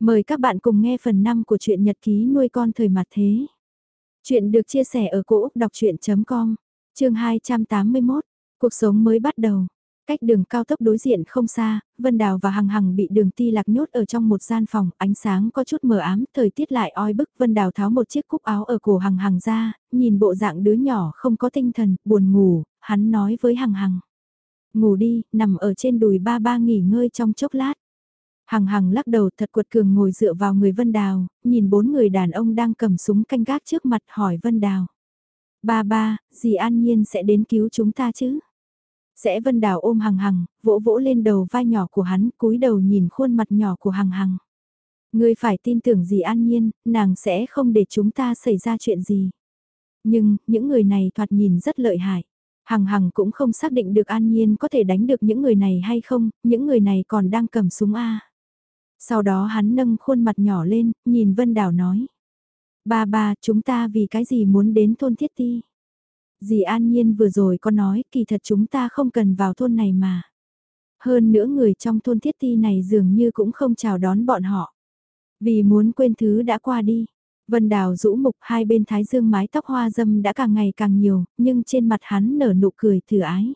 Mời các bạn cùng nghe phần 5 của truyện nhật ký nuôi con thời mặt thế. Chuyện được chia sẻ ở cỗ đọc chuyện.com, chương 281, cuộc sống mới bắt đầu. Cách đường cao tốc đối diện không xa, Vân Đào và Hằng Hằng bị đường ti lạc nhốt ở trong một gian phòng, ánh sáng có chút mờ ám, thời tiết lại oi bức. Vân Đào tháo một chiếc cúc áo ở cổ Hằng Hằng ra, nhìn bộ dạng đứa nhỏ không có tinh thần, buồn ngủ, hắn nói với Hằng Hằng. Ngủ đi, nằm ở trên đùi ba ba nghỉ ngơi trong chốc lát. Hằng hằng lắc đầu thật quật cường ngồi dựa vào người Vân Đào, nhìn bốn người đàn ông đang cầm súng canh gác trước mặt hỏi Vân Đào. Ba ba, dì an nhiên sẽ đến cứu chúng ta chứ? Sẽ Vân Đào ôm hằng hằng, vỗ vỗ lên đầu vai nhỏ của hắn, cúi đầu nhìn khuôn mặt nhỏ của hằng hằng. Ngươi phải tin tưởng dì an nhiên, nàng sẽ không để chúng ta xảy ra chuyện gì. Nhưng, những người này thoạt nhìn rất lợi hại. Hằng Hằng cũng không xác định được an nhiên có thể đánh được những người này hay không, những người này còn đang cầm súng A. Sau đó hắn nâng khuôn mặt nhỏ lên, nhìn Vân Đào nói. Ba ba, chúng ta vì cái gì muốn đến thôn Thiết Ti? Dì An Nhiên vừa rồi có nói kỳ thật chúng ta không cần vào thôn này mà. Hơn nữa người trong thôn Thiết Ti này dường như cũng không chào đón bọn họ. Vì muốn quên thứ đã qua đi. Vân Đào rũ mục hai bên thái dương mái tóc hoa dâm đã càng ngày càng nhiều, nhưng trên mặt hắn nở nụ cười thừa ái.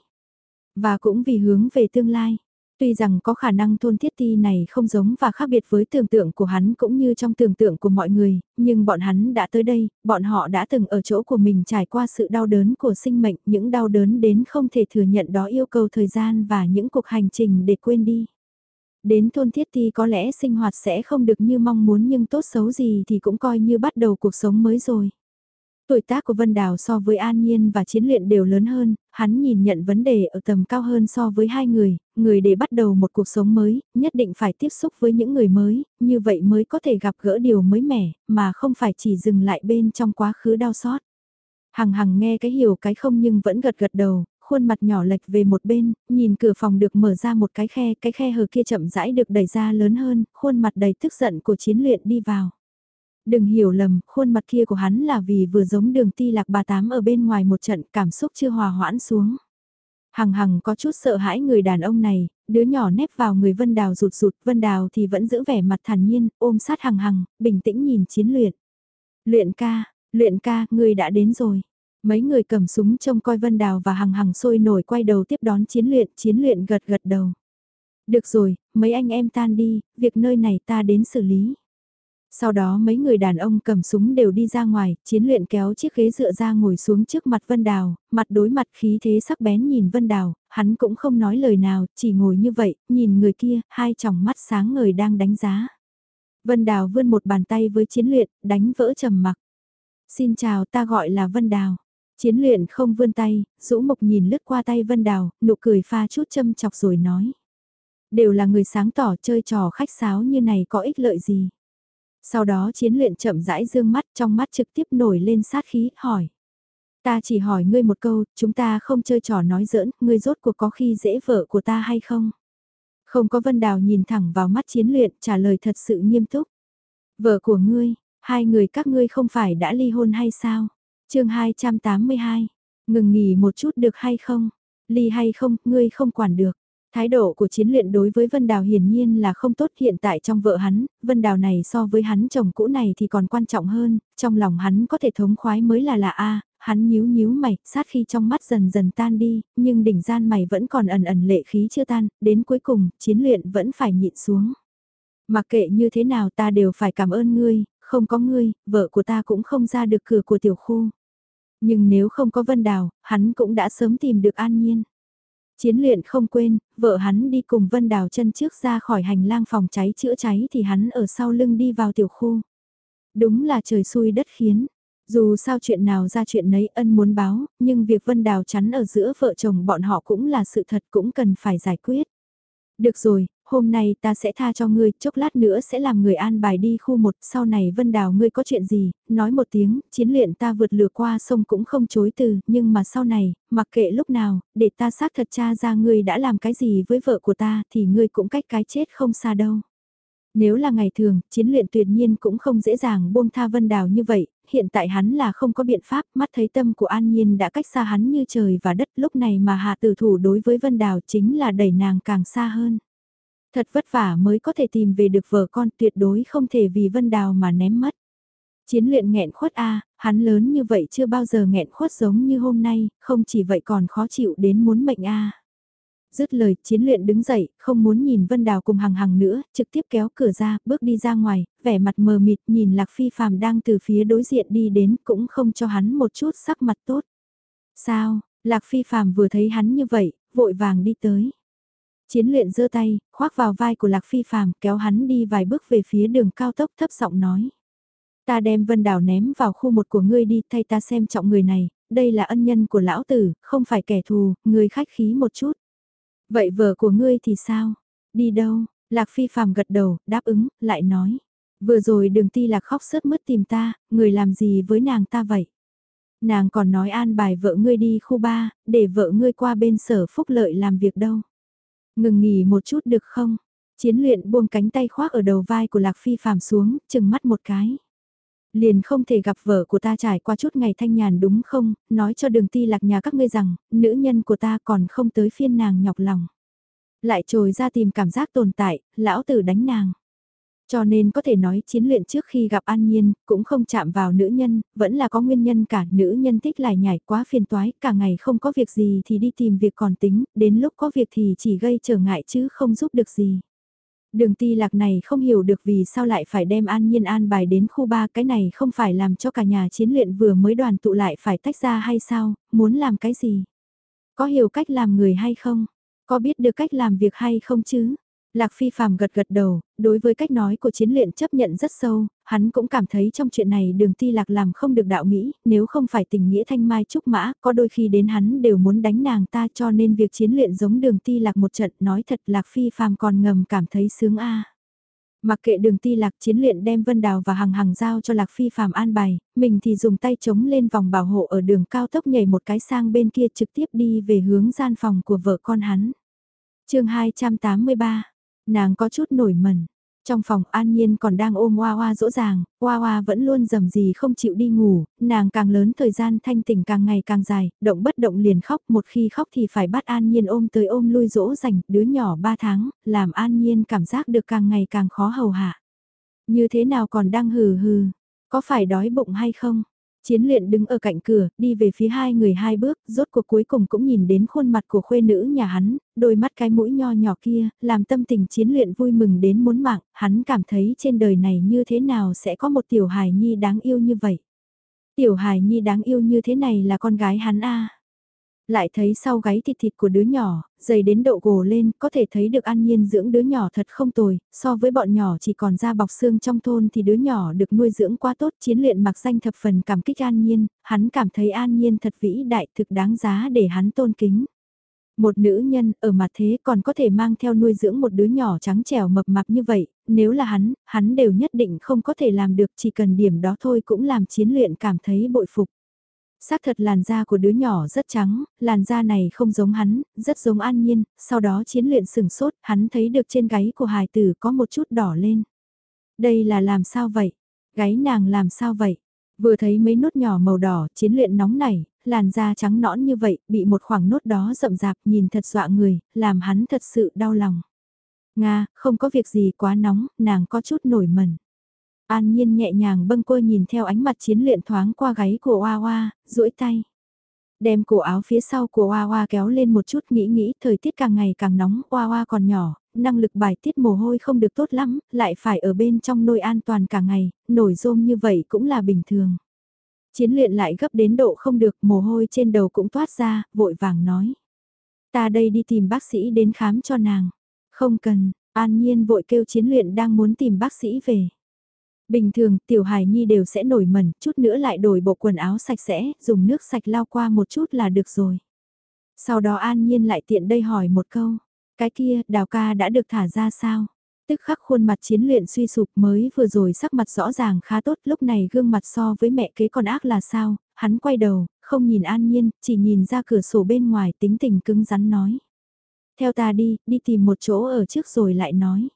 Và cũng vì hướng về tương lai, Tuy rằng có khả năng thôn thiết ti này không giống và khác biệt với tưởng tượng của hắn cũng như trong tưởng tượng của mọi người, nhưng bọn hắn đã tới đây, bọn họ đã từng ở chỗ của mình trải qua sự đau đớn của sinh mệnh, những đau đớn đến không thể thừa nhận đó yêu cầu thời gian và những cuộc hành trình để quên đi. Đến thôn thiết ti có lẽ sinh hoạt sẽ không được như mong muốn nhưng tốt xấu gì thì cũng coi như bắt đầu cuộc sống mới rồi. Tuổi tác của Vân Đào so với An Nhiên và chiến luyện đều lớn hơn, hắn nhìn nhận vấn đề ở tầm cao hơn so với hai người, người để bắt đầu một cuộc sống mới, nhất định phải tiếp xúc với những người mới, như vậy mới có thể gặp gỡ điều mới mẻ, mà không phải chỉ dừng lại bên trong quá khứ đau xót. Hằng hằng nghe cái hiểu cái không nhưng vẫn gật gật đầu, khuôn mặt nhỏ lệch về một bên, nhìn cửa phòng được mở ra một cái khe, cái khe hờ kia chậm rãi được đẩy ra lớn hơn, khuôn mặt đầy tức giận của chiến luyện đi vào. Đừng hiểu lầm, khuôn mặt kia của hắn là vì vừa giống đường ti lạc bà tám ở bên ngoài một trận cảm xúc chưa hòa hoãn xuống. Hằng hằng có chút sợ hãi người đàn ông này, đứa nhỏ nép vào người Vân Đào rụt rụt, Vân Đào thì vẫn giữ vẻ mặt thản nhiên, ôm sát hằng hằng, bình tĩnh nhìn chiến luyện. Luyện ca, luyện ca, người đã đến rồi. Mấy người cầm súng trông coi Vân Đào và hằng hằng sôi nổi quay đầu tiếp đón chiến luyện, chiến luyện gật gật đầu. Được rồi, mấy anh em tan đi, việc nơi này ta đến xử lý. Sau đó mấy người đàn ông cầm súng đều đi ra ngoài, chiến luyện kéo chiếc ghế dựa ra ngồi xuống trước mặt Vân Đào, mặt đối mặt khí thế sắc bén nhìn Vân Đào, hắn cũng không nói lời nào, chỉ ngồi như vậy, nhìn người kia, hai tròng mắt sáng ngời đang đánh giá. Vân Đào vươn một bàn tay với chiến luyện, đánh vỡ trầm mặc. Xin chào ta gọi là Vân Đào. Chiến luyện không vươn tay, rũ mộc nhìn lướt qua tay Vân Đào, nụ cười pha chút châm chọc rồi nói. Đều là người sáng tỏ chơi trò khách sáo như này có ích lợi gì. Sau đó chiến luyện chậm rãi dương mắt trong mắt trực tiếp nổi lên sát khí, hỏi. Ta chỉ hỏi ngươi một câu, chúng ta không chơi trò nói giỡn, ngươi rốt cuộc có khi dễ vợ của ta hay không? Không có Vân Đào nhìn thẳng vào mắt chiến luyện, trả lời thật sự nghiêm túc. Vợ của ngươi, hai người các ngươi không phải đã ly hôn hay sao? chương 282, ngừng nghỉ một chút được hay không? Ly hay không, ngươi không quản được. Thái độ của chiến luyện đối với Vân Đào hiển nhiên là không tốt hiện tại trong vợ hắn, Vân Đào này so với hắn chồng cũ này thì còn quan trọng hơn, trong lòng hắn có thể thống khoái mới là là A, hắn nhíu nhíu mày, sát khi trong mắt dần dần tan đi, nhưng đỉnh gian mày vẫn còn ẩn ẩn lệ khí chưa tan, đến cuối cùng, chiến luyện vẫn phải nhịn xuống. Mặc kệ như thế nào ta đều phải cảm ơn ngươi, không có ngươi, vợ của ta cũng không ra được cửa của tiểu khu. Nhưng nếu không có Vân Đào, hắn cũng đã sớm tìm được an nhiên. Chiến luyện không quên, vợ hắn đi cùng Vân Đào chân trước ra khỏi hành lang phòng cháy chữa cháy thì hắn ở sau lưng đi vào tiểu khu. Đúng là trời xui đất khiến. Dù sao chuyện nào ra chuyện nấy ân muốn báo, nhưng việc Vân Đào chắn ở giữa vợ chồng bọn họ cũng là sự thật cũng cần phải giải quyết. Được rồi, hôm nay ta sẽ tha cho ngươi, chốc lát nữa sẽ làm người an bài đi khu một, sau này Vân Đào ngươi có chuyện gì, nói một tiếng, chiến luyện ta vượt lửa qua sông cũng không chối từ, nhưng mà sau này, mặc kệ lúc nào, để ta xác thật cha ra ngươi đã làm cái gì với vợ của ta thì ngươi cũng cách cái chết không xa đâu. Nếu là ngày thường, chiến luyện tuyệt nhiên cũng không dễ dàng buông tha Vân Đào như vậy, hiện tại hắn là không có biện pháp, mắt thấy tâm của An Nhiên đã cách xa hắn như trời và đất lúc này mà hạ tử thủ đối với Vân Đào chính là đẩy nàng càng xa hơn. Thật vất vả mới có thể tìm về được vợ con tuyệt đối không thể vì Vân Đào mà ném mất. Chiến luyện nghẹn khuất a hắn lớn như vậy chưa bao giờ nghẹn khuất giống như hôm nay, không chỉ vậy còn khó chịu đến muốn mệnh a Dứt lời, chiến luyện đứng dậy, không muốn nhìn Vân Đào cùng hằng hằng nữa, trực tiếp kéo cửa ra, bước đi ra ngoài, vẻ mặt mờ mịt nhìn Lạc Phi Phàm đang từ phía đối diện đi đến, cũng không cho hắn một chút sắc mặt tốt. Sao, Lạc Phi Phàm vừa thấy hắn như vậy, vội vàng đi tới. Chiến luyện giơ tay, khoác vào vai của Lạc Phi Phàm kéo hắn đi vài bước về phía đường cao tốc thấp giọng nói. Ta đem Vân Đào ném vào khu một của ngươi đi thay ta xem trọng người này, đây là ân nhân của lão tử, không phải kẻ thù, người khách khí một chút. Vậy vợ của ngươi thì sao? Đi đâu? Lạc Phi phàm gật đầu, đáp ứng, lại nói. Vừa rồi đường ti lạc khóc sớt mứt tìm ta, người làm gì với nàng ta vậy? Nàng còn nói an bài vợ ngươi đi khu ba, để vợ ngươi qua bên sở phúc lợi làm việc đâu. Ngừng nghỉ một chút được không? Chiến luyện buông cánh tay khoác ở đầu vai của Lạc Phi phàm xuống, chừng mắt một cái. Liền không thể gặp vợ của ta trải qua chút ngày thanh nhàn đúng không, nói cho đường ti lạc nhà các ngươi rằng, nữ nhân của ta còn không tới phiên nàng nhọc lòng. Lại trồi ra tìm cảm giác tồn tại, lão tử đánh nàng. Cho nên có thể nói chiến luyện trước khi gặp An Nhiên, cũng không chạm vào nữ nhân, vẫn là có nguyên nhân cả nữ nhân thích lại nhảy quá phiền toái, cả ngày không có việc gì thì đi tìm việc còn tính, đến lúc có việc thì chỉ gây trở ngại chứ không giúp được gì. Đường ti lạc này không hiểu được vì sao lại phải đem an nhiên an bài đến khu ba cái này không phải làm cho cả nhà chiến luyện vừa mới đoàn tụ lại phải tách ra hay sao, muốn làm cái gì? Có hiểu cách làm người hay không? Có biết được cách làm việc hay không chứ? Lạc Phi phàm gật gật đầu, đối với cách nói của chiến luyện chấp nhận rất sâu, hắn cũng cảm thấy trong chuyện này đường ti lạc làm không được đạo nghĩ, nếu không phải tình nghĩa thanh mai trúc mã, có đôi khi đến hắn đều muốn đánh nàng ta cho nên việc chiến luyện giống đường ti lạc một trận nói thật Lạc Phi phàm còn ngầm cảm thấy sướng a. Mặc kệ đường ti lạc chiến luyện đem Vân Đào và Hằng Hằng giao cho Lạc Phi phàm an bài, mình thì dùng tay chống lên vòng bảo hộ ở đường cao tốc nhảy một cái sang bên kia trực tiếp đi về hướng gian phòng của vợ con hắn. chương 283 Nàng có chút nổi mẩn. Trong phòng An Nhiên còn đang ôm Hoa Hoa dỗ dàng, Hoa Hoa vẫn luôn dầm gì không chịu đi ngủ, nàng càng lớn thời gian thanh tỉnh càng ngày càng dài, động bất động liền khóc, một khi khóc thì phải bắt An Nhiên ôm tới ôm lui dỗ dành, đứa nhỏ 3 tháng, làm An Nhiên cảm giác được càng ngày càng khó hầu hạ. Như thế nào còn đang hừ hừ, có phải đói bụng hay không? Chiến luyện đứng ở cạnh cửa, đi về phía hai người hai bước, rốt cuộc cuối cùng cũng nhìn đến khuôn mặt của khuê nữ nhà hắn, đôi mắt cái mũi nho nhỏ kia, làm tâm tình chiến luyện vui mừng đến muốn mạng, hắn cảm thấy trên đời này như thế nào sẽ có một tiểu hài nhi đáng yêu như vậy. Tiểu hài nhi đáng yêu như thế này là con gái hắn a lại thấy sau gáy thịt thịt của đứa nhỏ, dày đến độ gồ lên, có thể thấy được an nhiên dưỡng đứa nhỏ thật không tồi, so với bọn nhỏ chỉ còn da bọc xương trong thôn thì đứa nhỏ được nuôi dưỡng quá tốt, chiến luyện mặc danh thập phần cảm kích an nhiên, hắn cảm thấy an nhiên thật vĩ đại thực đáng giá để hắn tôn kính. Một nữ nhân ở mặt thế còn có thể mang theo nuôi dưỡng một đứa nhỏ trắng trẻo mập mạp như vậy, nếu là hắn, hắn đều nhất định không có thể làm được chỉ cần điểm đó thôi cũng làm chiến luyện cảm thấy bội phục. Xác thật làn da của đứa nhỏ rất trắng, làn da này không giống hắn, rất giống an nhiên, sau đó chiến luyện sừng sốt, hắn thấy được trên gáy của hài tử có một chút đỏ lên. Đây là làm sao vậy? Gáy nàng làm sao vậy? Vừa thấy mấy nốt nhỏ màu đỏ, chiến luyện nóng nảy, làn da trắng nõn như vậy, bị một khoảng nốt đó rậm rạp nhìn thật dọa người, làm hắn thật sự đau lòng. Nga, không có việc gì quá nóng, nàng có chút nổi mẩn. An Nhiên nhẹ nhàng bâng quơ nhìn theo ánh mặt chiến luyện thoáng qua gáy của Hoa Hoa, duỗi tay. Đem cổ áo phía sau của Hoa Hoa kéo lên một chút nghĩ nghĩ thời tiết càng ngày càng nóng, Hoa Hoa còn nhỏ, năng lực bài tiết mồ hôi không được tốt lắm, lại phải ở bên trong nôi an toàn cả ngày, nổi rôm như vậy cũng là bình thường. Chiến luyện lại gấp đến độ không được, mồ hôi trên đầu cũng toát ra, vội vàng nói. Ta đây đi tìm bác sĩ đến khám cho nàng. Không cần, an nhiên vội kêu chiến luyện đang muốn tìm bác sĩ về. Bình thường, tiểu hài nhi đều sẽ nổi mẩn, chút nữa lại đổi bộ quần áo sạch sẽ, dùng nước sạch lau qua một chút là được rồi. Sau đó an nhiên lại tiện đây hỏi một câu, cái kia, đào ca đã được thả ra sao? Tức khắc khuôn mặt chiến luyện suy sụp mới vừa rồi sắc mặt rõ ràng khá tốt, lúc này gương mặt so với mẹ kế con ác là sao, hắn quay đầu, không nhìn an nhiên, chỉ nhìn ra cửa sổ bên ngoài tính tình cứng rắn nói. Theo ta đi, đi tìm một chỗ ở trước rồi lại nói.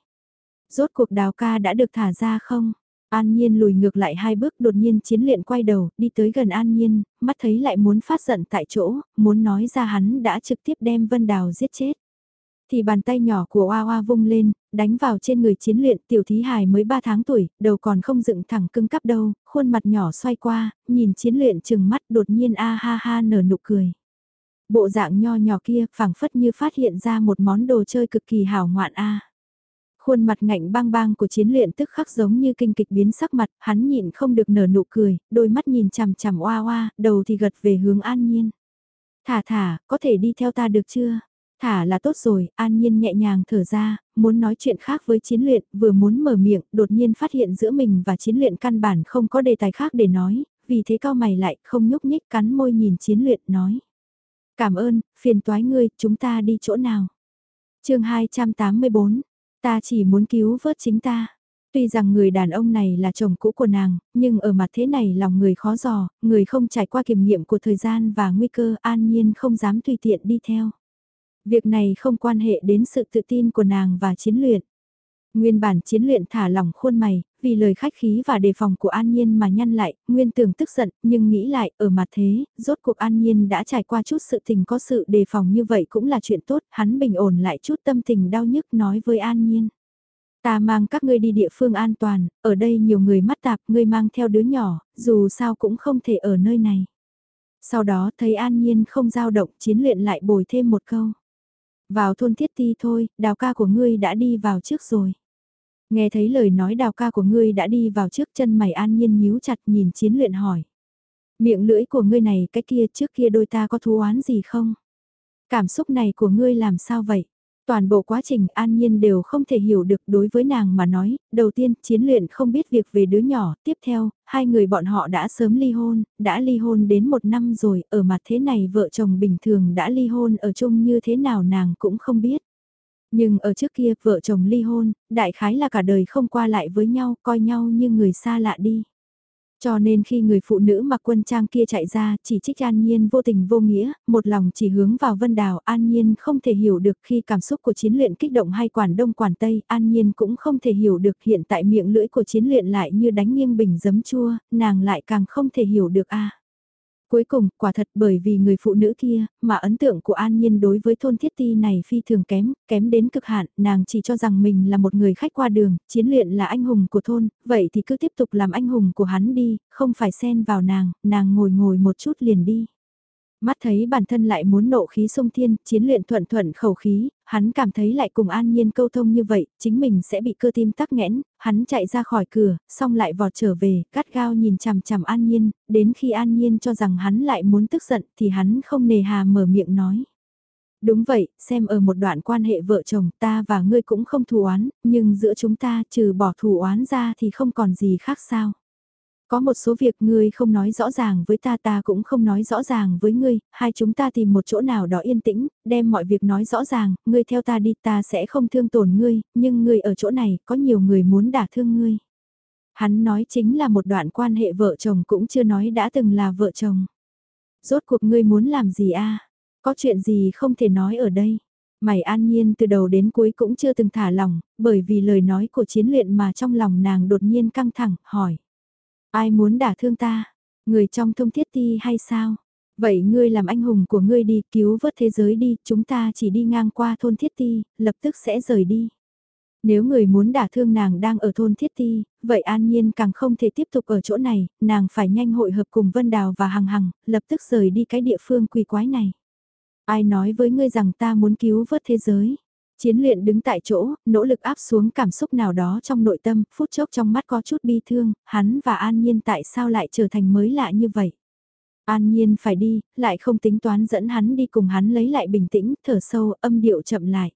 Rốt cuộc đào ca đã được thả ra không? An Nhiên lùi ngược lại hai bước đột nhiên chiến luyện quay đầu, đi tới gần An Nhiên, mắt thấy lại muốn phát giận tại chỗ, muốn nói ra hắn đã trực tiếp đem Vân Đào giết chết. Thì bàn tay nhỏ của Hoa Hoa vung lên, đánh vào trên người chiến luyện tiểu thí hài mới 3 tháng tuổi, đầu còn không dựng thẳng cứng cắp đâu, khuôn mặt nhỏ xoay qua, nhìn chiến luyện chừng mắt đột nhiên a ha ha nở nụ cười. Bộ dạng nho nhỏ kia phảng phất như phát hiện ra một món đồ chơi cực kỳ hảo ngoạn a. Khuôn mặt ngạnh bang bang của chiến luyện tức khắc giống như kinh kịch biến sắc mặt, hắn nhịn không được nở nụ cười, đôi mắt nhìn chằm chằm oa oa, đầu thì gật về hướng an nhiên. Thả thả, có thể đi theo ta được chưa? Thả là tốt rồi, an nhiên nhẹ nhàng thở ra, muốn nói chuyện khác với chiến luyện, vừa muốn mở miệng, đột nhiên phát hiện giữa mình và chiến luyện căn bản không có đề tài khác để nói, vì thế cao mày lại, không nhúc nhích cắn môi nhìn chiến luyện nói. Cảm ơn, phiền toái ngươi, chúng ta đi chỗ nào? chương 284, ta chỉ muốn cứu vớt chính ta. Tuy rằng người đàn ông này là chồng cũ của nàng, nhưng ở mặt thế này lòng người khó dò, người không trải qua kiểm nghiệm của thời gian và nguy cơ an nhiên không dám tùy tiện đi theo. Việc này không quan hệ đến sự tự tin của nàng và chiến luyện. Nguyên bản chiến luyện thả lỏng khuôn mày, vì lời khách khí và đề phòng của An Nhiên mà nhăn lại, Nguyên tưởng tức giận, nhưng nghĩ lại, ở mặt thế, rốt cuộc An Nhiên đã trải qua chút sự tình có sự đề phòng như vậy cũng là chuyện tốt, hắn bình ổn lại chút tâm tình đau nhức nói với An Nhiên. Ta mang các ngươi đi địa phương an toàn, ở đây nhiều người mắt tạp, ngươi mang theo đứa nhỏ, dù sao cũng không thể ở nơi này. Sau đó thấy An Nhiên không giao động, chiến luyện lại bồi thêm một câu. Vào thôn thiết ti thôi, đào ca của ngươi đã đi vào trước rồi. Nghe thấy lời nói đào ca của ngươi đã đi vào trước chân mày an nhiên nhíu chặt nhìn chiến luyện hỏi. Miệng lưỡi của ngươi này cái kia trước kia đôi ta có thú oán gì không? Cảm xúc này của ngươi làm sao vậy? Toàn bộ quá trình an nhiên đều không thể hiểu được đối với nàng mà nói, đầu tiên chiến luyện không biết việc về đứa nhỏ, tiếp theo, hai người bọn họ đã sớm ly hôn, đã ly hôn đến một năm rồi, ở mặt thế này vợ chồng bình thường đã ly hôn ở chung như thế nào nàng cũng không biết. Nhưng ở trước kia vợ chồng ly hôn, đại khái là cả đời không qua lại với nhau, coi nhau như người xa lạ đi. Cho nên khi người phụ nữ mặc quân trang kia chạy ra, chỉ trích An Nhiên vô tình vô nghĩa, một lòng chỉ hướng vào Vân Đào, An Nhiên không thể hiểu được khi cảm xúc của chiến luyện kích động hay quản đông quản tây, An Nhiên cũng không thể hiểu được hiện tại miệng lưỡi của chiến luyện lại như đánh nghiêng bình giấm chua, nàng lại càng không thể hiểu được a. Cuối cùng, quả thật bởi vì người phụ nữ kia, mà ấn tượng của An Nhiên đối với thôn thiết ti này phi thường kém, kém đến cực hạn, nàng chỉ cho rằng mình là một người khách qua đường, chiến luyện là anh hùng của thôn, vậy thì cứ tiếp tục làm anh hùng của hắn đi, không phải xen vào nàng, nàng ngồi ngồi một chút liền đi. Mắt thấy bản thân lại muốn nộ khí sông thiên, chiến luyện thuận thuận khẩu khí, hắn cảm thấy lại cùng an nhiên câu thông như vậy, chính mình sẽ bị cơ tim tắc nghẽn, hắn chạy ra khỏi cửa, xong lại vọt trở về, cắt gao nhìn chằm chằm an nhiên, đến khi an nhiên cho rằng hắn lại muốn tức giận thì hắn không nề hà mở miệng nói. Đúng vậy, xem ở một đoạn quan hệ vợ chồng ta và ngươi cũng không thù oán, nhưng giữa chúng ta trừ bỏ thù oán ra thì không còn gì khác sao. Có một số việc ngươi không nói rõ ràng với ta ta cũng không nói rõ ràng với ngươi, hai chúng ta tìm một chỗ nào đó yên tĩnh, đem mọi việc nói rõ ràng, ngươi theo ta đi ta sẽ không thương tổn ngươi, nhưng ngươi ở chỗ này có nhiều người muốn đả thương ngươi. Hắn nói chính là một đoạn quan hệ vợ chồng cũng chưa nói đã từng là vợ chồng. Rốt cuộc ngươi muốn làm gì a? Có chuyện gì không thể nói ở đây? Mày an nhiên từ đầu đến cuối cũng chưa từng thả lòng, bởi vì lời nói của chiến luyện mà trong lòng nàng đột nhiên căng thẳng, hỏi. Ai muốn đả thương ta? Người trong thông thiết ti hay sao? Vậy ngươi làm anh hùng của ngươi đi, cứu vớt thế giới đi, chúng ta chỉ đi ngang qua thôn thiết ti, lập tức sẽ rời đi. Nếu người muốn đả thương nàng đang ở thôn thiết ti, vậy an nhiên càng không thể tiếp tục ở chỗ này, nàng phải nhanh hội hợp cùng Vân Đào và Hằng Hằng, lập tức rời đi cái địa phương quỷ quái này. Ai nói với ngươi rằng ta muốn cứu vớt thế giới? Chiến luyện đứng tại chỗ, nỗ lực áp xuống cảm xúc nào đó trong nội tâm, phút chốc trong mắt có chút bi thương, hắn và An Nhiên tại sao lại trở thành mới lạ như vậy. An Nhiên phải đi, lại không tính toán dẫn hắn đi cùng hắn lấy lại bình tĩnh, thở sâu, âm điệu chậm lại.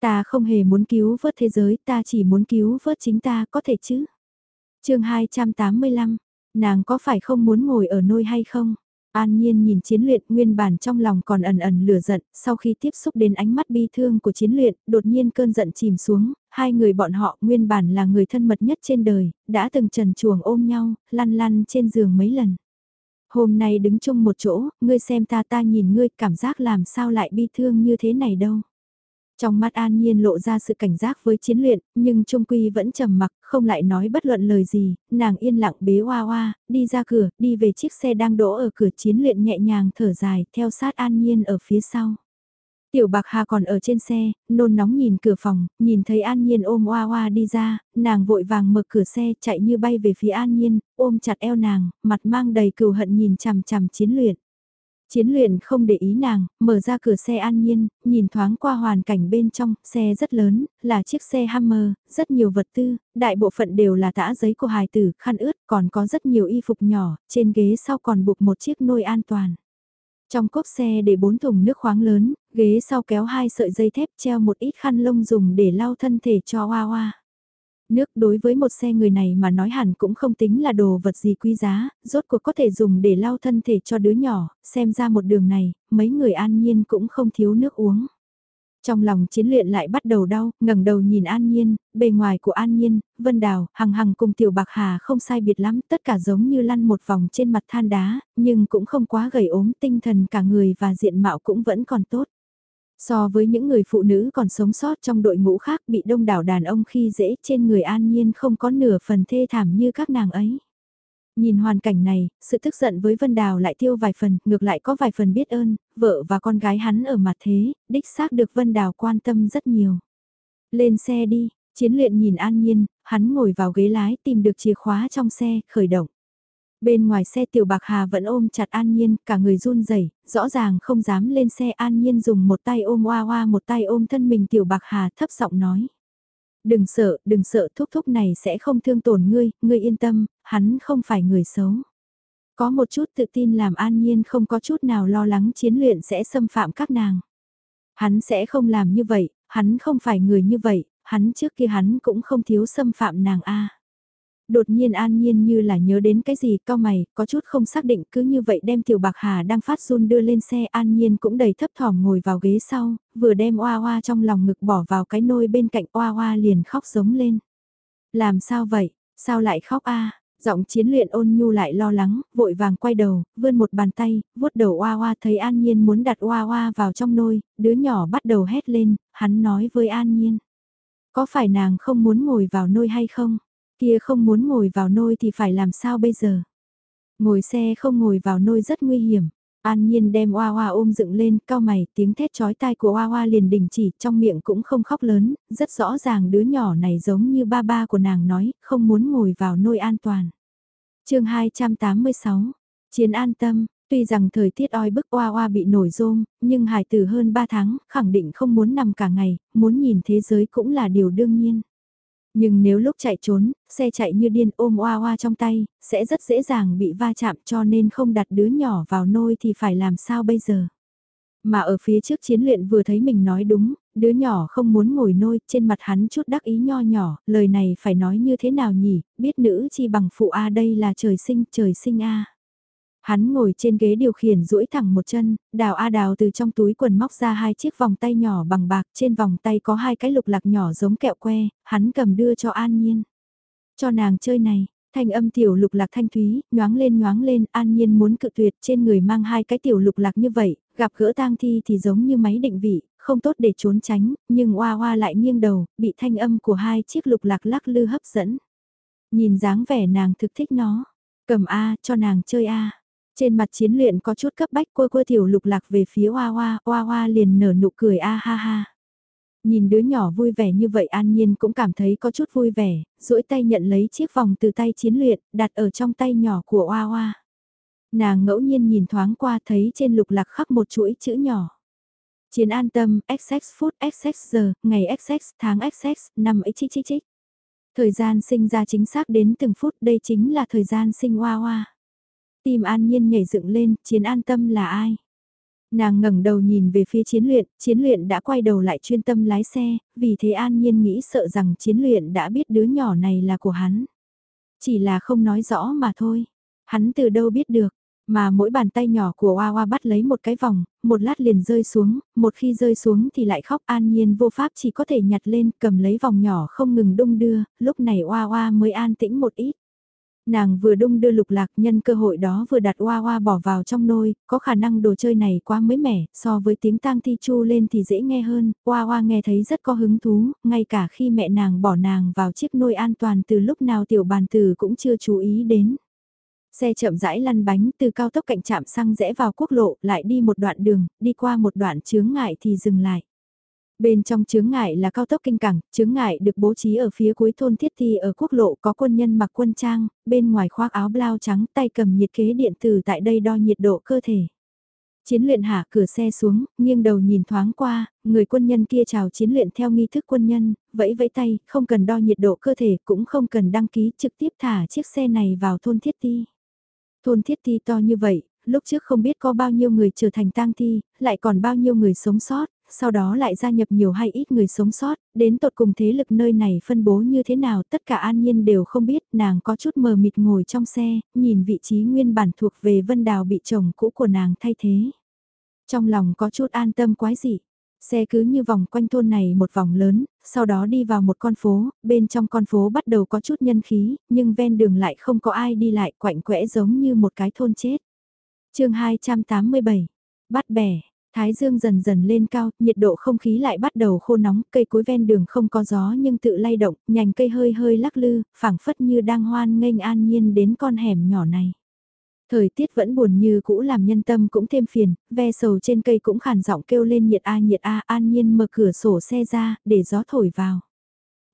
Ta không hề muốn cứu vớt thế giới, ta chỉ muốn cứu vớt chính ta, có thể chứ? chương 285, nàng có phải không muốn ngồi ở nôi hay không? An Nhiên nhìn chiến luyện nguyên bản trong lòng còn ẩn ẩn lửa giận, sau khi tiếp xúc đến ánh mắt bi thương của chiến luyện, đột nhiên cơn giận chìm xuống, hai người bọn họ nguyên bản là người thân mật nhất trên đời, đã từng trần chuồng ôm nhau, lăn lăn trên giường mấy lần. Hôm nay đứng chung một chỗ, ngươi xem ta ta nhìn ngươi cảm giác làm sao lại bi thương như thế này đâu. Trong mắt An Nhiên lộ ra sự cảnh giác với chiến luyện, nhưng Trung Quy vẫn trầm mặc, không lại nói bất luận lời gì, nàng yên lặng bế hoa hoa, đi ra cửa, đi về chiếc xe đang đỗ ở cửa chiến luyện nhẹ nhàng thở dài, theo sát An Nhiên ở phía sau. Tiểu Bạc Hà còn ở trên xe, nôn nóng nhìn cửa phòng, nhìn thấy An Nhiên ôm Oa Oa đi ra, nàng vội vàng mở cửa xe chạy như bay về phía An Nhiên, ôm chặt eo nàng, mặt mang đầy cừu hận nhìn chằm chằm chiến luyện. Chiến luyện không để ý nàng, mở ra cửa xe an nhiên, nhìn thoáng qua hoàn cảnh bên trong, xe rất lớn, là chiếc xe Hammer, rất nhiều vật tư, đại bộ phận đều là tã giấy của hài tử, khăn ướt, còn có rất nhiều y phục nhỏ, trên ghế sau còn buộc một chiếc nôi an toàn. Trong cốp xe để bốn thùng nước khoáng lớn, ghế sau kéo hai sợi dây thép treo một ít khăn lông dùng để lau thân thể cho Hoa Hoa. Nước đối với một xe người này mà nói hẳn cũng không tính là đồ vật gì quý giá, rốt cuộc có thể dùng để lau thân thể cho đứa nhỏ, xem ra một đường này, mấy người an nhiên cũng không thiếu nước uống. Trong lòng chiến luyện lại bắt đầu đau, ngẩng đầu nhìn An Nhiên, bề ngoài của An Nhiên, Vân Đào, Hằng Hằng cùng Tiểu Bạc Hà không sai biệt lắm, tất cả giống như lăn một vòng trên mặt than đá, nhưng cũng không quá gầy ốm, tinh thần cả người và diện mạo cũng vẫn còn tốt. So với những người phụ nữ còn sống sót trong đội ngũ khác bị đông đảo đàn ông khi dễ trên người an nhiên không có nửa phần thê thảm như các nàng ấy. Nhìn hoàn cảnh này, sự tức giận với Vân Đào lại tiêu vài phần, ngược lại có vài phần biết ơn, vợ và con gái hắn ở mặt thế, đích xác được Vân Đào quan tâm rất nhiều. Lên xe đi, chiến luyện nhìn an nhiên, hắn ngồi vào ghế lái tìm được chìa khóa trong xe, khởi động. Bên ngoài xe tiểu bạc hà vẫn ôm chặt An Nhiên, cả người run rẩy rõ ràng không dám lên xe An Nhiên dùng một tay ôm hoa hoa một tay ôm thân mình tiểu bạc hà thấp giọng nói. Đừng sợ, đừng sợ thúc thúc này sẽ không thương tổn ngươi, ngươi yên tâm, hắn không phải người xấu. Có một chút tự tin làm An Nhiên không có chút nào lo lắng chiến luyện sẽ xâm phạm các nàng. Hắn sẽ không làm như vậy, hắn không phải người như vậy, hắn trước kia hắn cũng không thiếu xâm phạm nàng a. Đột nhiên an nhiên như là nhớ đến cái gì cao mày, có chút không xác định cứ như vậy đem tiểu bạc hà đang phát run đưa lên xe an nhiên cũng đầy thấp thỏm ngồi vào ghế sau, vừa đem oa oa trong lòng ngực bỏ vào cái nôi bên cạnh oa oa liền khóc giống lên. Làm sao vậy, sao lại khóc a Giọng chiến luyện ôn nhu lại lo lắng, vội vàng quay đầu, vươn một bàn tay, vuốt đầu oa oa thấy an nhiên muốn đặt oa oa vào trong nôi, đứa nhỏ bắt đầu hét lên, hắn nói với an nhiên. Có phải nàng không muốn ngồi vào nôi hay không? Kia không muốn ngồi vào nôi thì phải làm sao bây giờ? Ngồi xe không ngồi vào nôi rất nguy hiểm. An Nhiên đem Oa Oa ôm dựng lên, cao mày, tiếng thét chói tai của Oa Oa liền đình chỉ, trong miệng cũng không khóc lớn, rất rõ ràng đứa nhỏ này giống như ba ba của nàng nói, không muốn ngồi vào nôi an toàn. chương 286, Chiến an tâm, tuy rằng thời tiết oi bức Oa Oa bị nổi rôm, nhưng hài tử hơn 3 tháng, khẳng định không muốn nằm cả ngày, muốn nhìn thế giới cũng là điều đương nhiên. Nhưng nếu lúc chạy trốn, xe chạy như điên ôm oa oa trong tay, sẽ rất dễ dàng bị va chạm cho nên không đặt đứa nhỏ vào nôi thì phải làm sao bây giờ. Mà ở phía trước chiến luyện vừa thấy mình nói đúng, đứa nhỏ không muốn ngồi nôi, trên mặt hắn chút đắc ý nho nhỏ, lời này phải nói như thế nào nhỉ, biết nữ chi bằng phụ A đây là trời sinh, trời sinh A. Hắn ngồi trên ghế điều khiển duỗi thẳng một chân, đào A đào từ trong túi quần móc ra hai chiếc vòng tay nhỏ bằng bạc, trên vòng tay có hai cái lục lạc nhỏ giống kẹo que, hắn cầm đưa cho An Nhiên. Cho nàng chơi này, thanh âm tiểu lục lạc thanh thúy, nhoáng lên nhoáng lên, An Nhiên muốn cự tuyệt trên người mang hai cái tiểu lục lạc như vậy, gặp gỡ tang thi thì giống như máy định vị, không tốt để trốn tránh, nhưng oa oa lại nghiêng đầu, bị thanh âm của hai chiếc lục lạc lắc lư hấp dẫn. Nhìn dáng vẻ nàng thực thích nó, cầm A cho nàng chơi A. Trên mặt chiến luyện có chút cấp bách quơ quơ tiểu lục lạc về phía Hoa Hoa, Hoa Hoa liền nở nụ cười a ha ha. Nhìn đứa nhỏ vui vẻ như vậy an nhiên cũng cảm thấy có chút vui vẻ, duỗi tay nhận lấy chiếc vòng từ tay chiến luyện, đặt ở trong tay nhỏ của Hoa Hoa. Nàng ngẫu nhiên nhìn thoáng qua thấy trên lục lạc khắc một chuỗi chữ nhỏ. Chiến an tâm, XX phút, XX giờ, ngày XX, tháng XX, năm ấy chích chích chích. Thời gian sinh ra chính xác đến từng phút, đây chính là thời gian sinh hoa hoa. Tim an nhiên nhảy dựng lên, chiến an tâm là ai? Nàng ngẩng đầu nhìn về phía chiến luyện, chiến luyện đã quay đầu lại chuyên tâm lái xe, vì thế an nhiên nghĩ sợ rằng chiến luyện đã biết đứa nhỏ này là của hắn. Chỉ là không nói rõ mà thôi. Hắn từ đâu biết được, mà mỗi bàn tay nhỏ của Hoa Hoa bắt lấy một cái vòng, một lát liền rơi xuống, một khi rơi xuống thì lại khóc an nhiên vô pháp chỉ có thể nhặt lên cầm lấy vòng nhỏ không ngừng đung đưa, lúc này Hoa Hoa mới an tĩnh một ít. Nàng vừa đung đưa lục lạc nhân cơ hội đó vừa đặt oa oa bỏ vào trong nôi, có khả năng đồ chơi này quá mới mẻ, so với tiếng tang thi chu lên thì dễ nghe hơn, oa oa nghe thấy rất có hứng thú, ngay cả khi mẹ nàng bỏ nàng vào chiếc nôi an toàn từ lúc nào tiểu bàn tử cũng chưa chú ý đến. Xe chậm rãi lăn bánh từ cao tốc cạnh trạm xăng rẽ vào quốc lộ, lại đi một đoạn đường, đi qua một đoạn chướng ngại thì dừng lại. Bên trong chướng ngại là cao tốc kinh cảng, chướng ngại được bố trí ở phía cuối thôn thiết thi ở quốc lộ có quân nhân mặc quân trang, bên ngoài khoác áo blau trắng tay cầm nhiệt kế điện tử tại đây đo nhiệt độ cơ thể. Chiến luyện hạ cửa xe xuống, nghiêng đầu nhìn thoáng qua, người quân nhân kia chào chiến luyện theo nghi thức quân nhân, vẫy vẫy tay, không cần đo nhiệt độ cơ thể, cũng không cần đăng ký trực tiếp thả chiếc xe này vào thôn thiết thi Thôn thiết thi to như vậy, lúc trước không biết có bao nhiêu người trở thành tang thi, lại còn bao nhiêu người sống sót, sau đó lại gia nhập nhiều hay ít người sống sót, đến tột cùng thế lực nơi này phân bố như thế nào tất cả an nhiên đều không biết, nàng có chút mờ mịt ngồi trong xe, nhìn vị trí nguyên bản thuộc về vân đào bị chồng cũ của nàng thay thế. Trong lòng có chút an tâm quái dị. Xe cứ như vòng quanh thôn này một vòng lớn, sau đó đi vào một con phố, bên trong con phố bắt đầu có chút nhân khí, nhưng ven đường lại không có ai đi lại quạnh quẽ giống như một cái thôn chết. chương 287, bắt bẻ, Thái dương dần dần lên cao, nhiệt độ không khí lại bắt đầu khô nóng, cây cối ven đường không có gió nhưng tự lay động, nhành cây hơi hơi lắc lư, phảng phất như đang hoan nghênh an nhiên đến con hẻm nhỏ này. Thời tiết vẫn buồn như cũ làm nhân tâm cũng thêm phiền, ve sầu trên cây cũng khàn giọng kêu lên nhiệt a nhiệt a an nhiên mở cửa sổ xe ra, để gió thổi vào.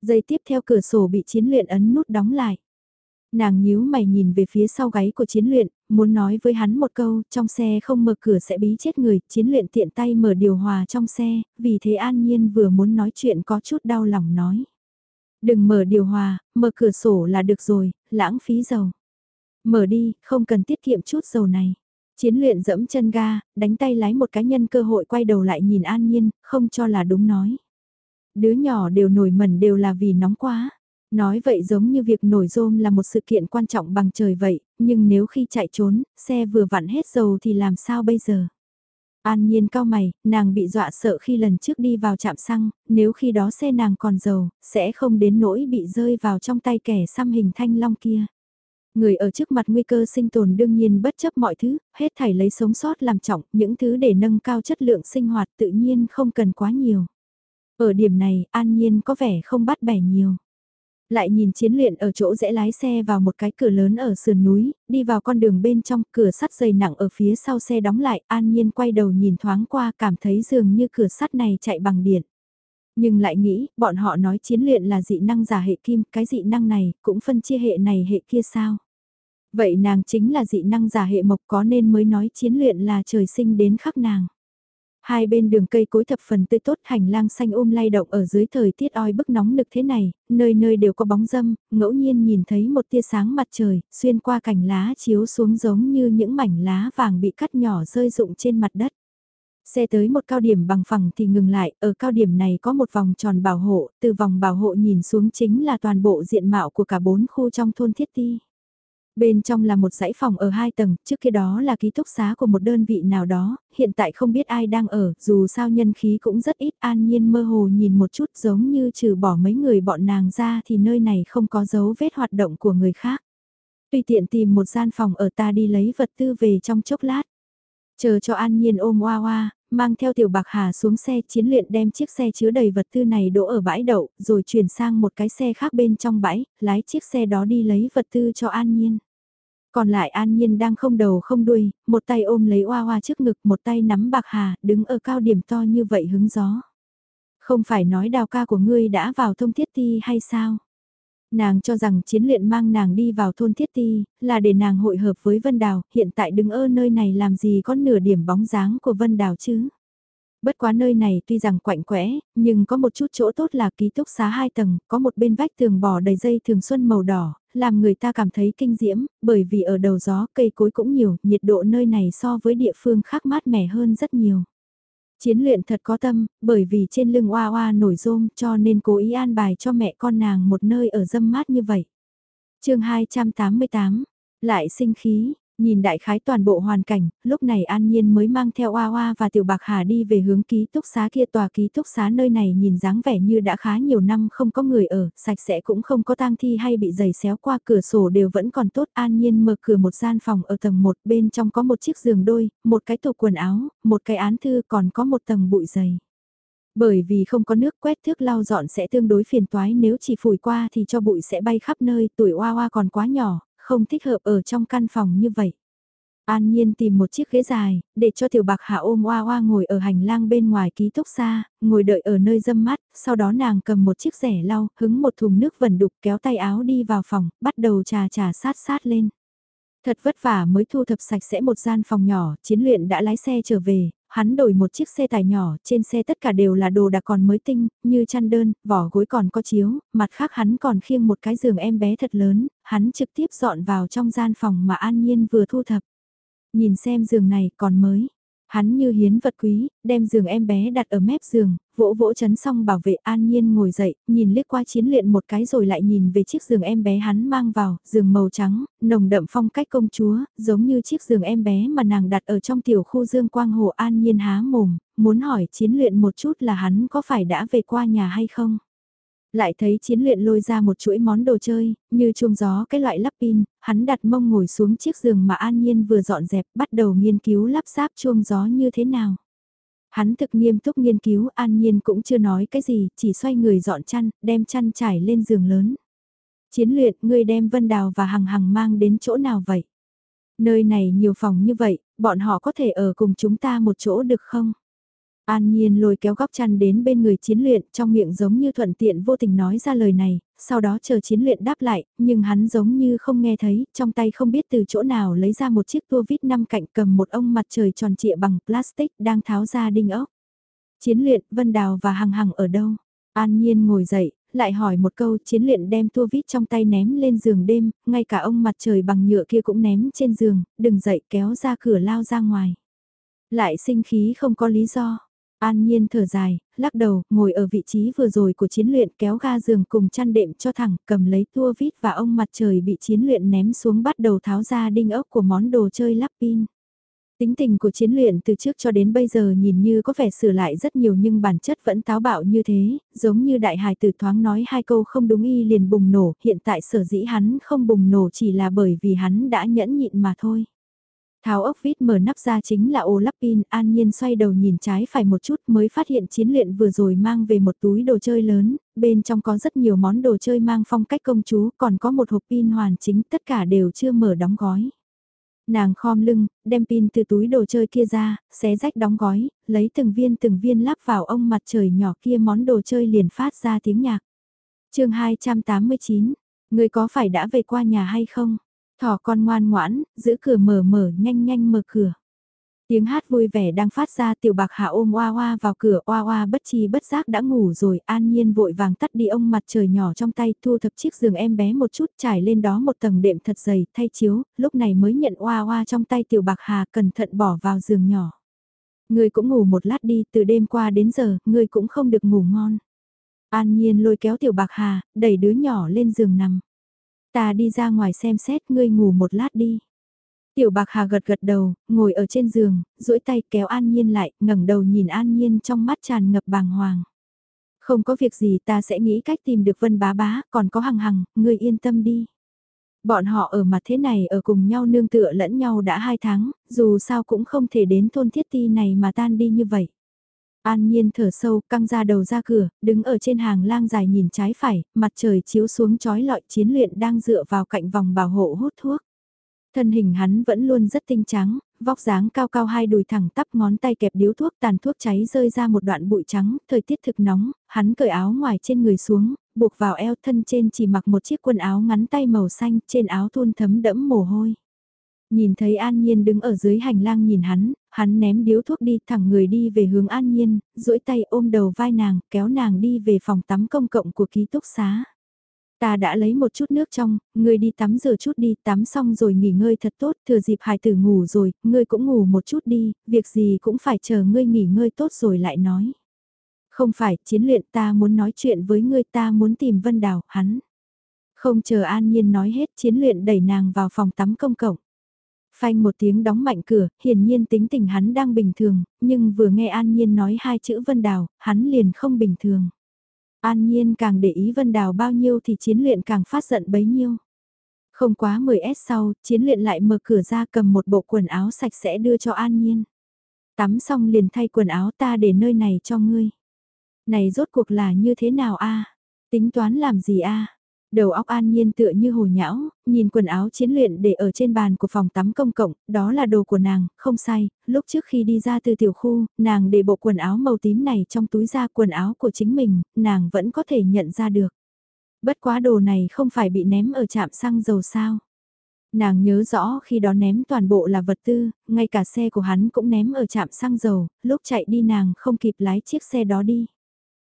Giây tiếp theo cửa sổ bị chiến luyện ấn nút đóng lại. Nàng nhíu mày nhìn về phía sau gáy của chiến luyện, muốn nói với hắn một câu, trong xe không mở cửa sẽ bí chết người, chiến luyện tiện tay mở điều hòa trong xe, vì thế an nhiên vừa muốn nói chuyện có chút đau lòng nói. Đừng mở điều hòa, mở cửa sổ là được rồi, lãng phí dầu. Mở đi, không cần tiết kiệm chút dầu này. Chiến luyện dẫm chân ga, đánh tay lái một cá nhân cơ hội quay đầu lại nhìn an nhiên, không cho là đúng nói. Đứa nhỏ đều nổi mẩn đều là vì nóng quá. Nói vậy giống như việc nổi rôm là một sự kiện quan trọng bằng trời vậy, nhưng nếu khi chạy trốn, xe vừa vặn hết dầu thì làm sao bây giờ? An nhiên cao mày, nàng bị dọa sợ khi lần trước đi vào trạm xăng, nếu khi đó xe nàng còn dầu, sẽ không đến nỗi bị rơi vào trong tay kẻ xăm hình thanh long kia. Người ở trước mặt nguy cơ sinh tồn đương nhiên bất chấp mọi thứ, hết thảy lấy sống sót làm trọng, những thứ để nâng cao chất lượng sinh hoạt tự nhiên không cần quá nhiều. Ở điểm này, an nhiên có vẻ không bắt bẻ nhiều. Lại nhìn chiến luyện ở chỗ rẽ lái xe vào một cái cửa lớn ở sườn núi, đi vào con đường bên trong, cửa sắt dày nặng ở phía sau xe đóng lại, an nhiên quay đầu nhìn thoáng qua cảm thấy dường như cửa sắt này chạy bằng điện. Nhưng lại nghĩ, bọn họ nói chiến luyện là dị năng giả hệ kim, cái dị năng này cũng phân chia hệ này hệ kia sao? Vậy nàng chính là dị năng giả hệ mộc có nên mới nói chiến luyện là trời sinh đến khắc nàng. Hai bên đường cây cối thập phần tươi tốt hành lang xanh ôm lay động ở dưới thời tiết oi bức nóng nực thế này, nơi nơi đều có bóng dâm, ngẫu nhiên nhìn thấy một tia sáng mặt trời, xuyên qua cành lá chiếu xuống giống như những mảnh lá vàng bị cắt nhỏ rơi rụng trên mặt đất. Xe tới một cao điểm bằng phẳng thì ngừng lại, ở cao điểm này có một vòng tròn bảo hộ, từ vòng bảo hộ nhìn xuống chính là toàn bộ diện mạo của cả bốn khu trong thôn thiết ti. Bên trong là một dãy phòng ở hai tầng, trước kia đó là ký túc xá của một đơn vị nào đó, hiện tại không biết ai đang ở, dù sao nhân khí cũng rất ít an nhiên mơ hồ nhìn một chút giống như trừ bỏ mấy người bọn nàng ra thì nơi này không có dấu vết hoạt động của người khác. Tùy tiện tìm một gian phòng ở ta đi lấy vật tư về trong chốc lát. Chờ cho an nhiên ôm oa oa, mang theo tiểu bạc hà xuống xe chiến luyện đem chiếc xe chứa đầy vật tư này đỗ ở bãi đậu, rồi chuyển sang một cái xe khác bên trong bãi, lái chiếc xe đó đi lấy vật tư cho an nhiên. Còn lại an nhiên đang không đầu không đuôi, một tay ôm lấy oa oa trước ngực, một tay nắm bạc hà, đứng ở cao điểm to như vậy hứng gió. Không phải nói đào ca của ngươi đã vào thông thiết ti hay sao? Nàng cho rằng chiến luyện mang nàng đi vào thôn thiết ti, là để nàng hội hợp với Vân Đào, hiện tại đứng ở nơi này làm gì có nửa điểm bóng dáng của Vân Đào chứ? Bất quá nơi này tuy rằng quạnh quẽ, nhưng có một chút chỗ tốt là ký túc xá hai tầng, có một bên vách tường bò đầy dây thường xuân màu đỏ, làm người ta cảm thấy kinh diễm, bởi vì ở đầu gió cây cối cũng nhiều, nhiệt độ nơi này so với địa phương khác mát mẻ hơn rất nhiều. Chiến luyện thật có tâm, bởi vì trên lưng oa oa nổi rôm cho nên cố ý an bài cho mẹ con nàng một nơi ở dâm mát như vậy. chương 288, lại sinh khí, Nhìn đại khái toàn bộ hoàn cảnh, lúc này An Nhiên mới mang theo Oa Oa và Tiểu Bạc Hà đi về hướng ký túc xá kia tòa ký túc xá nơi này nhìn dáng vẻ như đã khá nhiều năm không có người ở, sạch sẽ cũng không có tang thi hay bị giày xéo qua cửa sổ đều vẫn còn tốt. An Nhiên mở cửa một gian phòng ở tầng 1 bên trong có một chiếc giường đôi, một cái tủ quần áo, một cái án thư còn có một tầng bụi dày. Bởi vì không có nước quét thước lau dọn sẽ tương đối phiền toái nếu chỉ phủi qua thì cho bụi sẽ bay khắp nơi, tuổi oa oa còn quá nhỏ, không thích hợp ở trong căn phòng như vậy. An Nhiên tìm một chiếc ghế dài, để cho tiểu bạc hạ ôm oa oa ngồi ở hành lang bên ngoài ký túc xa, ngồi đợi ở nơi dâm mát, sau đó nàng cầm một chiếc rẻ lau, hứng một thùng nước vẩn đục kéo tay áo đi vào phòng, bắt đầu trà trà sát sát lên. Thật vất vả mới thu thập sạch sẽ một gian phòng nhỏ, chiến luyện đã lái xe trở về, hắn đổi một chiếc xe tải nhỏ, trên xe tất cả đều là đồ đặc còn mới tinh, như chăn đơn, vỏ gối còn có chiếu, mặt khác hắn còn khiêng một cái giường em bé thật lớn, hắn trực tiếp dọn vào trong gian phòng mà An Nhiên vừa thu thập. Nhìn xem giường này còn mới. Hắn như hiến vật quý, đem giường em bé đặt ở mép giường, vỗ vỗ chấn xong bảo vệ an nhiên ngồi dậy, nhìn liếc qua chiến luyện một cái rồi lại nhìn về chiếc giường em bé hắn mang vào, giường màu trắng, nồng đậm phong cách công chúa, giống như chiếc giường em bé mà nàng đặt ở trong tiểu khu dương quang hồ an nhiên há mồm, muốn hỏi chiến luyện một chút là hắn có phải đã về qua nhà hay không. Lại thấy chiến luyện lôi ra một chuỗi món đồ chơi, như chuông gió cái loại lắp pin, hắn đặt mông ngồi xuống chiếc giường mà An Nhiên vừa dọn dẹp bắt đầu nghiên cứu lắp ráp chuông gió như thế nào. Hắn thực nghiêm túc nghiên cứu An Nhiên cũng chưa nói cái gì, chỉ xoay người dọn chăn, đem chăn trải lên giường lớn. Chiến luyện, ngươi đem Vân Đào và Hằng Hằng mang đến chỗ nào vậy? Nơi này nhiều phòng như vậy, bọn họ có thể ở cùng chúng ta một chỗ được không? An Nhiên lôi kéo góc chăn đến bên người chiến luyện trong miệng giống như thuận tiện vô tình nói ra lời này, sau đó chờ chiến luyện đáp lại, nhưng hắn giống như không nghe thấy, trong tay không biết từ chỗ nào lấy ra một chiếc tua vít năm cạnh cầm một ông mặt trời tròn trịa bằng plastic đang tháo ra đinh ốc. Chiến luyện, Vân Đào và Hằng Hằng ở đâu? An Nhiên ngồi dậy, lại hỏi một câu chiến luyện đem tua vít trong tay ném lên giường đêm, ngay cả ông mặt trời bằng nhựa kia cũng ném trên giường, đừng dậy kéo ra cửa lao ra ngoài. Lại sinh khí không có lý do. An Nhiên thở dài, lắc đầu, ngồi ở vị trí vừa rồi của chiến luyện kéo ga giường cùng chăn đệm cho thẳng, cầm lấy tua vít và ông mặt trời bị chiến luyện ném xuống bắt đầu tháo ra đinh ốc của món đồ chơi lắp pin. Tính tình của chiến luyện từ trước cho đến bây giờ nhìn như có vẻ sửa lại rất nhiều nhưng bản chất vẫn táo bạo như thế, giống như đại hài tử thoáng nói hai câu không đúng y liền bùng nổ, hiện tại sở dĩ hắn không bùng nổ chỉ là bởi vì hắn đã nhẫn nhịn mà thôi. Tháo ốc vít mở nắp ra chính là ô lắp pin, an nhiên xoay đầu nhìn trái phải một chút mới phát hiện chiến luyện vừa rồi mang về một túi đồ chơi lớn, bên trong có rất nhiều món đồ chơi mang phong cách công chúa, còn có một hộp pin hoàn chính, tất cả đều chưa mở đóng gói. Nàng khom lưng, đem pin từ túi đồ chơi kia ra, xé rách đóng gói, lấy từng viên từng viên lắp vào ông mặt trời nhỏ kia món đồ chơi liền phát ra tiếng nhạc. chương 289, người có phải đã về qua nhà hay không? Thỏ con ngoan ngoãn, giữ cửa mở mở nhanh nhanh mở cửa. Tiếng hát vui vẻ đang phát ra tiểu bạc hạ ôm oa oa vào cửa oa oa bất chi bất giác đã ngủ rồi an nhiên vội vàng tắt đi ông mặt trời nhỏ trong tay thu thập chiếc giường em bé một chút trải lên đó một tầng đệm thật dày thay chiếu lúc này mới nhận oa oa trong tay tiểu bạc hà cẩn thận bỏ vào giường nhỏ. Người cũng ngủ một lát đi từ đêm qua đến giờ người cũng không được ngủ ngon. An nhiên lôi kéo tiểu bạc hà đẩy đứa nhỏ lên giường nằm. Ta đi ra ngoài xem xét ngươi ngủ một lát đi. Tiểu bạc hà gật gật đầu, ngồi ở trên giường, duỗi tay kéo An Nhiên lại, ngẩng đầu nhìn An Nhiên trong mắt tràn ngập bàng hoàng. Không có việc gì ta sẽ nghĩ cách tìm được vân bá bá, còn có hằng hằng, ngươi yên tâm đi. Bọn họ ở mặt thế này ở cùng nhau nương tựa lẫn nhau đã hai tháng, dù sao cũng không thể đến thôn thiết ti này mà tan đi như vậy. An Nhiên thở sâu, căng ra đầu ra cửa, đứng ở trên hàng lang dài nhìn trái phải, mặt trời chiếu xuống chói lọi chiến luyện đang dựa vào cạnh vòng bảo hộ hút thuốc. Thân hình hắn vẫn luôn rất tinh trắng, vóc dáng cao cao hai đùi thẳng tắp ngón tay kẹp điếu thuốc tàn thuốc cháy rơi ra một đoạn bụi trắng, thời tiết thực nóng, hắn cởi áo ngoài trên người xuống, buộc vào eo thân trên chỉ mặc một chiếc quần áo ngắn tay màu xanh, trên áo thun thấm đẫm mồ hôi. Nhìn thấy An Nhiên đứng ở dưới hành lang nhìn hắn, hắn ném điếu thuốc đi thẳng người đi về hướng An Nhiên, duỗi tay ôm đầu vai nàng, kéo nàng đi về phòng tắm công cộng của ký túc xá. Ta đã lấy một chút nước trong, ngươi đi tắm rửa chút đi, tắm xong rồi nghỉ ngơi thật tốt, thừa dịp hài tử ngủ rồi, ngươi cũng ngủ một chút đi, việc gì cũng phải chờ ngươi nghỉ ngơi tốt rồi lại nói. Không phải, chiến luyện ta muốn nói chuyện với ngươi ta muốn tìm Vân Đào, hắn. Không chờ An Nhiên nói hết chiến luyện đẩy nàng vào phòng tắm công cộng. Phanh một tiếng đóng mạnh cửa, hiển nhiên tính tình hắn đang bình thường, nhưng vừa nghe An Nhiên nói hai chữ Vân Đào, hắn liền không bình thường. An Nhiên càng để ý Vân Đào bao nhiêu thì chiến luyện càng phát giận bấy nhiêu. Không quá 10S sau, chiến luyện lại mở cửa ra cầm một bộ quần áo sạch sẽ đưa cho An Nhiên. Tắm xong liền thay quần áo ta để nơi này cho ngươi. Này rốt cuộc là như thế nào a Tính toán làm gì a Đầu óc an nhiên tựa như hồ nhão, nhìn quần áo chiến luyện để ở trên bàn của phòng tắm công cộng, đó là đồ của nàng, không sai, lúc trước khi đi ra từ tiểu khu, nàng để bộ quần áo màu tím này trong túi da quần áo của chính mình, nàng vẫn có thể nhận ra được. Bất quá đồ này không phải bị ném ở trạm xăng dầu sao. Nàng nhớ rõ khi đó ném toàn bộ là vật tư, ngay cả xe của hắn cũng ném ở trạm xăng dầu, lúc chạy đi nàng không kịp lái chiếc xe đó đi.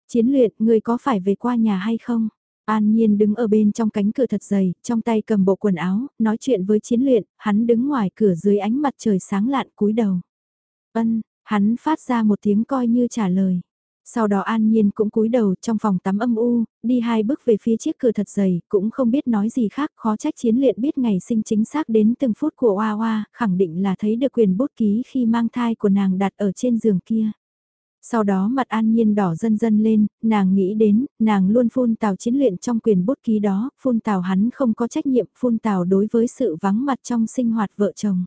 Chiến luyện, người có phải về qua nhà hay không? An Nhiên đứng ở bên trong cánh cửa thật dày, trong tay cầm bộ quần áo, nói chuyện với chiến luyện, hắn đứng ngoài cửa dưới ánh mặt trời sáng lạn cúi đầu. Ân, hắn phát ra một tiếng coi như trả lời. Sau đó An Nhiên cũng cúi đầu trong phòng tắm âm u, đi hai bước về phía chiếc cửa thật dày, cũng không biết nói gì khác, khó trách chiến luyện biết ngày sinh chính xác đến từng phút của Hoa Hoa, khẳng định là thấy được quyền bút ký khi mang thai của nàng đặt ở trên giường kia. Sau đó mặt an nhiên đỏ dần dần lên, nàng nghĩ đến, nàng luôn phun tào chiến luyện trong quyền bút ký đó, phun tào hắn không có trách nhiệm, phun tào đối với sự vắng mặt trong sinh hoạt vợ chồng.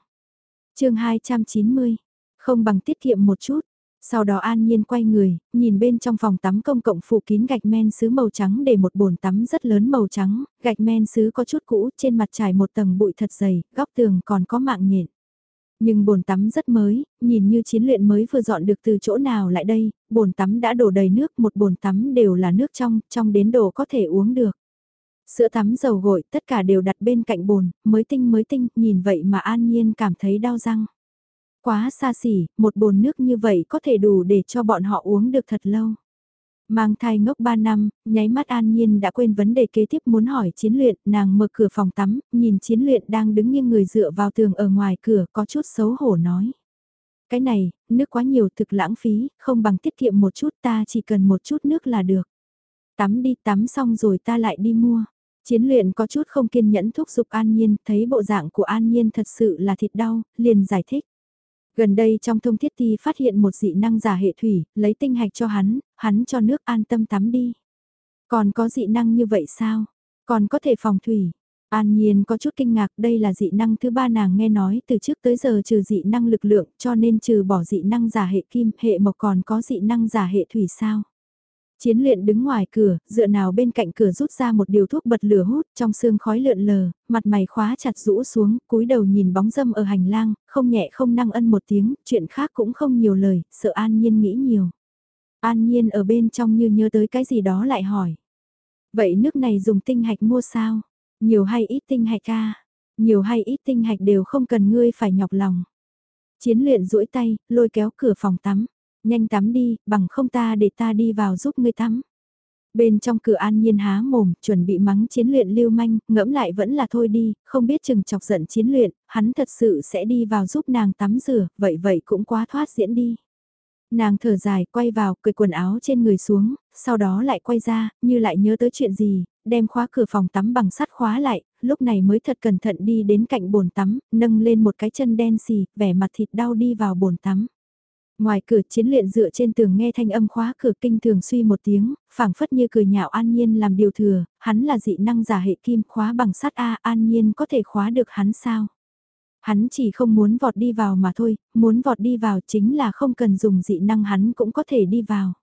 chương 290, không bằng tiết kiệm một chút. Sau đó an nhiên quay người, nhìn bên trong phòng tắm công cộng phủ kín gạch men sứ màu trắng để một bồn tắm rất lớn màu trắng, gạch men sứ có chút cũ, trên mặt trải một tầng bụi thật dày, góc tường còn có mạng nhện. Nhưng bồn tắm rất mới, nhìn như chiến luyện mới vừa dọn được từ chỗ nào lại đây, bồn tắm đã đổ đầy nước, một bồn tắm đều là nước trong, trong đến đồ có thể uống được. Sữa tắm dầu gội tất cả đều đặt bên cạnh bồn, mới tinh mới tinh, nhìn vậy mà an nhiên cảm thấy đau răng. Quá xa xỉ, một bồn nước như vậy có thể đủ để cho bọn họ uống được thật lâu. Mang thai ngốc 3 năm, nháy mắt an nhiên đã quên vấn đề kế tiếp muốn hỏi chiến luyện, nàng mở cửa phòng tắm, nhìn chiến luyện đang đứng nghiêng người dựa vào tường ở ngoài cửa có chút xấu hổ nói. Cái này, nước quá nhiều thực lãng phí, không bằng tiết kiệm một chút ta chỉ cần một chút nước là được. Tắm đi tắm xong rồi ta lại đi mua. Chiến luyện có chút không kiên nhẫn thúc giục An Nhiên, thấy bộ dạng của An Nhiên thật sự là thịt đau, liền giải thích. Gần đây trong thông thiết ti phát hiện một dị năng giả hệ thủy, lấy tinh hạch cho hắn, hắn cho nước an tâm tắm đi. Còn có dị năng như vậy sao? Còn có thể phòng thủy. An Nhiên có chút kinh ngạc đây là dị năng thứ ba nàng nghe nói từ trước tới giờ trừ dị năng lực lượng cho nên trừ bỏ dị năng giả hệ kim hệ mộc còn có dị năng giả hệ thủy sao. Chiến luyện đứng ngoài cửa, dựa nào bên cạnh cửa rút ra một điều thuốc bật lửa hút, trong xương khói lượn lờ, mặt mày khóa chặt rũ xuống, cúi đầu nhìn bóng dâm ở hành lang, không nhẹ không năng ân một tiếng, chuyện khác cũng không nhiều lời, sợ an nhiên nghĩ nhiều. An nhiên ở bên trong như nhớ tới cái gì đó lại hỏi. Vậy nước này dùng tinh hạch mua sao? Nhiều hay ít tinh hạch ca? Nhiều hay ít tinh hạch đều không cần ngươi phải nhọc lòng. Chiến luyện duỗi tay, lôi kéo cửa phòng tắm. Nhanh tắm đi, bằng không ta để ta đi vào giúp ngươi tắm. Bên trong cửa an nhiên há mồm, chuẩn bị mắng chiến luyện lưu manh, ngẫm lại vẫn là thôi đi, không biết chừng chọc giận chiến luyện, hắn thật sự sẽ đi vào giúp nàng tắm rửa, vậy vậy cũng quá thoát diễn đi. Nàng thở dài, quay vào, cười quần áo trên người xuống, sau đó lại quay ra, như lại nhớ tới chuyện gì, đem khóa cửa phòng tắm bằng sắt khóa lại, lúc này mới thật cẩn thận đi đến cạnh bồn tắm, nâng lên một cái chân đen xì, vẻ mặt thịt đau đi vào bồn tắm. Ngoài cửa chiến luyện dựa trên tường nghe thanh âm khóa cửa kinh thường suy một tiếng, phảng phất như cười nhạo an nhiên làm điều thừa, hắn là dị năng giả hệ kim khóa bằng sắt A an nhiên có thể khóa được hắn sao? Hắn chỉ không muốn vọt đi vào mà thôi, muốn vọt đi vào chính là không cần dùng dị năng hắn cũng có thể đi vào.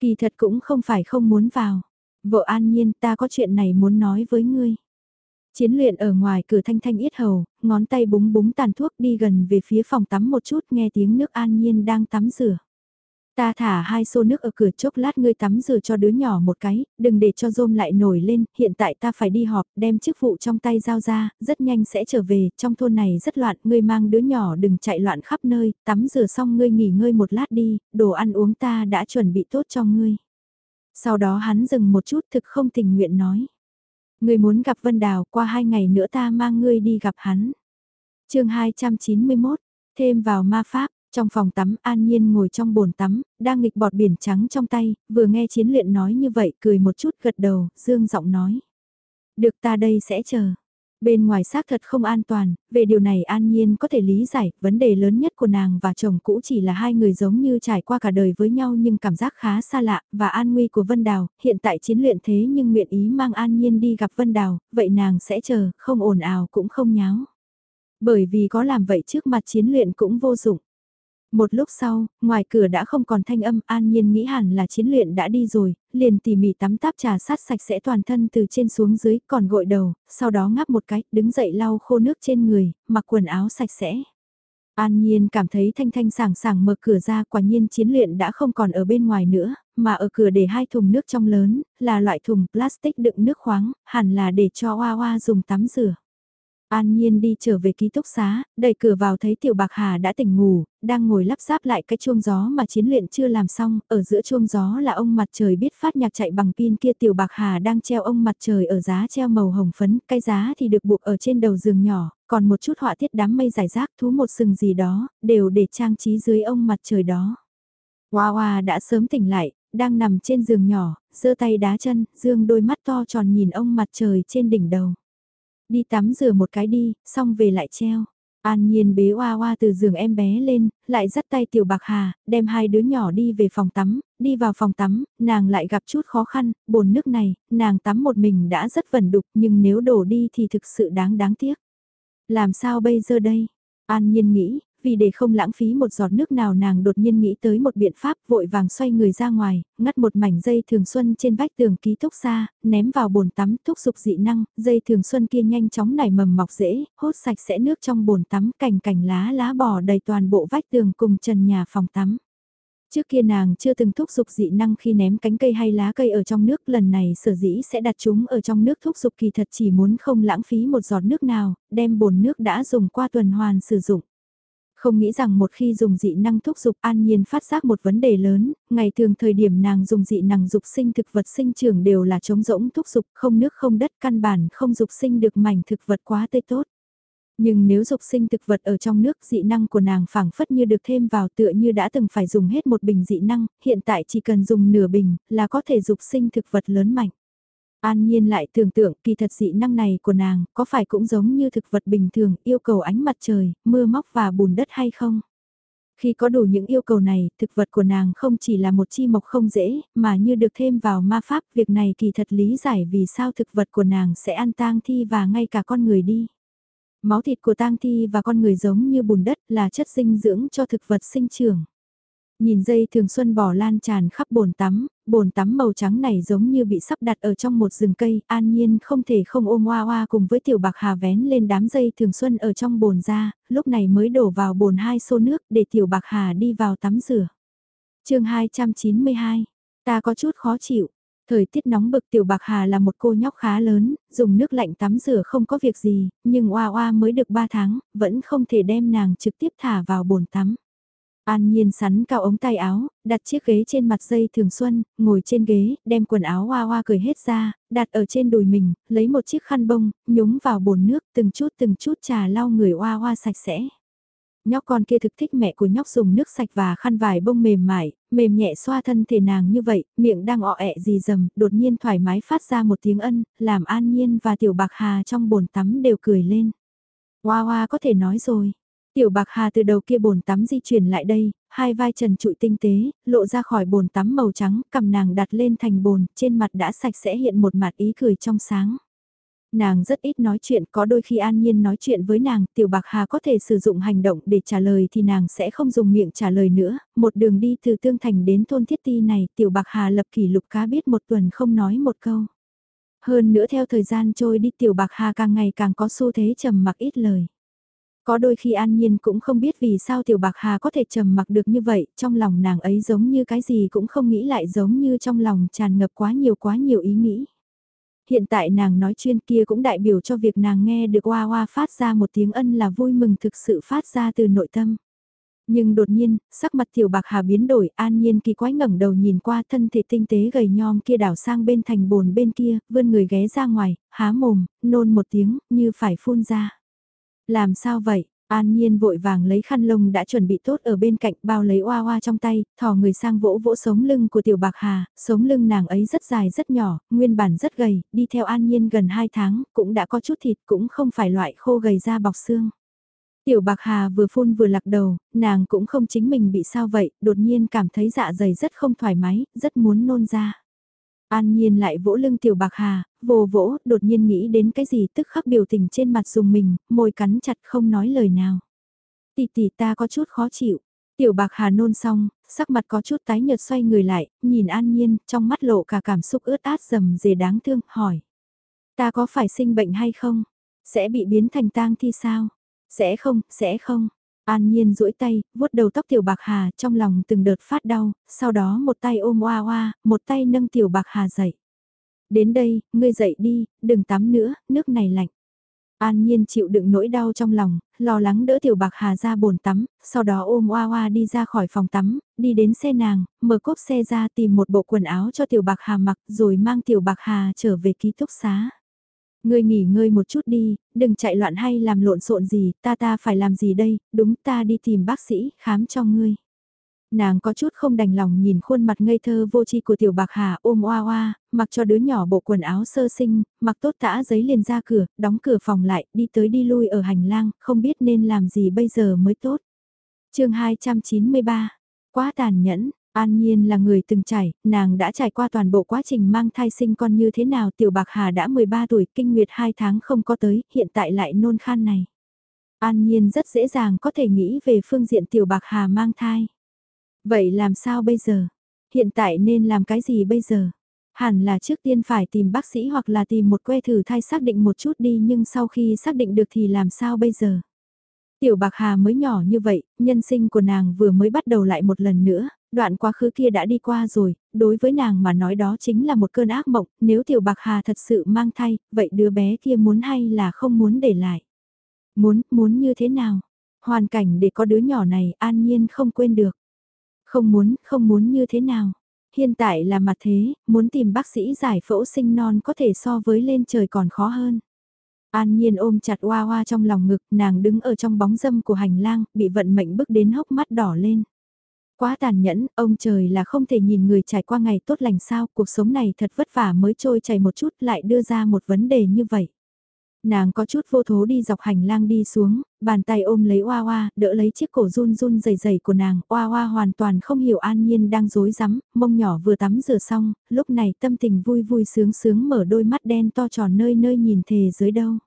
Kỳ thật cũng không phải không muốn vào. Vợ an nhiên ta có chuyện này muốn nói với ngươi. Chiến luyện ở ngoài cửa thanh thanh yết hầu, ngón tay búng búng tàn thuốc đi gần về phía phòng tắm một chút nghe tiếng nước an nhiên đang tắm rửa. Ta thả hai xô nước ở cửa chốc lát ngươi tắm rửa cho đứa nhỏ một cái, đừng để cho rôm lại nổi lên, hiện tại ta phải đi họp, đem chức vụ trong tay giao ra, rất nhanh sẽ trở về, trong thôn này rất loạn, ngươi mang đứa nhỏ đừng chạy loạn khắp nơi, tắm rửa xong ngươi nghỉ ngơi một lát đi, đồ ăn uống ta đã chuẩn bị tốt cho ngươi. Sau đó hắn dừng một chút thực không tình nguyện nói. Ngươi muốn gặp Vân Đào, qua hai ngày nữa ta mang ngươi đi gặp hắn. chương 291, thêm vào ma pháp, trong phòng tắm an nhiên ngồi trong bồn tắm, đang nghịch bọt biển trắng trong tay, vừa nghe chiến luyện nói như vậy cười một chút gật đầu, dương giọng nói. Được ta đây sẽ chờ. Bên ngoài xác thật không an toàn, về điều này an nhiên có thể lý giải, vấn đề lớn nhất của nàng và chồng cũ chỉ là hai người giống như trải qua cả đời với nhau nhưng cảm giác khá xa lạ, và an nguy của Vân Đào, hiện tại chiến luyện thế nhưng nguyện ý mang an nhiên đi gặp Vân Đào, vậy nàng sẽ chờ, không ồn ào cũng không nháo. Bởi vì có làm vậy trước mặt chiến luyện cũng vô dụng. Một lúc sau, ngoài cửa đã không còn thanh âm, an nhiên nghĩ hẳn là chiến luyện đã đi rồi, liền tỉ mỉ tắm táp trà sát sạch sẽ toàn thân từ trên xuống dưới, còn gội đầu, sau đó ngáp một cái, đứng dậy lau khô nước trên người, mặc quần áo sạch sẽ. An Nhiên cảm thấy thanh thanh sảng sảng mở cửa ra quả nhiên chiến luyện đã không còn ở bên ngoài nữa, mà ở cửa để hai thùng nước trong lớn, là loại thùng plastic đựng nước khoáng, hẳn là để cho Hoa Hoa dùng tắm rửa. An Nhiên đi trở về ký túc xá, đẩy cửa vào thấy Tiểu Bạc Hà đã tỉnh ngủ, đang ngồi lắp ráp lại cái chuông gió mà chiến luyện chưa làm xong, ở giữa chuông gió là ông mặt trời biết phát nhạc chạy bằng pin kia Tiểu Bạc Hà đang treo ông mặt trời ở giá treo màu hồng phấn, cái giá thì được buộc ở trên đầu giường nhỏ, còn một chút họa tiết đám mây giải rác thú một sừng gì đó, đều để trang trí dưới ông mặt trời đó. Hoa Hoa đã sớm tỉnh lại, đang nằm trên giường nhỏ, giơ tay đá chân, dương đôi mắt to tròn nhìn ông mặt trời trên đỉnh đầu. Đi tắm rửa một cái đi, xong về lại treo. An Nhiên bế oa oa từ giường em bé lên, lại dắt tay Tiểu Bạc Hà, đem hai đứa nhỏ đi về phòng tắm, đi vào phòng tắm, nàng lại gặp chút khó khăn, bồn nước này, nàng tắm một mình đã rất vẩn đục nhưng nếu đổ đi thì thực sự đáng đáng tiếc. Làm sao bây giờ đây? An Nhiên nghĩ, vì để không lãng phí một giọt nước nào nàng đột nhiên nghĩ tới một biện pháp vội vàng xoay người ra ngoài, ngắt một mảnh dây thường xuân trên vách tường ký túc xa, ném vào bồn tắm thúc dục dị năng, dây thường xuân kia nhanh chóng nảy mầm mọc rễ, hốt sạch sẽ nước trong bồn tắm cành cành lá lá bò đầy toàn bộ vách tường cùng trần nhà phòng tắm. Trước kia nàng chưa từng thúc dục dị năng khi ném cánh cây hay lá cây ở trong nước lần này sở dĩ sẽ đặt chúng ở trong nước thúc dục kỳ thật chỉ muốn không lãng phí một giọt nước nào, đem bồn nước đã dùng qua tuần hoàn sử dụng. Không nghĩ rằng một khi dùng dị năng thúc dục an nhiên phát giác một vấn đề lớn, ngày thường thời điểm nàng dùng dị năng dục sinh thực vật sinh trưởng đều là trống rỗng thúc dục không nước không đất căn bản không dục sinh được mảnh thực vật quá tươi tốt. Nhưng nếu dục sinh thực vật ở trong nước dị năng của nàng phảng phất như được thêm vào tựa như đã từng phải dùng hết một bình dị năng, hiện tại chỉ cần dùng nửa bình là có thể dục sinh thực vật lớn mạnh. An Nhiên lại tưởng tượng kỳ thật dị năng này của nàng có phải cũng giống như thực vật bình thường yêu cầu ánh mặt trời, mưa móc và bùn đất hay không? Khi có đủ những yêu cầu này, thực vật của nàng không chỉ là một chi mộc không dễ, mà như được thêm vào ma pháp, việc này kỳ thật lý giải vì sao thực vật của nàng sẽ ăn tang thi và ngay cả con người đi. Máu thịt của tang thi và con người giống như bùn đất là chất dinh dưỡng cho thực vật sinh trưởng. Nhìn dây thường xuân bỏ lan tràn khắp bồn tắm, bồn tắm màu trắng này giống như bị sắp đặt ở trong một rừng cây, an nhiên không thể không ôm hoa hoa cùng với tiểu bạc hà vén lên đám dây thường xuân ở trong bồn ra, lúc này mới đổ vào bồn hai xô nước để tiểu bạc hà đi vào tắm rửa. chương 292, ta có chút khó chịu. Thời tiết nóng bực tiểu bạc hà là một cô nhóc khá lớn, dùng nước lạnh tắm rửa không có việc gì, nhưng oa oa mới được 3 tháng, vẫn không thể đem nàng trực tiếp thả vào bồn tắm. An Nhiên sắn cao ống tay áo, đặt chiếc ghế trên mặt dây thường xuân, ngồi trên ghế, đem quần áo hoa hoa cười hết ra, đặt ở trên đùi mình, lấy một chiếc khăn bông, nhúng vào bồn nước từng chút từng chút trà lau người hoa hoa sạch sẽ. Nhóc con kia thực thích mẹ của nhóc dùng nước sạch và khăn vải bông mềm mại, mềm nhẹ xoa thân thể nàng như vậy, miệng đang ọ ẹ gì dầm, đột nhiên thoải mái phát ra một tiếng ân, làm An Nhiên và Tiểu Bạc Hà trong bồn tắm đều cười lên. Hoa hoa có thể nói rồi. Tiểu bạc hà từ đầu kia bồn tắm di chuyển lại đây, hai vai trần trụi tinh tế, lộ ra khỏi bồn tắm màu trắng, cầm nàng đặt lên thành bồn, trên mặt đã sạch sẽ hiện một mặt ý cười trong sáng. Nàng rất ít nói chuyện, có đôi khi an nhiên nói chuyện với nàng, tiểu bạc hà có thể sử dụng hành động để trả lời thì nàng sẽ không dùng miệng trả lời nữa, một đường đi từ tương thành đến thôn thiết ti này, tiểu bạc hà lập kỷ lục cá biết một tuần không nói một câu. Hơn nữa theo thời gian trôi đi tiểu bạc hà càng ngày càng có xu thế trầm mặc ít lời. Có đôi khi An Nhiên cũng không biết vì sao Tiểu Bạc Hà có thể trầm mặc được như vậy, trong lòng nàng ấy giống như cái gì cũng không nghĩ lại giống như trong lòng tràn ngập quá nhiều quá nhiều ý nghĩ. Hiện tại nàng nói chuyên kia cũng đại biểu cho việc nàng nghe được Hoa Hoa phát ra một tiếng ân là vui mừng thực sự phát ra từ nội tâm. Nhưng đột nhiên, sắc mặt tiểu bạc hà biến đổi, an nhiên kỳ quái ngẩng đầu nhìn qua thân thể tinh tế gầy nhom kia đảo sang bên thành bồn bên kia, vươn người ghé ra ngoài, há mồm, nôn một tiếng, như phải phun ra. Làm sao vậy? An Nhiên vội vàng lấy khăn lông đã chuẩn bị tốt ở bên cạnh bao lấy oa oa trong tay, thò người sang vỗ vỗ sống lưng của tiểu bạc hà, sống lưng nàng ấy rất dài rất nhỏ, nguyên bản rất gầy, đi theo An Nhiên gần 2 tháng, cũng đã có chút thịt cũng không phải loại khô gầy da bọc xương. Tiểu bạc hà vừa phun vừa lạc đầu, nàng cũng không chính mình bị sao vậy, đột nhiên cảm thấy dạ dày rất không thoải mái, rất muốn nôn ra. An Nhiên lại vỗ lưng Tiểu Bạc Hà, vồ vỗ, đột nhiên nghĩ đến cái gì tức khắc biểu tình trên mặt dùng mình, môi cắn chặt không nói lời nào. Tỷ tỷ ta có chút khó chịu. Tiểu bạc hà nôn xong, sắc mặt có chút tái nhợt xoay người lại, nhìn an nhiên, trong mắt lộ cả cảm xúc ướt át dầm dề đáng thương, hỏi. Ta có phải sinh bệnh hay không? Sẽ bị biến thành tang thi sao? Sẽ không, sẽ không. An Nhiên duỗi tay, vuốt đầu tóc Tiểu Bạc Hà trong lòng từng đợt phát đau, sau đó một tay ôm oa oa, một tay nâng Tiểu Bạc Hà dậy. Đến đây, ngươi dậy đi, đừng tắm nữa, nước này lạnh. An Nhiên chịu đựng nỗi đau trong lòng, lo lắng đỡ Tiểu Bạc Hà ra bồn tắm, sau đó ôm Oa Oa đi ra khỏi phòng tắm, đi đến xe nàng, mở cốp xe ra tìm một bộ quần áo cho Tiểu Bạc Hà mặc rồi mang Tiểu Bạc Hà trở về ký túc xá. Ngươi nghỉ ngơi một chút đi, đừng chạy loạn hay làm lộn xộn gì, ta ta phải làm gì đây, đúng ta đi tìm bác sĩ, khám cho ngươi. Nàng có chút không đành lòng nhìn khuôn mặt ngây thơ vô tri của tiểu bạc hà ôm oa oa, mặc cho đứa nhỏ bộ quần áo sơ sinh, mặc tốt tã giấy liền ra cửa, đóng cửa phòng lại, đi tới đi lui ở hành lang, không biết nên làm gì bây giờ mới tốt. chương 293, quá tàn nhẫn, An Nhiên là người từng trải, nàng đã trải qua toàn bộ quá trình mang thai sinh con như thế nào tiểu bạc hà đã 13 tuổi kinh nguyệt 2 tháng không có tới, hiện tại lại nôn khan này. An Nhiên rất dễ dàng có thể nghĩ về phương diện tiểu bạc hà mang thai. Vậy làm sao bây giờ? Hiện tại nên làm cái gì bây giờ? Hẳn là trước tiên phải tìm bác sĩ hoặc là tìm một que thử thai xác định một chút đi nhưng sau khi xác định được thì làm sao bây giờ? Tiểu Bạc Hà mới nhỏ như vậy, nhân sinh của nàng vừa mới bắt đầu lại một lần nữa, đoạn quá khứ kia đã đi qua rồi, đối với nàng mà nói đó chính là một cơn ác mộng, nếu Tiểu Bạc Hà thật sự mang thai, vậy đứa bé kia muốn hay là không muốn để lại? Muốn, muốn như thế nào? Hoàn cảnh để có đứa nhỏ này an nhiên không quên được. Không muốn, không muốn như thế nào? Hiện tại là mặt thế, muốn tìm bác sĩ giải phẫu sinh non có thể so với lên trời còn khó hơn. An Nhiên ôm chặt Hoa Hoa trong lòng ngực, nàng đứng ở trong bóng dâm của hành lang, bị vận mệnh bức đến hốc mắt đỏ lên. Quá tàn nhẫn, ông trời là không thể nhìn người trải qua ngày tốt lành sao, cuộc sống này thật vất vả mới trôi chảy một chút lại đưa ra một vấn đề như vậy. Nàng có chút vô thố đi dọc hành lang đi xuống, bàn tay ôm lấy Oa Oa, đỡ lấy chiếc cổ run run dày dày của nàng, Oa Oa hoàn toàn không hiểu an nhiên đang dối rắm mông nhỏ vừa tắm rửa xong, lúc này tâm tình vui vui sướng sướng mở đôi mắt đen to tròn nơi nơi nhìn thề dưới đâu.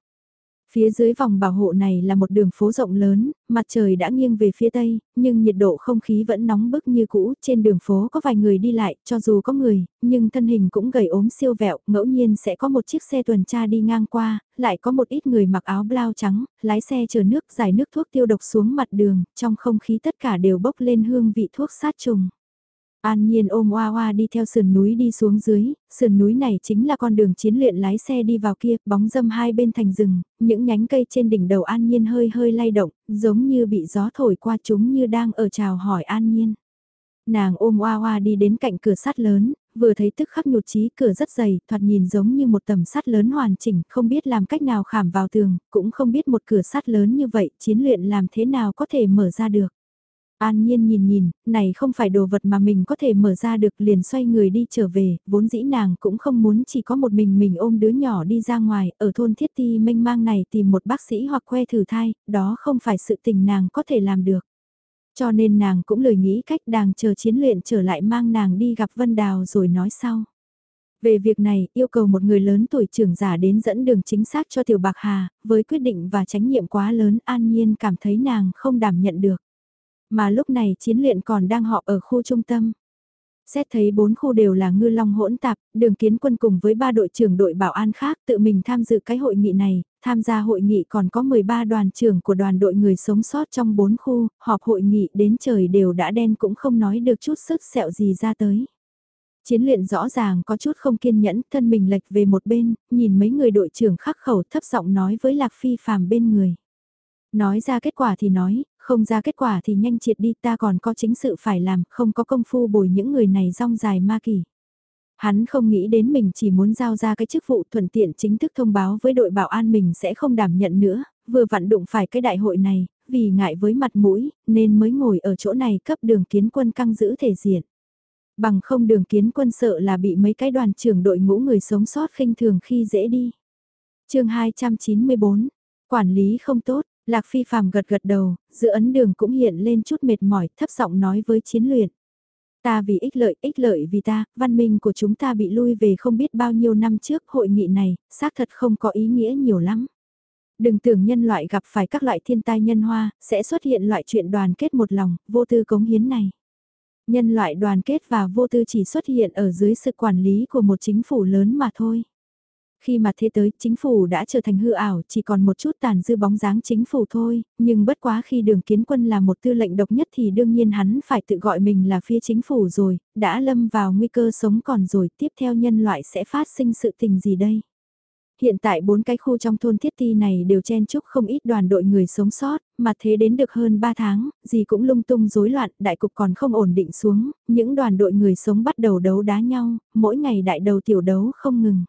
Phía dưới vòng bảo hộ này là một đường phố rộng lớn, mặt trời đã nghiêng về phía tây, nhưng nhiệt độ không khí vẫn nóng bức như cũ, trên đường phố có vài người đi lại, cho dù có người, nhưng thân hình cũng gầy ốm siêu vẹo, ngẫu nhiên sẽ có một chiếc xe tuần tra đi ngang qua, lại có một ít người mặc áo blau trắng, lái xe chở nước giải nước thuốc tiêu độc xuống mặt đường, trong không khí tất cả đều bốc lên hương vị thuốc sát trùng. An Nhiên ôm Hoa Hoa đi theo sườn núi đi xuống dưới, sườn núi này chính là con đường chiến luyện lái xe đi vào kia, bóng dâm hai bên thành rừng, những nhánh cây trên đỉnh đầu An Nhiên hơi hơi lay động, giống như bị gió thổi qua chúng như đang ở chào hỏi An Nhiên. Nàng ôm Hoa Hoa đi đến cạnh cửa sắt lớn, vừa thấy tức khắc nhụt chí cửa rất dày, thoạt nhìn giống như một tầm sắt lớn hoàn chỉnh, không biết làm cách nào khảm vào tường, cũng không biết một cửa sắt lớn như vậy, chiến luyện làm thế nào có thể mở ra được. An nhiên nhìn nhìn, này không phải đồ vật mà mình có thể mở ra được liền xoay người đi trở về, vốn dĩ nàng cũng không muốn chỉ có một mình mình ôm đứa nhỏ đi ra ngoài, ở thôn thiết ti mênh mang này tìm một bác sĩ hoặc que thử thai, đó không phải sự tình nàng có thể làm được. Cho nên nàng cũng lời nghĩ cách đang chờ chiến luyện trở lại mang nàng đi gặp Vân Đào rồi nói sau. Về việc này, yêu cầu một người lớn tuổi trưởng giả đến dẫn đường chính xác cho Tiểu Bạc Hà, với quyết định và trách nhiệm quá lớn an nhiên cảm thấy nàng không đảm nhận được. Mà lúc này chiến luyện còn đang họp ở khu trung tâm. Xét thấy bốn khu đều là ngư long hỗn tạp, đường kiến quân cùng với ba đội trưởng đội bảo an khác tự mình tham dự cái hội nghị này, tham gia hội nghị còn có 13 đoàn trưởng của đoàn đội người sống sót trong bốn khu, họp hội nghị đến trời đều đã đen cũng không nói được chút sức sẹo gì ra tới. Chiến luyện rõ ràng có chút không kiên nhẫn, thân mình lệch về một bên, nhìn mấy người đội trưởng khắc khẩu thấp giọng nói với Lạc Phi phàm bên người. Nói ra kết quả thì nói, không ra kết quả thì nhanh triệt đi ta còn có chính sự phải làm, không có công phu bồi những người này rong dài ma kỳ. Hắn không nghĩ đến mình chỉ muốn giao ra cái chức vụ thuận tiện chính thức thông báo với đội bảo an mình sẽ không đảm nhận nữa, vừa vặn đụng phải cái đại hội này, vì ngại với mặt mũi, nên mới ngồi ở chỗ này cấp đường kiến quân căng giữ thể diện. Bằng không đường kiến quân sợ là bị mấy cái đoàn trưởng đội ngũ người sống sót khinh thường khi dễ đi. chương 294, quản lý không tốt, Lạc Phi phàm gật gật đầu, giữa ấn đường cũng hiện lên chút mệt mỏi, thấp giọng nói với chiến luyện. Ta vì ích lợi, ích lợi vì ta, văn minh của chúng ta bị lui về không biết bao nhiêu năm trước hội nghị này, xác thật không có ý nghĩa nhiều lắm. Đừng tưởng nhân loại gặp phải các loại thiên tai nhân hoa, sẽ xuất hiện loại chuyện đoàn kết một lòng, vô tư cống hiến này. Nhân loại đoàn kết và vô tư chỉ xuất hiện ở dưới sự quản lý của một chính phủ lớn mà thôi. Khi mà thế tới, chính phủ đã trở thành hư ảo, chỉ còn một chút tàn dư bóng dáng chính phủ thôi, nhưng bất quá khi đường kiến quân là một tư lệnh độc nhất thì đương nhiên hắn phải tự gọi mình là phía chính phủ rồi, đã lâm vào nguy cơ sống còn rồi, tiếp theo nhân loại sẽ phát sinh sự tình gì đây? Hiện tại bốn cái khu trong thôn thiết ti này đều chen chúc không ít đoàn đội người sống sót, mà thế đến được hơn 3 tháng, gì cũng lung tung rối loạn, đại cục còn không ổn định xuống, những đoàn đội người sống bắt đầu đấu đá nhau, mỗi ngày đại đầu tiểu đấu không ngừng.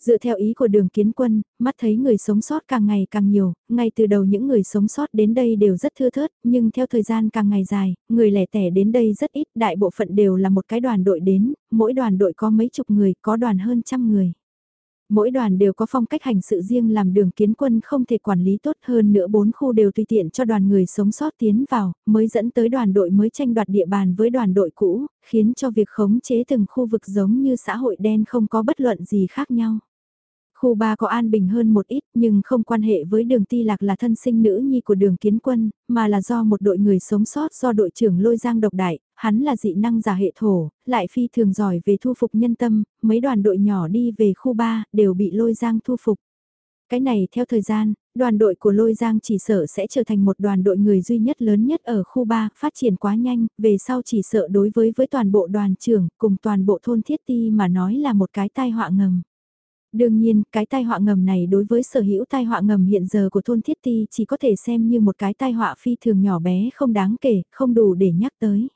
Dựa theo ý của đường kiến quân, mắt thấy người sống sót càng ngày càng nhiều, ngay từ đầu những người sống sót đến đây đều rất thưa thớt, nhưng theo thời gian càng ngày dài, người lẻ tẻ đến đây rất ít, đại bộ phận đều là một cái đoàn đội đến, mỗi đoàn đội có mấy chục người, có đoàn hơn trăm người. Mỗi đoàn đều có phong cách hành sự riêng làm đường kiến quân không thể quản lý tốt hơn nữa bốn khu đều tùy tiện cho đoàn người sống sót tiến vào, mới dẫn tới đoàn đội mới tranh đoạt địa bàn với đoàn đội cũ, khiến cho việc khống chế từng khu vực giống như xã hội đen không có bất luận gì khác nhau. Khu ba có an bình hơn một ít nhưng không quan hệ với đường ti lạc là thân sinh nữ nhi của đường kiến quân, mà là do một đội người sống sót do đội trưởng lôi giang độc đại, hắn là dị năng giả hệ thổ, lại phi thường giỏi về thu phục nhân tâm, mấy đoàn đội nhỏ đi về khu ba đều bị lôi giang thu phục. Cái này theo thời gian, đoàn đội của Lôi Giang chỉ sợ sẽ trở thành một đoàn đội người duy nhất lớn nhất ở khu 3, phát triển quá nhanh, về sau chỉ sợ đối với với toàn bộ đoàn trưởng, cùng toàn bộ thôn thiết ti mà nói là một cái tai họa ngầm. Đương nhiên, cái tai họa ngầm này đối với sở hữu tai họa ngầm hiện giờ của thôn Thiết Ti chỉ có thể xem như một cái tai họa phi thường nhỏ bé không đáng kể, không đủ để nhắc tới.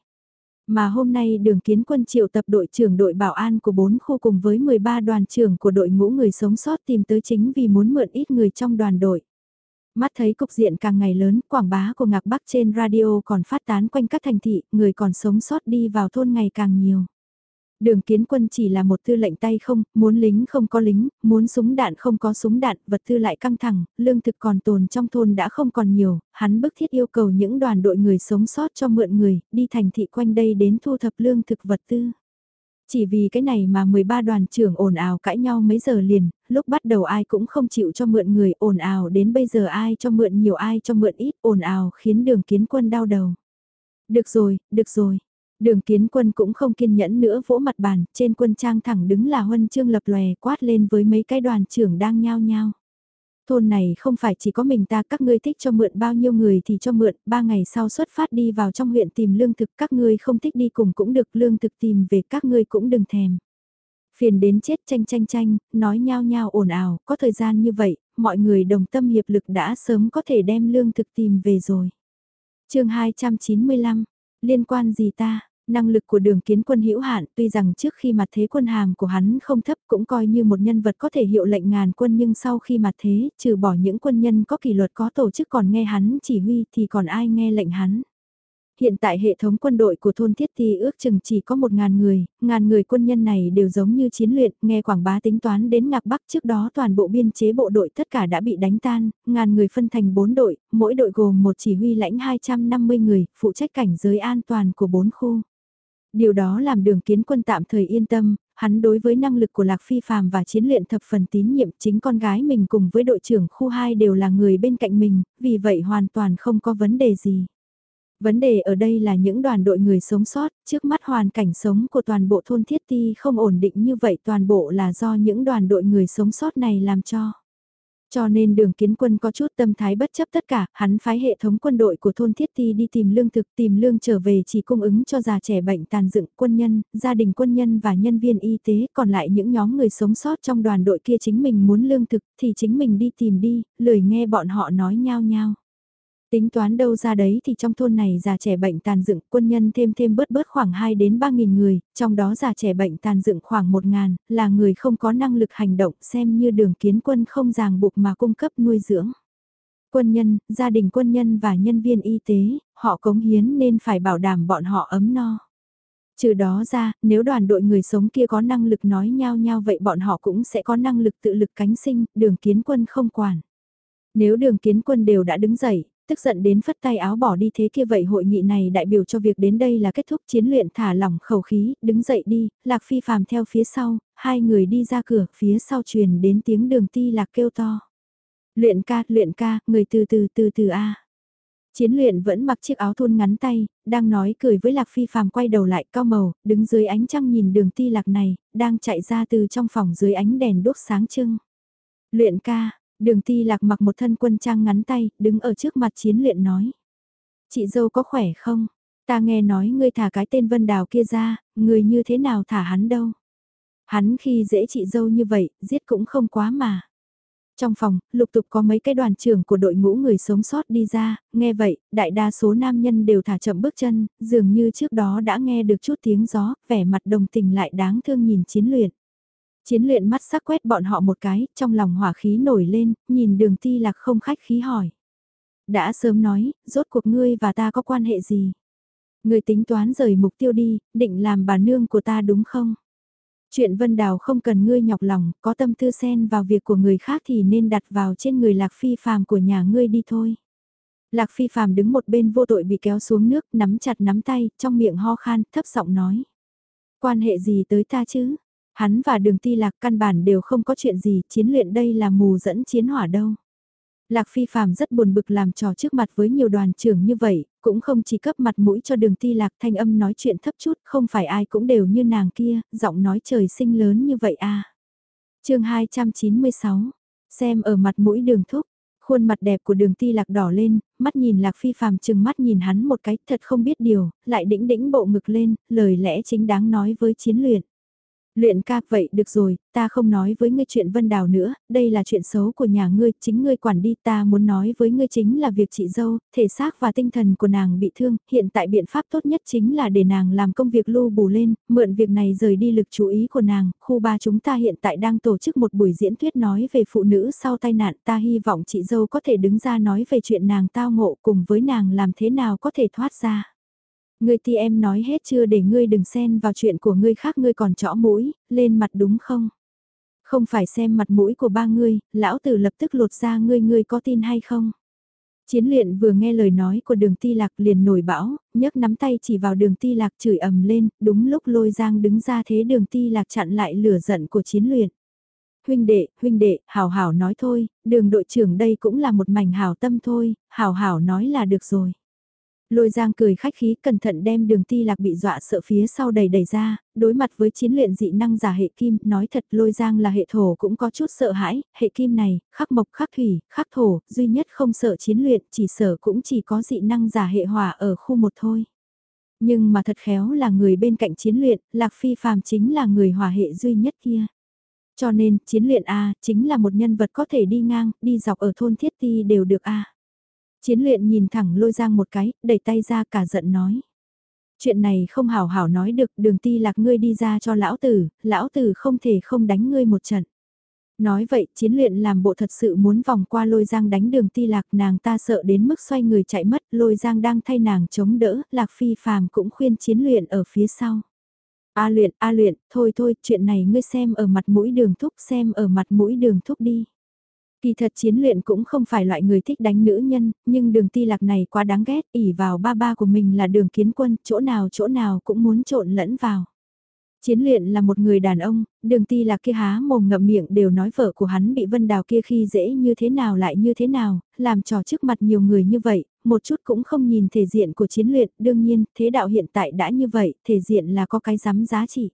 Mà hôm nay đường kiến quân triệu tập đội trưởng đội bảo an của 4 khu cùng với 13 đoàn trưởng của đội ngũ người sống sót tìm tới chính vì muốn mượn ít người trong đoàn đội. Mắt thấy cục diện càng ngày lớn, quảng bá của ngạc bắc trên radio còn phát tán quanh các thành thị, người còn sống sót đi vào thôn ngày càng nhiều. Đường kiến quân chỉ là một tư lệnh tay không, muốn lính không có lính, muốn súng đạn không có súng đạn, vật tư lại căng thẳng, lương thực còn tồn trong thôn đã không còn nhiều, hắn bức thiết yêu cầu những đoàn đội người sống sót cho mượn người, đi thành thị quanh đây đến thu thập lương thực vật tư. Chỉ vì cái này mà 13 đoàn trưởng ồn ào cãi nhau mấy giờ liền, lúc bắt đầu ai cũng không chịu cho mượn người, ồn ào đến bây giờ ai cho mượn nhiều ai cho mượn ít, ồn ào khiến đường kiến quân đau đầu. Được rồi, được rồi, Đường kiến quân cũng không kiên nhẫn nữa vỗ mặt bàn, trên quân trang thẳng đứng là huân chương lập lòe quát lên với mấy cái đoàn trưởng đang nhao nhao. Thôn này không phải chỉ có mình ta các ngươi thích cho mượn bao nhiêu người thì cho mượn, ba ngày sau xuất phát đi vào trong huyện tìm lương thực các ngươi không thích đi cùng cũng được lương thực tìm về các ngươi cũng đừng thèm. Phiền đến chết tranh tranh tranh, nói nhao nhao ồn ào, có thời gian như vậy, mọi người đồng tâm hiệp lực đã sớm có thể đem lương thực tìm về rồi. chương 295, liên quan gì ta? Năng lực của đường kiến quân hữu hạn tuy rằng trước khi mặt thế quân hàm của hắn không thấp cũng coi như một nhân vật có thể hiệu lệnh ngàn quân nhưng sau khi mặt thế, trừ bỏ những quân nhân có kỷ luật có tổ chức còn nghe hắn chỉ huy thì còn ai nghe lệnh hắn. Hiện tại hệ thống quân đội của thôn Thiết Ti ước chừng chỉ có một ngàn người, ngàn người quân nhân này đều giống như chiến luyện, nghe quảng bá tính toán đến ngạc bắc trước đó toàn bộ biên chế bộ đội tất cả đã bị đánh tan, ngàn người phân thành bốn đội, mỗi đội gồm một chỉ huy lãnh 250 người, phụ trách cảnh giới an toàn của bốn khu. Điều đó làm đường kiến quân tạm thời yên tâm, hắn đối với năng lực của Lạc Phi Phạm và chiến luyện thập phần tín nhiệm chính con gái mình cùng với đội trưởng khu 2 đều là người bên cạnh mình, vì vậy hoàn toàn không có vấn đề gì. Vấn đề ở đây là những đoàn đội người sống sót, trước mắt hoàn cảnh sống của toàn bộ thôn thiết ti không ổn định như vậy toàn bộ là do những đoàn đội người sống sót này làm cho. Cho nên đường kiến quân có chút tâm thái bất chấp tất cả, hắn phái hệ thống quân đội của thôn Thiết Ti đi tìm lương thực tìm lương trở về chỉ cung ứng cho già trẻ bệnh tàn dựng quân nhân, gia đình quân nhân và nhân viên y tế, còn lại những nhóm người sống sót trong đoàn đội kia chính mình muốn lương thực thì chính mình đi tìm đi, lười nghe bọn họ nói nhau nhau. Tính toán đâu ra đấy thì trong thôn này già trẻ bệnh tàn dựng quân nhân thêm thêm bớt bớt khoảng 2 đến 3 nghìn người, trong đó già trẻ bệnh tàn dựng khoảng 1 ngàn, là người không có năng lực hành động xem như đường kiến quân không ràng buộc mà cung cấp nuôi dưỡng. Quân nhân, gia đình quân nhân và nhân viên y tế, họ cống hiến nên phải bảo đảm bọn họ ấm no. Trừ đó ra, nếu đoàn đội người sống kia có năng lực nói nhau nhau vậy bọn họ cũng sẽ có năng lực tự lực cánh sinh, đường kiến quân không quản. Nếu đường kiến quân đều đã đứng dậy, tức giận đến phất tay áo bỏ đi thế kia vậy hội nghị này đại biểu cho việc đến đây là kết thúc chiến luyện thả lỏng khẩu khí, đứng dậy đi, lạc phi phàm theo phía sau, hai người đi ra cửa, phía sau truyền đến tiếng đường ti lạc kêu to. Luyện ca, luyện ca, người từ từ từ từ a. Chiến luyện vẫn mặc chiếc áo thun ngắn tay, đang nói cười với Lạc Phi phàm quay đầu lại cao màu, đứng dưới ánh trăng nhìn đường ti lạc này, đang chạy ra từ trong phòng dưới ánh đèn đốt sáng trưng. Luyện ca, đường ti lạc mặc một thân quân trang ngắn tay, đứng ở trước mặt chiến luyện nói. Chị dâu có khỏe không? Ta nghe nói ngươi thả cái tên Vân Đào kia ra, người như thế nào thả hắn đâu? Hắn khi dễ chị dâu như vậy, giết cũng không quá mà. Trong phòng, lục tục có mấy cái đoàn trưởng của đội ngũ người sống sót đi ra, nghe vậy, đại đa số nam nhân đều thả chậm bước chân, dường như trước đó đã nghe được chút tiếng gió, vẻ mặt đồng tình lại đáng thương nhìn chiến luyện. Chiến luyện mắt sắc quét bọn họ một cái, trong lòng hỏa khí nổi lên, nhìn đường ti lạc không khách khí hỏi. Đã sớm nói, rốt cuộc ngươi và ta có quan hệ gì? Ngươi tính toán rời mục tiêu đi, định làm bà nương của ta đúng không? Chuyện Vân Đào không cần ngươi nhọc lòng, có tâm tư xen vào việc của người khác thì nên đặt vào trên người Lạc Phi phàm của nhà ngươi đi thôi. Lạc Phi phàm đứng một bên vô tội bị kéo xuống nước, nắm chặt nắm tay, trong miệng ho khan, thấp giọng nói. Quan hệ gì tới ta chứ? Hắn và đường ti lạc căn bản đều không có chuyện gì, chiến luyện đây là mù dẫn chiến hỏa đâu. Lạc Phi Phạm rất buồn bực làm trò trước mặt với nhiều đoàn trưởng như vậy, cũng không chỉ cấp mặt mũi cho đường ti lạc thanh âm nói chuyện thấp chút, không phải ai cũng đều như nàng kia, giọng nói trời sinh lớn như vậy à. chương 296, xem ở mặt mũi đường thúc, khuôn mặt đẹp của đường ti lạc đỏ lên, mắt nhìn lạc phi phàm chừng mắt nhìn hắn một cái thật không biết điều, lại đĩnh đĩnh bộ ngực lên, lời lẽ chính đáng nói với chiến luyện. Luyện ca vậy được rồi, ta không nói với ngươi chuyện Vân Đào nữa, đây là chuyện xấu của nhà ngươi, chính ngươi quản đi ta muốn nói với ngươi chính là việc chị dâu, thể xác và tinh thần của nàng bị thương, hiện tại biện pháp tốt nhất chính là để nàng làm công việc lưu bù lên, mượn việc này rời đi lực chú ý của nàng, khu ba chúng ta hiện tại đang tổ chức một buổi diễn thuyết nói về phụ nữ sau tai nạn, ta hy vọng chị dâu có thể đứng ra nói về chuyện nàng tao ngộ cùng với nàng làm thế nào có thể thoát ra. Ngươi ti em nói hết chưa để ngươi đừng xen vào chuyện của ngươi khác ngươi còn chõ mũi, lên mặt đúng không? Không phải xem mặt mũi của ba ngươi, lão tử lập tức lột ra ngươi ngươi có tin hay không? Chiến luyện vừa nghe lời nói của đường ti lạc liền nổi bão, nhấc nắm tay chỉ vào đường ti lạc chửi ầm lên, đúng lúc lôi giang đứng ra thế đường ti lạc chặn lại lửa giận của chiến luyện. Huynh đệ, huynh đệ, hảo hảo nói thôi, đường đội trưởng đây cũng là một mảnh hảo tâm thôi, hảo hảo nói là được rồi. Lôi giang cười khách khí cẩn thận đem đường ti lạc bị dọa sợ phía sau đầy đầy ra, đối mặt với chiến luyện dị năng giả hệ kim, nói thật lôi giang là hệ thổ cũng có chút sợ hãi, hệ kim này, khắc mộc khắc thủy, khắc thổ, duy nhất không sợ chiến luyện, chỉ sợ cũng chỉ có dị năng giả hệ hỏa ở khu một thôi. Nhưng mà thật khéo là người bên cạnh chiến luyện, Lạc Phi phàm chính là người hỏa hệ duy nhất kia. Cho nên, chiến luyện A chính là một nhân vật có thể đi ngang, đi dọc ở thôn thiết ti đều được A. Chiến luyện nhìn thẳng lôi giang một cái, đẩy tay ra cả giận nói. Chuyện này không hảo hảo nói được, đường ti lạc ngươi đi ra cho lão tử, lão tử không thể không đánh ngươi một trận. Nói vậy, chiến luyện làm bộ thật sự muốn vòng qua lôi giang đánh đường ti lạc nàng ta sợ đến mức xoay người chạy mất, lôi giang đang thay nàng chống đỡ, lạc phi phàm cũng khuyên chiến luyện ở phía sau. A luyện, A luyện, thôi thôi, chuyện này ngươi xem ở mặt mũi đường thúc xem ở mặt mũi đường thúc đi. Kỳ thật chiến luyện cũng không phải loại người thích đánh nữ nhân, nhưng đường ti lạc này quá đáng ghét, ỉ vào ba ba của mình là đường kiến quân, chỗ nào chỗ nào cũng muốn trộn lẫn vào. Chiến luyện là một người đàn ông, đường ti lạc kia há mồm ngậm miệng đều nói vợ của hắn bị vân đào kia khi dễ như thế nào lại như thế nào, làm trò trước mặt nhiều người như vậy, một chút cũng không nhìn thể diện của chiến luyện, đương nhiên, thế đạo hiện tại đã như vậy, thể diện là có cái dám giá trị.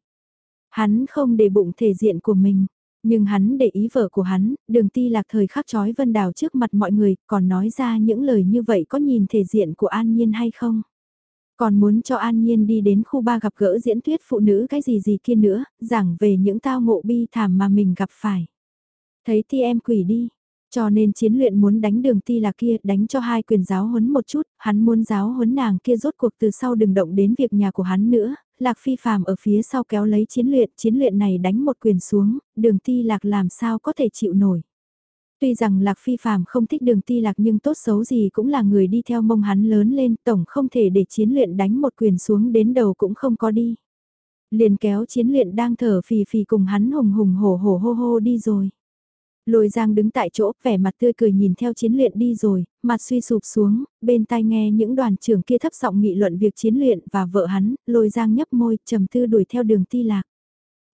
Hắn không để bụng thể diện của mình, nhưng hắn để ý vợ của hắn, đường ti lạc thời khắc chói Vân Đào trước mặt mọi người, còn nói ra những lời như vậy có nhìn thể diện của An Nhiên hay không? Còn muốn cho An Nhiên đi đến khu ba gặp gỡ diễn thuyết phụ nữ cái gì gì kia nữa, giảng về những tao ngộ bi thảm mà mình gặp phải. Thấy ti em quỷ đi, cho nên chiến luyện muốn đánh đường ti là kia, đánh cho hai quyền giáo huấn một chút, hắn muốn giáo huấn nàng kia rốt cuộc từ sau đừng động đến việc nhà của hắn nữa, Lạc Phi phàm ở phía sau kéo lấy chiến luyện, chiến luyện này đánh một quyền xuống, đường ti lạc làm sao có thể chịu nổi. Tuy rằng Lạc Phi phàm không thích đường ti lạc nhưng tốt xấu gì cũng là người đi theo mông hắn lớn lên, tổng không thể để chiến luyện đánh một quyền xuống đến đầu cũng không có đi. Liền kéo chiến luyện đang thở phì phì cùng hắn hùng hùng hổ hổ hô hô đi rồi. Lôi Giang đứng tại chỗ, vẻ mặt tươi cười nhìn theo chiến luyện đi rồi, mặt suy sụp xuống, bên tai nghe những đoàn trưởng kia thấp giọng nghị luận việc chiến luyện và vợ hắn, Lôi Giang nhấp môi, trầm tư đuổi theo đường ti lạc.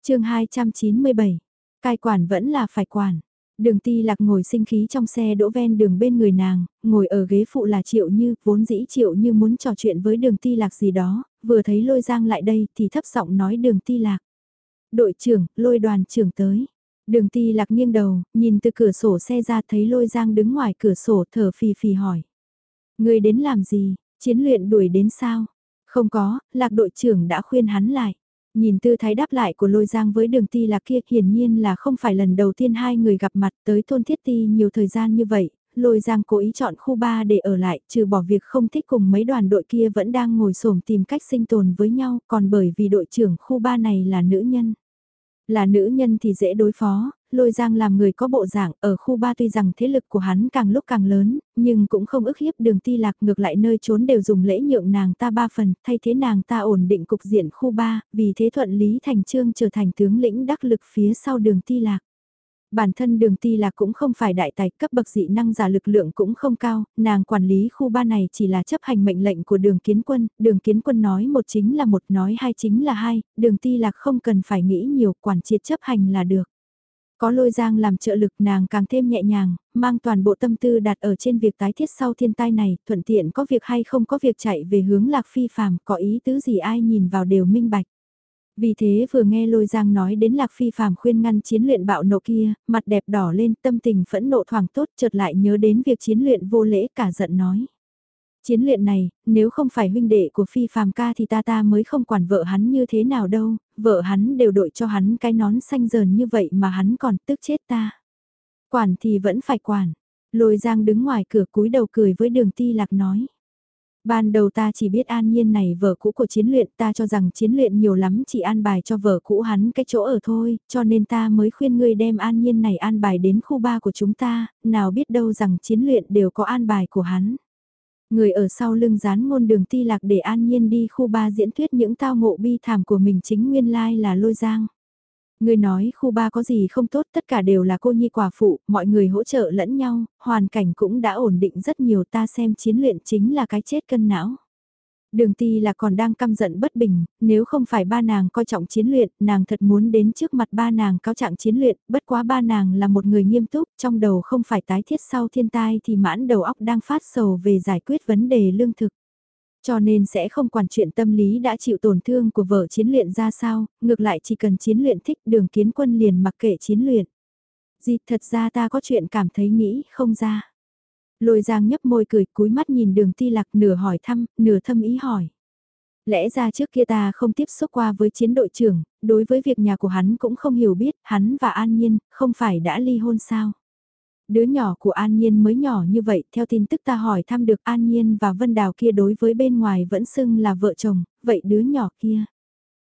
chương 297, cai quản vẫn là phải quản. Đường ti lạc ngồi sinh khí trong xe đỗ ven đường bên người nàng, ngồi ở ghế phụ là triệu như, vốn dĩ triệu như muốn trò chuyện với đường ti lạc gì đó, vừa thấy lôi giang lại đây thì thấp giọng nói đường ti lạc. Đội trưởng, lôi đoàn trưởng tới. Đường ti lạc nghiêng đầu, nhìn từ cửa sổ xe ra thấy lôi giang đứng ngoài cửa sổ thở phì phì hỏi. Người đến làm gì, chiến luyện đuổi đến sao? Không có, lạc đội trưởng đã khuyên hắn lại. Nhìn tư thái đáp lại của lôi giang với đường ti lạc kia hiển nhiên là không phải lần đầu tiên hai người gặp mặt tới thôn thiết ti nhiều thời gian như vậy. Lôi giang cố ý chọn khu 3 để ở lại, trừ bỏ việc không thích cùng mấy đoàn đội kia vẫn đang ngồi xổm tìm cách sinh tồn với nhau, còn bởi vì đội trưởng khu 3 này là nữ nhân. Là nữ nhân thì dễ đối phó, lôi giang làm người có bộ dạng ở khu ba tuy rằng thế lực của hắn càng lúc càng lớn, nhưng cũng không ức hiếp đường ti lạc ngược lại nơi trốn đều dùng lễ nhượng nàng ta ba phần, thay thế nàng ta ổn định cục diện khu ba, vì thế thuận lý thành trương trở thành tướng lĩnh đắc lực phía sau đường ti lạc. Bản thân đường ti lạc cũng không phải đại tài cấp bậc dị năng giả lực lượng cũng không cao, nàng quản lý khu ba này chỉ là chấp hành mệnh lệnh của đường kiến quân, đường kiến quân nói một chính là một nói hai chính là hai, đường ti lạc không cần phải nghĩ nhiều quản triệt chấp hành là được. Có lôi giang làm trợ lực nàng càng thêm nhẹ nhàng, mang toàn bộ tâm tư đặt ở trên việc tái thiết sau thiên tai này, thuận tiện có việc hay không có việc chạy về hướng lạc phi phàm, có ý tứ gì ai nhìn vào đều minh bạch. Vì thế vừa nghe lôi giang nói đến lạc phi phàm khuyên ngăn chiến luyện bạo nộ kia, mặt đẹp đỏ lên tâm tình phẫn nộ thoảng tốt chợt lại nhớ đến việc chiến luyện vô lễ cả giận nói. Chiến luyện này, nếu không phải huynh đệ của phi phàm ca thì ta ta mới không quản vợ hắn như thế nào đâu, vợ hắn đều đội cho hắn cái nón xanh dờn như vậy mà hắn còn tức chết ta. Quản thì vẫn phải quản. Lôi giang đứng ngoài cửa cúi đầu cười với đường ti lạc nói. Ban đầu ta chỉ biết an nhiên này vợ cũ của chiến luyện ta cho rằng chiến luyện nhiều lắm chỉ an bài cho vợ cũ hắn cái chỗ ở thôi, cho nên ta mới khuyên ngươi đem an nhiên này an bài đến khu ba của chúng ta, nào biết đâu rằng chiến luyện đều có an bài của hắn. Người ở sau lưng dán ngôn đường ti lạc để an nhiên đi khu ba diễn thuyết những tao ngộ bi thảm của mình chính nguyên lai là lôi giang. Người nói khu ba có gì không tốt tất cả đều là cô nhi quả phụ, mọi người hỗ trợ lẫn nhau, hoàn cảnh cũng đã ổn định rất nhiều ta xem chiến luyện chính là cái chết cân não. Đường ti là còn đang căm giận bất bình, nếu không phải ba nàng coi trọng chiến luyện, nàng thật muốn đến trước mặt ba nàng cáo trạng chiến luyện, bất quá ba nàng là một người nghiêm túc, trong đầu không phải tái thiết sau thiên tai thì mãn đầu óc đang phát sầu về giải quyết vấn đề lương thực. Cho nên sẽ không quản chuyện tâm lý đã chịu tổn thương của vợ chiến luyện ra sao, ngược lại chỉ cần chiến luyện thích đường kiến quân liền mặc kệ chiến luyện. Dịp thật ra ta có chuyện cảm thấy nghĩ không ra. Lôi giang nhấp môi cười cúi mắt nhìn đường ti lạc nửa hỏi thăm, nửa thâm ý hỏi. Lẽ ra trước kia ta không tiếp xúc qua với chiến đội trưởng, đối với việc nhà của hắn cũng không hiểu biết, hắn và An Nhiên, không phải đã ly hôn sao? Đứa nhỏ của An Nhiên mới nhỏ như vậy, theo tin tức ta hỏi thăm được An Nhiên và Vân Đào kia đối với bên ngoài vẫn xưng là vợ chồng, vậy đứa nhỏ kia?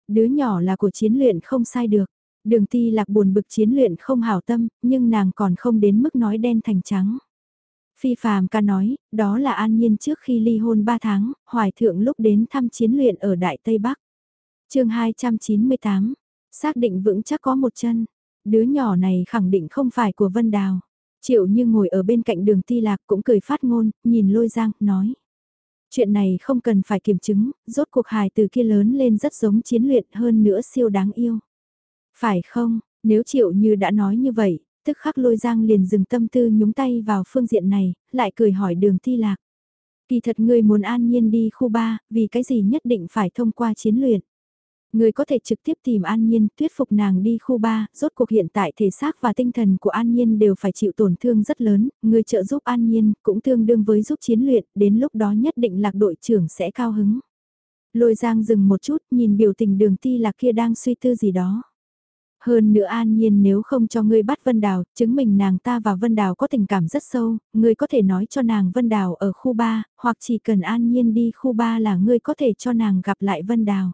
Đứa nhỏ là của chiến luyện không sai được. Đường ti lạc buồn bực chiến luyện không hảo tâm, nhưng nàng còn không đến mức nói đen thành trắng. Phi phàm ca nói, đó là an nhiên trước khi ly hôn 3 tháng, hoài thượng lúc đến thăm chiến luyện ở Đại Tây Bắc. chương 298, xác định vững chắc có một chân, đứa nhỏ này khẳng định không phải của Vân Đào. Triệu như ngồi ở bên cạnh đường ti lạc cũng cười phát ngôn, nhìn lôi giang, nói. Chuyện này không cần phải kiểm chứng, rốt cuộc hài từ kia lớn lên rất giống chiến luyện hơn nữa siêu đáng yêu. Phải không, nếu triệu như đã nói như vậy, tức khắc lôi giang liền dừng tâm tư nhúng tay vào phương diện này, lại cười hỏi đường ti lạc. Kỳ thật ngươi muốn an nhiên đi khu ba, vì cái gì nhất định phải thông qua chiến luyện. Người có thể trực tiếp tìm An Nhiên, thuyết phục nàng đi khu ba, rốt cuộc hiện tại thể xác và tinh thần của An Nhiên đều phải chịu tổn thương rất lớn, người trợ giúp An Nhiên cũng tương đương với giúp chiến luyện, đến lúc đó nhất định lạc đội trưởng sẽ cao hứng. Lôi Giang dừng một chút, nhìn biểu tình đường ti lạc kia đang suy tư gì đó. Hơn nữa an nhiên nếu không cho ngươi bắt Vân Đào, chứng minh nàng ta và Vân Đào có tình cảm rất sâu, ngươi có thể nói cho nàng Vân Đào ở khu 3, hoặc chỉ cần an nhiên đi khu 3 là ngươi có thể cho nàng gặp lại Vân Đào.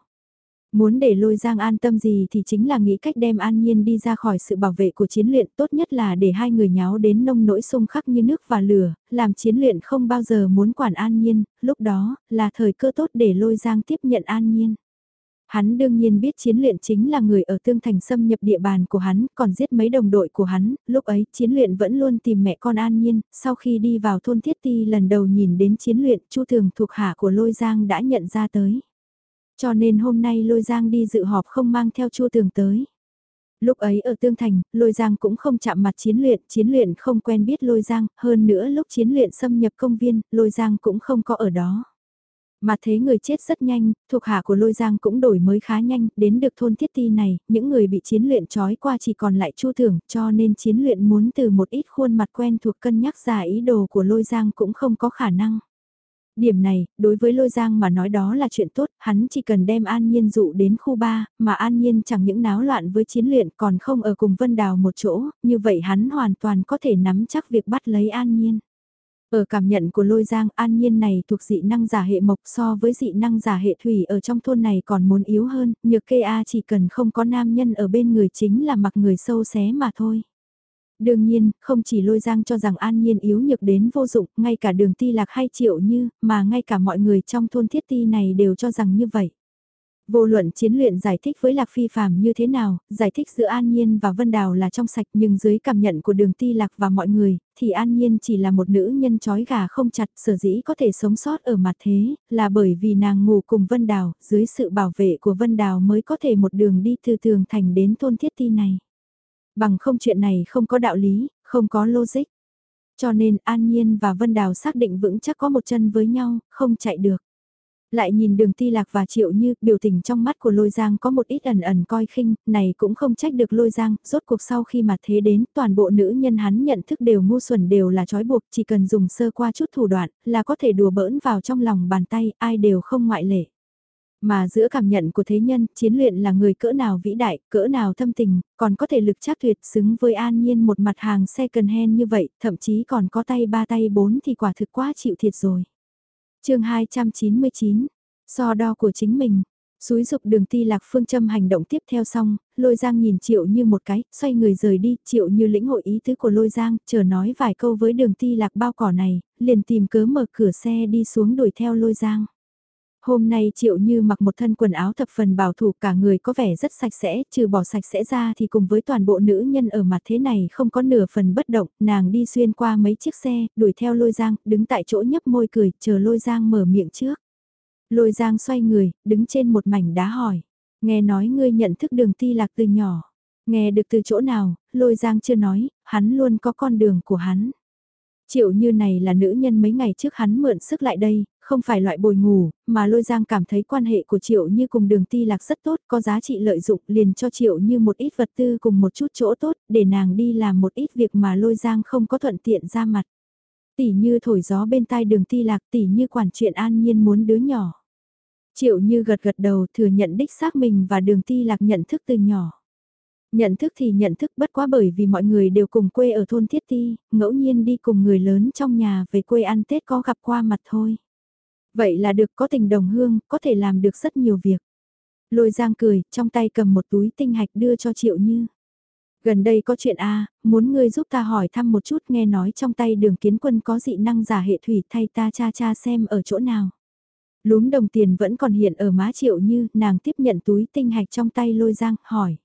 Muốn để lôi giang an tâm gì thì chính là nghĩ cách đem an nhiên đi ra khỏi sự bảo vệ của chiến luyện tốt nhất là để hai người nháo đến nông nỗi xung khắc như nước và lửa, làm chiến luyện không bao giờ muốn quản an nhiên, lúc đó là thời cơ tốt để lôi giang tiếp nhận an nhiên. Hắn đương nhiên biết chiến luyện chính là người ở tương thành xâm nhập địa bàn của hắn, còn giết mấy đồng đội của hắn, lúc ấy chiến luyện vẫn luôn tìm mẹ con an nhiên, sau khi đi vào thôn thiết ti lần đầu nhìn đến chiến luyện, chu thường thuộc hạ của lôi giang đã nhận ra tới. Cho nên hôm nay lôi giang đi dự họp không mang theo chu Tường tới. Lúc ấy ở Tương Thành, Lôi Giang cũng không chạm mặt chiến luyện, chiến luyện không quen biết Lôi Giang, hơn nữa lúc chiến luyện xâm nhập công viên, Lôi Giang cũng không có ở đó. Mà thế người chết rất nhanh, thuộc hạ của Lôi Giang cũng đổi mới khá nhanh, đến được thôn thiết ti này, những người bị chiến luyện trói qua chỉ còn lại chu thưởng, cho nên chiến luyện muốn từ một ít khuôn mặt quen thuộc cân nhắc ra ý đồ của Lôi Giang cũng không có khả năng. Điểm này, đối với Lôi Giang mà nói đó là chuyện tốt, hắn chỉ cần đem An Nhiên dụ đến khu 3, mà An Nhiên chẳng những náo loạn với chiến luyện còn không ở cùng Vân Đào một chỗ, như vậy hắn hoàn toàn có thể nắm chắc việc bắt lấy An Nhiên. Ở cảm nhận của lôi giang an nhiên này thuộc dị năng giả hệ mộc so với dị năng giả hệ thủy ở trong thôn này còn muốn yếu hơn, nhược kê A chỉ cần không có nam nhân ở bên người chính là mặc người sâu xé mà thôi. Đương nhiên, không chỉ lôi giang cho rằng an nhiên yếu nhược đến vô dụng, ngay cả đường ti lạc hay triệu như, mà ngay cả mọi người trong thôn thiết ti này đều cho rằng như vậy. Vô luận chiến luyện giải thích với Lạc Phi Phạm như thế nào, giải thích giữa An Nhiên và Vân Đào là trong sạch nhưng dưới cảm nhận của đường ti Lạc và mọi người, thì An Nhiên chỉ là một nữ nhân chói gà không chặt sở dĩ có thể sống sót ở mặt thế, là bởi vì nàng ngủ cùng Vân Đào, dưới sự bảo vệ của Vân Đào mới có thể một đường đi từ tường thành đến thôn thiết ti này. Bằng không chuyện này không có đạo lý, không có logic. Cho nên An Nhiên và Vân Đào xác định vững chắc có một chân với nhau, không chạy được lại nhìn đường ti lạc và triệu như, biểu tình trong mắt của lôi giang có một ít ẩn ẩn coi khinh, này cũng không trách được lôi giang, rốt cuộc sau khi mà thế đến, toàn bộ nữ nhân hắn nhận thức đều ngu xuẩn đều là trói buộc, chỉ cần dùng sơ qua chút thủ đoạn, là có thể đùa bỡn vào trong lòng bàn tay, ai đều không ngoại lệ. Mà giữa cảm nhận của thế nhân, chiến luyện là người cỡ nào vĩ đại, cỡ nào thâm tình, còn có thể lực chắc tuyệt xứng với an nhiên một mặt hàng second hand như vậy, thậm chí còn có tay ba tay bốn thì quả thực quá chịu thiệt rồi chương 299, so đo của chính mình. Suối dục đường ti lạc phương châm hành động tiếp theo xong, lôi giang nhìn triệu như một cái, xoay người rời đi, triệu như lĩnh hội ý tứ của lôi giang, chờ nói vài câu với đường ti lạc bao cỏ này, liền tìm cớ mở cửa xe đi xuống đuổi theo lôi giang. Hôm nay Triệu Như mặc một thân quần áo thập phần bảo thủ cả người có vẻ rất sạch sẽ, trừ bỏ sạch sẽ ra thì cùng với toàn bộ nữ nhân ở mặt thế này không có nửa phần bất động, nàng đi xuyên qua mấy chiếc xe, đuổi theo lôi giang, đứng tại chỗ nhấp môi cười, chờ lôi giang mở miệng trước. Lôi giang xoay người, đứng trên một mảnh đá hỏi, nghe nói ngươi nhận thức đường ti lạc từ nhỏ, nghe được từ chỗ nào, lôi giang chưa nói, hắn luôn có con đường của hắn. Triệu như này là nữ nhân mấy ngày trước hắn mượn sức lại đây, không phải loại bồi ngủ, mà lôi giang cảm thấy quan hệ của Triệu như cùng đường ti lạc rất tốt, có giá trị lợi dụng liền cho Triệu như một ít vật tư cùng một chút chỗ tốt, để nàng đi làm một ít việc mà lôi giang không có thuận tiện ra mặt. Tỷ như thổi gió bên tai đường ti lạc tỷ như quản chuyện an nhiên muốn đứa nhỏ. Triệu như gật gật đầu thừa nhận đích xác mình và đường ti lạc nhận thức từ nhỏ. Nhận thức thì nhận thức bất quá bởi vì mọi người đều cùng quê ở thôn Thiết Ti, ngẫu nhiên đi cùng người lớn trong nhà về quê ăn Tết có gặp qua mặt thôi. Vậy là được có tình đồng hương, có thể làm được rất nhiều việc. Lôi giang cười, trong tay cầm một túi tinh hạch đưa cho Triệu Như. Gần đây có chuyện A, muốn ngươi giúp ta hỏi thăm một chút nghe nói trong tay đường kiến quân có dị năng giả hệ thủy thay ta cha cha xem ở chỗ nào. Lúm đồng tiền vẫn còn hiện ở má Triệu Như, nàng tiếp nhận túi tinh hạch trong tay lôi giang, hỏi.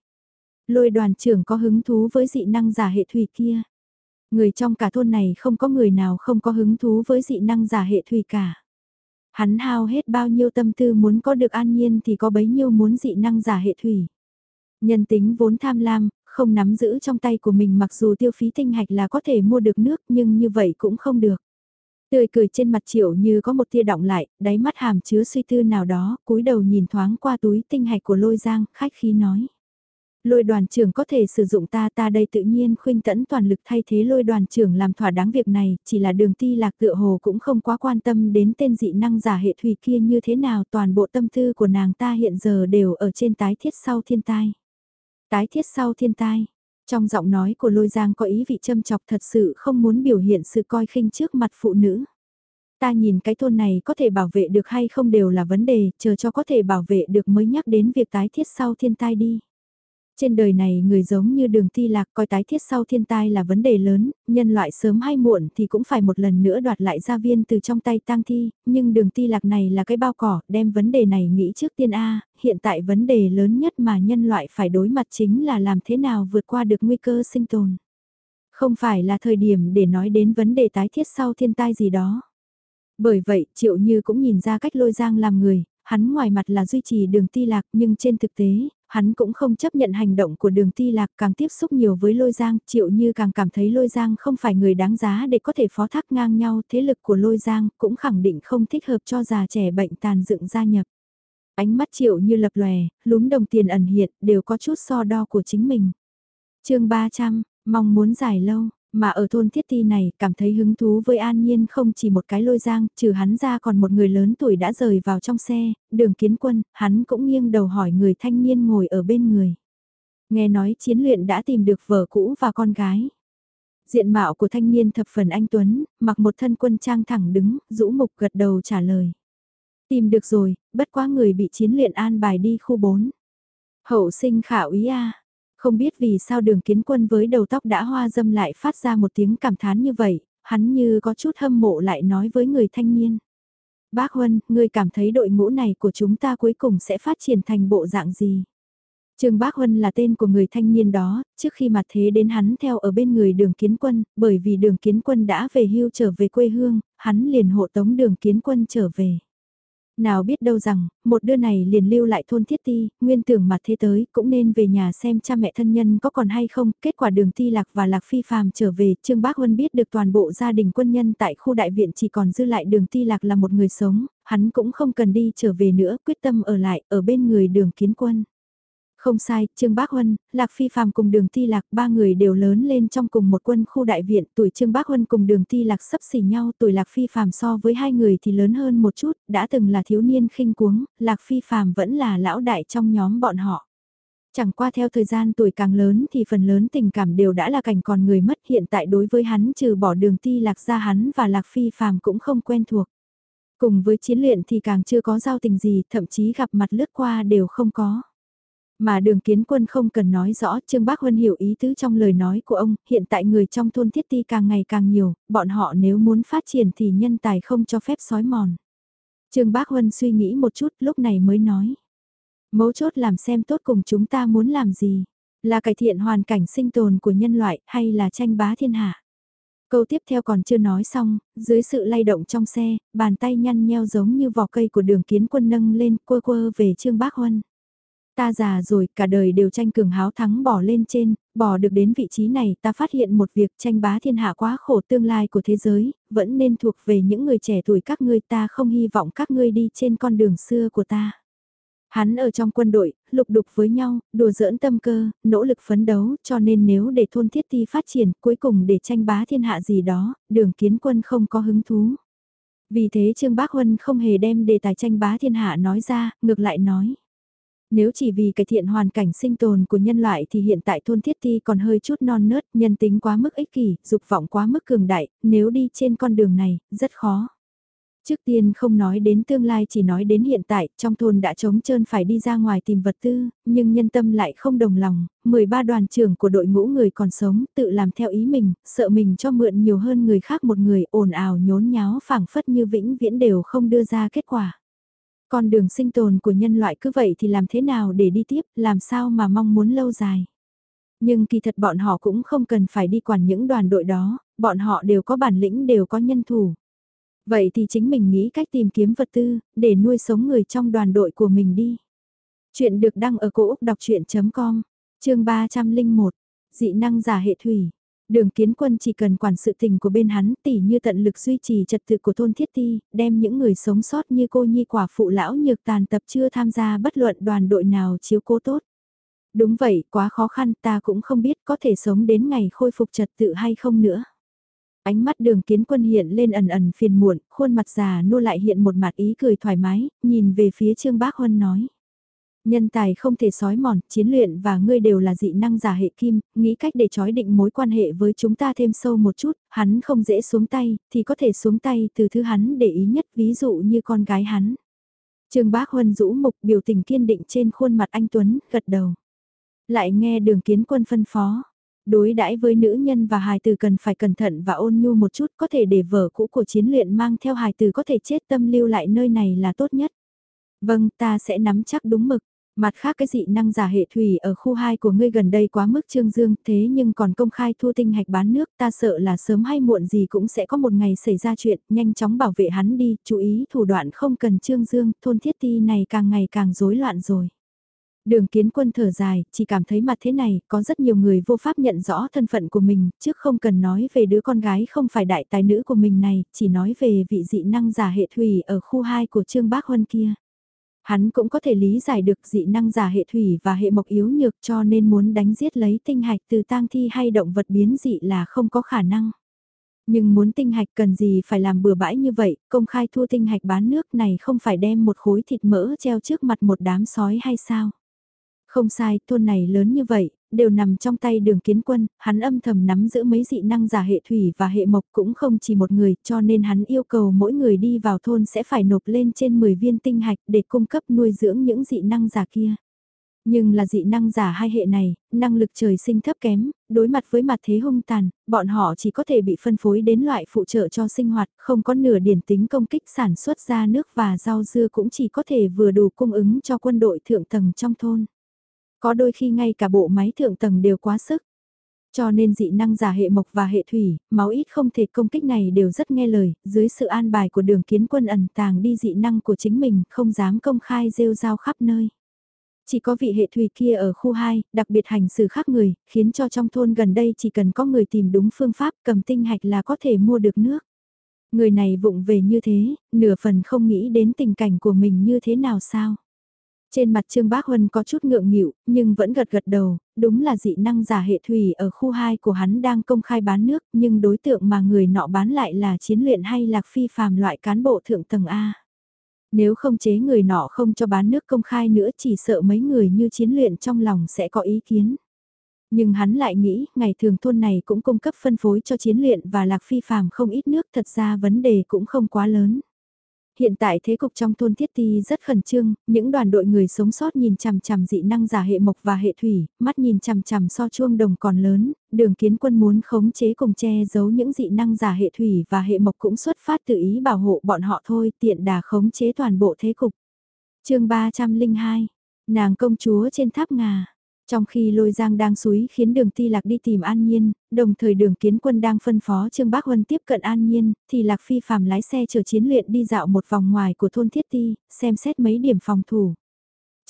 Lôi đoàn trưởng có hứng thú với dị năng giả hệ thủy kia. Người trong cả thôn này không có người nào không có hứng thú với dị năng giả hệ thủy cả. Hắn hao hết bao nhiêu tâm tư muốn có được an nhiên thì có bấy nhiêu muốn dị năng giả hệ thủy. Nhân tính vốn tham lam, không nắm giữ trong tay của mình mặc dù tiêu phí tinh hạch là có thể mua được nước nhưng như vậy cũng không được. Tươi cười trên mặt triệu như có một tia động lại, đáy mắt hàm chứa suy tư nào đó, cúi đầu nhìn thoáng qua túi tinh hạch của lôi giang, khách khí nói. Lôi đoàn trưởng có thể sử dụng ta ta đây tự nhiên khuynh tẫn toàn lực thay thế lôi đoàn trưởng làm thỏa đáng việc này, chỉ là đường ti lạc tựa hồ cũng không quá quan tâm đến tên dị năng giả hệ thủy kia như thế nào toàn bộ tâm tư của nàng ta hiện giờ đều ở trên tái thiết sau thiên tai. Tái thiết sau thiên tai, trong giọng nói của lôi giang có ý vị châm chọc thật sự không muốn biểu hiện sự coi khinh trước mặt phụ nữ. Ta nhìn cái thôn này có thể bảo vệ được hay không đều là vấn đề, chờ cho có thể bảo vệ được mới nhắc đến việc tái thiết sau thiên tai đi. Trên đời này người giống như đường ti lạc coi tái thiết sau thiên tai là vấn đề lớn, nhân loại sớm hay muộn thì cũng phải một lần nữa đoạt lại gia viên từ trong tay tang thi, nhưng đường ti lạc này là cái bao cỏ, đem vấn đề này nghĩ trước tiên A, hiện tại vấn đề lớn nhất mà nhân loại phải đối mặt chính là làm thế nào vượt qua được nguy cơ sinh tồn. Không phải là thời điểm để nói đến vấn đề tái thiết sau thiên tai gì đó. Bởi vậy, Triệu Như cũng nhìn ra cách lôi giang làm người, hắn ngoài mặt là duy trì đường ti lạc nhưng trên thực tế, hắn cũng không chấp nhận hành động của đường ti lạc càng tiếp xúc nhiều với lôi giang, triệu như càng cảm thấy lôi giang không phải người đáng giá để có thể phó thác ngang nhau, thế lực của lôi giang cũng khẳng định không thích hợp cho già trẻ bệnh tàn dựng gia nhập. Ánh mắt triệu như lập lòe, lúm đồng tiền ẩn hiện, đều có chút so đo của chính mình. chương 300, mong muốn dài lâu, mà ở thôn thiết ti này cảm thấy hứng thú với an nhiên không chỉ một cái lôi giang, trừ hắn ra còn một người lớn tuổi đã rời vào trong xe, đường kiến quân, hắn cũng nghiêng đầu hỏi người thanh niên ngồi ở bên người. Nghe nói chiến luyện đã tìm được vợ cũ và con gái. Diện mạo của thanh niên thập phần anh Tuấn, mặc một thân quân trang thẳng đứng, rũ mục gật đầu trả lời. Tìm được rồi, bất quá người bị chiến luyện an bài đi khu 4. Hậu sinh khảo ý a không biết vì sao đường kiến quân với đầu tóc đã hoa dâm lại phát ra một tiếng cảm thán như vậy, hắn như có chút hâm mộ lại nói với người thanh niên. Bác Huân, người cảm thấy đội ngũ này của chúng ta cuối cùng sẽ phát triển thành bộ dạng gì? Trương Bác Huân là tên của người thanh niên đó, trước khi mặt thế đến hắn theo ở bên người đường kiến quân, bởi vì đường kiến quân đã về hưu trở về quê hương, hắn liền hộ tống đường kiến quân trở về. Nào biết đâu rằng, một đứa này liền lưu lại thôn thiết ti, nguyên tưởng mặt thế tới, cũng nên về nhà xem cha mẹ thân nhân có còn hay không, kết quả đường ti lạc và lạc phi phàm trở về, Trương Bác Huân biết được toàn bộ gia đình quân nhân tại khu đại viện chỉ còn dư lại đường ti lạc là một người sống, hắn cũng không cần đi trở về nữa, quyết tâm ở lại, ở bên người đường kiến quân. Không sai, Trương Bác Huân, Lạc Phi Phạm cùng Đường Ti Lạc ba người đều lớn lên trong cùng một quân khu đại viện, tuổi Trương Bác Huân cùng Đường Ti Lạc sấp xỉ nhau, tuổi Lạc Phi Phạm so với hai người thì lớn hơn một chút, đã từng là thiếu niên khinh cuống, Lạc Phi Phạm vẫn là lão đại trong nhóm bọn họ. Chẳng qua theo thời gian tuổi càng lớn thì phần lớn tình cảm đều đã là cảnh còn người mất hiện tại đối với hắn trừ bỏ đường ti lạc ra hắn và lạc phi phàm cũng không quen thuộc. Cùng với chiến luyện thì càng chưa có giao tình gì, thậm chí gặp mặt lướt qua đều không có. Mà đường kiến quân không cần nói rõ, Trương Bác Huân hiểu ý tứ trong lời nói của ông, hiện tại người trong thôn thiết ti càng ngày càng nhiều, bọn họ nếu muốn phát triển thì nhân tài không cho phép sói mòn. Trương Bác Huân suy nghĩ một chút lúc này mới nói. Mấu chốt làm xem tốt cùng chúng ta muốn làm gì, là cải thiện hoàn cảnh sinh tồn của nhân loại hay là tranh bá thiên hạ. Câu tiếp theo còn chưa nói xong, dưới sự lay động trong xe, bàn tay nhăn nheo giống như vỏ cây của đường kiến quân nâng lên quơ quơ về Trương Bác Huân. Ta già rồi, cả đời đều tranh cường háo thắng bỏ lên trên, bỏ được đến vị trí này ta phát hiện một việc tranh bá thiên hạ quá khổ tương lai của thế giới, vẫn nên thuộc về những người trẻ tuổi các ngươi ta không hy vọng các ngươi đi trên con đường xưa của ta. Hắn ở trong quân đội, lục đục với nhau, đùa giỡn tâm cơ, nỗ lực phấn đấu, cho nên nếu để thôn thiết ti phát triển, cuối cùng để tranh bá thiên hạ gì đó, đường kiến quân không có hứng thú. Vì thế Trương Bác Huân không hề đem đề tài tranh bá thiên hạ nói ra, ngược lại nói. Nếu chỉ vì cải thiện hoàn cảnh sinh tồn của nhân loại thì hiện tại thôn thiết ti còn hơi chút non nớt, nhân tính quá mức ích kỷ, dục vọng quá mức cường đại, nếu đi trên con đường này, rất khó. Trước tiên không nói đến tương lai chỉ nói đến hiện tại, trong thôn đã trống trơn phải đi ra ngoài tìm vật tư, nhưng nhân tâm lại không đồng lòng, 13 đoàn trưởng của đội ngũ người còn sống tự làm theo ý mình, sợ mình cho mượn nhiều hơn người khác một người ồn ào nhốn nháo phảng phất như vĩnh viễn đều không đưa ra kết quả. Con đường sinh tồn của nhân loại cứ vậy thì làm thế nào để đi tiếp, làm sao mà mong muốn lâu dài. Nhưng kỳ thật bọn họ cũng không cần phải đi quản những đoàn đội đó, bọn họ đều có bản lĩnh đều có nhân thủ. Vậy thì chính mình nghĩ cách tìm kiếm vật tư, để nuôi sống người trong đoàn đội của mình đi. Chuyện được đăng ở cổ Úc đọc chuyện.com, chương 301, dị năng giả hệ thủy. Đường kiến quân chỉ cần quản sự tình của bên hắn tỉ như tận lực duy trì trật tự của thôn thiết ti, đem những người sống sót như cô nhi quả phụ lão nhược tàn tập chưa tham gia bất luận đoàn đội nào chiếu cố tốt. Đúng vậy, quá khó khăn ta cũng không biết có thể sống đến ngày khôi phục trật tự hay không nữa. Ánh mắt đường kiến quân hiện lên ẩn ẩn phiền muộn, khuôn mặt già nô lại hiện một mặt ý cười thoải mái, nhìn về phía Trương Bác Huân nói. Nhân tài không thể sói mòn, chiến luyện và ngươi đều là dị năng giả hệ kim, nghĩ cách để trói định mối quan hệ với chúng ta thêm sâu một chút, hắn không dễ xuống tay, thì có thể xuống tay từ thứ hắn để ý nhất ví dụ như con gái hắn. Trương Bác Huân rũ mục biểu tình kiên định trên khuôn mặt anh Tuấn, gật đầu. Lại nghe đường kiến quân phân phó. Đối đãi với nữ nhân và hài từ cần phải cẩn thận và ôn nhu một chút có thể để vở cũ của chiến luyện mang theo hài từ có thể chết tâm lưu lại nơi này là tốt nhất. Vâng, ta sẽ nắm chắc đúng mực. Mặt khác cái dị năng giả hệ thủy ở khu 2 của ngươi gần đây quá mức trương dương thế nhưng còn công khai thu tinh hạch bán nước ta sợ là sớm hay muộn gì cũng sẽ có một ngày xảy ra chuyện nhanh chóng bảo vệ hắn đi chú ý thủ đoạn không cần trương dương thôn thiết ti này càng ngày càng rối loạn rồi. Đường kiến quân thở dài, chỉ cảm thấy mặt thế này, có rất nhiều người vô pháp nhận rõ thân phận của mình, trước không cần nói về đứa con gái không phải đại tài nữ của mình này, chỉ nói về vị dị năng giả hệ thủy ở khu 2 của Trương Bác Huân kia. Hắn cũng có thể lý giải được dị năng giả hệ thủy và hệ mộc yếu nhược cho nên muốn đánh giết lấy tinh hạch từ tang thi hay động vật biến dị là không có khả năng. Nhưng muốn tinh hạch cần gì phải làm bừa bãi như vậy, công khai thu tinh hạch bán nước này không phải đem một khối thịt mỡ treo trước mặt một đám sói hay sao? Không sai, thôn này lớn như vậy, đều nằm trong tay đường kiến quân, hắn âm thầm nắm giữ mấy dị năng giả hệ thủy và hệ mộc cũng không chỉ một người, cho nên hắn yêu cầu mỗi người đi vào thôn sẽ phải nộp lên trên 10 viên tinh hạch để cung cấp nuôi dưỡng những dị năng giả kia. Nhưng là dị năng giả hai hệ này, năng lực trời sinh thấp kém, đối mặt với mặt thế hung tàn, bọn họ chỉ có thể bị phân phối đến loại phụ trợ cho sinh hoạt, không có nửa điển tính công kích sản xuất ra nước và rau dưa cũng chỉ có thể vừa đủ cung ứng cho quân đội thượng tầng trong thôn. Có đôi khi ngay cả bộ máy thượng tầng đều quá sức. Cho nên dị năng giả hệ mộc và hệ thủy, máu ít không thể công kích này đều rất nghe lời, dưới sự an bài của đường kiến quân ẩn tàng đi dị năng của chính mình, không dám công khai rêu rao khắp nơi. Chỉ có vị hệ thủy kia ở khu 2, đặc biệt hành xử khác người, khiến cho trong thôn gần đây chỉ cần có người tìm đúng phương pháp cầm tinh hạch là có thể mua được nước. Người này vụng về như thế, nửa phần không nghĩ đến tình cảnh của mình như thế nào sao. Trên mặt Trương Bác Huân có chút ngượng nghịu, nhưng vẫn gật gật đầu, đúng là dị năng giả hệ thủy ở khu 2 của hắn đang công khai bán nước, nhưng đối tượng mà người nọ bán lại là chiến luyện hay lạc phi phàm loại cán bộ thượng tầng A. Nếu không chế người nọ không cho bán nước công khai nữa chỉ sợ mấy người như chiến luyện trong lòng sẽ có ý kiến. Nhưng hắn lại nghĩ, ngày thường thôn này cũng cung cấp phân phối cho chiến luyện và lạc phi phàm không ít nước thật ra vấn đề cũng không quá lớn. Hiện tại thế cục trong thôn Thiết Ti rất khẩn trương, những đoàn đội người sống sót nhìn chằm chằm dị năng giả hệ mộc và hệ thủy, mắt nhìn chằm chằm so chuông đồng còn lớn, đường kiến quân muốn khống chế cùng che giấu những dị năng giả hệ thủy và hệ mộc cũng xuất phát từ ý bảo hộ bọn họ thôi, tiện đà khống chế toàn bộ thế cục. chương 302, nàng công chúa trên tháp ngà. Trong khi lôi giang đang suối khiến đường ti lạc đi tìm An Nhiên, đồng thời đường kiến quân đang phân phó Trương Bác Huân tiếp cận An Nhiên, thì lạc phi phàm lái xe chở chiến luyện đi dạo một vòng ngoài của thôn Thiết Ti, xem xét mấy điểm phòng thủ.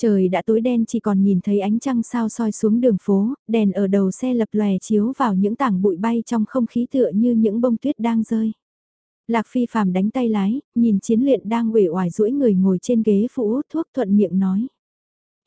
Trời đã tối đen chỉ còn nhìn thấy ánh trăng sao soi xuống đường phố, đèn ở đầu xe lập lòe chiếu vào những tảng bụi bay trong không khí tựa như những bông tuyết đang rơi. Lạc phi phàm đánh tay lái, nhìn chiến luyện đang uể oải duỗi người ngồi trên ghế phụ hút thuốc thuận miệng nói.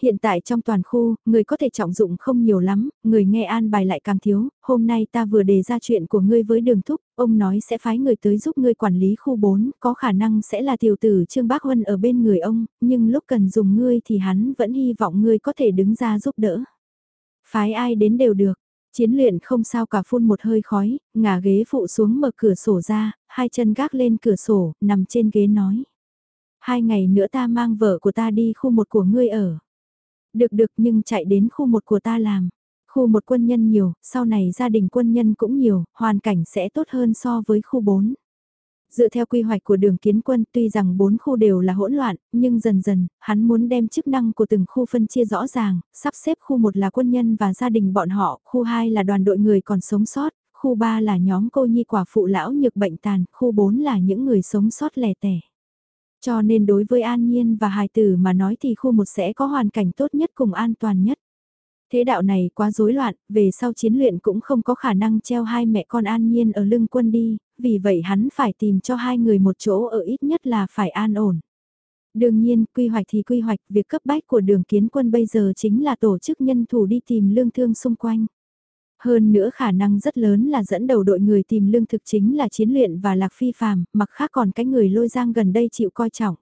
Hiện tại trong toàn khu, người có thể trọng dụng không nhiều lắm, người nghe an bài lại càng thiếu, hôm nay ta vừa đề ra chuyện của ngươi với đường thúc, ông nói sẽ phái người tới giúp ngươi quản lý khu 4, có khả năng sẽ là tiểu tử Trương Bác Huân ở bên người ông, nhưng lúc cần dùng ngươi thì hắn vẫn hy vọng ngươi có thể đứng ra giúp đỡ. Phái ai đến đều được, chiến luyện không sao cả phun một hơi khói, ngả ghế phụ xuống mở cửa sổ ra, hai chân gác lên cửa sổ, nằm trên ghế nói. Hai ngày nữa ta mang vợ của ta đi khu một của ngươi ở. Được được nhưng chạy đến khu một của ta làm. Khu một quân nhân nhiều, sau này gia đình quân nhân cũng nhiều, hoàn cảnh sẽ tốt hơn so với khu 4. Dựa theo quy hoạch của đường kiến quân tuy rằng bốn khu đều là hỗn loạn, nhưng dần dần, hắn muốn đem chức năng của từng khu phân chia rõ ràng, sắp xếp khu 1 là quân nhân và gia đình bọn họ, khu 2 là đoàn đội người còn sống sót, khu 3 là nhóm cô nhi quả phụ lão nhược bệnh tàn, khu 4 là những người sống sót lẻ tẻ. Cho nên đối với An Nhiên và hài tử mà nói thì khu một sẽ có hoàn cảnh tốt nhất cùng an toàn nhất. Thế đạo này quá rối loạn, về sau chiến luyện cũng không có khả năng treo hai mẹ con An Nhiên ở lưng quân đi, vì vậy hắn phải tìm cho hai người một chỗ ở ít nhất là phải an ổn. Đương nhiên, quy hoạch thì quy hoạch, việc cấp bách của đường kiến quân bây giờ chính là tổ chức nhân thủ đi tìm lương thương xung quanh. Hơn nữa khả năng rất lớn là dẫn đầu đội người tìm lương thực chính là chiến luyện và lạc phi phàm, mặc khác còn cái người lôi giang gần đây chịu coi trọng.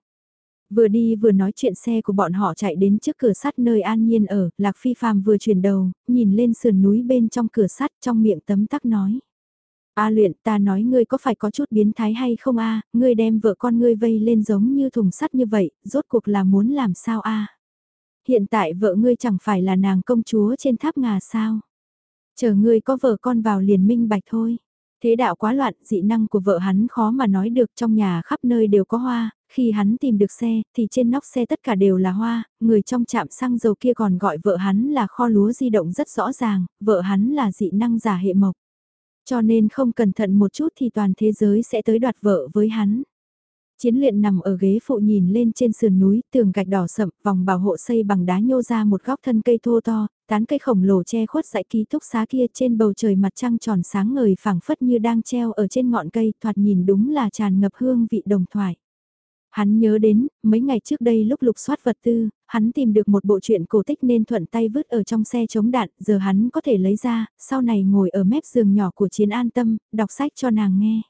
Vừa đi vừa nói chuyện xe của bọn họ chạy đến trước cửa sắt nơi an nhiên ở, lạc phi phàm vừa chuyển đầu, nhìn lên sườn núi bên trong cửa sắt trong miệng tấm tắc nói. A luyện ta nói ngươi có phải có chút biến thái hay không a ngươi đem vợ con ngươi vây lên giống như thùng sắt như vậy, rốt cuộc là muốn làm sao a Hiện tại vợ ngươi chẳng phải là nàng công chúa trên tháp ngà sao? Chờ ngươi có vợ con vào liền minh bạch thôi. Thế đạo quá loạn, dị năng của vợ hắn khó mà nói được trong nhà khắp nơi đều có hoa, khi hắn tìm được xe, thì trên nóc xe tất cả đều là hoa, người trong trạm xăng dầu kia còn gọi vợ hắn là kho lúa di động rất rõ ràng, vợ hắn là dị năng giả hệ mộc. Cho nên không cẩn thận một chút thì toàn thế giới sẽ tới đoạt vợ với hắn. Chiến luyện nằm ở ghế phụ nhìn lên trên sườn núi, tường gạch đỏ sậm, vòng bảo hộ xây bằng đá nhô ra một góc thân cây thô to, tán cây khổng lồ che khuất dãy ký túc xá kia trên bầu trời mặt trăng tròn sáng ngời phẳng phất như đang treo ở trên ngọn cây, thoạt nhìn đúng là tràn ngập hương vị đồng thoại. Hắn nhớ đến, mấy ngày trước đây lúc lục soát vật tư, hắn tìm được một bộ truyện cổ tích nên thuận tay vứt ở trong xe chống đạn, giờ hắn có thể lấy ra, sau này ngồi ở mép giường nhỏ của chiến an tâm, đọc sách cho nàng nghe.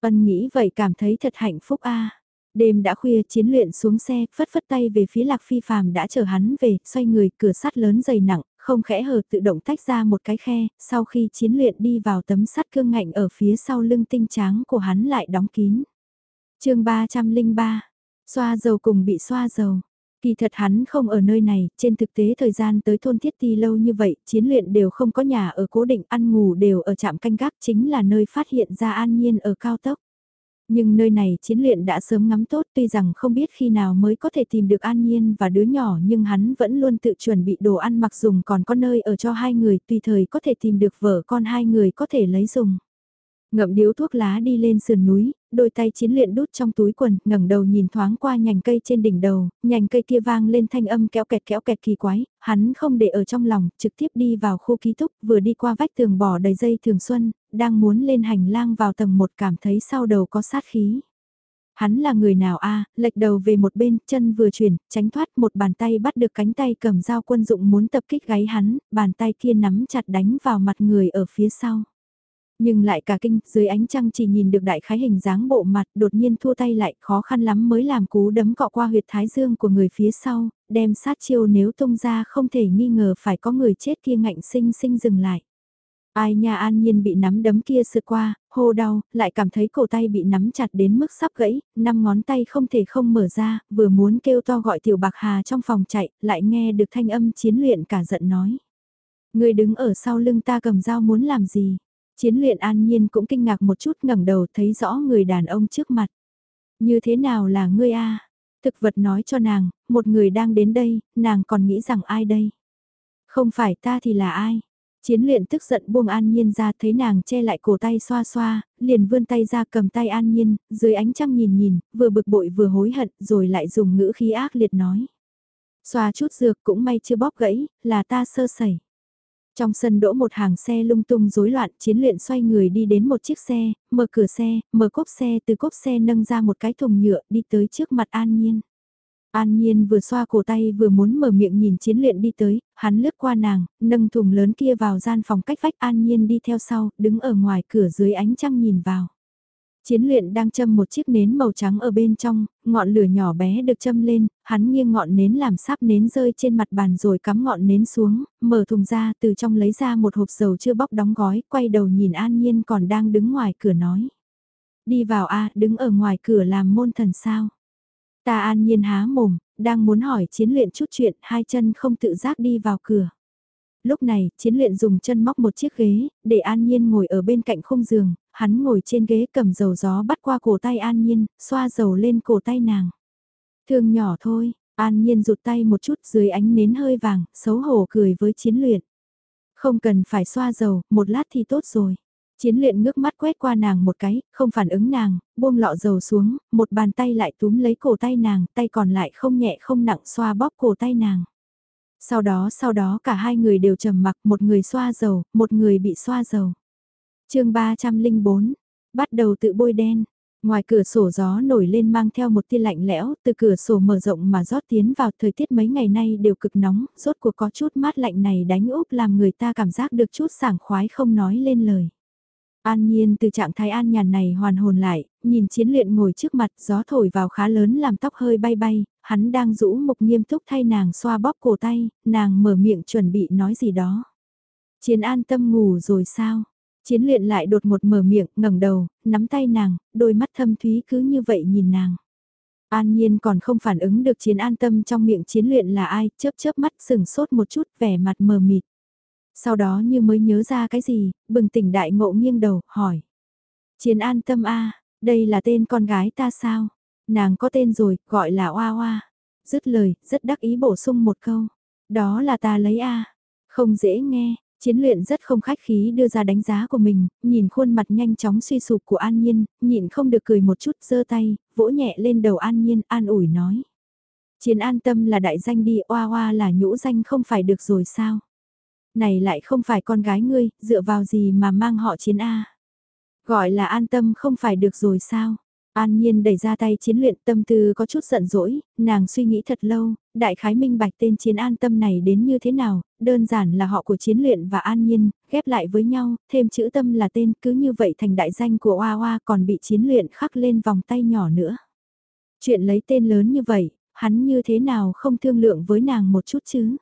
Ân nghĩ vậy cảm thấy thật hạnh phúc a. Đêm đã khuya chiến luyện xuống xe, phất phất tay về phía lạc phi phàm đã chờ hắn về, xoay người, cửa sắt lớn dày nặng, không khẽ hở tự động tách ra một cái khe, sau khi chiến luyện đi vào tấm sắt cương ngạnh ở phía sau lưng tinh tráng của hắn lại đóng kín. chương 303, xoa dầu cùng bị xoa dầu. Kỳ thật hắn không ở nơi này, trên thực tế thời gian tới thôn thiết ti lâu như vậy, chiến luyện đều không có nhà ở cố định, ăn ngủ đều ở trạm canh gác chính là nơi phát hiện ra an nhiên ở cao tốc. Nhưng nơi này chiến luyện đã sớm ngắm tốt tuy rằng không biết khi nào mới có thể tìm được an nhiên và đứa nhỏ nhưng hắn vẫn luôn tự chuẩn bị đồ ăn mặc dùng còn có nơi ở cho hai người tùy thời có thể tìm được vợ con hai người có thể lấy dùng. Ngậm điếu thuốc lá đi lên sườn núi, đôi tay chiến luyện đút trong túi quần, ngẩng đầu nhìn thoáng qua nhành cây trên đỉnh đầu, nhành cây kia vang lên thanh âm kéo kẹt kéo kẹt kỳ quái, hắn không để ở trong lòng, trực tiếp đi vào khu ký túc, vừa đi qua vách tường bỏ đầy dây thường xuân, đang muốn lên hành lang vào tầng một cảm thấy sau đầu có sát khí. Hắn là người nào a lệch đầu về một bên, chân vừa chuyển, tránh thoát một bàn tay bắt được cánh tay cầm dao quân dụng muốn tập kích gáy hắn, bàn tay kia nắm chặt đánh vào mặt người ở phía sau. Nhưng lại cả kinh, dưới ánh trăng chỉ nhìn được đại khái hình dáng bộ mặt, đột nhiên thua tay lại, khó khăn lắm mới làm cú đấm cọ qua huyệt thái dương của người phía sau, đem sát chiêu nếu tung ra không thể nghi ngờ phải có người chết kia ngạnh sinh sinh dừng lại. Ai nha an nhiên bị nắm đấm kia sượt qua, hô đau, lại cảm thấy cổ tay bị nắm chặt đến mức sắp gãy, năm ngón tay không thể không mở ra, vừa muốn kêu to gọi tiểu bạc hà trong phòng chạy, lại nghe được thanh âm chiến luyện cả giận nói. Người đứng ở sau lưng ta cầm dao muốn làm gì? Chiến luyện an nhiên cũng kinh ngạc một chút ngẩng đầu thấy rõ người đàn ông trước mặt. Như thế nào là ngươi a? Thực vật nói cho nàng, một người đang đến đây, nàng còn nghĩ rằng ai đây? Không phải ta thì là ai? Chiến luyện tức giận buông an nhiên ra thấy nàng che lại cổ tay xoa xoa, liền vươn tay ra cầm tay an nhiên, dưới ánh trăng nhìn nhìn, vừa bực bội vừa hối hận rồi lại dùng ngữ khí ác liệt nói. Xoa chút dược cũng may chưa bóp gãy, là ta sơ sẩy. Trong sân đỗ một hàng xe lung tung rối loạn, chiến luyện xoay người đi đến một chiếc xe, mở cửa xe, mở cốp xe, từ cốp xe nâng ra một cái thùng nhựa, đi tới trước mặt An Nhiên. An Nhiên vừa xoa cổ tay vừa muốn mở miệng nhìn chiến luyện đi tới, hắn lướt qua nàng, nâng thùng lớn kia vào gian phòng cách vách An Nhiên đi theo sau, đứng ở ngoài cửa dưới ánh trăng nhìn vào. Chiến luyện đang châm một chiếc nến màu trắng ở bên trong, ngọn lửa nhỏ bé được châm lên, hắn nghiêng ngọn nến làm sáp nến rơi trên mặt bàn rồi cắm ngọn nến xuống, mở thùng ra từ trong lấy ra một hộp dầu chưa bóc đóng gói, quay đầu nhìn An Nhiên còn đang đứng ngoài cửa nói. Đi vào a đứng ở ngoài cửa làm môn thần sao. Ta An Nhiên há mồm, đang muốn hỏi chiến luyện chút chuyện, hai chân không tự giác đi vào cửa. Lúc này, chiến luyện dùng chân móc một chiếc ghế, để An Nhiên ngồi ở bên cạnh khung giường, hắn ngồi trên ghế cầm dầu gió bắt qua cổ tay An Nhiên, xoa dầu lên cổ tay nàng. Thương nhỏ thôi, An Nhiên rụt tay một chút dưới ánh nến hơi vàng, xấu hổ cười với chiến luyện. Không cần phải xoa dầu, một lát thì tốt rồi. Chiến luyện ngước mắt quét qua nàng một cái, không phản ứng nàng, buông lọ dầu xuống, một bàn tay lại túm lấy cổ tay nàng, tay còn lại không nhẹ không nặng xoa bóp cổ tay nàng. Sau đó sau đó cả hai người đều trầm mặc một người xoa dầu, một người bị xoa dầu chương 304, bắt đầu tự bôi đen. Ngoài cửa sổ gió nổi lên mang theo một tia lạnh lẽo, từ cửa sổ mở rộng mà rót tiến vào thời tiết mấy ngày nay đều cực nóng, rốt cuộc có chút mát lạnh này đánh úp làm người ta cảm giác được chút sảng khoái không nói lên lời. An Nhiên từ trạng thái an nhàn này hoàn hồn lại, nhìn chiến luyện ngồi trước mặt gió thổi vào khá lớn làm tóc hơi bay bay, hắn đang rũ mục nghiêm túc thay nàng xoa bóp cổ tay, nàng mở miệng chuẩn bị nói gì đó. Chiến an tâm ngủ rồi sao? Chiến luyện lại đột một mở miệng, ngẩng đầu, nắm tay nàng, đôi mắt thâm thúy cứ như vậy nhìn nàng. An nhiên còn không phản ứng được chiến an tâm trong miệng chiến luyện là ai, chớp chớp mắt sừng sốt một chút vẻ mặt mờ mịt. Sau đó như mới nhớ ra cái gì, bừng tỉnh đại ngộ nghiêng đầu, hỏi. Chiến an tâm a đây là tên con gái ta sao? Nàng có tên rồi, gọi là Oa Oa. Dứt lời, rất đắc ý bổ sung một câu. Đó là ta lấy a Không dễ nghe, Chiến luyện rất không khách khí đưa ra đánh giá của mình, nhìn khuôn mặt nhanh chóng suy sụp của An Nhiên, nhịn không được cười một chút giơ tay, vỗ nhẹ lên đầu An Nhiên, an ủi nói. Chiến an tâm là đại danh đi, oa oa là nhũ danh không phải được rồi sao? Này lại không phải con gái ngươi, dựa vào gì mà mang họ chiến A? Gọi là an tâm không phải được rồi sao? An Nhiên đẩy ra tay chiến luyện tâm tư có chút giận dỗi, nàng suy nghĩ thật lâu, đại khái minh bạch tên chiến an tâm này đến như thế nào, đơn giản là họ của chiến luyện và An Nhiên, ghép lại với nhau, thêm chữ tâm là tên cứ như vậy thành đại danh của Hoa Hoa còn bị chiến luyện khắc lên vòng tay nhỏ nữa. Chuyện lấy tên lớn như vậy, hắn như thế nào không thương lượng với nàng một chút chứ?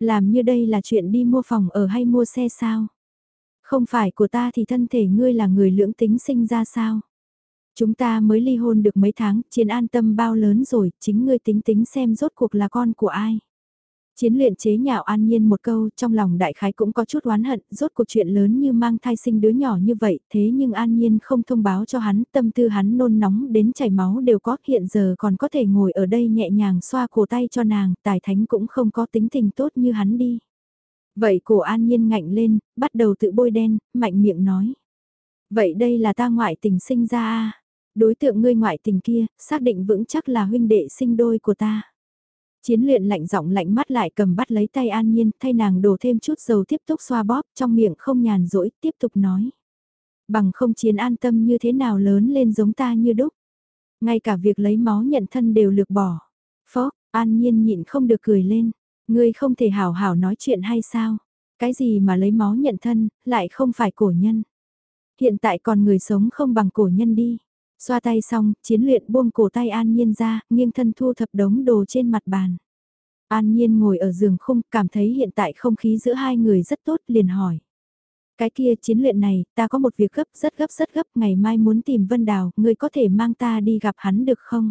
Làm như đây là chuyện đi mua phòng ở hay mua xe sao? Không phải của ta thì thân thể ngươi là người lưỡng tính sinh ra sao? Chúng ta mới ly hôn được mấy tháng, chiến an tâm bao lớn rồi, chính ngươi tính tính xem rốt cuộc là con của ai. Chiến luyện chế nhạo an nhiên một câu trong lòng đại khái cũng có chút oán hận, rốt cuộc chuyện lớn như mang thai sinh đứa nhỏ như vậy, thế nhưng an nhiên không thông báo cho hắn, tâm tư hắn nôn nóng đến chảy máu đều có, hiện giờ còn có thể ngồi ở đây nhẹ nhàng xoa cổ tay cho nàng, tài thánh cũng không có tính tình tốt như hắn đi. Vậy cổ an nhiên ngạnh lên, bắt đầu tự bôi đen, mạnh miệng nói. Vậy đây là ta ngoại tình sinh ra à? Đối tượng ngươi ngoại tình kia, xác định vững chắc là huynh đệ sinh đôi của ta. Chiến luyện lạnh giọng lạnh mắt lại cầm bắt lấy tay an nhiên, thay nàng đổ thêm chút dầu tiếp tục xoa bóp, trong miệng không nhàn rỗi, tiếp tục nói. Bằng không chiến an tâm như thế nào lớn lên giống ta như đúc. Ngay cả việc lấy máu nhận thân đều lược bỏ. Phó, an nhiên nhịn không được cười lên. Ngươi không thể hảo hảo nói chuyện hay sao? Cái gì mà lấy máu nhận thân, lại không phải cổ nhân. Hiện tại còn người sống không bằng cổ nhân đi. Xoa tay xong, chiến luyện buông cổ tay An Nhiên ra, nghiêng thân thu thập đống đồ trên mặt bàn. An Nhiên ngồi ở giường khung, cảm thấy hiện tại không khí giữa hai người rất tốt, liền hỏi. Cái kia chiến luyện này, ta có một việc gấp, rất gấp rất gấp, ngày mai muốn tìm Vân Đào, người có thể mang ta đi gặp hắn được không?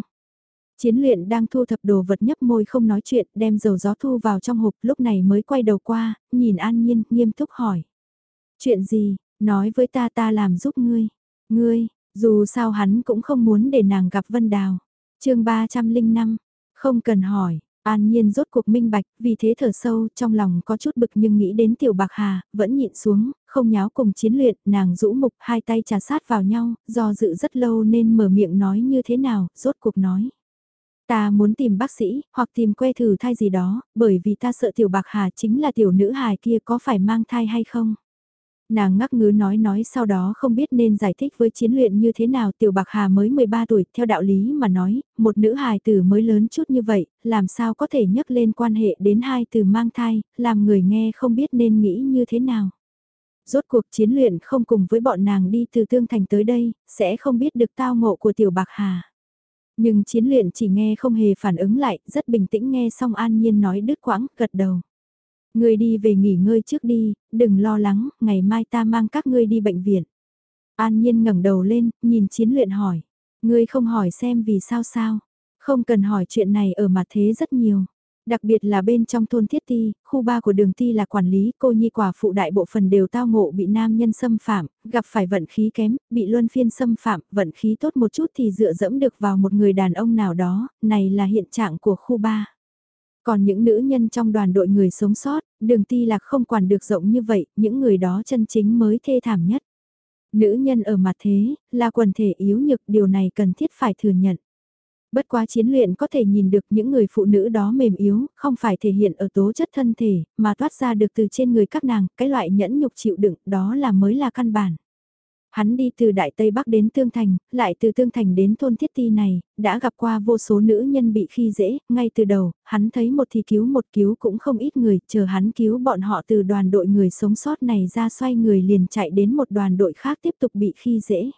Chiến luyện đang thu thập đồ vật nhấp môi không nói chuyện, đem dầu gió thu vào trong hộp, lúc này mới quay đầu qua, nhìn An Nhiên, nghiêm túc hỏi. Chuyện gì, nói với ta ta làm giúp ngươi. Ngươi, dù sao hắn cũng không muốn để nàng gặp Vân Đào. chương 305, không cần hỏi, An Nhiên rốt cuộc minh bạch, vì thế thở sâu trong lòng có chút bực nhưng nghĩ đến Tiểu Bạc Hà, vẫn nhịn xuống, không nháo cùng chiến luyện, nàng rũ mục hai tay trà sát vào nhau, do dự rất lâu nên mở miệng nói như thế nào, rốt cuộc nói. Ta muốn tìm bác sĩ, hoặc tìm que thử thai gì đó, bởi vì ta sợ Tiểu Bạc Hà chính là tiểu nữ hài kia có phải mang thai hay không. Nàng ngắc ngứ nói nói sau đó không biết nên giải thích với chiến luyện như thế nào tiểu bạc hà mới 13 tuổi, theo đạo lý mà nói, một nữ hài tử mới lớn chút như vậy, làm sao có thể nhắc lên quan hệ đến hai từ mang thai, làm người nghe không biết nên nghĩ như thế nào. Rốt cuộc chiến luyện không cùng với bọn nàng đi từ tương thành tới đây, sẽ không biết được tao ngộ của tiểu bạc hà. Nhưng chiến luyện chỉ nghe không hề phản ứng lại, rất bình tĩnh nghe xong an nhiên nói đứt quãng, gật đầu. Ngươi đi về nghỉ ngơi trước đi, đừng lo lắng, ngày mai ta mang các ngươi đi bệnh viện. An Nhiên ngẩng đầu lên, nhìn chiến luyện hỏi. Ngươi không hỏi xem vì sao sao. Không cần hỏi chuyện này ở mặt thế rất nhiều. Đặc biệt là bên trong thôn Thiết Ti, khu ba của đường Ti là quản lý, cô nhi quả phụ đại bộ phần đều tao ngộ bị nam nhân xâm phạm, gặp phải vận khí kém, bị luân phiên xâm phạm, vận khí tốt một chút thì dựa dẫm được vào một người đàn ông nào đó, này là hiện trạng của khu ba. Còn những nữ nhân trong đoàn đội người sống sót, đường ti lạc không quản được rộng như vậy, những người đó chân chính mới thê thảm nhất. Nữ nhân ở mặt thế, là quần thể yếu nhược, điều này cần thiết phải thừa nhận. Bất quá chiến luyện có thể nhìn được những người phụ nữ đó mềm yếu, không phải thể hiện ở tố chất thân thể, mà toát ra được từ trên người các nàng, cái loại nhẫn nhục chịu đựng, đó là mới là căn bản. Hắn đi từ Đại Tây Bắc đến Tương Thành, lại từ Tương Thành đến thôn Thiết Ti này, đã gặp qua vô số nữ nhân bị khi dễ, ngay từ đầu, hắn thấy một thì cứu một cứu cũng không ít người, chờ hắn cứu bọn họ từ đoàn đội người sống sót này ra xoay người liền chạy đến một đoàn đội khác tiếp tục bị khi dễ.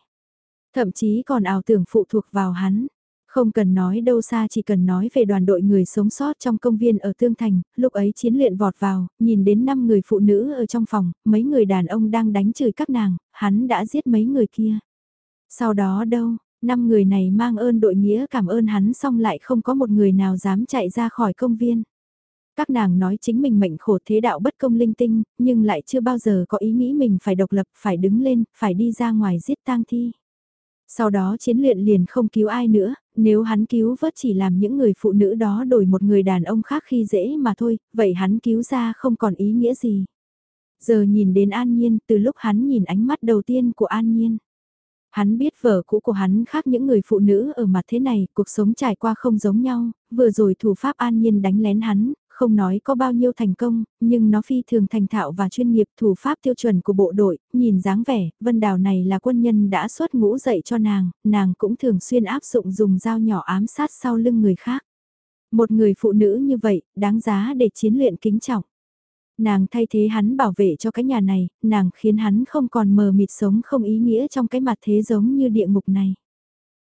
Thậm chí còn ảo tưởng phụ thuộc vào hắn, không cần nói đâu xa chỉ cần nói về đoàn đội người sống sót trong công viên ở Tương Thành, lúc ấy chiến luyện vọt vào, nhìn đến 5 người phụ nữ ở trong phòng, mấy người đàn ông đang đánh chửi các nàng, hắn đã giết mấy người kia. Sau đó đâu, năm người này mang ơn đội nghĩa cảm ơn hắn xong lại không có một người nào dám chạy ra khỏi công viên. Các nàng nói chính mình mệnh khổ thế đạo bất công linh tinh, nhưng lại chưa bao giờ có ý nghĩ mình phải độc lập, phải đứng lên, phải đi ra ngoài giết tang thi. Sau đó chiến luyện liền không cứu ai nữa, nếu hắn cứu vớt chỉ làm những người phụ nữ đó đổi một người đàn ông khác khi dễ mà thôi, vậy hắn cứu ra không còn ý nghĩa gì. Giờ nhìn đến An Nhiên, từ lúc hắn nhìn ánh mắt đầu tiên của An Nhiên. Hắn biết vợ cũ của hắn khác những người phụ nữ ở mặt thế này, cuộc sống trải qua không giống nhau, vừa rồi thủ pháp an nhiên đánh lén hắn, không nói có bao nhiêu thành công, nhưng nó phi thường thành thạo và chuyên nghiệp thủ pháp tiêu chuẩn của bộ đội, nhìn dáng vẻ, Vân Đào này là quân nhân đã xuất ngũ dạy cho nàng, nàng cũng thường xuyên áp dụng dùng dao nhỏ ám sát sau lưng người khác. Một người phụ nữ như vậy, đáng giá để chiến luyện kính trọng. Nàng thay thế hắn bảo vệ cho cái nhà này, nàng khiến hắn không còn mờ mịt sống không ý nghĩa trong cái mặt thế giống như địa ngục này.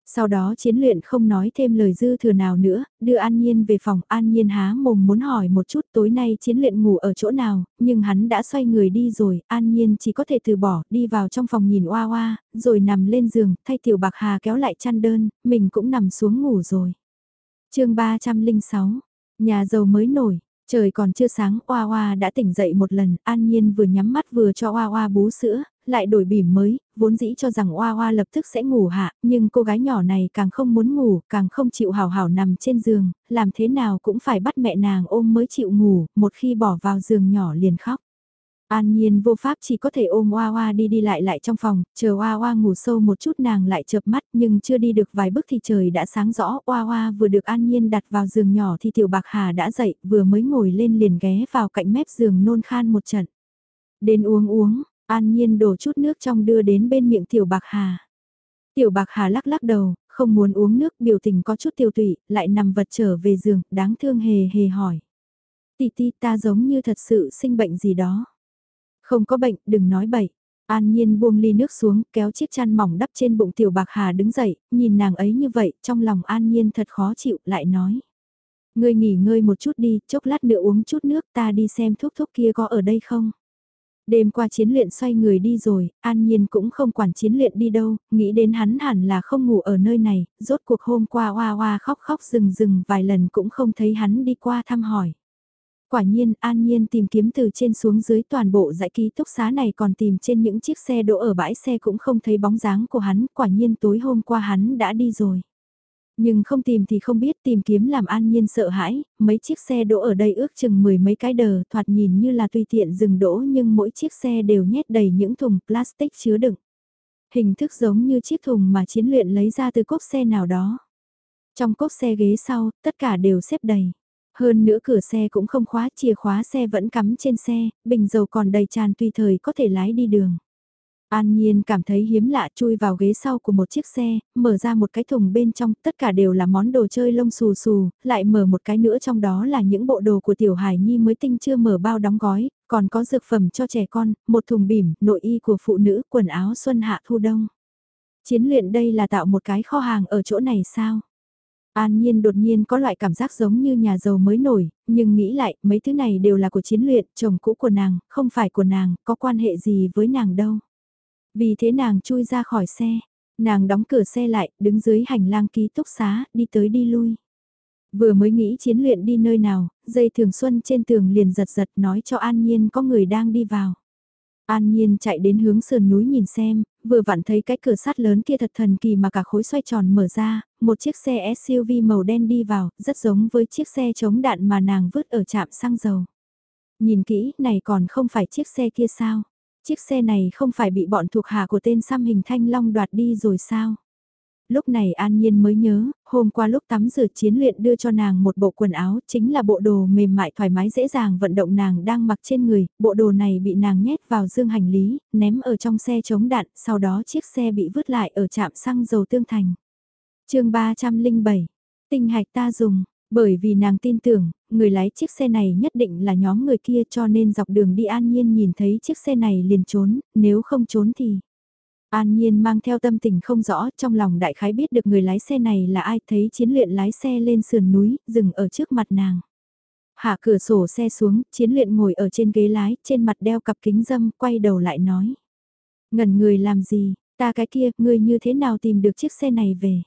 Sau đó chiến luyện không nói thêm lời dư thừa nào nữa, đưa An Nhiên về phòng, An Nhiên há mồm muốn hỏi một chút tối nay chiến luyện ngủ ở chỗ nào, nhưng hắn đã xoay người đi rồi, An Nhiên chỉ có thể từ bỏ, đi vào trong phòng nhìn oa oa, rồi nằm lên giường, thay tiểu bạc hà kéo lại chăn đơn, mình cũng nằm xuống ngủ rồi. chương 306, nhà giàu mới nổi, Trời còn chưa sáng, Oa Oa đã tỉnh dậy một lần, An Nhiên vừa nhắm mắt vừa cho Oa Oa bú sữa, lại đổi bỉm mới, vốn dĩ cho rằng Oa Oa lập tức sẽ ngủ hạ, nhưng cô gái nhỏ này càng không muốn ngủ, càng không chịu hào hào nằm trên giường, làm thế nào cũng phải bắt mẹ nàng ôm mới chịu ngủ, một khi bỏ vào giường nhỏ liền khóc. An Nhiên vô pháp chỉ có thể ôm Hoa Hoa đi đi lại lại trong phòng, chờ Hoa Hoa ngủ sâu một chút nàng lại chợp mắt nhưng chưa đi được vài bước thì trời đã sáng rõ. Hoa Hoa vừa được An Nhiên đặt vào giường nhỏ thì Tiểu Bạc Hà đã dậy, vừa mới ngồi lên liền ghé vào cạnh mép giường nôn khan một trận. Đến uống uống, An Nhiên đổ chút nước trong đưa đến bên miệng Tiểu Bạc Hà. Tiểu Bạc Hà lắc lắc đầu, không muốn uống nước, biểu tình có chút tiêu tụy, lại nằm vật trở về giường, đáng thương hề hề hỏi. Tì ti ta giống như thật sự sinh bệnh gì đó. Không có bệnh, đừng nói bậy. An Nhiên buông ly nước xuống, kéo chiếc chăn mỏng đắp trên bụng Tiểu Bạc Hà đứng dậy, nhìn nàng ấy như vậy, trong lòng An Nhiên thật khó chịu, lại nói. Ngươi nghỉ ngơi một chút đi, chốc lát nữa uống chút nước ta đi xem thuốc thuốc kia có ở đây không. Đêm qua chiến luyện xoay người đi rồi, An Nhiên cũng không quản chiến luyện đi đâu, nghĩ đến hắn hẳn là không ngủ ở nơi này, rốt cuộc hôm qua oa oa khóc khóc rừng rừng vài lần cũng không thấy hắn đi qua thăm hỏi. Quả nhiên, An Nhiên tìm kiếm từ trên xuống dưới toàn bộ dãy ký túc xá này còn tìm trên những chiếc xe đỗ ở bãi xe cũng không thấy bóng dáng của hắn, quả nhiên tối hôm qua hắn đã đi rồi. Nhưng không tìm thì không biết tìm kiếm làm An Nhiên sợ hãi, mấy chiếc xe đỗ ở đây ước chừng mười mấy cái đờ thoạt nhìn như là tùy tiện dừng đỗ nhưng mỗi chiếc xe đều nhét đầy những thùng plastic chứa đựng. Hình thức giống như chiếc thùng mà chiến luyện lấy ra từ cốp xe nào đó. Trong cốp xe ghế sau, tất cả đều xếp đầy. Hơn nữa cửa xe cũng không khóa, chìa khóa xe vẫn cắm trên xe, bình dầu còn đầy tràn tùy thời có thể lái đi đường. An Nhiên cảm thấy hiếm lạ chui vào ghế sau của một chiếc xe, mở ra một cái thùng bên trong, tất cả đều là món đồ chơi lông xù xù, lại mở một cái nữa trong đó là những bộ đồ của Tiểu Hải Nhi mới tinh chưa mở bao đóng gói, còn có dược phẩm cho trẻ con, một thùng bỉm, nội y của phụ nữ, quần áo xuân hạ thu đông. Chiến luyện đây là tạo một cái kho hàng ở chỗ này sao? An Nhiên đột nhiên có loại cảm giác giống như nhà giàu mới nổi, nhưng nghĩ lại, mấy thứ này đều là của chiến luyện, chồng cũ của nàng, không phải của nàng, có quan hệ gì với nàng đâu. Vì thế nàng chui ra khỏi xe, nàng đóng cửa xe lại, đứng dưới hành lang ký túc xá, đi tới đi lui. Vừa mới nghĩ chiến luyện đi nơi nào, dây thường xuân trên tường liền giật giật nói cho An Nhiên có người đang đi vào. An Nhiên chạy đến hướng sườn núi nhìn xem, vừa vặn thấy cái cửa sắt lớn kia thật thần kỳ mà cả khối xoay tròn mở ra, một chiếc xe SUV màu đen đi vào, rất giống với chiếc xe chống đạn mà nàng vứt ở trạm xăng dầu. Nhìn kỹ, này còn không phải chiếc xe kia sao? Chiếc xe này không phải bị bọn thuộc hạ của tên xăm hình thanh long đoạt đi rồi sao? Lúc này An Nhiên mới nhớ, hôm qua lúc tắm rửa chiến luyện đưa cho nàng một bộ quần áo, chính là bộ đồ mềm mại thoải mái dễ dàng vận động nàng đang mặc trên người, bộ đồ này bị nàng nhét vào dương hành lý, ném ở trong xe chống đạn, sau đó chiếc xe bị vứt lại ở trạm xăng dầu tương thành. chương 307, tinh hạch ta dùng, bởi vì nàng tin tưởng, người lái chiếc xe này nhất định là nhóm người kia cho nên dọc đường đi an nhiên nhìn thấy chiếc xe này liền trốn, nếu không trốn thì... An Nhiên mang theo tâm tình không rõ, trong lòng đại khái biết được người lái xe này là ai, thấy chiến luyện lái xe lên sườn núi, dừng ở trước mặt nàng. Hạ cửa sổ xe xuống, chiến luyện ngồi ở trên ghế lái, trên mặt đeo cặp kính dâm, quay đầu lại nói. Ngần người làm gì, ta cái kia, người như thế nào tìm được chiếc xe này về?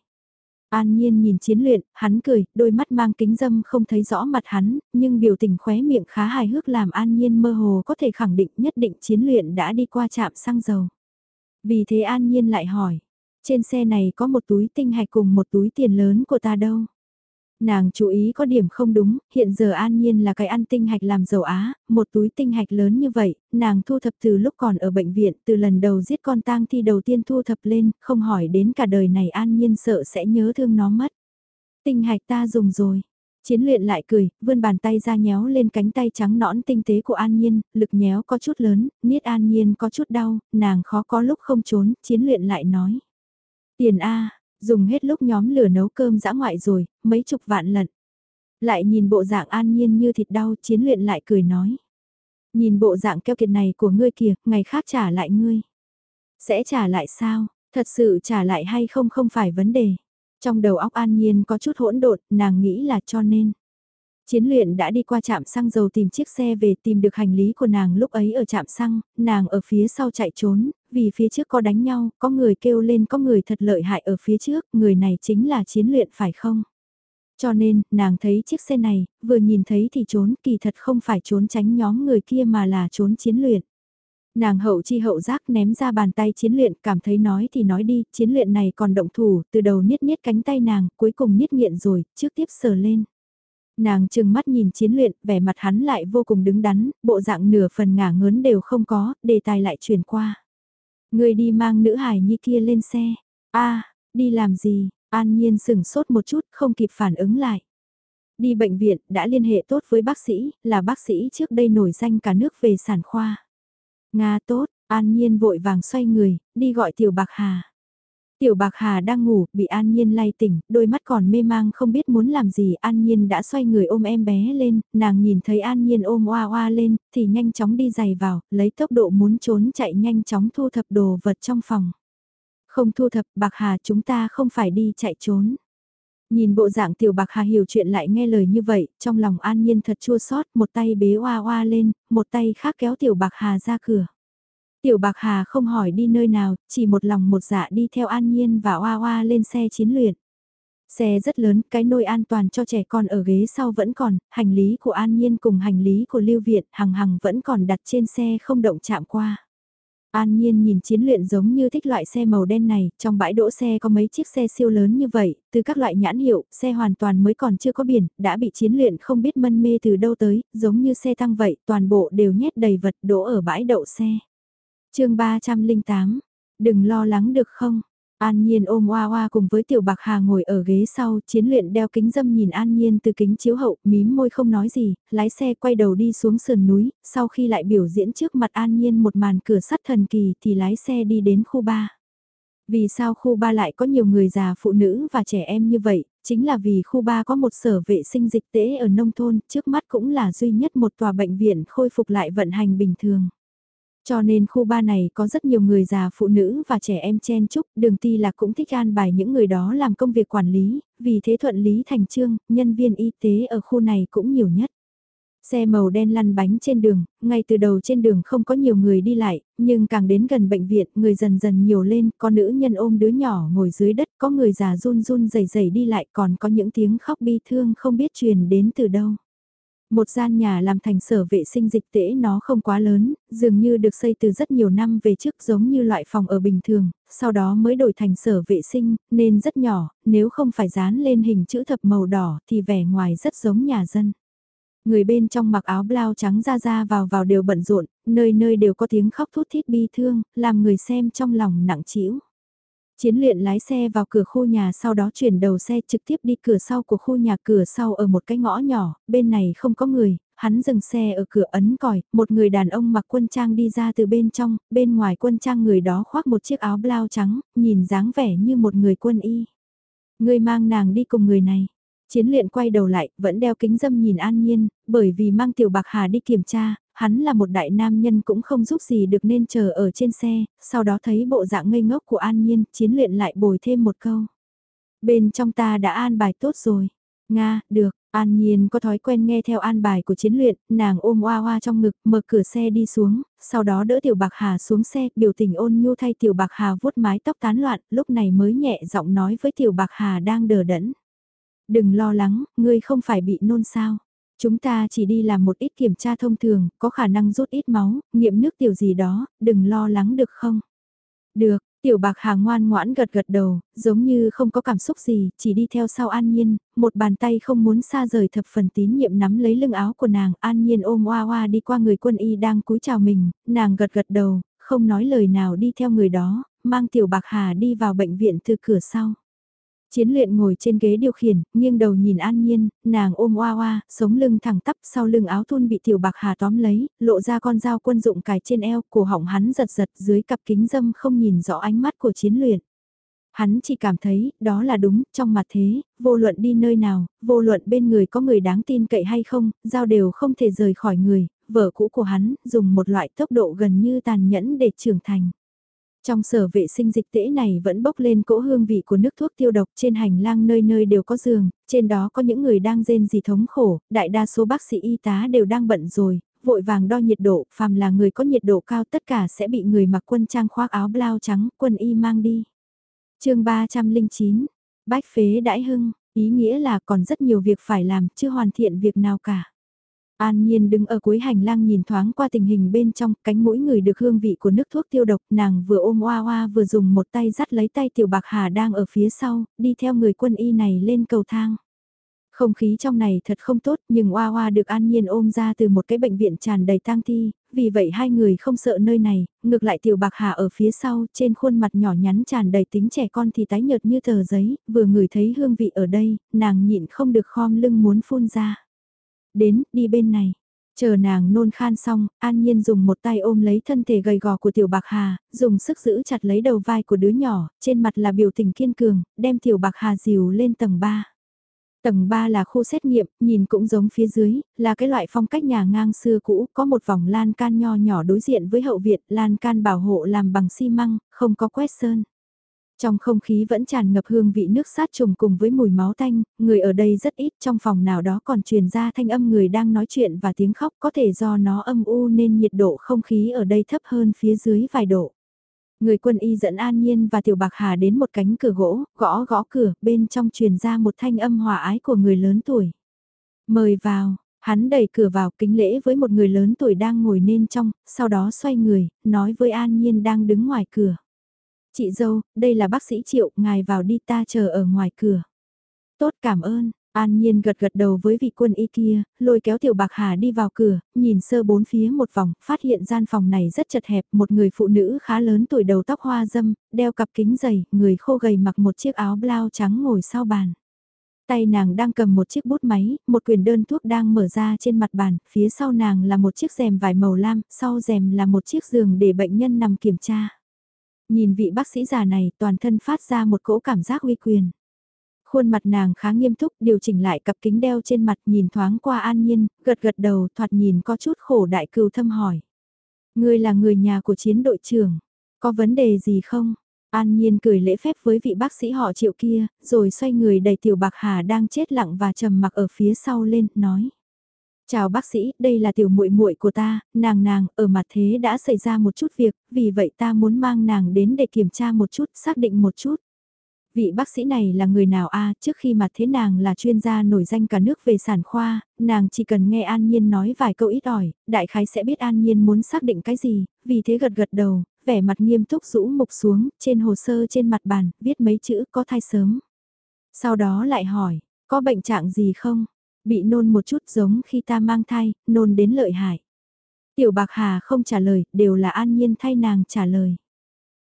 An Nhiên nhìn chiến luyện, hắn cười, đôi mắt mang kính dâm không thấy rõ mặt hắn, nhưng biểu tình khóe miệng khá hài hước làm An Nhiên mơ hồ có thể khẳng định nhất định chiến luyện đã đi qua trạm xăng dầu. Vì thế An Nhiên lại hỏi, trên xe này có một túi tinh hạch cùng một túi tiền lớn của ta đâu? Nàng chú ý có điểm không đúng, hiện giờ an nhiên là cái ăn tinh hạch làm giàu á, một túi tinh hạch lớn như vậy, nàng thu thập từ lúc còn ở bệnh viện, từ lần đầu giết con tang thi đầu tiên thu thập lên, không hỏi đến cả đời này an nhiên sợ sẽ nhớ thương nó mất. Tinh hạch ta dùng rồi. Chiến luyện lại cười, vươn bàn tay ra nhéo lên cánh tay trắng nõn tinh tế của An Nhiên, lực nhéo có chút lớn, niết An Nhiên có chút đau, nàng khó có lúc không trốn, chiến luyện lại nói. Tiền A, dùng hết lúc nhóm lửa nấu cơm dã ngoại rồi, mấy chục vạn lần. Lại nhìn bộ dạng an nhiên như thịt đau, chiến luyện lại cười nói. Nhìn bộ dạng keo kiệt này của ngươi kìa, ngày khác trả lại ngươi. Sẽ trả lại sao, thật sự trả lại hay không không phải vấn đề. Trong đầu óc an nhiên có chút hỗn độn, nàng nghĩ là cho nên. Chiến luyện đã đi qua trạm xăng dầu tìm chiếc xe về tìm được hành lý của nàng lúc ấy ở trạm xăng, nàng ở phía sau chạy trốn, vì phía trước có đánh nhau, có người kêu lên có người thật lợi hại ở phía trước, người này chính là chiến luyện phải không? Cho nên, nàng thấy chiếc xe này, vừa nhìn thấy thì trốn, kỳ thật không phải trốn tránh nhóm người kia mà là trốn chiến luyện. Nàng hậu chi hậu giác ném ra bàn tay chiến luyện, cảm thấy nói thì nói đi, chiến luyện này còn động thủ, từ đầu niết niết cánh tay nàng, cuối cùng niết nghiện rồi, trước tiếp sờ lên. Nàng trừng mắt nhìn chiến luyện, vẻ mặt hắn lại vô cùng đứng đắn, bộ dạng nửa phần ngả ngớn đều không có, đề tài lại chuyển qua. Người đi mang nữ hải nhi kia lên xe. a đi làm gì? An Nhiên sừng sốt một chút, không kịp phản ứng lại. Đi bệnh viện, đã liên hệ tốt với bác sĩ, là bác sĩ trước đây nổi danh cả nước về sản khoa. Nga tốt, An Nhiên vội vàng xoay người, đi gọi Tiểu Bạc Hà. Tiểu Bạc Hà đang ngủ, bị An Nhiên lay tỉnh, đôi mắt còn mê mang không biết muốn làm gì. An Nhiên đã xoay người ôm em bé lên, nàng nhìn thấy An Nhiên ôm oa oa lên, thì nhanh chóng đi giày vào, lấy tốc độ muốn trốn chạy nhanh chóng thu thập đồ vật trong phòng. Không thu thập, Bạc Hà chúng ta không phải đi chạy trốn. Nhìn bộ dạng tiểu bạc hà hiểu chuyện lại nghe lời như vậy, trong lòng an nhiên thật chua xót một tay bế oa oa lên, một tay khác kéo tiểu bạc hà ra cửa. Tiểu bạc hà không hỏi đi nơi nào, chỉ một lòng một dạ đi theo an nhiên và oa oa lên xe chiến luyện. Xe rất lớn, cái nôi an toàn cho trẻ con ở ghế sau vẫn còn, hành lý của An Nhiên cùng hành lý của Lưu Viện, hằng hằng vẫn còn đặt trên xe không động chạm qua. An Nhiên nhìn chiến luyện giống như thích loại xe màu đen này, trong bãi đỗ xe có mấy chiếc xe siêu lớn như vậy, từ các loại nhãn hiệu, xe hoàn toàn mới còn chưa có biển, đã bị chiến luyện không biết mân mê từ đâu tới, giống như xe tăng vậy, toàn bộ đều nhét đầy vật đỗ ở bãi đậu xe. chương 308, đừng lo lắng được không? An Nhiên ôm Hoa Hoa cùng với Tiểu Bạc Hà ngồi ở ghế sau, chiến luyện đeo kính dâm nhìn An Nhiên từ kính chiếu hậu, mím môi không nói gì, lái xe quay đầu đi xuống sườn núi, sau khi lại biểu diễn trước mặt An Nhiên một màn cửa sắt thần kỳ thì lái xe đi đến khu 3. Vì sao khu 3 lại có nhiều người già phụ nữ và trẻ em như vậy, chính là vì khu 3 có một sở vệ sinh dịch tễ ở nông thôn, trước mắt cũng là duy nhất một tòa bệnh viện khôi phục lại vận hành bình thường. Cho nên khu ba này có rất nhiều người già phụ nữ và trẻ em chen chúc, đường ti là cũng thích an bài những người đó làm công việc quản lý, vì thế thuận lý thành trương, nhân viên y tế ở khu này cũng nhiều nhất. Xe màu đen lăn bánh trên đường, ngay từ đầu trên đường không có nhiều người đi lại, nhưng càng đến gần bệnh viện, người dần dần nhiều lên, có nữ nhân ôm đứa nhỏ ngồi dưới đất, có người già run run rẩy rẩy đi lại, còn có những tiếng khóc bi thương không biết truyền đến từ đâu. Một gian nhà làm thành sở vệ sinh dịch tễ nó không quá lớn, dường như được xây từ rất nhiều năm về trước giống như loại phòng ở bình thường, sau đó mới đổi thành sở vệ sinh, nên rất nhỏ, nếu không phải dán lên hình chữ thập màu đỏ thì vẻ ngoài rất giống nhà dân. Người bên trong mặc áo blau trắng ra ra vào vào đều bận rộn, nơi nơi đều có tiếng khóc thút thít bi thương, làm người xem trong lòng nặng trĩu. Chiến luyện lái xe vào cửa khu nhà sau đó chuyển đầu xe trực tiếp đi cửa sau của khu nhà cửa sau ở một cái ngõ nhỏ, bên này không có người, hắn dừng xe ở cửa ấn còi, một người đàn ông mặc quân trang đi ra từ bên trong, bên ngoài quân trang người đó khoác một chiếc áo blau trắng, nhìn dáng vẻ như một người quân y. Người mang nàng đi cùng người này. Chiến luyện quay đầu lại, vẫn đeo kính dâm nhìn an nhiên, bởi vì mang tiểu bạc hà đi kiểm tra, hắn là một đại nam nhân cũng không giúp gì được nên chờ ở trên xe, sau đó thấy bộ dạng ngây ngốc của An Nhiên, chiến luyện lại bồi thêm một câu. Bên trong ta đã an bài tốt rồi. Nga, được, An Nhiên có thói quen nghe theo an bài của chiến luyện, nàng ôm oa oa trong ngực, mở cửa xe đi xuống, sau đó đỡ Tiểu Bạc Hà xuống xe, biểu tình ôn nhu thay Tiểu Bạc Hà vuốt mái tóc tán loạn, lúc này mới nhẹ giọng nói với Tiểu Bạc Hà đang đờ đẫn. Đừng lo lắng, ngươi không phải bị nôn sao. Chúng ta chỉ đi làm một ít kiểm tra thông thường, có khả năng rút ít máu, nghiệm nước tiểu gì đó, đừng lo lắng được không? Được, Tiểu bạc hà ngoan ngoãn gật gật đầu, giống như không có cảm xúc gì, chỉ đi theo sau an nhiên, một bàn tay không muốn xa rời thập phần tín nhiệm nắm lấy lưng áo của nàng, an nhiên ôm oa oa đi qua người quân y đang cúi chào mình, nàng gật gật đầu, không nói lời nào đi theo người đó, mang tiểu bạc hà đi vào bệnh viện từ cửa sau. Chiến luyện ngồi trên ghế điều khiển, nghiêng đầu nhìn an nhiên, nàng ôm oa oa, sống lưng thẳng tắp sau lưng áo thun bị tiểu bạc hà tóm lấy, lộ ra con dao quân dụng cài trên eo, cổ họng hắn giật giật dưới cặp kính dâm không nhìn rõ ánh mắt của chiến luyện. Hắn chỉ cảm thấy, đó là đúng, trong mặt thế, vô luận đi nơi nào, vô luận bên người có người đáng tin cậy hay không, dao đều không thể rời khỏi người, vợ cũ của hắn, dùng một loại tốc độ gần như tàn nhẫn để trưởng thành. Trong sở vệ sinh dịch tễ này vẫn bốc lên cỗ hương vị của nước thuốc tiêu độc trên hành lang nơi nơi đều có giường, trên đó có những người đang rên gì thống khổ, đại đa số bác sĩ y tá đều đang bận rồi, vội vàng đo nhiệt độ, phàm là người có nhiệt độ cao tất cả sẽ bị người mặc quân trang khoác áo blau trắng, quân y mang đi. chương 309, Bách phế đãi hưng, ý nghĩa là còn rất nhiều việc phải làm, chưa hoàn thiện việc nào cả. An Nhiên đứng ở cuối hành lang nhìn thoáng qua tình hình bên trong, cánh mũi người được hương vị của nước thuốc tiêu độc, nàng vừa ôm oa oa vừa dùng một tay dắt lấy tay tiểu bạc hà đang ở phía sau, đi theo người quân y này lên cầu thang. Không khí trong này thật không tốt nhưng Oa Oa được an nhiên ôm ra từ một cái bệnh viện tràn đầy tang thi, vì vậy hai người không sợ nơi này, ngược lại tiểu bạc hà ở phía sau trên khuôn mặt nhỏ nhắn tràn đầy tính trẻ con thì tái nhợt như tờ giấy, vừa ngửi thấy hương vị ở đây, nàng nhịn không được khom lưng muốn phun ra. Đến, đi bên này. Chờ nàng nôn khan xong, An Nhiên dùng một tay ôm lấy thân thể gầy gò của Tiểu Bạc Hà, dùng sức giữ chặt lấy đầu vai của đứa nhỏ, trên mặt là biểu tình kiên cường, đem Tiểu Bạc Hà dìu lên tầng 3. Tầng 3 là khu xét nghiệm, nhìn cũng giống phía dưới, là cái loại phong cách nhà ngang xưa cũ, có một vòng lan can nho nhỏ đối diện với hậu viện, lan can bảo hộ làm bằng xi măng, không có quét sơn. Trong không khí vẫn tràn ngập hương vị nước sát trùng cùng với mùi máu tanh, người ở đây rất ít trong phòng nào đó còn truyền ra thanh âm người đang nói chuyện và tiếng khóc có thể do nó âm u nên nhiệt độ không khí ở đây thấp hơn phía dưới vài độ. Người quân y dẫn An Nhiên và Tiểu Bạc Hà đến một cánh cửa gỗ, gõ gõ cửa, bên trong truyền ra một thanh âm hòa ái của người lớn tuổi. Mời vào, hắn đẩy cửa vào kính lễ với một người lớn tuổi đang ngồi nên trong, sau đó xoay người, nói với An Nhiên đang đứng ngoài cửa. Chị dâu, đây là bác sĩ Triệu, ngài vào đi ta chờ ở ngoài cửa. Tốt cảm ơn, An Nhiên gật gật đầu với vị quân y kia, lôi kéo Tiểu Bạc Hà đi vào cửa, nhìn sơ bốn phía một vòng, phát hiện gian phòng này rất chật hẹp, một người phụ nữ khá lớn tuổi đầu tóc hoa dâm, đeo cặp kính dày, người khô gầy mặc một chiếc áo blau trắng ngồi sau bàn. Tay nàng đang cầm một chiếc bút máy, một quyển đơn thuốc đang mở ra trên mặt bàn, phía sau nàng là một chiếc rèm vải màu lam, sau rèm là một chiếc giường để bệnh nhân nằm kiểm tra. Nhìn vị bác sĩ già này toàn thân phát ra một cỗ cảm giác uy quyền. Khuôn mặt nàng khá nghiêm túc, điều chỉnh lại cặp kính đeo trên mặt nhìn thoáng qua an nhiên, gật gật đầu thoạt nhìn có chút khổ đại cừu thâm hỏi. Ngươi là người nhà của chiến đội trưởng, có vấn đề gì không? An Nhiên cười lễ phép với vị bác sĩ họ triệu kia, rồi xoay người đẩy tiểu bạc hà đang chết lặng và trầm mặc ở phía sau lên, nói. Chào bác sĩ, đây là tiểu muội muội của ta, nàng nàng, ở mặt thế đã xảy ra một chút việc, vì vậy ta muốn mang nàng đến để kiểm tra một chút, xác định một chút. Vị bác sĩ này là người nào a trước khi mặt thế nàng là chuyên gia nổi danh cả nước về sản khoa, nàng chỉ cần nghe An Nhiên nói vài câu ít ỏi, đại khái sẽ biết An Nhiên muốn xác định cái gì, vì thế gật gật đầu, vẻ mặt nghiêm túc rũ mục xuống, trên hồ sơ trên mặt bàn, viết mấy chữ có thai sớm. Sau đó lại hỏi, có bệnh trạng gì không? Bị nôn một chút giống khi ta mang thai, nôn đến lợi hại. Tiểu Bạc Hà không trả lời, đều là an nhiên thay nàng trả lời.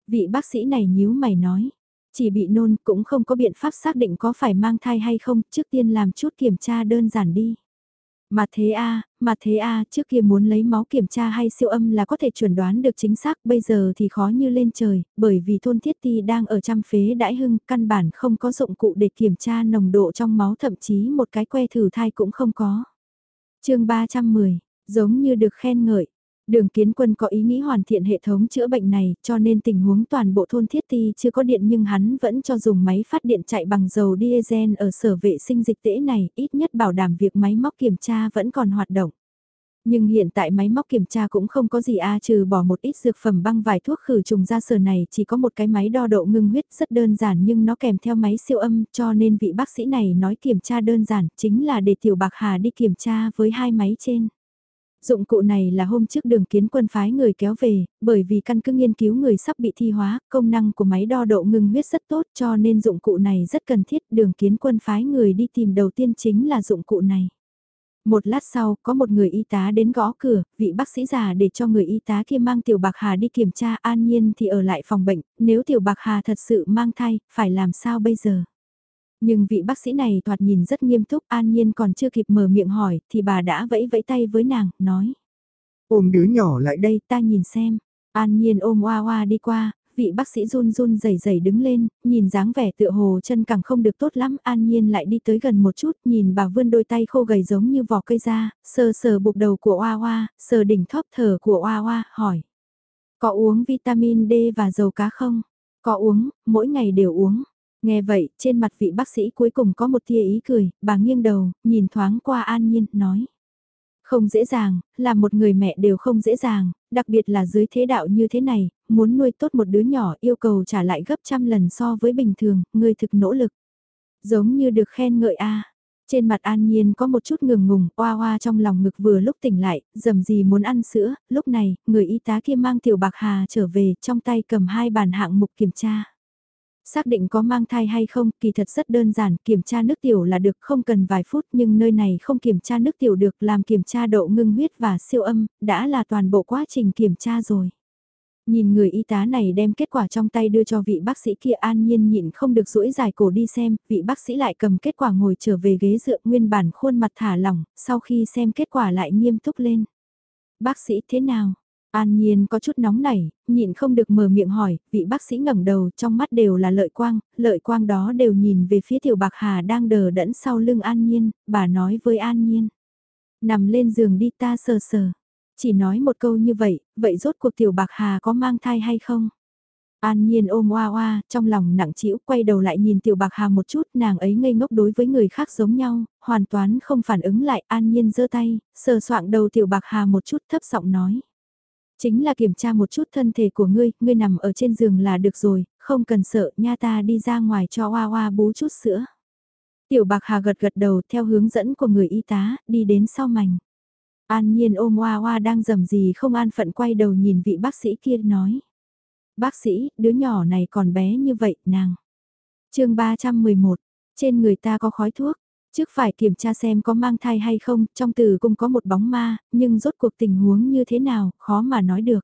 Vị bác sĩ này nhíu mày nói, chỉ bị nôn cũng không có biện pháp xác định có phải mang thai hay không, trước tiên làm chút kiểm tra đơn giản đi. Mà thế a, à, mà thế a, à, trước kia muốn lấy máu kiểm tra hay siêu âm là có thể chuẩn đoán được chính xác, bây giờ thì khó như lên trời, bởi vì thôn thiết ti đang ở trăm phế đãi hưng, căn bản không có dụng cụ để kiểm tra nồng độ trong máu thậm chí một cái que thử thai cũng không có. chương 310, giống như được khen ngợi, Đường kiến quân có ý nghĩ hoàn thiện hệ thống chữa bệnh này, cho nên tình huống toàn bộ thôn thiết ti chưa có điện nhưng hắn vẫn cho dùng máy phát điện chạy bằng dầu diesel ở sở vệ sinh dịch tễ này, ít nhất bảo đảm việc máy móc kiểm tra vẫn còn hoạt động. Nhưng hiện tại máy móc kiểm tra cũng không có gì a, trừ bỏ một ít dược phẩm băng vài thuốc khử trùng ra sở này, chỉ có một cái máy đo độ ngưng huyết rất đơn giản nhưng nó kèm theo máy siêu âm, cho nên vị bác sĩ này nói kiểm tra đơn giản, chính là để tiểu bạc hà đi kiểm tra với hai máy trên. Dụng cụ này là hôm trước đường kiến quân phái người kéo về, bởi vì căn cứ nghiên cứu người sắp bị thi hóa, công năng của máy đo độ ngừng huyết rất tốt cho nên dụng cụ này rất cần thiết. Đường kiến quân phái người đi tìm đầu tiên chính là dụng cụ này. Một lát sau, có một người y tá đến gõ cửa, vị bác sĩ già để cho người y tá kia mang Tiểu Bạc Hà đi kiểm tra an nhiên thì ở lại phòng bệnh, nếu Tiểu Bạc Hà thật sự mang thai, phải làm sao bây giờ? Nhưng vị bác sĩ này thoạt nhìn rất nghiêm túc, an nhiên còn chưa kịp mở miệng hỏi, thì bà đã vẫy vẫy tay với nàng, nói. Ôm đứa nhỏ lại đây ta nhìn xem. An nhiên ôm oa oa đi qua, vị bác sĩ run run rẩy rẩy đứng lên, nhìn dáng vẻ tựa hồ chân càng không được tốt lắm, an nhiên lại đi tới gần một chút, nhìn bà vươn đôi tay khô gầy giống như vỏ cây da, sờ sờ bục đầu của oa oa, sờ đỉnh thóp thở của oa oa, hỏi. Có uống vitamin D và dầu cá không? Có uống, mỗi ngày đều uống. Nghe vậy, trên mặt vị bác sĩ cuối cùng có một tia ý cười, bà nghiêng đầu, nhìn thoáng qua an nhiên, nói. Không dễ dàng, là một người mẹ đều không dễ dàng, đặc biệt là dưới thế đạo như thế này, muốn nuôi tốt một đứa nhỏ yêu cầu trả lại gấp trăm lần so với bình thường, người thực nỗ lực. Giống như được khen ngợi a Trên mặt an nhiên có một chút ngừng ngùng, oa oa trong lòng ngực vừa lúc tỉnh lại, dầm gì muốn ăn sữa, lúc này, người y tá kia mang tiểu bạc hà trở về, trong tay cầm hai bàn hạng mục kiểm tra. Xác định có mang thai hay không, kỳ thật rất đơn giản, kiểm tra nước tiểu là được không cần vài phút nhưng nơi này không kiểm tra nước tiểu được làm kiểm tra độ ngưng huyết và siêu âm, đã là toàn bộ quá trình kiểm tra rồi. Nhìn người y tá này đem kết quả trong tay đưa cho vị bác sĩ kia an nhiên nhịn không được rũi dài cổ đi xem, vị bác sĩ lại cầm kết quả ngồi trở về ghế dựa nguyên bản khuôn mặt thả lỏng, sau khi xem kết quả lại nghiêm túc lên. Bác sĩ thế nào? An Nhiên có chút nóng nảy, nhịn không được mở miệng hỏi, vị bác sĩ ngẩng đầu trong mắt đều là lợi quang, lợi quang đó đều nhìn về phía tiểu bạc hà đang đờ đẫn sau lưng An Nhiên, bà nói với An Nhiên. Nằm lên giường đi ta sờ sờ. Chỉ nói một câu như vậy, vậy rốt cuộc tiểu bạc hà có mang thai hay không? An Nhiên ôm oa oa, trong lòng nặng trĩu quay đầu lại nhìn tiểu bạc hà một chút, nàng ấy ngây ngốc đối với người khác giống nhau, hoàn toàn không phản ứng lại, An Nhiên giơ tay, sờ soạng đầu tiểu bạc hà một chút thấp giọng nói. Chính là kiểm tra một chút thân thể của ngươi, ngươi nằm ở trên giường là được rồi, không cần sợ, nha ta đi ra ngoài cho oa oa bú chút sữa. Tiểu bạc hà gật gật đầu theo hướng dẫn của người y tá, đi đến sau mảnh. An nhiên ôm oa oa đang dầm gì không an phận quay đầu nhìn vị bác sĩ kia nói. Bác sĩ, đứa nhỏ này còn bé như vậy, nàng. chương 311, trên người ta có khói thuốc, Trước phải kiểm tra xem có mang thai hay không, trong từ cũng có một bóng ma, nhưng rốt cuộc tình huống như thế nào, khó mà nói được.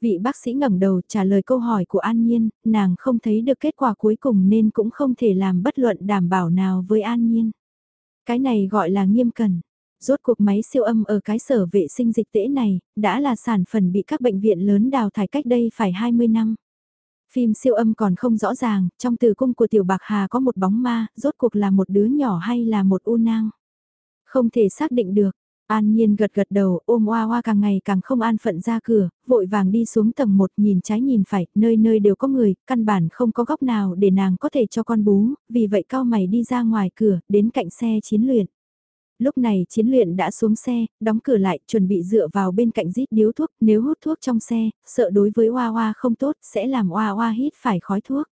Vị bác sĩ ngẩng đầu trả lời câu hỏi của An Nhiên, nàng không thấy được kết quả cuối cùng nên cũng không thể làm bất luận đảm bảo nào với An Nhiên. Cái này gọi là nghiêm cẩn. Rốt cuộc máy siêu âm ở cái sở vệ sinh dịch tễ này, đã là sản phẩm bị các bệnh viện lớn đào thải cách đây phải 20 năm. Phim siêu âm còn không rõ ràng, trong tử cung của Tiểu Bạc Hà có một bóng ma, rốt cuộc là một đứa nhỏ hay là một u nang. Không thể xác định được. An Nhiên gật gật đầu, ôm oa oa càng ngày càng không an phận ra cửa, vội vàng đi xuống tầng một nhìn trái nhìn phải, nơi nơi đều có người, căn bản không có góc nào để nàng có thể cho con bú, vì vậy cao mày đi ra ngoài cửa, đến cạnh xe chiến luyện. Lúc này chiến luyện đã xuống xe, đóng cửa lại, chuẩn bị dựa vào bên cạnh rít điếu thuốc, nếu hút thuốc trong xe, sợ đối với Hoa Hoa không tốt, sẽ làm Hoa Hoa hít phải khói thuốc.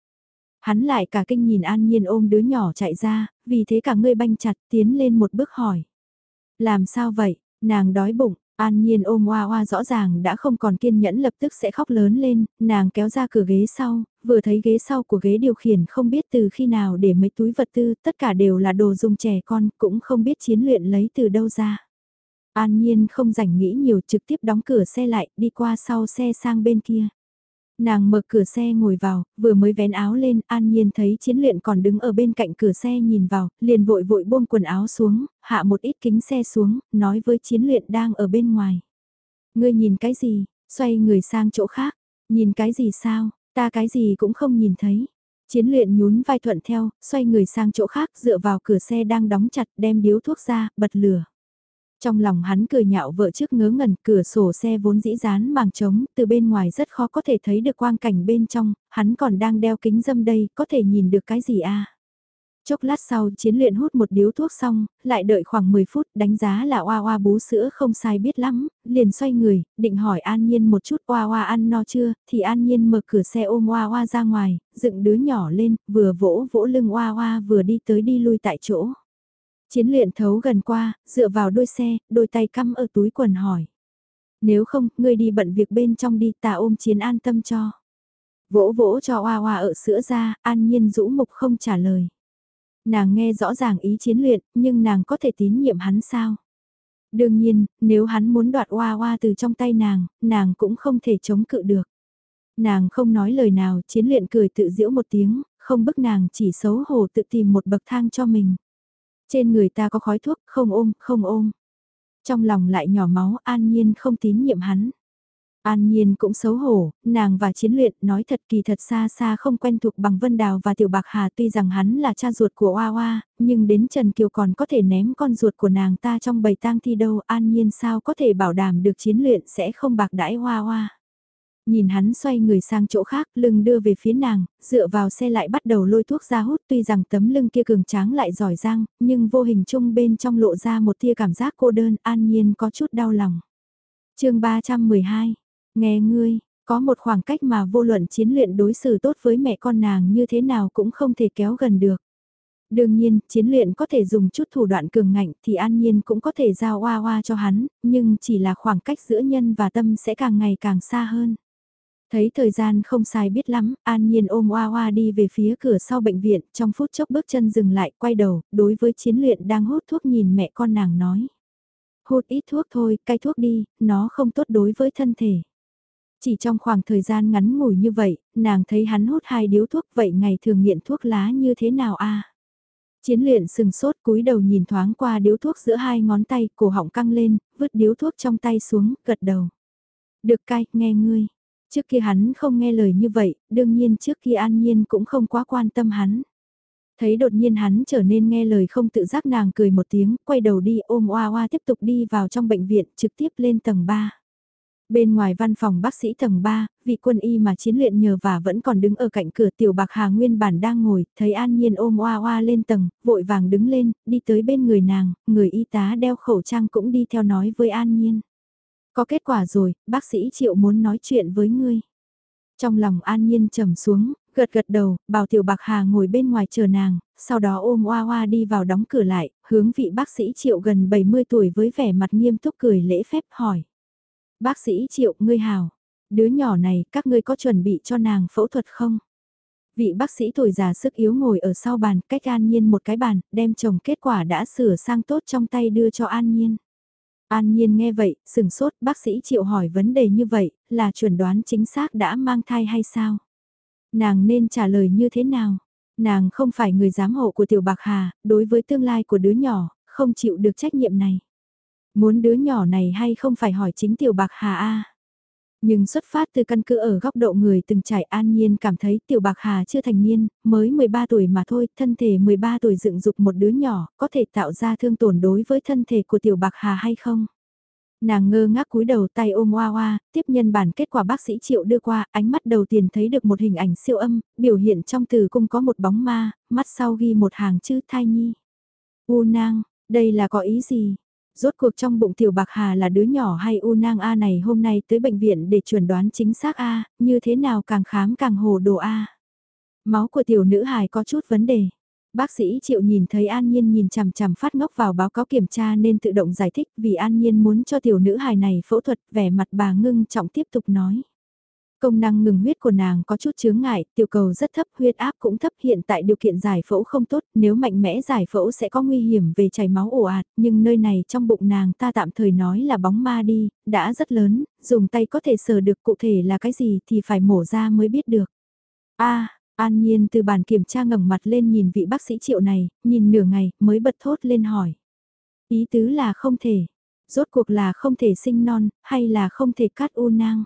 Hắn lại cả kinh nhìn an nhiên ôm đứa nhỏ chạy ra, vì thế cả người banh chặt tiến lên một bước hỏi. Làm sao vậy, nàng đói bụng, An Nhiên ôm Hoa Hoa rõ ràng đã không còn kiên nhẫn lập tức sẽ khóc lớn lên, nàng kéo ra cửa ghế sau, vừa thấy ghế sau của ghế điều khiển không biết từ khi nào để mấy túi vật tư, tất cả đều là đồ dùng trẻ con, cũng không biết chiến luyện lấy từ đâu ra. An Nhiên không rảnh nghĩ nhiều trực tiếp đóng cửa xe lại, đi qua sau xe sang bên kia. Nàng mở cửa xe ngồi vào, vừa mới vén áo lên, an nhiên thấy chiến luyện còn đứng ở bên cạnh cửa xe nhìn vào, liền vội vội buông quần áo xuống, hạ một ít kính xe xuống, nói với chiến luyện đang ở bên ngoài. Ngươi nhìn cái gì, xoay người sang chỗ khác, nhìn cái gì sao, ta cái gì cũng không nhìn thấy. Chiến luyện nhún vai thuận theo, xoay người sang chỗ khác dựa vào cửa xe đang đóng chặt đem điếu thuốc ra, bật lửa. Trong lòng hắn cười nhạo vợ trước ngớ ngẩn cửa sổ xe vốn dĩ dán màng trống, từ bên ngoài rất khó có thể thấy được quang cảnh bên trong, hắn còn đang đeo kính dâm đây, có thể nhìn được cái gì à? Chốc lát sau chiến luyện hút một điếu thuốc xong, lại đợi khoảng 10 phút đánh giá là oa oa bú sữa không sai biết lắm, liền xoay người, định hỏi An Nhiên một chút oa oa ăn no chưa, thì An Nhiên mở cửa xe ôm oa oa ra ngoài, dựng đứa nhỏ lên, vừa vỗ vỗ lưng oa oa vừa đi tới đi lui tại chỗ. Chiến luyện thấu gần qua, dựa vào đuôi xe, đôi tay cắm ở túi quần hỏi. Nếu không, ngươi đi bận việc bên trong đi ta ôm chiến an tâm cho. Vỗ vỗ cho oa oa ở sữa ra, an nhiên rũ mục không trả lời. Nàng nghe rõ ràng ý chiến luyện, nhưng nàng có thể tín nhiệm hắn sao? Đương nhiên, nếu hắn muốn đoạt oa oa từ trong tay nàng, nàng cũng không thể chống cự được. Nàng không nói lời nào, chiến luyện cười tự giễu một tiếng, không bức nàng chỉ xấu hổ tự tìm một bậc thang cho mình. Trên người ta có khói thuốc, không ôm, không ôm. Trong lòng lại nhỏ máu, an nhiên không tín nhiệm hắn. An Nhiên cũng xấu hổ, nàng và chiến luyện nói thật kỳ thật xa xa không quen thuộc bằng Vân Đào và Tiểu Bạc Hà tuy rằng hắn là cha ruột của Hoa Hoa, nhưng đến Trần Kiều còn có thể ném con ruột của nàng ta trong bầy tang thi đâu An Nhiên sao có thể bảo đảm được chiến luyện sẽ không bạc đãi Hoa Hoa. Nhìn hắn xoay người sang chỗ khác, lưng đưa về phía nàng, dựa vào xe lại bắt đầu lôi thuốc ra hút tuy rằng tấm lưng kia cường tráng lại giỏi giang, nhưng vô hình chung bên trong lộ ra một tia cảm giác cô đơn an nhiên có chút đau lòng. chương 312 Nghe ngươi, có một khoảng cách mà vô luận chiến luyện đối xử tốt với mẹ con nàng như thế nào cũng không thể kéo gần được. Đương nhiên, chiến luyện có thể dùng chút thủ đoạn cường ngạnh thì an nhiên cũng có thể giao oa oa cho hắn, nhưng chỉ là khoảng cách giữa nhân và tâm sẽ càng ngày càng xa hơn. Thấy thời gian không sai biết lắm, an nhiên ôm oa oa đi về phía cửa sau bệnh viện, trong phút chốc bước chân dừng lại, quay đầu, đối với chiến luyện đang hút thuốc nhìn mẹ con nàng nói. Hút ít thuốc thôi, cai thuốc đi, nó không tốt đối với thân thể. Chỉ trong khoảng thời gian ngắn ngủi như vậy, nàng thấy hắn hút hai điếu thuốc vậy ngày thường nghiện thuốc lá như thế nào a? Chiến luyện sừng sốt cúi đầu nhìn thoáng qua điếu thuốc giữa hai ngón tay, cổ họng căng lên, vứt điếu thuốc trong tay xuống, gật đầu. Được cai, nghe ngươi. Trước kia hắn không nghe lời như vậy, đương nhiên trước kia an nhiên cũng không quá quan tâm hắn. Thấy đột nhiên hắn trở nên nghe lời không tự giác nàng cười một tiếng, quay đầu đi ôm oa oa tiếp tục đi vào trong bệnh viện trực tiếp lên tầng 3. Bên ngoài văn phòng bác sĩ tầng 3, vị quân y mà chiến luyện nhờ và vẫn còn đứng ở cạnh cửa tiểu bạc hà nguyên bản đang ngồi, thấy an nhiên ôm oa oa lên tầng, vội vàng đứng lên, đi tới bên người nàng, người y tá đeo khẩu trang cũng đi theo nói với an nhiên. Có kết quả rồi, bác sĩ triệu muốn nói chuyện với ngươi. Trong lòng an nhiên trầm xuống, gật gật đầu, bảo tiểu bạc hà ngồi bên ngoài chờ nàng, sau đó ôm oa oa đi vào đóng cửa lại, hướng vị bác sĩ triệu gần 70 tuổi với vẻ mặt nghiêm túc cười lễ phép hỏi. Bác sĩ Triệu, ngươi hào, đứa nhỏ này các ngươi có chuẩn bị cho nàng phẫu thuật không? Vị bác sĩ tuổi già sức yếu ngồi ở sau bàn, cách An Nhiên một cái bàn, đem chồng kết quả đã sửa sang tốt trong tay đưa cho An Nhiên. An Nhiên nghe vậy, sừng sốt, bác sĩ Triệu hỏi vấn đề như vậy, là chuẩn đoán chính xác đã mang thai hay sao? Nàng nên trả lời như thế nào? Nàng không phải người giám hộ của Tiểu Bạc Hà, đối với tương lai của đứa nhỏ, không chịu được trách nhiệm này. Muốn đứa nhỏ này hay không phải hỏi chính tiểu bạc hà A. Nhưng xuất phát từ căn cứ ở góc độ người từng trải an nhiên cảm thấy tiểu bạc hà chưa thành niên, mới 13 tuổi mà thôi, thân thể 13 tuổi dựng dục một đứa nhỏ, có thể tạo ra thương tổn đối với thân thể của tiểu bạc hà hay không? Nàng ngơ ngác cúi đầu tay ôm hoa hoa, tiếp nhân bản kết quả bác sĩ triệu đưa qua, ánh mắt đầu tiên thấy được một hình ảnh siêu âm, biểu hiện trong từ cung có một bóng ma, mắt sau ghi một hàng chữ thai nhi. U nang, đây là có ý gì? Rốt cuộc trong bụng tiểu bạc hà là đứa nhỏ hay u nang A này hôm nay tới bệnh viện để chuẩn đoán chính xác A, như thế nào càng khám càng hồ đồ A. Máu của tiểu nữ hài có chút vấn đề. Bác sĩ Triệu nhìn thấy An Nhiên nhìn chằm chằm phát ngốc vào báo cáo kiểm tra nên tự động giải thích vì An Nhiên muốn cho tiểu nữ hài này phẫu thuật vẻ mặt bà ngưng trọng tiếp tục nói. Công năng ngừng huyết của nàng có chút chướng ngại, tiểu cầu rất thấp, huyết áp cũng thấp hiện tại điều kiện giải phẫu không tốt, nếu mạnh mẽ giải phẫu sẽ có nguy hiểm về chảy máu ồ ạt, nhưng nơi này trong bụng nàng ta tạm thời nói là bóng ma đi, đã rất lớn, dùng tay có thể sờ được cụ thể là cái gì thì phải mổ ra mới biết được. a An Nhiên từ bàn kiểm tra ngẩng mặt lên nhìn vị bác sĩ triệu này, nhìn nửa ngày mới bật thốt lên hỏi. Ý tứ là không thể, rốt cuộc là không thể sinh non, hay là không thể cắt u nang.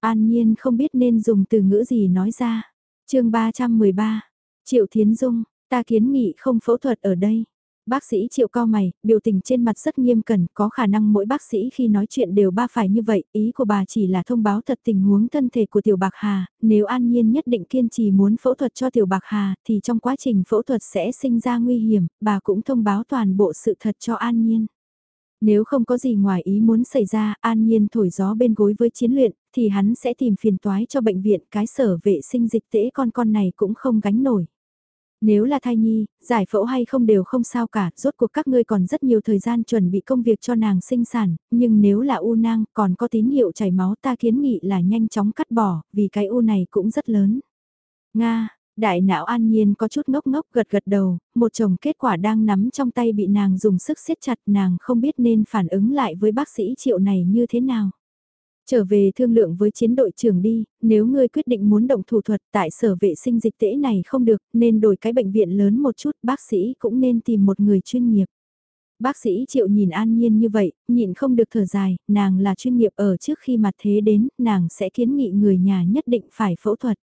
An Nhiên không biết nên dùng từ ngữ gì nói ra. chương 313, Triệu Thiến Dung, ta kiến nghị không phẫu thuật ở đây. Bác sĩ Triệu cao mày, biểu tình trên mặt rất nghiêm cẩn, có khả năng mỗi bác sĩ khi nói chuyện đều ba phải như vậy, ý của bà chỉ là thông báo thật tình huống thân thể của Tiểu Bạc Hà, nếu An Nhiên nhất định kiên trì muốn phẫu thuật cho Tiểu Bạc Hà, thì trong quá trình phẫu thuật sẽ sinh ra nguy hiểm, bà cũng thông báo toàn bộ sự thật cho An Nhiên. Nếu không có gì ngoài ý muốn xảy ra, an nhiên thổi gió bên gối với chiến luyện, thì hắn sẽ tìm phiền toái cho bệnh viện cái sở vệ sinh dịch tễ con con này cũng không gánh nổi. Nếu là thai nhi, giải phẫu hay không đều không sao cả, rốt cuộc các ngươi còn rất nhiều thời gian chuẩn bị công việc cho nàng sinh sản, nhưng nếu là u nang còn có tín hiệu chảy máu ta kiến nghị là nhanh chóng cắt bỏ, vì cái u này cũng rất lớn. Nga, đại não an nhiên có chút ngốc ngốc gật gật đầu, một chồng kết quả đang nắm trong tay bị nàng dùng sức siết chặt nàng không biết nên phản ứng lại với bác sĩ triệu này như thế nào. Trở về thương lượng với chiến đội trưởng đi, nếu ngươi quyết định muốn động thủ thuật tại sở vệ sinh dịch tễ này không được, nên đổi cái bệnh viện lớn một chút, bác sĩ cũng nên tìm một người chuyên nghiệp. Bác sĩ triệu nhìn an nhiên như vậy, nhịn không được thở dài, nàng là chuyên nghiệp ở trước khi mặt thế đến, nàng sẽ kiến nghị người nhà nhất định phải phẫu thuật.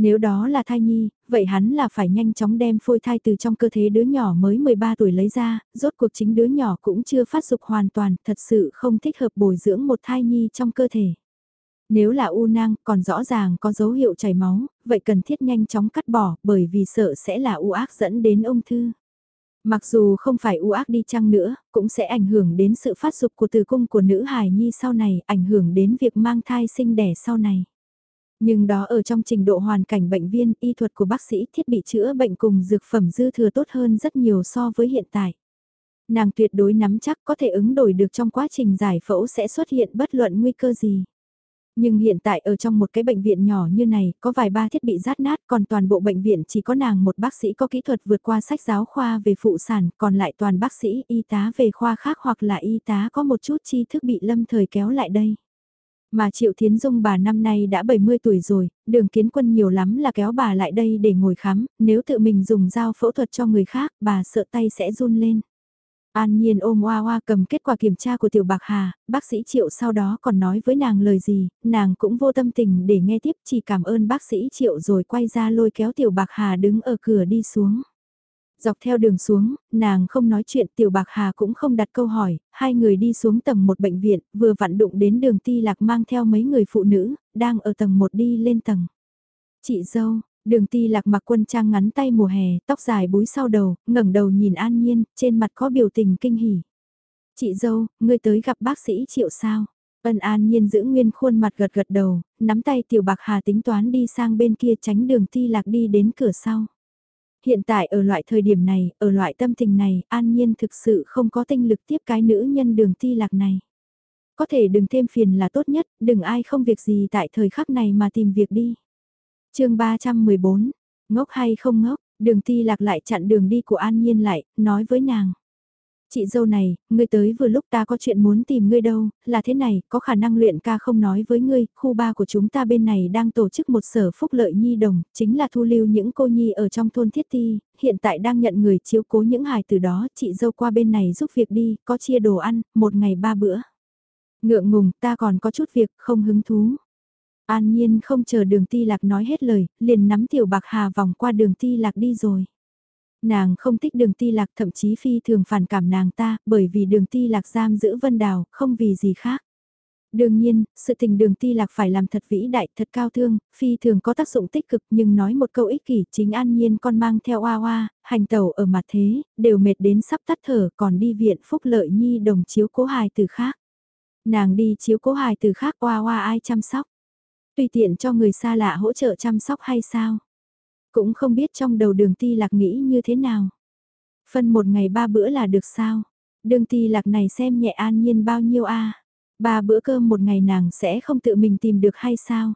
Nếu đó là thai nhi, vậy hắn là phải nhanh chóng đem phôi thai từ trong cơ thể đứa nhỏ mới 13 tuổi lấy ra, rốt cuộc chính đứa nhỏ cũng chưa phát dục hoàn toàn, thật sự không thích hợp bồi dưỡng một thai nhi trong cơ thể. Nếu là u nang còn rõ ràng có dấu hiệu chảy máu, vậy cần thiết nhanh chóng cắt bỏ bởi vì sợ sẽ là u ác dẫn đến ung thư. Mặc dù không phải u ác đi chăng nữa, cũng sẽ ảnh hưởng đến sự phát dục của tử cung của nữ hài nhi sau này, ảnh hưởng đến việc mang thai sinh đẻ sau này. Nhưng đó ở trong trình độ hoàn cảnh bệnh viên, y thuật của bác sĩ thiết bị chữa bệnh cùng dược phẩm dư thừa tốt hơn rất nhiều so với hiện tại. Nàng tuyệt đối nắm chắc có thể ứng đổi được trong quá trình giải phẫu sẽ xuất hiện bất luận nguy cơ gì. Nhưng hiện tại ở trong một cái bệnh viện nhỏ như này, có vài ba thiết bị rát nát, còn toàn bộ bệnh viện chỉ có nàng một bác sĩ có kỹ thuật vượt qua sách giáo khoa về phụ sản, còn lại toàn bác sĩ, y tá về khoa khác hoặc là y tá có một chút tri thức bị lâm thời kéo lại đây. Mà Triệu Thiến Dung bà năm nay đã 70 tuổi rồi, đường kiến quân nhiều lắm là kéo bà lại đây để ngồi khám, nếu tự mình dùng dao phẫu thuật cho người khác, bà sợ tay sẽ run lên. An Nhiên ôm Hoa Hoa cầm kết quả kiểm tra của Tiểu Bạc Hà, bác sĩ Triệu sau đó còn nói với nàng lời gì, nàng cũng vô tâm tình để nghe tiếp chỉ cảm ơn bác sĩ Triệu rồi quay ra lôi kéo Tiểu Bạc Hà đứng ở cửa đi xuống. Dọc theo đường xuống, nàng không nói chuyện Tiểu Bạc Hà cũng không đặt câu hỏi, hai người đi xuống tầng một bệnh viện, vừa vặn đụng đến đường ti lạc mang theo mấy người phụ nữ, đang ở tầng một đi lên tầng. Chị dâu, đường ti lạc mặc quân trang ngắn tay mùa hè, tóc dài búi sau đầu, ngẩng đầu nhìn an nhiên, trên mặt có biểu tình kinh hỉ. Chị dâu, ngươi tới gặp bác sĩ triệu sao? Ân an nhiên giữ nguyên khuôn mặt gật gật đầu, nắm tay tiểu bạc hà tính toán đi sang bên kia tránh đường ti lạc đi đến cửa sau hiện tại ở loại thời điểm này, ở loại tâm tình này, an nhiên thực sự không có tinh lực tiếp cái nữ nhân đường ti lạc này. Có thể đừng thêm phiền là tốt nhất, đừng ai không việc gì tại thời khắc này mà tìm việc đi. chương 314, ngốc hay không ngốc, đường ti lạc lại chặn đường đi của an nhiên lại, nói với nàng. Chị dâu này, ngươi tới vừa lúc ta có chuyện muốn tìm ngươi đâu, là thế này, có khả năng luyện ca không nói với ngươi, khu ba của chúng ta bên này đang tổ chức một sở phúc lợi nhi đồng, chính là thu lưu những cô nhi ở trong thôn thiết ti, hiện tại đang nhận người chiếu cố những hài từ đó, chị dâu qua bên này giúp việc đi, có chia đồ ăn, một ngày ba bữa. Ngượng ngùng, ta còn có chút việc, không hứng thú. An nhiên không chờ đường ti lạc nói hết lời, liền nắm tiểu bạc hà vòng qua đường ti lạc đi rồi. Nàng không thích đường ti lạc thậm chí phi thường phản cảm nàng ta, bởi vì đường ti lạc giam giữ vân đào, không vì gì khác. Đương nhiên, sự tình đường ti lạc phải làm thật vĩ đại, thật cao thương, phi thường có tác dụng tích cực nhưng nói một câu ích kỷ chính an nhiên con mang theo oa oa, hành tẩu ở mặt thế, đều mệt đến sắp tắt thở còn đi viện phúc lợi nhi đồng chiếu cố hài từ khác. Nàng đi chiếu cố hài từ khác oa oa ai chăm sóc. Tùy tiện cho người xa lạ hỗ trợ chăm sóc hay sao? Cũng không biết trong đầu đường ti lạc nghĩ như thế nào. Phân một ngày ba bữa là được sao? Đường ti lạc này xem nhẹ an nhiên bao nhiêu a Ba bữa cơm một ngày nàng sẽ không tự mình tìm được hay sao?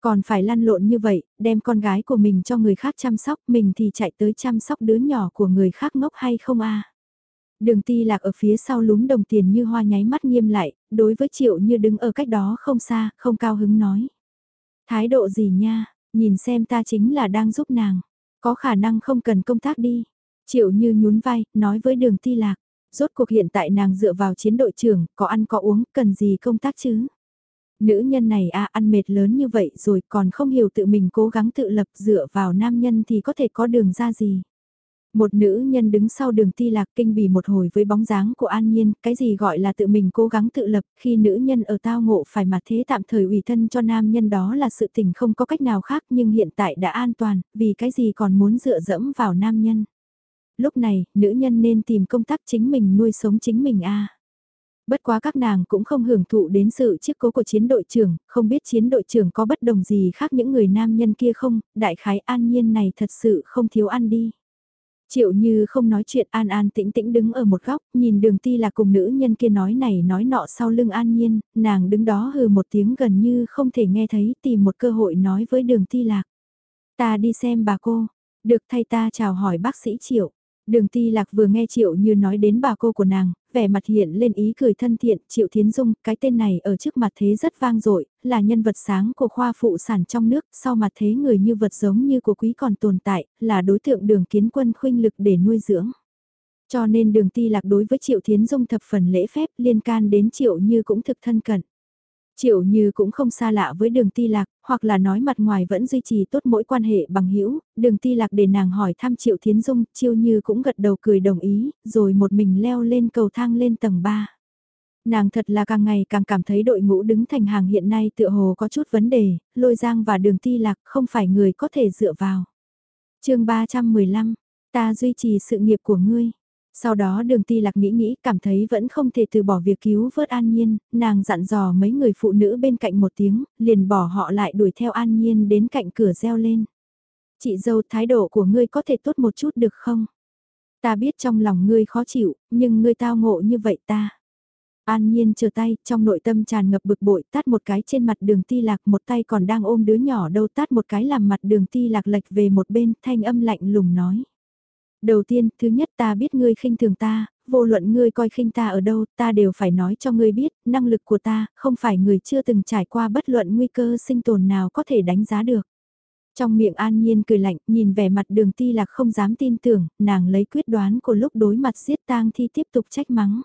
Còn phải lăn lộn như vậy, đem con gái của mình cho người khác chăm sóc, mình thì chạy tới chăm sóc đứa nhỏ của người khác ngốc hay không a Đường ti lạc ở phía sau lúm đồng tiền như hoa nháy mắt nghiêm lại, đối với triệu như đứng ở cách đó không xa, không cao hứng nói. Thái độ gì nha, Nhìn xem ta chính là đang giúp nàng. Có khả năng không cần công tác đi. Triệu như nhún vai, nói với đường ti lạc. Rốt cuộc hiện tại nàng dựa vào chiến đội trưởng, có ăn có uống, cần gì công tác chứ? Nữ nhân này à ăn mệt lớn như vậy rồi còn không hiểu tự mình cố gắng tự lập dựa vào nam nhân thì có thể có đường ra gì. Một nữ nhân đứng sau đường ti lạc kinh bỉ một hồi với bóng dáng của An Nhiên, cái gì gọi là tự mình cố gắng tự lập, khi nữ nhân ở tao ngộ phải mà thế tạm thời ủy thân cho nam nhân đó là sự tình không có cách nào khác nhưng hiện tại đã an toàn, vì cái gì còn muốn dựa dẫm vào nam nhân. Lúc này, nữ nhân nên tìm công tác chính mình nuôi sống chính mình a Bất quá các nàng cũng không hưởng thụ đến sự chiếc cố của chiến đội trưởng, không biết chiến đội trưởng có bất đồng gì khác những người nam nhân kia không, đại khái an nhiên này thật sự không thiếu ăn đi. Triệu như không nói chuyện an an tĩnh tĩnh đứng ở một góc, nhìn đường ti là cùng nữ nhân kia nói này nói nọ sau lưng an nhiên, nàng đứng đó hừ một tiếng gần như không thể nghe thấy tìm một cơ hội nói với đường ti lạc. Ta đi xem bà cô, được thay ta chào hỏi bác sĩ Triệu. Đường ti lạc vừa nghe Triệu như nói đến bà cô của nàng, vẻ mặt hiện lên ý cười thân thiện, Triệu Thiến Dung, cái tên này ở trước mặt thế rất vang dội, là nhân vật sáng của khoa phụ sản trong nước, sau mặt thế người như vật giống như của quý còn tồn tại, là đối tượng đường kiến quân khuynh lực để nuôi dưỡng. Cho nên đường ti lạc đối với Triệu Thiến Dung thập phần lễ phép liên can đến Triệu như cũng thực thân cận. Triệu Như cũng không xa lạ với đường ti lạc, hoặc là nói mặt ngoài vẫn duy trì tốt mỗi quan hệ bằng hữu đường ti lạc để nàng hỏi thăm Triệu Thiến Dung, Triệu Như cũng gật đầu cười đồng ý, rồi một mình leo lên cầu thang lên tầng 3. Nàng thật là càng ngày càng cảm thấy đội ngũ đứng thành hàng hiện nay tựa hồ có chút vấn đề, lôi giang và đường ti lạc không phải người có thể dựa vào. chương 315, ta duy trì sự nghiệp của ngươi. Sau đó đường ti lạc nghĩ nghĩ cảm thấy vẫn không thể từ bỏ việc cứu vớt an nhiên, nàng dặn dò mấy người phụ nữ bên cạnh một tiếng, liền bỏ họ lại đuổi theo an nhiên đến cạnh cửa reo lên. Chị dâu thái độ của ngươi có thể tốt một chút được không? Ta biết trong lòng ngươi khó chịu, nhưng ngươi tao ngộ như vậy ta. An nhiên chờ tay, trong nội tâm tràn ngập bực bội, tát một cái trên mặt đường ti lạc, một tay còn đang ôm đứa nhỏ đâu tát một cái làm mặt đường ti lạc lệch về một bên, thanh âm lạnh lùng nói. Đầu tiên, thứ nhất ta biết ngươi khinh thường ta, vô luận ngươi coi khinh ta ở đâu, ta đều phải nói cho ngươi biết, năng lực của ta, không phải người chưa từng trải qua bất luận nguy cơ sinh tồn nào có thể đánh giá được. Trong miệng an nhiên cười lạnh, nhìn vẻ mặt đường ti lạc không dám tin tưởng, nàng lấy quyết đoán của lúc đối mặt giết tang thi tiếp tục trách mắng.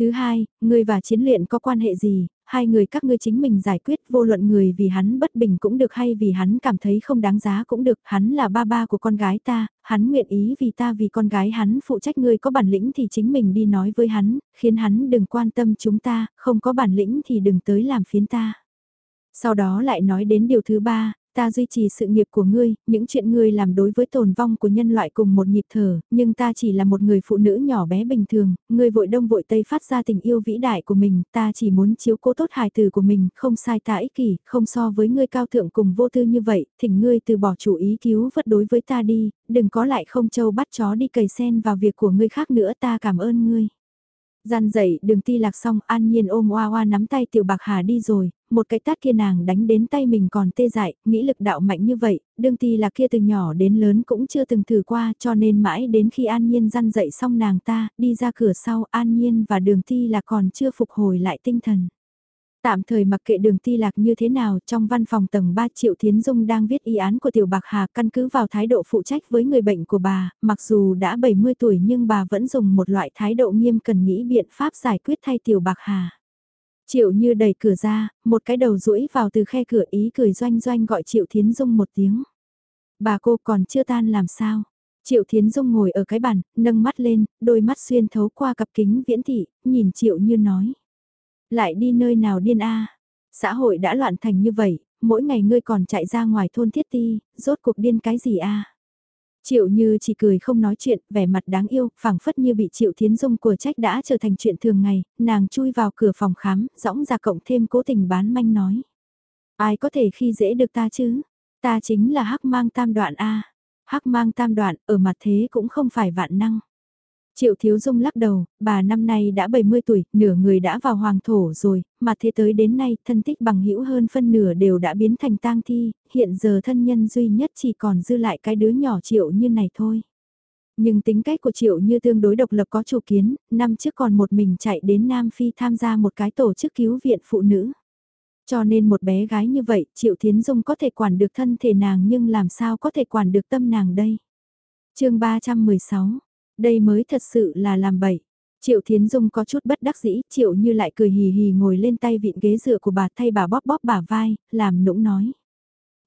Thứ hai, ngươi và chiến luyện có quan hệ gì, hai người các ngươi chính mình giải quyết vô luận người vì hắn bất bình cũng được hay vì hắn cảm thấy không đáng giá cũng được, hắn là ba ba của con gái ta, hắn nguyện ý vì ta vì con gái hắn phụ trách ngươi có bản lĩnh thì chính mình đi nói với hắn, khiến hắn đừng quan tâm chúng ta, không có bản lĩnh thì đừng tới làm phiến ta. Sau đó lại nói đến điều thứ ba, ta duy trì sự nghiệp của ngươi, những chuyện ngươi làm đối với tồn vong của nhân loại cùng một nhịp thở, nhưng ta chỉ là một người phụ nữ nhỏ bé bình thường, ngươi vội đông vội tây phát ra tình yêu vĩ đại của mình, ta chỉ muốn chiếu cố tốt hài từ của mình, không sai ta ích kỷ, không so với ngươi cao thượng cùng vô tư như vậy, thỉnh ngươi từ bỏ chủ ý cứu vớt đối với ta đi, đừng có lại không châu bắt chó đi cầy sen vào việc của ngươi khác nữa ta cảm ơn ngươi. Gian dậy đường ti lạc xong an nhiên ôm oa oa nắm tay tiểu bạc hà đi rồi, một cái tát kia nàng đánh đến tay mình còn tê dại, nghĩ lực đạo mạnh như vậy, đương ti là kia từ nhỏ đến lớn cũng chưa từng thử qua cho nên mãi đến khi an nhiên răn dậy xong nàng ta, đi ra cửa sau an nhiên và đường ti là còn chưa phục hồi lại tinh thần. Tạm thời mặc kệ đường ti lạc như thế nào trong văn phòng tầng 3 Triệu Thiến Dung đang viết y án của Tiểu Bạc Hà căn cứ vào thái độ phụ trách với người bệnh của bà, mặc dù đã 70 tuổi nhưng bà vẫn dùng một loại thái độ nghiêm cần nghĩ biện pháp giải quyết thay Tiểu Bạc Hà. Triệu như đẩy cửa ra, một cái đầu rũi vào từ khe cửa ý cười doanh doanh gọi Triệu Thiến Dung một tiếng. Bà cô còn chưa tan làm sao? Triệu Thiến Dung ngồi ở cái bàn, nâng mắt lên, đôi mắt xuyên thấu qua cặp kính viễn thị, nhìn Triệu như nói. Lại đi nơi nào điên a Xã hội đã loạn thành như vậy, mỗi ngày ngươi còn chạy ra ngoài thôn thiết ti, rốt cuộc điên cái gì a Triệu như chỉ cười không nói chuyện, vẻ mặt đáng yêu, phảng phất như bị triệu thiến dung của trách đã trở thành chuyện thường ngày, nàng chui vào cửa phòng khám, dõng ra cộng thêm cố tình bán manh nói. Ai có thể khi dễ được ta chứ? Ta chính là hắc mang tam đoạn A. Hắc mang tam đoạn, ở mặt thế cũng không phải vạn năng. Triệu Thiếu Dung lắc đầu, bà năm nay đã 70 tuổi, nửa người đã vào hoàng thổ rồi, mà thế tới đến nay thân tích bằng hữu hơn phân nửa đều đã biến thành tang thi, hiện giờ thân nhân duy nhất chỉ còn dư lại cái đứa nhỏ Triệu như này thôi. Nhưng tính cách của Triệu như tương đối độc lập có chủ kiến, năm trước còn một mình chạy đến Nam Phi tham gia một cái tổ chức cứu viện phụ nữ. Cho nên một bé gái như vậy, Triệu Thiến Dung có thể quản được thân thể nàng nhưng làm sao có thể quản được tâm nàng đây. chương 316 đây mới thật sự là làm bậy. Triệu Thiến Dung có chút bất đắc dĩ, Triệu như lại cười hì hì ngồi lên tay vịn ghế dựa của bà thay bà bóp bóp bà vai, làm nũng nói.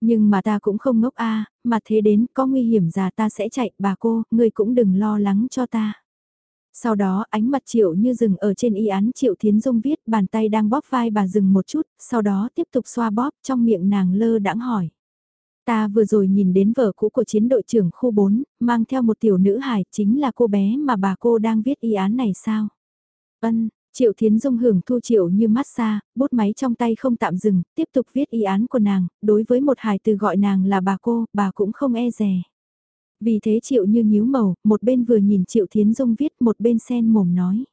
Nhưng mà ta cũng không ngốc a mà thế đến có nguy hiểm già ta sẽ chạy, bà cô, ngươi cũng đừng lo lắng cho ta. Sau đó ánh mặt Triệu như dừng ở trên y án Triệu Thiến Dung viết bàn tay đang bóp vai bà dừng một chút, sau đó tiếp tục xoa bóp trong miệng nàng lơ đãng hỏi. Ta vừa rồi nhìn đến vở cũ của chiến đội trưởng khu 4, mang theo một tiểu nữ hài, chính là cô bé mà bà cô đang viết y án này sao? Ân, Triệu Thiến Dung hưởng thu triệu như massage, bút máy trong tay không tạm dừng, tiếp tục viết ý án của nàng, đối với một hài từ gọi nàng là bà cô, bà cũng không e rè. Vì thế Triệu như nhíu màu, một bên vừa nhìn Triệu Thiến Dung viết một bên sen mồm nói.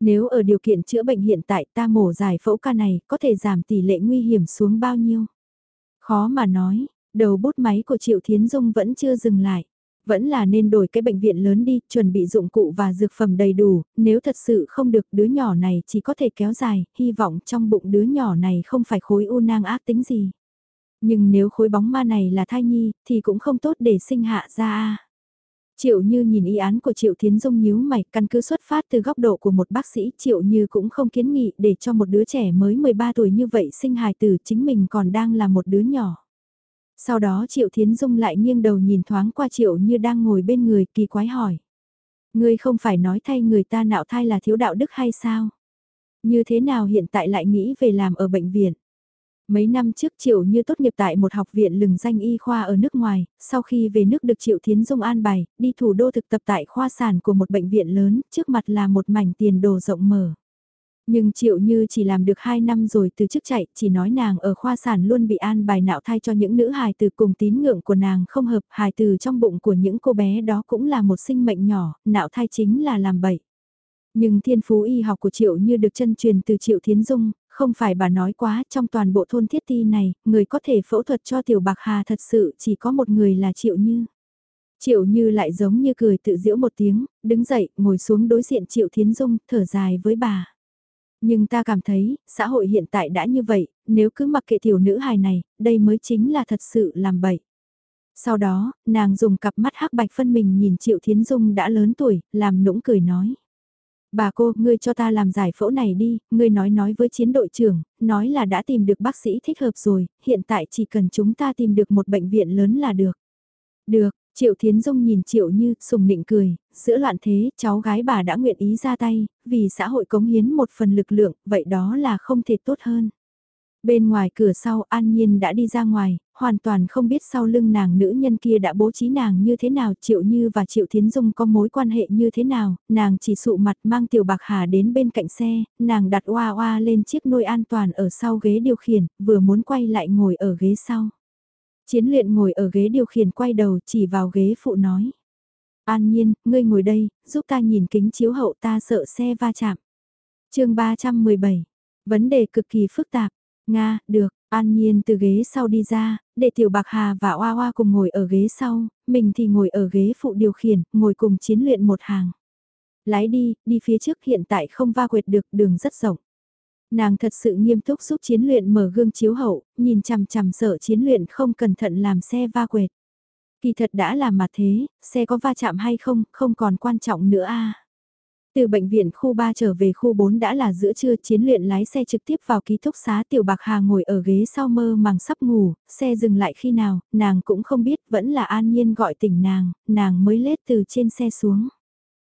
Nếu ở điều kiện chữa bệnh hiện tại ta mổ giải phẫu ca này có thể giảm tỷ lệ nguy hiểm xuống bao nhiêu? Khó mà nói, đầu bút máy của Triệu Thiến Dung vẫn chưa dừng lại. Vẫn là nên đổi cái bệnh viện lớn đi, chuẩn bị dụng cụ và dược phẩm đầy đủ, nếu thật sự không được đứa nhỏ này chỉ có thể kéo dài, hy vọng trong bụng đứa nhỏ này không phải khối u nang ác tính gì. Nhưng nếu khối bóng ma này là thai nhi, thì cũng không tốt để sinh hạ ra Triệu Như nhìn ý án của Triệu Thiến Dung nhíu mày, căn cứ xuất phát từ góc độ của một bác sĩ, Triệu Như cũng không kiến nghị để cho một đứa trẻ mới 13 tuổi như vậy sinh hài tử chính mình còn đang là một đứa nhỏ. Sau đó Triệu Thiến Dung lại nghiêng đầu nhìn thoáng qua Triệu Như đang ngồi bên người kỳ quái hỏi. Ngươi không phải nói thay người ta nạo thai là thiếu đạo đức hay sao? Như thế nào hiện tại lại nghĩ về làm ở bệnh viện? Mấy năm trước Triệu Như tốt nghiệp tại một học viện lừng danh y khoa ở nước ngoài, sau khi về nước được Triệu Thiến Dung an bài, đi thủ đô thực tập tại khoa sản của một bệnh viện lớn, trước mặt là một mảnh tiền đồ rộng mở. Nhưng Triệu Như chỉ làm được 2 năm rồi từ chức chạy, chỉ nói nàng ở khoa sản luôn bị an bài nạo thai cho những nữ hài từ cùng tín ngưỡng của nàng không hợp, hài từ trong bụng của những cô bé đó cũng là một sinh mệnh nhỏ, nạo thai chính là làm bậy. Nhưng thiên phú y học của Triệu Như được chân truyền từ Triệu Thiến Dung, không phải bà nói quá trong toàn bộ thôn thiết ti này, người có thể phẫu thuật cho Tiểu Bạc Hà thật sự chỉ có một người là Triệu Như. Triệu Như lại giống như cười tự giễu một tiếng, đứng dậy, ngồi xuống đối diện Triệu Thiến Dung, thở dài với bà. Nhưng ta cảm thấy, xã hội hiện tại đã như vậy, nếu cứ mặc kệ tiểu nữ hài này, đây mới chính là thật sự làm bậy. Sau đó, nàng dùng cặp mắt hắc bạch phân mình nhìn Triệu Thiến Dung đã lớn tuổi, làm nũng cười nói. Bà cô, ngươi cho ta làm giải phẫu này đi, ngươi nói nói với chiến đội trưởng, nói là đã tìm được bác sĩ thích hợp rồi, hiện tại chỉ cần chúng ta tìm được một bệnh viện lớn là được. Được, Triệu Thiến Dung nhìn Triệu Như, sùng nịnh cười, giữa loạn thế, cháu gái bà đã nguyện ý ra tay, vì xã hội cống hiến một phần lực lượng, vậy đó là không thể tốt hơn. Bên ngoài cửa sau An Nhiên đã đi ra ngoài, hoàn toàn không biết sau lưng nàng nữ nhân kia đã bố trí nàng như thế nào Triệu Như và Triệu Thiến Dung có mối quan hệ như thế nào, nàng chỉ sụ mặt mang Tiểu Bạc Hà đến bên cạnh xe, nàng đặt oa oa lên chiếc nôi an toàn ở sau ghế điều khiển, vừa muốn quay lại ngồi ở ghế sau. Chiến luyện ngồi ở ghế điều khiển quay đầu chỉ vào ghế phụ nói. An Nhiên, ngươi ngồi đây, giúp ta nhìn kính chiếu hậu ta sợ xe va chạm. chương 317, vấn đề cực kỳ phức tạp. Nga, được, An Nhiên từ ghế sau đi ra, để Tiểu Bạc Hà và Oa Oa cùng ngồi ở ghế sau, mình thì ngồi ở ghế phụ điều khiển, ngồi cùng chiến luyện một hàng. Lái đi, đi phía trước hiện tại không va quệt được đường rất rộng. Nàng thật sự nghiêm túc giúp chiến luyện mở gương chiếu hậu, nhìn chằm chằm sợ chiến luyện không cẩn thận làm xe va quệt. Kỳ thật đã là mà thế, xe có va chạm hay không, không còn quan trọng nữa a. Từ bệnh viện khu 3 trở về khu 4 đã là giữa trưa chiến luyện lái xe trực tiếp vào ký túc xá Tiểu Bạc Hà ngồi ở ghế sau mơ màng sắp ngủ, xe dừng lại khi nào, nàng cũng không biết, vẫn là an nhiên gọi tỉnh nàng, nàng mới lết từ trên xe xuống.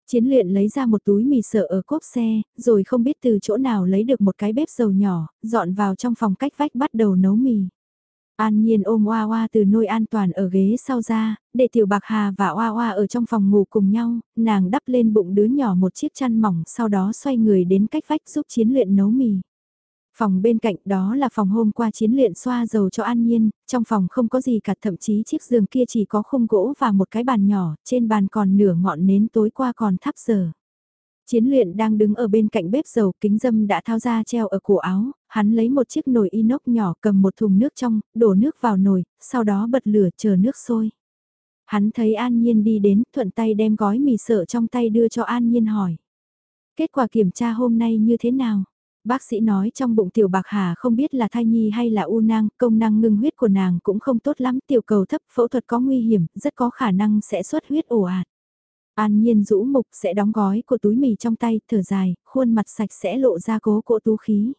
Chiến luyện lấy ra một túi mì sợ ở cốp xe, rồi không biết từ chỗ nào lấy được một cái bếp dầu nhỏ, dọn vào trong phòng cách vách bắt đầu nấu mì. An Nhiên ôm Oa Oa từ nôi an toàn ở ghế sau ra, để Tiểu Bạc Hà và Oa Oa ở trong phòng ngủ cùng nhau, nàng đắp lên bụng đứa nhỏ một chiếc chăn mỏng sau đó xoay người đến cách vách giúp chiến luyện nấu mì. Phòng bên cạnh đó là phòng hôm qua chiến luyện xoa dầu cho An Nhiên, trong phòng không có gì cả thậm chí chiếc giường kia chỉ có khung gỗ và một cái bàn nhỏ, trên bàn còn nửa ngọn nến tối qua còn thắp giờ. Chiến luyện đang đứng ở bên cạnh bếp dầu kính dâm đã tháo ra treo ở cổ áo, hắn lấy một chiếc nồi inox nhỏ cầm một thùng nước trong, đổ nước vào nồi, sau đó bật lửa chờ nước sôi. Hắn thấy An Nhiên đi đến, thuận tay đem gói mì sợ trong tay đưa cho An Nhiên hỏi. Kết quả kiểm tra hôm nay như thế nào? Bác sĩ nói trong bụng tiểu bạc hà không biết là thai nhi hay là u nang, công năng ngưng huyết của nàng cũng không tốt lắm, tiểu cầu thấp, phẫu thuật có nguy hiểm, rất có khả năng sẽ xuất huyết ổ ạt. An nhiên rũ mục sẽ đóng gói của túi mì trong tay, thở dài, khuôn mặt sạch sẽ lộ ra cố cỗ tú khí.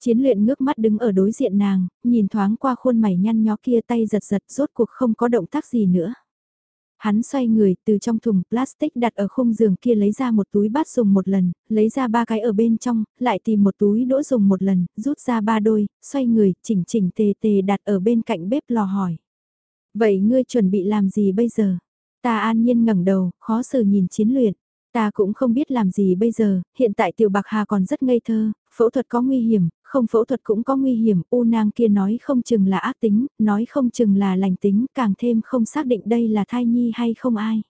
Chiến luyện ngước mắt đứng ở đối diện nàng, nhìn thoáng qua khuôn mày nhăn nhó kia tay giật giật rốt cuộc không có động tác gì nữa. Hắn xoay người từ trong thùng plastic đặt ở khung giường kia lấy ra một túi bát dùng một lần, lấy ra ba cái ở bên trong, lại tìm một túi đỗ dùng một lần, rút ra ba đôi, xoay người, chỉnh chỉnh tề tề đặt ở bên cạnh bếp lò hỏi. Vậy ngươi chuẩn bị làm gì bây giờ? Ta an nhiên ngẩng đầu, khó xử nhìn chiến luyện. Ta cũng không biết làm gì bây giờ, hiện tại tiểu bạc hà còn rất ngây thơ, phẫu thuật có nguy hiểm, không phẫu thuật cũng có nguy hiểm, u nang kia nói không chừng là ác tính, nói không chừng là lành tính, càng thêm không xác định đây là thai nhi hay không ai.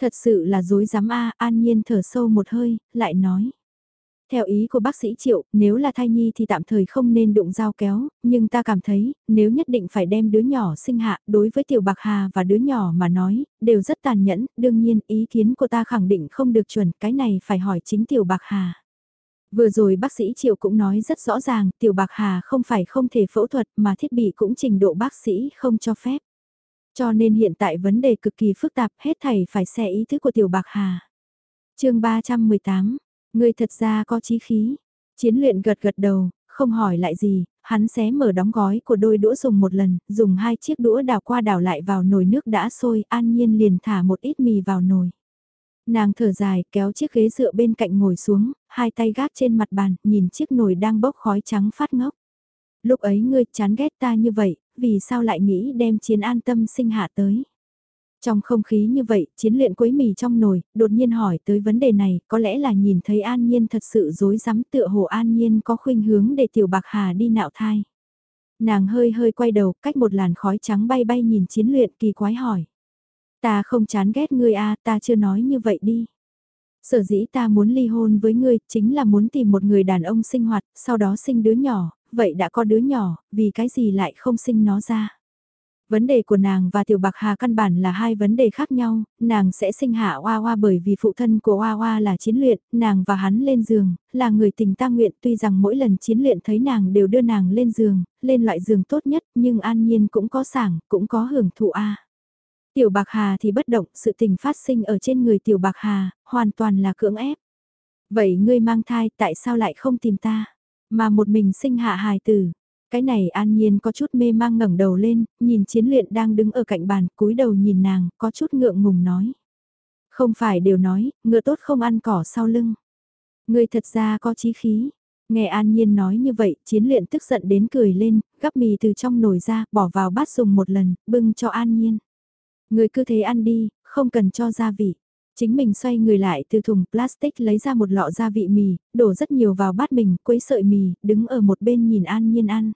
Thật sự là dối dám a an nhiên thở sâu một hơi, lại nói. Theo ý của bác sĩ Triệu, nếu là thai nhi thì tạm thời không nên đụng dao kéo, nhưng ta cảm thấy, nếu nhất định phải đem đứa nhỏ sinh hạ, đối với tiểu bạc hà và đứa nhỏ mà nói, đều rất tàn nhẫn, đương nhiên ý kiến của ta khẳng định không được chuẩn, cái này phải hỏi chính tiểu bạc hà. Vừa rồi bác sĩ Triệu cũng nói rất rõ ràng, tiểu bạc hà không phải không thể phẫu thuật mà thiết bị cũng trình độ bác sĩ không cho phép. Cho nên hiện tại vấn đề cực kỳ phức tạp, hết thảy phải xe ý thức của tiểu bạc hà. chương 318 ngươi thật ra có chí khí. Chiến luyện gật gật đầu, không hỏi lại gì, hắn xé mở đóng gói của đôi đũa dùng một lần, dùng hai chiếc đũa đảo qua đảo lại vào nồi nước đã sôi, an nhiên liền thả một ít mì vào nồi. Nàng thở dài, kéo chiếc ghế dựa bên cạnh ngồi xuống, hai tay gác trên mặt bàn, nhìn chiếc nồi đang bốc khói trắng phát ngốc. Lúc ấy ngươi chán ghét ta như vậy, vì sao lại nghĩ đem chiến an tâm sinh hạ tới? Trong không khí như vậy, chiến luyện quấy mì trong nồi, đột nhiên hỏi tới vấn đề này, có lẽ là nhìn thấy An Nhiên thật sự dối rắm tựa hồ An Nhiên có khuynh hướng để Tiểu Bạc Hà đi nạo thai. Nàng hơi hơi quay đầu, cách một làn khói trắng bay bay nhìn chiến luyện kỳ quái hỏi. Ta không chán ghét ngươi a ta chưa nói như vậy đi. Sở dĩ ta muốn ly hôn với ngươi, chính là muốn tìm một người đàn ông sinh hoạt, sau đó sinh đứa nhỏ, vậy đã có đứa nhỏ, vì cái gì lại không sinh nó ra. Vấn đề của nàng và Tiểu Bạc Hà căn bản là hai vấn đề khác nhau, nàng sẽ sinh hạ Hoa Hoa bởi vì phụ thân của Hoa Hoa là chiến luyện, nàng và hắn lên giường, là người tình ta nguyện tuy rằng mỗi lần chiến luyện thấy nàng đều đưa nàng lên giường, lên loại giường tốt nhất nhưng an nhiên cũng có sảng, cũng có hưởng thụ A. Tiểu Bạc Hà thì bất động, sự tình phát sinh ở trên người Tiểu Bạc Hà, hoàn toàn là cưỡng ép. Vậy ngươi mang thai tại sao lại không tìm ta, mà một mình sinh hạ hài tử? Cái này an nhiên có chút mê mang ngẩng đầu lên, nhìn chiến luyện đang đứng ở cạnh bàn, cúi đầu nhìn nàng, có chút ngượng ngùng nói. Không phải đều nói, ngựa tốt không ăn cỏ sau lưng. Người thật ra có chí khí. Nghe an nhiên nói như vậy, chiến luyện tức giận đến cười lên, gắp mì từ trong nồi ra, bỏ vào bát dùng một lần, bưng cho an nhiên. Người cứ thế ăn đi, không cần cho gia vị. Chính mình xoay người lại từ thùng plastic lấy ra một lọ gia vị mì, đổ rất nhiều vào bát mình, quấy sợi mì, đứng ở một bên nhìn an nhiên ăn.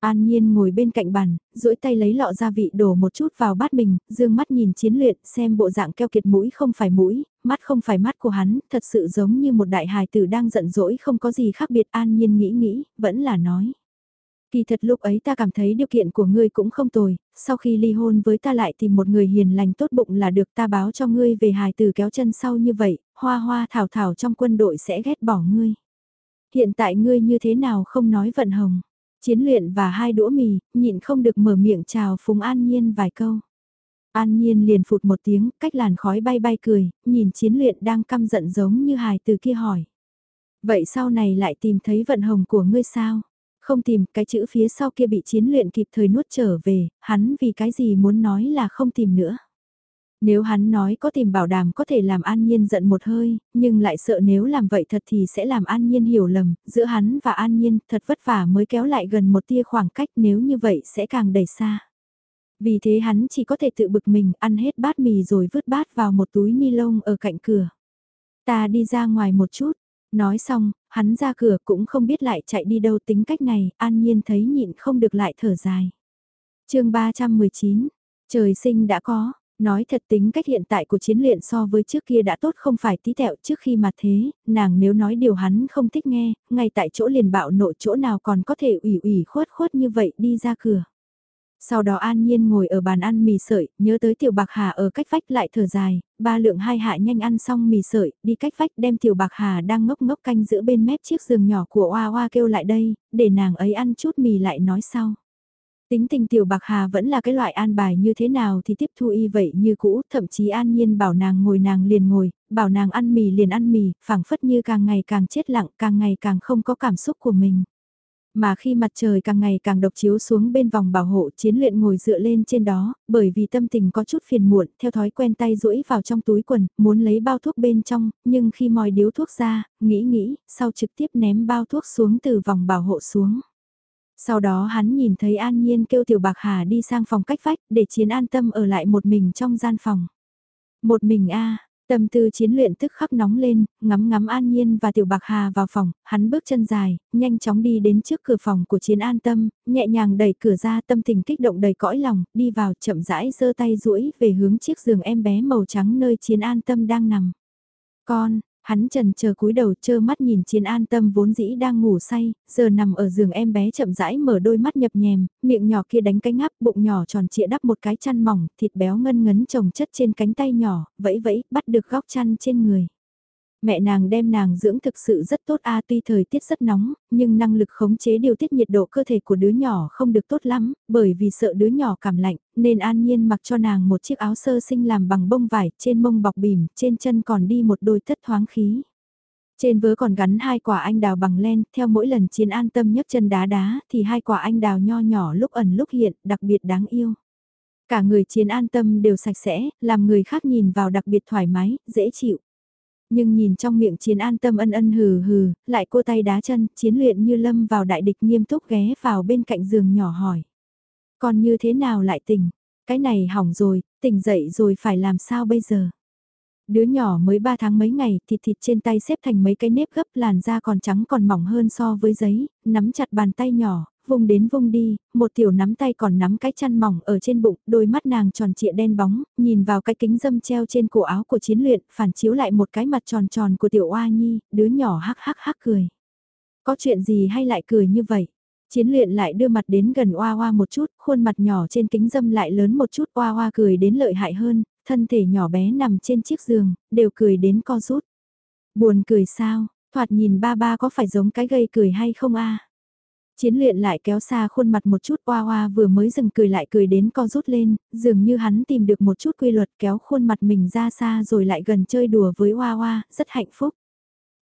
An Nhiên ngồi bên cạnh bàn, duỗi tay lấy lọ gia vị đổ một chút vào bát mình, dương mắt nhìn chiến luyện, xem bộ dạng keo kiệt mũi không phải mũi, mắt không phải mắt của hắn, thật sự giống như một đại hài tử đang giận dỗi không có gì khác biệt. An Nhiên nghĩ nghĩ, vẫn là nói. Kỳ thật lúc ấy ta cảm thấy điều kiện của ngươi cũng không tồi, sau khi ly hôn với ta lại tìm một người hiền lành tốt bụng là được ta báo cho ngươi về hài tử kéo chân sau như vậy, hoa hoa thảo thảo trong quân đội sẽ ghét bỏ ngươi. Hiện tại ngươi như thế nào không nói vận hồng. Chiến luyện và hai đũa mì, nhịn không được mở miệng chào Phùng An Nhiên vài câu. An Nhiên liền phụt một tiếng, cách làn khói bay bay cười, nhìn chiến luyện đang căm giận giống như hài từ kia hỏi. Vậy sau này lại tìm thấy vận hồng của ngươi sao? Không tìm, cái chữ phía sau kia bị chiến luyện kịp thời nuốt trở về, hắn vì cái gì muốn nói là không tìm nữa. Nếu hắn nói có tìm bảo đảm có thể làm An Nhiên giận một hơi, nhưng lại sợ nếu làm vậy thật thì sẽ làm An Nhiên hiểu lầm, giữa hắn và An Nhiên thật vất vả mới kéo lại gần một tia khoảng cách nếu như vậy sẽ càng đẩy xa. Vì thế hắn chỉ có thể tự bực mình ăn hết bát mì rồi vứt bát vào một túi ni lông ở cạnh cửa. Ta đi ra ngoài một chút, nói xong, hắn ra cửa cũng không biết lại chạy đi đâu tính cách này, An Nhiên thấy nhịn không được lại thở dài. chương 319, trời sinh đã có, Nói thật tính cách hiện tại của chiến luyện so với trước kia đã tốt không phải tí tẹo trước khi mà thế, nàng nếu nói điều hắn không thích nghe, ngay tại chỗ liền bạo nộ chỗ nào còn có thể ủy ủy khuất khuất như vậy đi ra cửa. Sau đó an nhiên ngồi ở bàn ăn mì sợi, nhớ tới tiểu bạc hà ở cách vách lại thở dài, ba lượng hai hạ nhanh ăn xong mì sợi, đi cách vách đem tiểu bạc hà đang ngốc ngốc canh giữa bên mép chiếc giường nhỏ của Oa Oa kêu lại đây, để nàng ấy ăn chút mì lại nói sau. Tính tình tiểu bạc hà vẫn là cái loại an bài như thế nào thì tiếp thu y vậy như cũ, thậm chí an nhiên bảo nàng ngồi nàng liền ngồi, bảo nàng ăn mì liền ăn mì, phảng phất như càng ngày càng chết lặng, càng ngày càng không có cảm xúc của mình. Mà khi mặt trời càng ngày càng độc chiếu xuống bên vòng bảo hộ chiến luyện ngồi dựa lên trên đó, bởi vì tâm tình có chút phiền muộn, theo thói quen tay duỗi vào trong túi quần, muốn lấy bao thuốc bên trong, nhưng khi mòi điếu thuốc ra, nghĩ nghĩ, sau trực tiếp ném bao thuốc xuống từ vòng bảo hộ xuống. Sau đó hắn nhìn thấy An Nhiên kêu Tiểu Bạc Hà đi sang phòng cách vách để Chiến an tâm ở lại một mình trong gian phòng. Một mình a Tâm tư chiến luyện tức khắc nóng lên, ngắm ngắm An Nhiên và Tiểu Bạc Hà vào phòng, hắn bước chân dài, nhanh chóng đi đến trước cửa phòng của chiến an tâm, nhẹ nhàng đẩy cửa ra tâm tình kích động đầy cõi lòng, đi vào chậm rãi giơ tay duỗi về hướng chiếc giường em bé màu trắng nơi chiến an tâm đang nằm. Con, Hắn trần chờ cúi đầu chơ mắt nhìn chiến an tâm vốn dĩ đang ngủ say, giờ nằm ở giường em bé chậm rãi mở đôi mắt nhập nhèm, miệng nhỏ kia đánh cái ngáp, bụng nhỏ tròn trịa đắp một cái chăn mỏng, thịt béo ngân ngấn trồng chất trên cánh tay nhỏ, vẫy vẫy, bắt được góc chăn trên người. Mẹ nàng đem nàng dưỡng thực sự rất tốt a tuy thời tiết rất nóng, nhưng năng lực khống chế điều tiết nhiệt độ cơ thể của đứa nhỏ không được tốt lắm, bởi vì sợ đứa nhỏ cảm lạnh, nên an nhiên mặc cho nàng một chiếc áo sơ sinh làm bằng bông vải, trên mông bọc bìm, trên chân còn đi một đôi tất thoáng khí. Trên vớ còn gắn hai quả anh đào bằng len, theo mỗi lần chiến an tâm nhấc chân đá đá thì hai quả anh đào nho nhỏ lúc ẩn lúc hiện, đặc biệt đáng yêu. Cả người chiến an tâm đều sạch sẽ, làm người khác nhìn vào đặc biệt thoải mái, dễ chịu. Nhưng nhìn trong miệng chiến an tâm ân ân hừ hừ, lại cô tay đá chân, chiến luyện như lâm vào đại địch nghiêm túc ghé vào bên cạnh giường nhỏ hỏi. Còn như thế nào lại tỉnh? Cái này hỏng rồi, tỉnh dậy rồi phải làm sao bây giờ? Đứa nhỏ mới 3 tháng mấy ngày, thịt thịt trên tay xếp thành mấy cái nếp gấp làn da còn trắng còn mỏng hơn so với giấy, nắm chặt bàn tay nhỏ, vùng đến vùng đi, một tiểu nắm tay còn nắm cái chăn mỏng ở trên bụng, đôi mắt nàng tròn trịa đen bóng, nhìn vào cái kính dâm treo trên cổ áo của chiến luyện, phản chiếu lại một cái mặt tròn tròn của tiểu oa nhi, đứa nhỏ hắc hắc hắc cười. Có chuyện gì hay lại cười như vậy? Chiến luyện lại đưa mặt đến gần oa oa một chút, khuôn mặt nhỏ trên kính dâm lại lớn một chút, oa oa cười đến lợi hại hơn, thân thể nhỏ bé nằm trên chiếc giường, đều cười đến co rút. Buồn cười sao, thoạt nhìn ba ba có phải giống cái gây cười hay không a? Chiến luyện lại kéo xa khuôn mặt một chút oa oa vừa mới dừng cười lại cười đến co rút lên, dường như hắn tìm được một chút quy luật kéo khuôn mặt mình ra xa rồi lại gần chơi đùa với oa oa, rất hạnh phúc.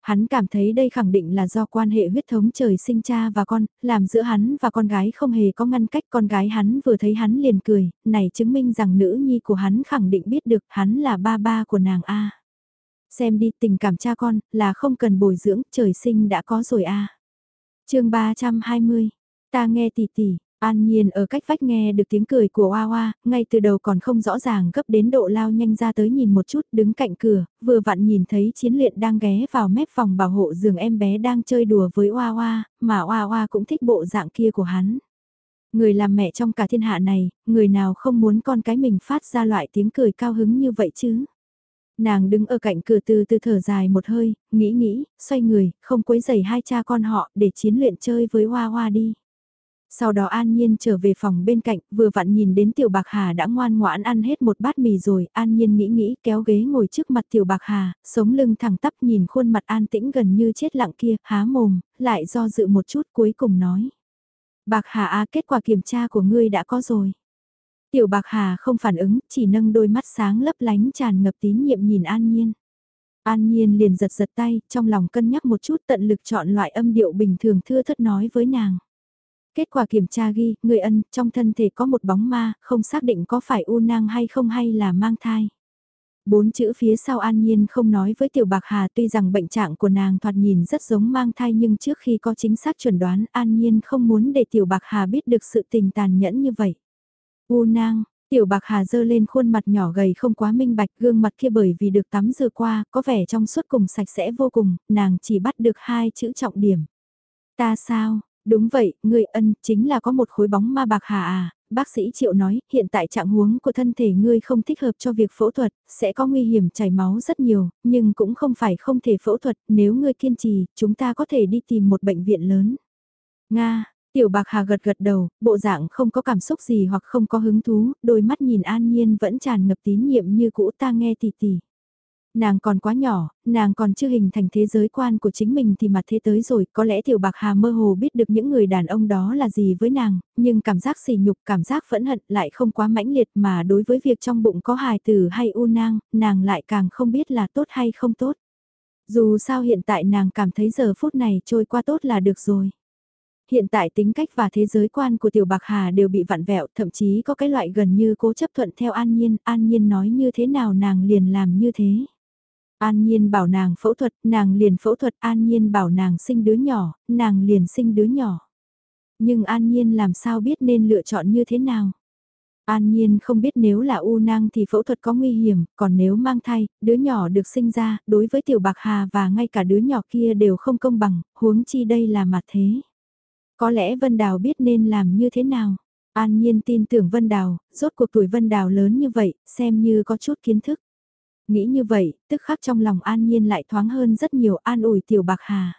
Hắn cảm thấy đây khẳng định là do quan hệ huyết thống trời sinh cha và con, làm giữa hắn và con gái không hề có ngăn cách con gái hắn vừa thấy hắn liền cười, này chứng minh rằng nữ nhi của hắn khẳng định biết được hắn là ba ba của nàng A. Xem đi tình cảm cha con là không cần bồi dưỡng, trời sinh đã có rồi A. chương 320, ta nghe tỷ tỷ, An Nhiên ở cách vách nghe được tiếng cười của Hoa Hoa, ngay từ đầu còn không rõ ràng gấp đến độ lao nhanh ra tới nhìn một chút đứng cạnh cửa, vừa vặn nhìn thấy chiến luyện đang ghé vào mép phòng bảo hộ giường em bé đang chơi đùa với Hoa Hoa, mà Hoa Hoa cũng thích bộ dạng kia của hắn. Người làm mẹ trong cả thiên hạ này, người nào không muốn con cái mình phát ra loại tiếng cười cao hứng như vậy chứ? Nàng đứng ở cạnh cửa từ từ thở dài một hơi, nghĩ nghĩ, xoay người, không quấy giày hai cha con họ để chiến luyện chơi với Hoa Hoa đi. Sau đó An Nhiên trở về phòng bên cạnh, vừa vặn nhìn đến Tiểu Bạc Hà đã ngoan ngoãn ăn hết một bát mì rồi, An Nhiên nghĩ nghĩ kéo ghế ngồi trước mặt Tiểu Bạc Hà, sống lưng thẳng tắp nhìn khuôn mặt an tĩnh gần như chết lặng kia, há mồm, lại do dự một chút cuối cùng nói. Bạc Hà a kết quả kiểm tra của ngươi đã có rồi. Tiểu Bạc Hà không phản ứng, chỉ nâng đôi mắt sáng lấp lánh tràn ngập tín nhiệm nhìn An Nhiên. An Nhiên liền giật giật tay, trong lòng cân nhắc một chút tận lực chọn loại âm điệu bình thường thưa thất nói với nàng. Kết quả kiểm tra ghi, người ân, trong thân thể có một bóng ma, không xác định có phải u nang hay không hay là mang thai. Bốn chữ phía sau an nhiên không nói với tiểu bạc hà tuy rằng bệnh trạng của nàng thoạt nhìn rất giống mang thai nhưng trước khi có chính xác chuẩn đoán an nhiên không muốn để tiểu bạc hà biết được sự tình tàn nhẫn như vậy. U nang, Tiểu bạc hà dơ lên khuôn mặt nhỏ gầy không quá minh bạch gương mặt kia bởi vì được tắm rửa qua, có vẻ trong suốt cùng sạch sẽ vô cùng, nàng chỉ bắt được hai chữ trọng điểm. Ta sao, Đúng vậy, người ân chính là có một khối bóng ma bạc hà à, bác sĩ Triệu nói, hiện tại trạng huống của thân thể ngươi không thích hợp cho việc phẫu thuật, sẽ có nguy hiểm chảy máu rất nhiều, nhưng cũng không phải không thể phẫu thuật, nếu ngươi kiên trì, chúng ta có thể đi tìm một bệnh viện lớn. Nga, Tiểu Bạc Hà gật gật đầu, bộ dạng không có cảm xúc gì hoặc không có hứng thú, đôi mắt nhìn an nhiên vẫn tràn ngập tín nhiệm như cũ ta nghe tỉ tỉ. Nàng còn quá nhỏ, nàng còn chưa hình thành thế giới quan của chính mình thì mặt thế tới rồi, có lẽ tiểu bạc hà mơ hồ biết được những người đàn ông đó là gì với nàng, nhưng cảm giác sỉ nhục, cảm giác phẫn hận lại không quá mãnh liệt mà đối với việc trong bụng có hài tử hay u nang, nàng lại càng không biết là tốt hay không tốt. Dù sao hiện tại nàng cảm thấy giờ phút này trôi qua tốt là được rồi. Hiện tại tính cách và thế giới quan của Tiểu Bạc Hà đều bị vặn vẹo, thậm chí có cái loại gần như cố chấp thuận theo An Nhiên, An Nhiên nói như thế nào nàng liền làm như thế. An Nhiên bảo nàng phẫu thuật, nàng liền phẫu thuật, An Nhiên bảo nàng sinh đứa nhỏ, nàng liền sinh đứa nhỏ. Nhưng An Nhiên làm sao biết nên lựa chọn như thế nào? An Nhiên không biết nếu là u nang thì phẫu thuật có nguy hiểm, còn nếu mang thai, đứa nhỏ được sinh ra, đối với tiểu bạc hà và ngay cả đứa nhỏ kia đều không công bằng, huống chi đây là mặt thế. Có lẽ Vân Đào biết nên làm như thế nào. An Nhiên tin tưởng Vân Đào, rốt cuộc tuổi Vân Đào lớn như vậy, xem như có chút kiến thức. Nghĩ như vậy, tức khắc trong lòng An Nhiên lại thoáng hơn rất nhiều an ủi tiểu bạc hà.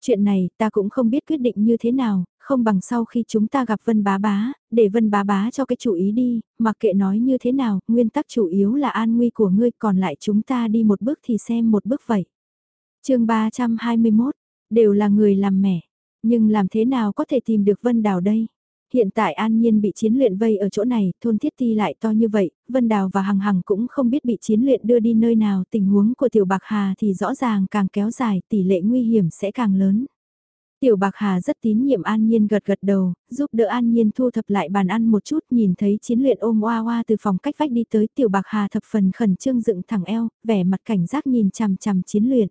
Chuyện này ta cũng không biết quyết định như thế nào, không bằng sau khi chúng ta gặp Vân Bá Bá, để Vân Bá Bá cho cái chủ ý đi, mặc kệ nói như thế nào, nguyên tắc chủ yếu là an nguy của ngươi còn lại chúng ta đi một bước thì xem một bước vậy. chương 321, đều là người làm mẹ, nhưng làm thế nào có thể tìm được Vân Đào đây? Hiện tại An Nhiên bị chiến luyện vây ở chỗ này, thôn thiết ti lại to như vậy, Vân Đào và Hằng Hằng cũng không biết bị chiến luyện đưa đi nơi nào, tình huống của Tiểu Bạc Hà thì rõ ràng càng kéo dài, tỷ lệ nguy hiểm sẽ càng lớn. Tiểu Bạc Hà rất tín nhiệm An Nhiên gật gật đầu, giúp đỡ An Nhiên thu thập lại bàn ăn một chút nhìn thấy chiến luyện ôm oa oa từ phòng cách vách đi tới Tiểu Bạc Hà thập phần khẩn trương dựng thẳng eo, vẻ mặt cảnh giác nhìn chằm chằm chiến luyện.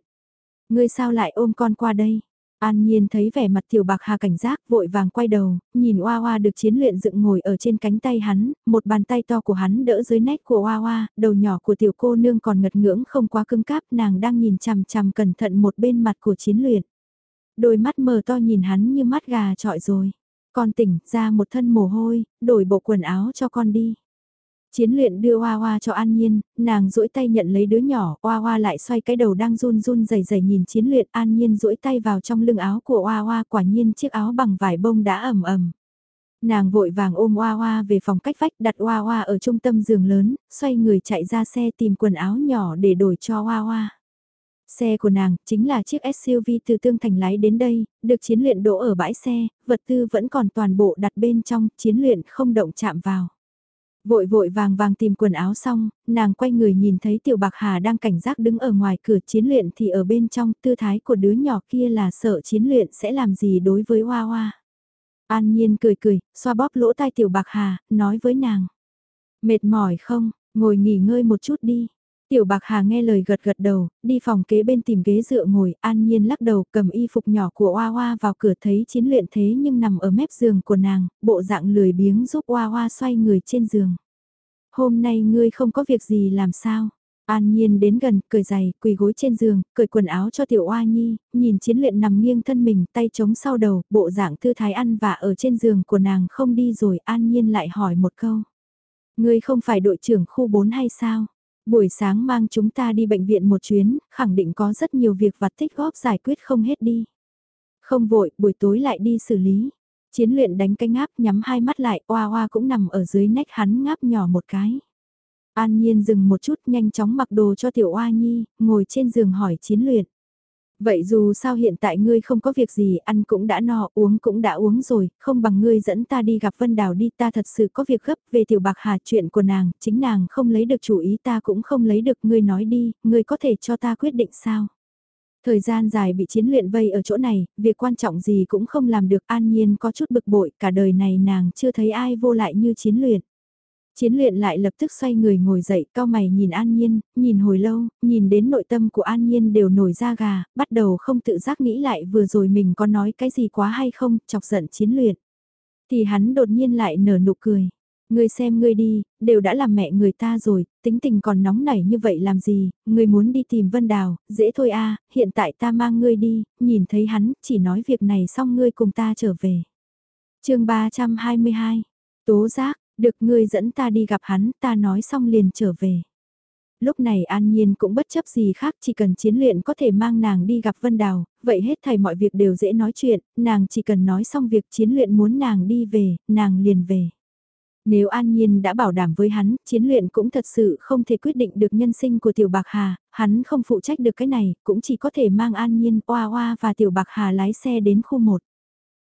Ngươi sao lại ôm con qua đây? An Nhiên thấy vẻ mặt Tiểu Bạc Hà cảnh giác vội vàng quay đầu, nhìn Oa Oa được chiến luyện dựng ngồi ở trên cánh tay hắn, một bàn tay to của hắn đỡ dưới nách của Oa Oa, đầu nhỏ của tiểu cô nương còn ngật ngưỡng không quá cứng cáp nàng đang nhìn chằm chằm cẩn thận một bên mặt của chiến luyện. Đôi mắt mờ to nhìn hắn như mắt gà trọi rồi. Con tỉnh ra một thân mồ hôi, đổi bộ quần áo cho con đi. Chiến luyện đưa Hoa Hoa cho An Nhiên, nàng duỗi tay nhận lấy đứa nhỏ, Hoa Hoa lại xoay cái đầu đang run run rẩy rẩy nhìn chiến luyện An Nhiên duỗi tay vào trong lưng áo của Hoa Hoa quả nhiên chiếc áo bằng vải bông đã ẩm ẩm. Nàng vội vàng ôm Hoa Hoa về phòng cách vách đặt Hoa Hoa ở trung tâm giường lớn, xoay người chạy ra xe tìm quần áo nhỏ để đổi cho Hoa Hoa. Xe của nàng chính là chiếc SUV từ Tương Thành lái đến đây, được chiến luyện đỗ ở bãi xe, vật tư vẫn còn toàn bộ đặt bên trong, chiến luyện không động chạm vào. Vội vội vàng vàng tìm quần áo xong, nàng quay người nhìn thấy Tiểu Bạc Hà đang cảnh giác đứng ở ngoài cửa chiến luyện thì ở bên trong tư thái của đứa nhỏ kia là sợ chiến luyện sẽ làm gì đối với Hoa Hoa. An Nhiên cười cười, xoa bóp lỗ tai Tiểu Bạc Hà, nói với nàng. Mệt mỏi không, ngồi nghỉ ngơi một chút đi. Tiểu Bạc Hà nghe lời gật gật đầu, đi phòng kế bên tìm ghế dựa ngồi, an nhiên lắc đầu cầm y phục nhỏ của Oa Oa vào cửa thấy chiến luyện thế nhưng nằm ở mép giường của nàng, bộ dạng lười biếng giúp Oa Oa xoay người trên giường. Hôm nay ngươi không có việc gì làm sao? An Nhiên đến gần, cởi giày, quỳ gối trên giường, cởi quần áo cho tiểu oa nhi, nhìn chiến luyện nằm nghiêng thân mình, tay chống sau đầu, bộ dạng thư thái ăn và ở trên giường của nàng không đi rồi, An Nhiên lại hỏi một câu. Ngươi không phải đội trưởng khu 4 hay sao? Buổi sáng mang chúng ta đi bệnh viện một chuyến, khẳng định có rất nhiều việc vặt tích góp giải quyết không hết đi. Không vội, buổi tối lại đi xử lý. Chiến luyện đánh cái ngáp nhắm hai mắt lại, oa oa cũng nằm ở dưới nách hắn ngáp nhỏ một cái. An Nhiên dừng một chút nhanh chóng mặc đồ cho tiểu oa nhi, ngồi trên giường hỏi chiến luyện. Vậy dù sao hiện tại ngươi không có việc gì, ăn cũng đã no, uống cũng đã uống rồi, không bằng ngươi dẫn ta đi gặp Vân Đào đi, ta thật sự có việc gấp về tiểu bạc hà chuyện của nàng, chính nàng không lấy được chủ ý ta cũng không lấy được, ngươi nói đi, ngươi có thể cho ta quyết định sao? Thời gian dài bị chiến luyện vây ở chỗ này, việc quan trọng gì cũng không làm được an nhiên có chút bực bội, cả đời này nàng chưa thấy ai vô lại như chiến luyện. Chiến luyện lại lập tức xoay người ngồi dậy, cao mày nhìn An Nhiên, nhìn hồi lâu, nhìn đến nội tâm của An Nhiên đều nổi da gà, bắt đầu không tự giác nghĩ lại vừa rồi mình có nói cái gì quá hay không, chọc giận chiến luyện. Thì hắn đột nhiên lại nở nụ cười. Ngươi xem ngươi đi, đều đã làm mẹ người ta rồi, tính tình còn nóng nảy như vậy làm gì, ngươi muốn đi tìm Vân Đào, dễ thôi a hiện tại ta mang ngươi đi, nhìn thấy hắn, chỉ nói việc này xong ngươi cùng ta trở về. chương 322, Tố giác, được ngươi dẫn ta đi gặp hắn, ta nói xong liền trở về. Lúc này An Nhiên cũng bất chấp gì khác, chỉ cần chiến luyện có thể mang nàng đi gặp Vân Đào, vậy hết thầy mọi việc đều dễ nói chuyện, nàng chỉ cần nói xong việc chiến luyện muốn nàng đi về, nàng liền về. Nếu An Nhiên đã bảo đảm với hắn, chiến luyện cũng thật sự không thể quyết định được nhân sinh của Tiểu Bạc Hà, hắn không phụ trách được cái này, cũng chỉ có thể mang An Nhiên, Oa Oa và Tiểu Bạc Hà lái xe đến khu 1.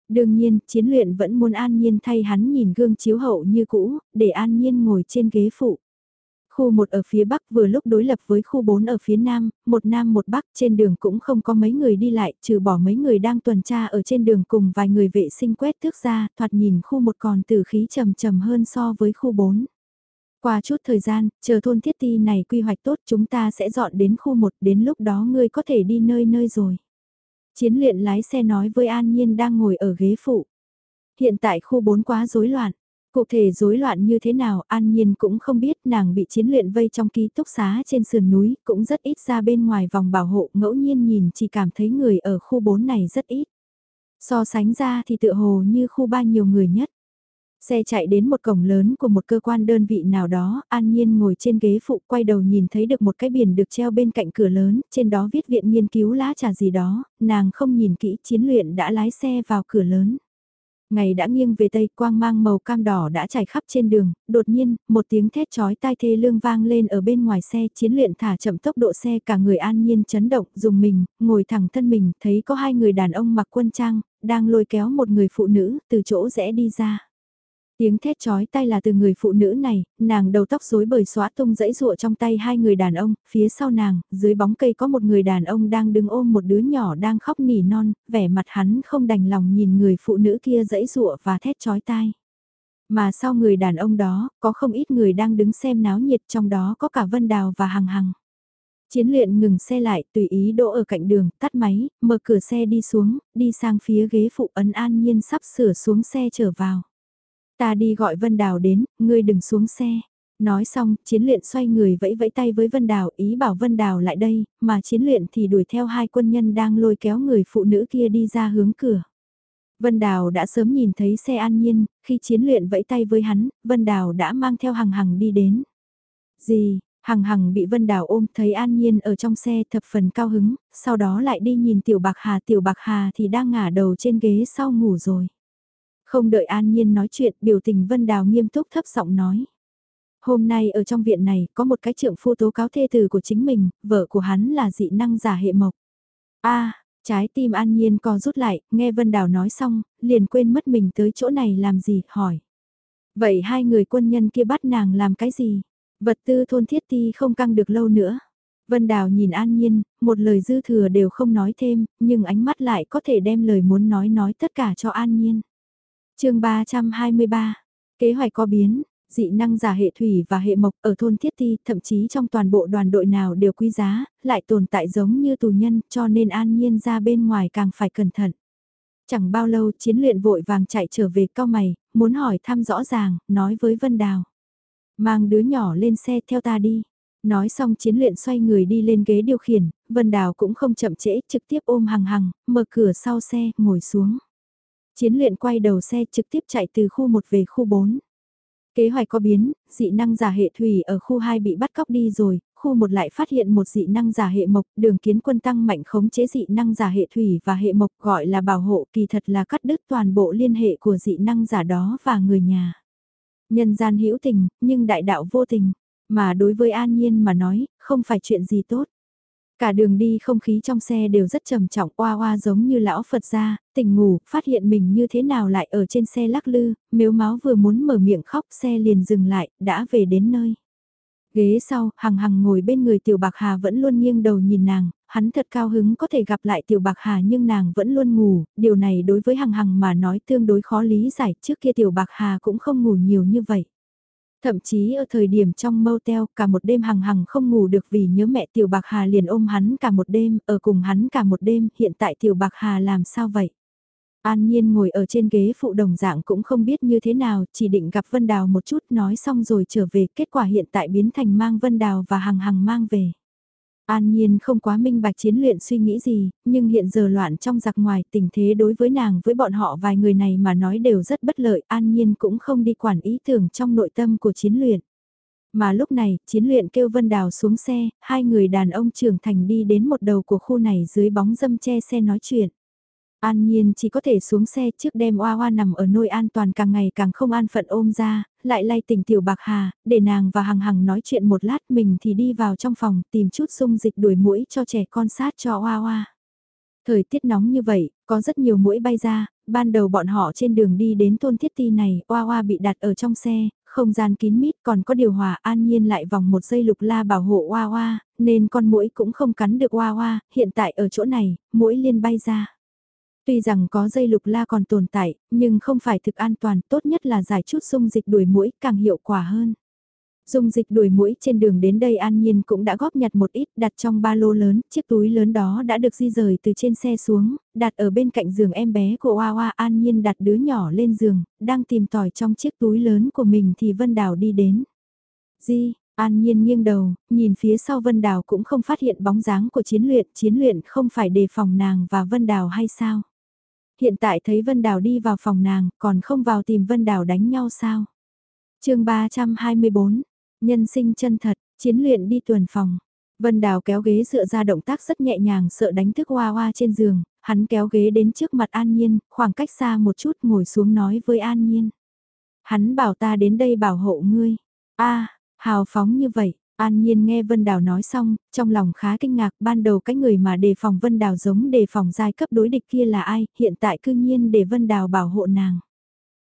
Đương nhiên, chiến luyện vẫn muốn An Nhiên thay hắn nhìn gương chiếu hậu như cũ, để An Nhiên ngồi trên ghế phụ. Khu 1 ở phía Bắc vừa lúc đối lập với khu 4 ở phía Nam, một Nam một Bắc trên đường cũng không có mấy người đi lại, trừ bỏ mấy người đang tuần tra ở trên đường cùng vài người vệ sinh quét thước ra, thoạt nhìn khu 1 còn tử khí trầm trầm hơn so với khu 4. Qua chút thời gian, chờ thôn thiết ti này quy hoạch tốt chúng ta sẽ dọn đến khu 1, đến lúc đó ngươi có thể đi nơi nơi rồi. Chiến luyện lái xe nói với An Nhiên đang ngồi ở ghế phụ. Hiện tại khu 4 quá rối loạn, Cụ thể rối loạn như thế nào An Nhiên cũng không biết nàng bị chiến luyện vây trong ký túc xá trên sườn núi cũng rất ít ra bên ngoài vòng bảo hộ ngẫu nhiên nhìn chỉ cảm thấy người ở khu 4 này rất ít. So sánh ra thì tựa hồ như khu 3 nhiều người nhất. Xe chạy đến một cổng lớn của một cơ quan đơn vị nào đó, An Nhiên ngồi trên ghế phụ quay đầu nhìn thấy được một cái biển được treo bên cạnh cửa lớn, trên đó viết viện nghiên cứu lá trà gì đó, nàng không nhìn kỹ chiến luyện đã lái xe vào cửa lớn. Ngày đã nghiêng về tây quang mang màu cam đỏ đã trải khắp trên đường, đột nhiên, một tiếng thét chói tai thê lương vang lên ở bên ngoài xe, chiến luyện thả chậm tốc độ xe cả người an nhiên chấn động, dùng mình, ngồi thẳng thân mình, thấy có hai người đàn ông mặc quân trang, đang lôi kéo một người phụ nữ, từ chỗ rẽ đi ra. Tiếng thét chói tay là từ người phụ nữ này, nàng đầu tóc rối bời xóa tung dãy rụa trong tay hai người đàn ông, phía sau nàng, dưới bóng cây có một người đàn ông đang đứng ôm một đứa nhỏ đang khóc nỉ non, vẻ mặt hắn không đành lòng nhìn người phụ nữ kia dãy rụa và thét chói tai. Mà sau người đàn ông đó, có không ít người đang đứng xem náo nhiệt trong đó có cả Vân Đào và Hằng Hằng. Chiến luyện ngừng xe lại, tùy ý đỗ ở cạnh đường, tắt máy, mở cửa xe đi xuống, đi sang phía ghế phụ ấn an nhiên sắp sửa xuống xe trở vào. Ta đi gọi Vân Đào đến, ngươi đừng xuống xe. Nói xong, chiến luyện xoay người vẫy vẫy tay với Vân Đào ý bảo Vân Đào lại đây, mà chiến luyện thì đuổi theo hai quân nhân đang lôi kéo người phụ nữ kia đi ra hướng cửa. Vân Đào đã sớm nhìn thấy xe an nhiên, khi chiến luyện vẫy tay với hắn, Vân Đào đã mang theo hằng hằng đi đến. Gì, hằng hằng bị Vân Đào ôm thấy an nhiên ở trong xe thập phần cao hứng, sau đó lại đi nhìn Tiểu Bạc Hà. Tiểu Bạc Hà thì đang ngả đầu trên ghế sau ngủ rồi. Không đợi An Nhiên nói chuyện, biểu tình Vân Đào nghiêm túc thấp giọng nói. Hôm nay ở trong viện này có một cái trượng phu tố cáo thê tử của chính mình, vợ của hắn là dị năng giả hệ mộc. a trái tim An Nhiên co rút lại, nghe Vân Đào nói xong, liền quên mất mình tới chỗ này làm gì, hỏi. Vậy hai người quân nhân kia bắt nàng làm cái gì? Vật tư thôn thiết ti không căng được lâu nữa. Vân Đào nhìn An Nhiên, một lời dư thừa đều không nói thêm, nhưng ánh mắt lại có thể đem lời muốn nói nói tất cả cho An Nhiên chương 323, kế hoạch có biến, dị năng giả hệ thủy và hệ mộc ở thôn Thiết Ti, thậm chí trong toàn bộ đoàn đội nào đều quý giá, lại tồn tại giống như tù nhân, cho nên an nhiên ra bên ngoài càng phải cẩn thận. Chẳng bao lâu chiến luyện vội vàng chạy trở về cao mày, muốn hỏi thăm rõ ràng, nói với Vân Đào. Mang đứa nhỏ lên xe theo ta đi. Nói xong chiến luyện xoay người đi lên ghế điều khiển, Vân Đào cũng không chậm trễ, trực tiếp ôm hằng hằng, mở cửa sau xe, ngồi xuống. Chiến luyện quay đầu xe trực tiếp chạy từ khu 1 về khu 4. Kế hoạch có biến, dị năng giả hệ thủy ở khu 2 bị bắt cóc đi rồi, khu 1 lại phát hiện một dị năng giả hệ mộc, đường kiến quân tăng mạnh khống chế dị năng giả hệ thủy và hệ mộc gọi là bảo hộ kỳ thật là cắt đứt toàn bộ liên hệ của dị năng giả đó và người nhà. Nhân gian hữu tình, nhưng đại đạo vô tình, mà đối với an nhiên mà nói, không phải chuyện gì tốt. Cả đường đi không khí trong xe đều rất trầm trọng oa oa giống như lão Phật ra, tỉnh ngủ, phát hiện mình như thế nào lại ở trên xe lắc lư, miếu máu vừa muốn mở miệng khóc xe liền dừng lại, đã về đến nơi. Ghế sau, hằng hằng ngồi bên người tiểu bạc hà vẫn luôn nghiêng đầu nhìn nàng, hắn thật cao hứng có thể gặp lại tiểu bạc hà nhưng nàng vẫn luôn ngủ, điều này đối với hằng hằng mà nói tương đối khó lý giải trước kia tiểu bạc hà cũng không ngủ nhiều như vậy. Thậm chí ở thời điểm trong mâu cả một đêm hằng hằng không ngủ được vì nhớ mẹ Tiểu Bạc Hà liền ôm hắn cả một đêm, ở cùng hắn cả một đêm, hiện tại Tiểu Bạc Hà làm sao vậy? An Nhiên ngồi ở trên ghế phụ đồng dạng cũng không biết như thế nào, chỉ định gặp Vân Đào một chút nói xong rồi trở về, kết quả hiện tại biến thành mang Vân Đào và hằng hằng mang về. An Nhiên không quá minh bạch chiến luyện suy nghĩ gì, nhưng hiện giờ loạn trong giặc ngoài tình thế đối với nàng với bọn họ vài người này mà nói đều rất bất lợi, An Nhiên cũng không đi quản ý tưởng trong nội tâm của chiến luyện. Mà lúc này, chiến luyện kêu Vân Đào xuống xe, hai người đàn ông trưởng thành đi đến một đầu của khu này dưới bóng dâm che xe nói chuyện. An Nhiên chỉ có thể xuống xe trước đem Oa Oa nằm ở nơi an toàn càng ngày càng không an phận ôm ra, lại lay tỉnh Tiểu Bạc Hà, để nàng và Hằng Hằng nói chuyện một lát mình thì đi vào trong phòng tìm chút dung dịch đuổi mũi cho trẻ con sát cho Oa Oa. Thời tiết nóng như vậy, có rất nhiều mũi bay ra, ban đầu bọn họ trên đường đi đến thôn thiết ti này, Oa Oa bị đặt ở trong xe, không gian kín mít còn có điều hòa an nhiên lại vòng một dây lục la bảo hộ Oa Oa, nên con mũi cũng không cắn được Oa Oa, hiện tại ở chỗ này, mũi liên bay ra. Tuy rằng có dây lục la còn tồn tại, nhưng không phải thực an toàn, tốt nhất là giải chút dung dịch đuổi mũi càng hiệu quả hơn. Dung dịch đuổi mũi trên đường đến đây An Nhiên cũng đã góp nhặt một ít đặt trong ba lô lớn, chiếc túi lớn đó đã được di rời từ trên xe xuống, đặt ở bên cạnh giường em bé của Hoa Hoa An Nhiên đặt đứa nhỏ lên giường, đang tìm tỏi trong chiếc túi lớn của mình thì Vân Đào đi đến. Di, An Nhiên nghiêng đầu, nhìn phía sau Vân Đào cũng không phát hiện bóng dáng của chiến luyện, chiến luyện không phải đề phòng nàng và Vân Đào hay sao? Hiện tại thấy Vân Đào đi vào phòng nàng, còn không vào tìm Vân Đào đánh nhau sao? chương 324 Nhân sinh chân thật, chiến luyện đi tuần phòng. Vân Đào kéo ghế dựa ra động tác rất nhẹ nhàng sợ đánh thức hoa hoa trên giường, hắn kéo ghế đến trước mặt An Nhiên, khoảng cách xa một chút ngồi xuống nói với An Nhiên. Hắn bảo ta đến đây bảo hộ ngươi. a hào phóng như vậy, An Nhiên nghe Vân Đào nói xong, trong lòng khá kinh ngạc ban đầu cái người mà đề phòng Vân Đào giống đề phòng giai cấp đối địch kia là ai, hiện tại cư nhiên để Vân Đào bảo hộ nàng.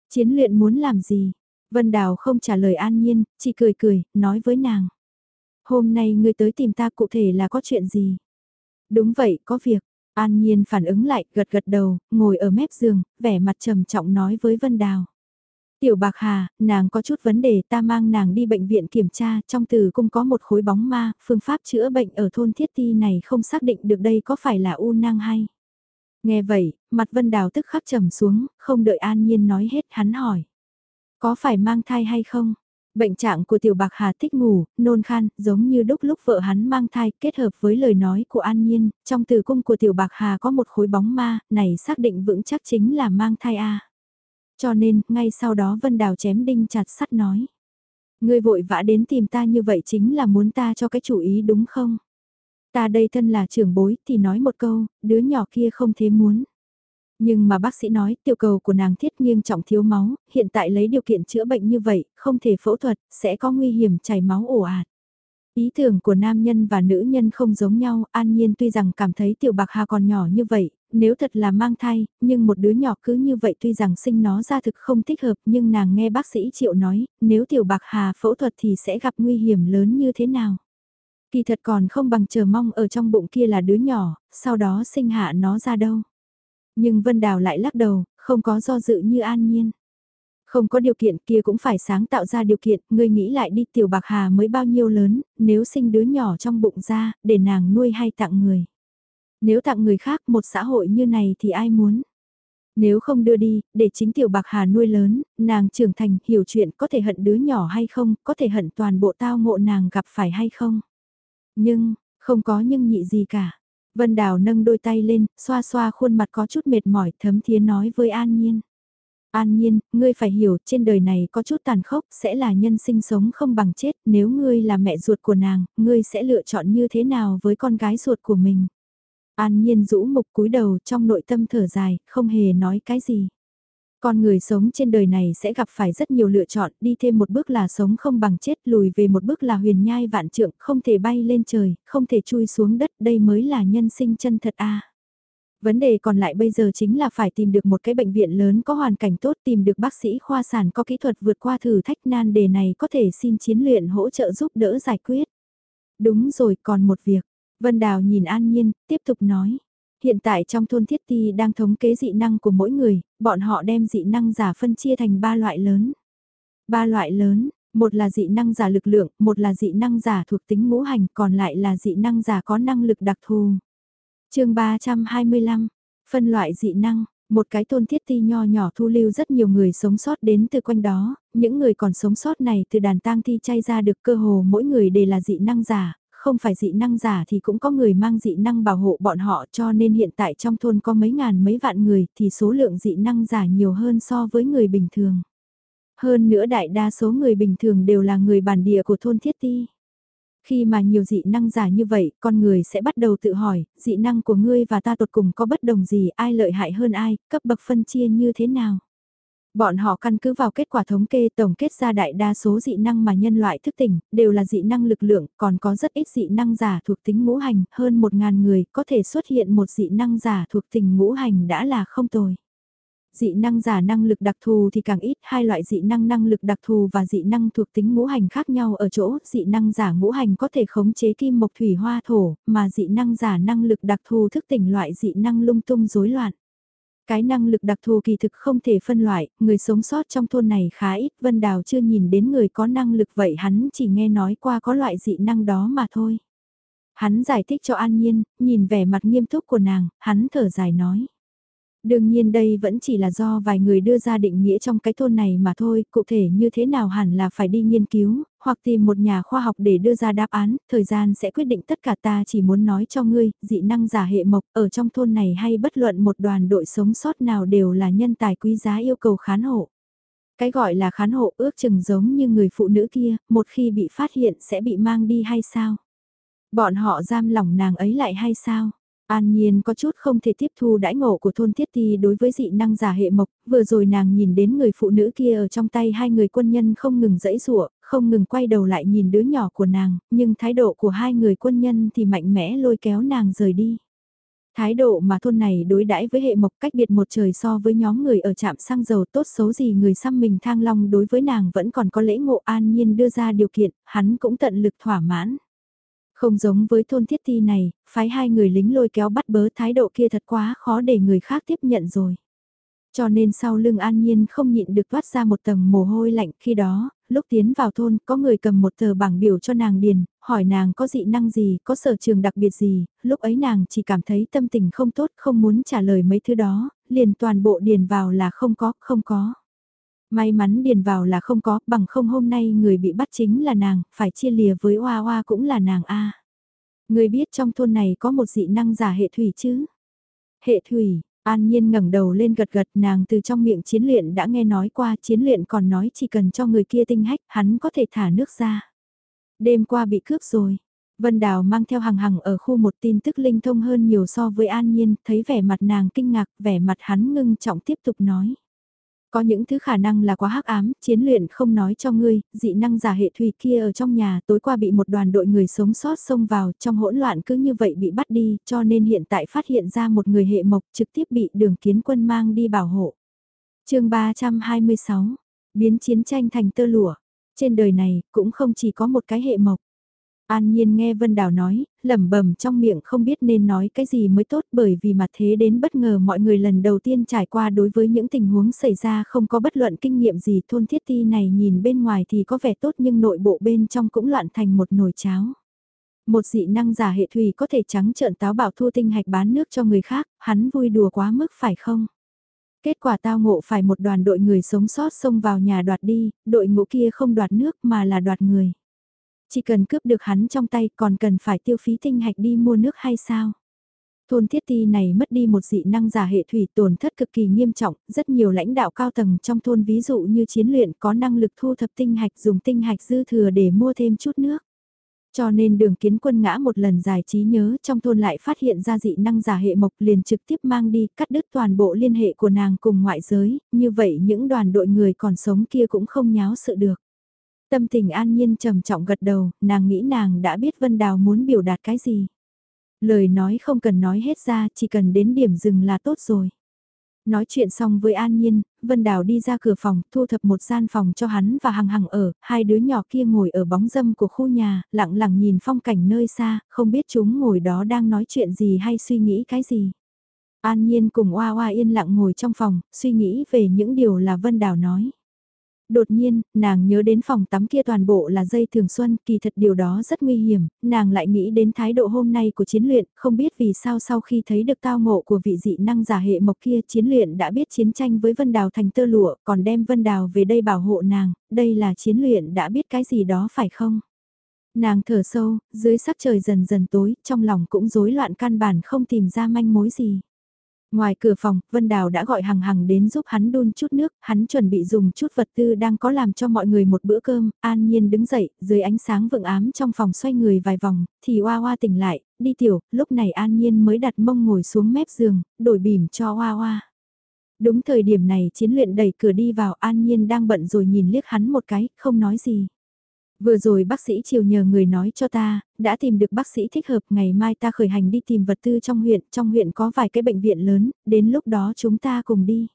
Chiến luyện muốn làm gì, Vân Đào không trả lời an nhiên, chỉ cười cười, nói với nàng. Hôm nay ngươi tới tìm ta cụ thể là có chuyện gì? Đúng vậy, có việc. An nhiên phản ứng lại, gật gật đầu, ngồi ở mép giường, vẻ mặt trầm trọng nói với Vân Đào. Tiểu Bạc Hà, nàng có chút vấn đề ta mang nàng đi bệnh viện kiểm tra, trong tử cung có một khối bóng ma, phương pháp chữa bệnh ở thôn thiết ti này không xác định được đây có phải là u năng hay. Nghe vậy, mặt Vân Đào tức khắc trầm xuống, không đợi An Nhiên nói hết hắn hỏi. Có phải mang thai hay không? Bệnh trạng của tiểu bạc hà thích ngủ, nôn khan, giống như đúc lúc vợ hắn mang thai kết hợp với lời nói của An Nhiên, trong tử cung của tiểu bạc hà có một khối bóng ma, này xác định vững chắc chính là mang thai A. Cho nên, ngay sau đó Vân Đào chém đinh chặt sắt nói. Ngươi vội vã đến tìm ta như vậy chính là muốn ta cho cái chủ ý đúng không? Ta đây thân là trưởng bối thì nói một câu, đứa nhỏ kia không thế muốn. Nhưng mà bác sĩ nói tiểu cầu của nàng thiết nghiêng trọng thiếu máu, hiện tại lấy điều kiện chữa bệnh như vậy, không thể phẫu thuật, sẽ có nguy hiểm chảy máu ổ ạt. Ý tưởng của nam nhân và nữ nhân không giống nhau, an nhiên tuy rằng cảm thấy tiểu bạc hà còn nhỏ như vậy, nếu thật là mang thai, nhưng một đứa nhỏ cứ như vậy tuy rằng sinh nó ra thực không thích hợp nhưng nàng nghe bác sĩ triệu nói, nếu tiểu bạc hà phẫu thuật thì sẽ gặp nguy hiểm lớn như thế nào. Kỳ thật còn không bằng chờ mong ở trong bụng kia là đứa nhỏ, sau đó sinh hạ nó ra đâu. Nhưng Vân Đào lại lắc đầu, không có do dự như an nhiên. Không có điều kiện kia cũng phải sáng tạo ra điều kiện, ngươi nghĩ lại đi tiểu bạc hà mới bao nhiêu lớn, nếu sinh đứa nhỏ trong bụng ra, để nàng nuôi hay tặng người. Nếu tặng người khác một xã hội như này thì ai muốn? Nếu không đưa đi, để chính tiểu bạc hà nuôi lớn, nàng trưởng thành, hiểu chuyện có thể hận đứa nhỏ hay không, có thể hận toàn bộ tao ngộ nàng gặp phải hay không. Nhưng, không có nhưng nhị gì cả. Vân Đào nâng đôi tay lên, xoa xoa khuôn mặt có chút mệt mỏi, thấm thía nói với An Nhiên. An Nhiên, ngươi phải hiểu, trên đời này có chút tàn khốc, sẽ là nhân sinh sống không bằng chết, nếu ngươi là mẹ ruột của nàng, ngươi sẽ lựa chọn như thế nào với con gái ruột của mình. An Nhiên rũ mục cúi đầu trong nội tâm thở dài, không hề nói cái gì. Con người sống trên đời này sẽ gặp phải rất nhiều lựa chọn, đi thêm một bước là sống không bằng chết, lùi về một bước là huyền nhai vạn trượng, không thể bay lên trời, không thể chui xuống đất, đây mới là nhân sinh chân thật a. Vấn đề còn lại bây giờ chính là phải tìm được một cái bệnh viện lớn có hoàn cảnh tốt, tìm được bác sĩ khoa sản có kỹ thuật vượt qua thử thách nan đề này có thể xin chiến luyện hỗ trợ giúp đỡ giải quyết. Đúng rồi, còn một việc. Vân Đào nhìn An Nhiên, tiếp tục nói hiện tại trong thôn thiết ti đang thống kế dị năng của mỗi người, bọn họ đem dị năng giả phân chia thành ba loại lớn. Ba loại lớn, một là dị năng giả lực lượng, một là dị năng giả thuộc tính ngũ hành, còn lại là dị năng giả có năng lực đặc thù. chương 325, phân loại dị năng, một cái thôn thiết ti nho nhỏ thu lưu rất nhiều người sống sót đến từ quanh đó, những người còn sống sót này từ đàn tang thi chay ra được cơ hồ mỗi người đều là dị năng giả, không phải dị năng giả thì cũng có người mang dị năng bảo hộ bọn họ cho nên hiện tại trong thôn có mấy ngàn mấy vạn người thì số lượng dị năng giả nhiều hơn so với người bình thường. Hơn nữa đại đa số người bình thường đều là người bản địa của thôn Thiết Ti. Khi mà nhiều dị năng giả như vậy, con người sẽ bắt đầu tự hỏi, dị năng của ngươi và ta tột cùng có bất đồng gì, ai lợi hại hơn ai, cấp bậc phân chia như thế nào. Bọn họ căn cứ vào kết quả thống kê tổng kết ra đại đa số dị năng mà nhân loại thức tỉnh, đều là dị năng lực lượng, còn có rất ít dị năng giả thuộc tính ngũ hành, hơn 1.000 người có thể xuất hiện một dị năng giả thuộc tình ngũ hành đã là không tồi. Dị năng giả năng lực đặc thù thì càng ít, hai loại dị năng năng lực đặc thù và dị năng thuộc tính ngũ hành khác nhau ở chỗ, dị năng giả ngũ hành có thể khống chế kim mộc thủy hoa thổ, mà dị năng giả năng lực đặc thù thức tỉnh loại dị năng lung tung rối loạn. Cái năng lực đặc thù kỳ thực không thể phân loại, người sống sót trong thôn này khá ít, Vân Đào chưa nhìn đến người có năng lực vậy hắn chỉ nghe nói qua có loại dị năng đó mà thôi. Hắn giải thích cho An Nhiên, nhìn vẻ mặt nghiêm túc của nàng, hắn thở dài nói. Đương nhiên đây vẫn chỉ là do vài người đưa ra định nghĩa trong cái thôn này mà thôi, cụ thể như thế nào hẳn là phải đi nghiên cứu, hoặc tìm một nhà khoa học để đưa ra đáp án, thời gian sẽ quyết định tất cả ta chỉ muốn nói cho ngươi, dị năng giả hệ mộc ở trong thôn này hay bất luận một đoàn đội sống sót nào đều là nhân tài quý giá yêu cầu khán hộ. Cái gọi là khán hộ ước chừng giống như người phụ nữ kia, một khi bị phát hiện sẽ bị mang đi hay sao? Bọn họ giam lỏng nàng ấy lại hay sao? An Nhiên có chút không thể tiếp thu đãi ngộ của thôn thiết ti đối với dị năng giả hệ mộc, vừa rồi nàng nhìn đến người phụ nữ kia ở trong tay hai người quân nhân không ngừng dẫy rụa, không ngừng quay đầu lại nhìn đứa nhỏ của nàng, nhưng thái độ của hai người quân nhân thì mạnh mẽ lôi kéo nàng rời đi. Thái độ mà thôn này đối đãi với hệ mộc cách biệt một trời so với nhóm người ở trạm xăng dầu tốt xấu gì người xăm mình thang long đối với nàng vẫn còn có lễ ngộ an nhiên đưa ra điều kiện, hắn cũng tận lực thỏa mãn. Không giống với thôn thiết ti này, phái hai người lính lôi kéo bắt bớ thái độ kia thật quá khó để người khác tiếp nhận rồi. Cho nên sau lưng an nhiên không nhịn được thoát ra một tầng mồ hôi lạnh khi đó, lúc tiến vào thôn có người cầm một tờ bảng biểu cho nàng điền, hỏi nàng có dị năng gì, có sở trường đặc biệt gì, lúc ấy nàng chỉ cảm thấy tâm tình không tốt, không muốn trả lời mấy thứ đó, liền toàn bộ điền vào là không có, không có. May mắn điền vào là không có, bằng không hôm nay người bị bắt chính là nàng, phải chia lìa với Hoa Hoa cũng là nàng a. Người biết trong thôn này có một dị năng giả hệ thủy chứ? Hệ thủy, An Nhiên ngẩng đầu lên gật gật nàng từ trong miệng chiến luyện đã nghe nói qua chiến luyện còn nói chỉ cần cho người kia tinh hách hắn có thể thả nước ra. Đêm qua bị cướp rồi. Vân Đào mang theo hàng hằng ở khu một tin tức linh thông hơn nhiều so với An Nhiên, thấy vẻ mặt nàng kinh ngạc, vẻ mặt hắn ngưng trọng tiếp tục nói. Có những thứ khả năng là quá hắc ám, chiến luyện không nói cho ngươi, dị năng giả hệ thủy kia ở trong nhà tối qua bị một đoàn đội người sống sót xông vào trong hỗn loạn cứ như vậy bị bắt đi cho nên hiện tại phát hiện ra một người hệ mộc trực tiếp bị đường kiến quân mang đi bảo hộ. chương 326, biến chiến tranh thành tơ lụa. Trên đời này cũng không chỉ có một cái hệ mộc. An Nhiên nghe Vân Đào nói, lẩm bẩm trong miệng không biết nên nói cái gì mới tốt bởi vì mặt thế đến bất ngờ mọi người lần đầu tiên trải qua đối với những tình huống xảy ra không có bất luận kinh nghiệm gì thôn thiết ti này nhìn bên ngoài thì có vẻ tốt nhưng nội bộ bên trong cũng loạn thành một nồi cháo. Một dị năng giả hệ thủy có thể trắng trợn táo bảo thu tinh hạch bán nước cho người khác, hắn vui đùa quá mức phải không? Kết quả tao ngộ phải một đoàn đội người sống sót xông vào nhà đoạt đi, đội ngũ kia không đoạt nước mà là đoạt người. Chỉ cần cướp được hắn trong tay còn cần phải tiêu phí tinh hạch đi mua nước hay sao? Thôn thiết ti này mất đi một dị năng giả hệ thủy tổn thất cực kỳ nghiêm trọng, rất nhiều lãnh đạo cao tầng trong thôn ví dụ như chiến luyện có năng lực thu thập tinh hạch dùng tinh hạch dư thừa để mua thêm chút nước. Cho nên đường kiến quân ngã một lần giải trí nhớ trong thôn lại phát hiện ra dị năng giả hệ mộc liền trực tiếp mang đi cắt đứt toàn bộ liên hệ của nàng cùng ngoại giới, như vậy những đoàn đội người còn sống kia cũng không nháo sự được. Tâm tình an nhiên trầm trọng gật đầu, nàng nghĩ nàng đã biết Vân Đào muốn biểu đạt cái gì. Lời nói không cần nói hết ra, chỉ cần đến điểm dừng là tốt rồi. Nói chuyện xong với An Nhiên, Vân Đào đi ra cửa phòng, thu thập một gian phòng cho hắn và Hằng Hằng ở, hai đứa nhỏ kia ngồi ở bóng dâm của khu nhà, lặng lặng nhìn phong cảnh nơi xa, không biết chúng ngồi đó đang nói chuyện gì hay suy nghĩ cái gì. An Nhiên cùng Oa Oa yên lặng ngồi trong phòng, suy nghĩ về những điều là Vân Đào nói. Đột nhiên, nàng nhớ đến phòng tắm kia toàn bộ là dây thường xuân, kỳ thật điều đó rất nguy hiểm, nàng lại nghĩ đến thái độ hôm nay của chiến luyện, không biết vì sao sau khi thấy được tao ngộ của vị dị năng giả hệ mộc kia chiến luyện đã biết chiến tranh với Vân Đào thành tơ lụa, còn đem Vân Đào về đây bảo hộ nàng, đây là chiến luyện đã biết cái gì đó phải không? Nàng thở sâu, dưới sắc trời dần dần tối, trong lòng cũng rối loạn căn bản không tìm ra manh mối gì. Ngoài cửa phòng, Vân Đào đã gọi Hằng Hằng đến giúp hắn đun chút nước, hắn chuẩn bị dùng chút vật tư đang có làm cho mọi người một bữa cơm, an nhiên đứng dậy, dưới ánh sáng vượng ám trong phòng xoay người vài vòng, thì Hoa Hoa tỉnh lại, đi tiểu, lúc này an nhiên mới đặt mông ngồi xuống mép giường, đổi bìm cho Hoa Hoa. Đúng thời điểm này chiến luyện đẩy cửa đi vào an nhiên đang bận rồi nhìn liếc hắn một cái, không nói gì. Vừa rồi bác sĩ chiều nhờ người nói cho ta, đã tìm được bác sĩ thích hợp ngày mai ta khởi hành đi tìm vật tư trong huyện, trong huyện có vài cái bệnh viện lớn, đến lúc đó chúng ta cùng đi.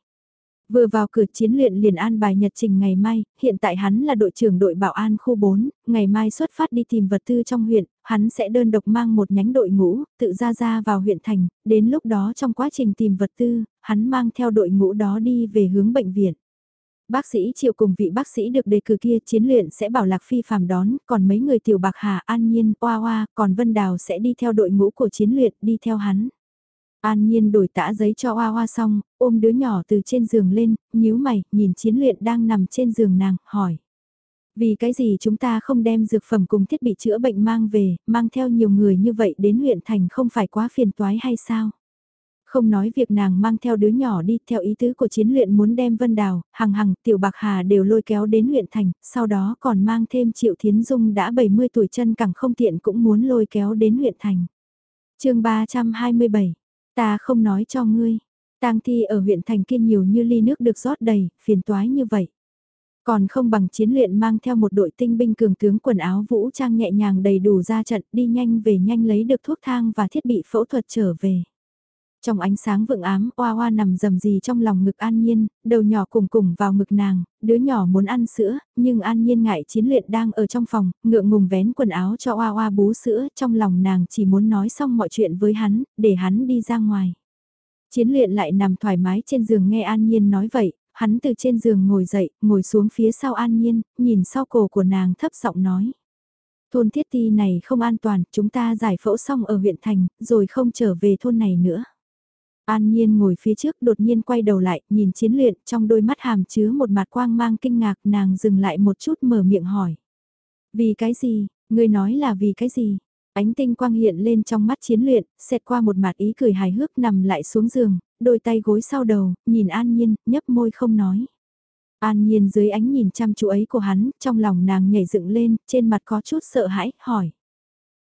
Vừa vào cửa chiến luyện liền an bài nhật trình ngày mai, hiện tại hắn là đội trưởng đội bảo an khu 4, ngày mai xuất phát đi tìm vật tư trong huyện, hắn sẽ đơn độc mang một nhánh đội ngũ, tự ra ra vào huyện thành, đến lúc đó trong quá trình tìm vật tư, hắn mang theo đội ngũ đó đi về hướng bệnh viện. Bác sĩ triệu cùng vị bác sĩ được đề cử kia chiến luyện sẽ bảo Lạc Phi phàm đón, còn mấy người tiểu bạc hà an nhiên, oa oa, còn Vân Đào sẽ đi theo đội ngũ của chiến luyện, đi theo hắn. An nhiên đổi tã giấy cho oa oa xong, ôm đứa nhỏ từ trên giường lên, nhíu mày, nhìn chiến luyện đang nằm trên giường nàng, hỏi. Vì cái gì chúng ta không đem dược phẩm cùng thiết bị chữa bệnh mang về, mang theo nhiều người như vậy đến huyện thành không phải quá phiền toái hay sao? Không nói việc nàng mang theo đứa nhỏ đi theo ý tứ của chiến luyện muốn đem Vân Đào, Hằng Hằng, Tiểu Bạc Hà đều lôi kéo đến huyện thành, sau đó còn mang thêm Triệu Thiến Dung đã 70 tuổi chân cẳng không tiện cũng muốn lôi kéo đến huyện thành. chương 327, ta không nói cho ngươi, tang thi ở huyện thành kia nhiều như ly nước được rót đầy, phiền toái như vậy. Còn không bằng chiến luyện mang theo một đội tinh binh cường tướng quần áo vũ trang nhẹ nhàng đầy đủ ra trận đi nhanh về nhanh lấy được thuốc thang và thiết bị phẫu thuật trở về. Trong ánh sáng vượng ám, oa oa nằm rầm gì trong lòng ngực An Nhiên, đầu nhỏ cùng cùng vào ngực nàng, đứa nhỏ muốn ăn sữa, nhưng An Nhiên ngại chiến luyện đang ở trong phòng, ngượng ngùng vén quần áo cho oa oa bú sữa, trong lòng nàng chỉ muốn nói xong mọi chuyện với hắn, để hắn đi ra ngoài. Chiến luyện lại nằm thoải mái trên giường nghe An Nhiên nói vậy, hắn từ trên giường ngồi dậy, ngồi xuống phía sau An Nhiên, nhìn sau cổ của nàng thấp giọng nói. Thôn thiết ti này không an toàn, chúng ta giải phẫu xong ở huyện thành, rồi không trở về thôn này nữa. An Nhiên ngồi phía trước đột nhiên quay đầu lại, nhìn chiến luyện, trong đôi mắt hàm chứa một mặt quang mang kinh ngạc, nàng dừng lại một chút mở miệng hỏi. Vì cái gì, ngươi nói là vì cái gì? Ánh tinh quang hiện lên trong mắt chiến luyện, xẹt qua một mặt ý cười hài hước nằm lại xuống giường, đôi tay gối sau đầu, nhìn An Nhiên, nhấp môi không nói. An Nhiên dưới ánh nhìn chăm chú ấy của hắn, trong lòng nàng nhảy dựng lên, trên mặt có chút sợ hãi, hỏi.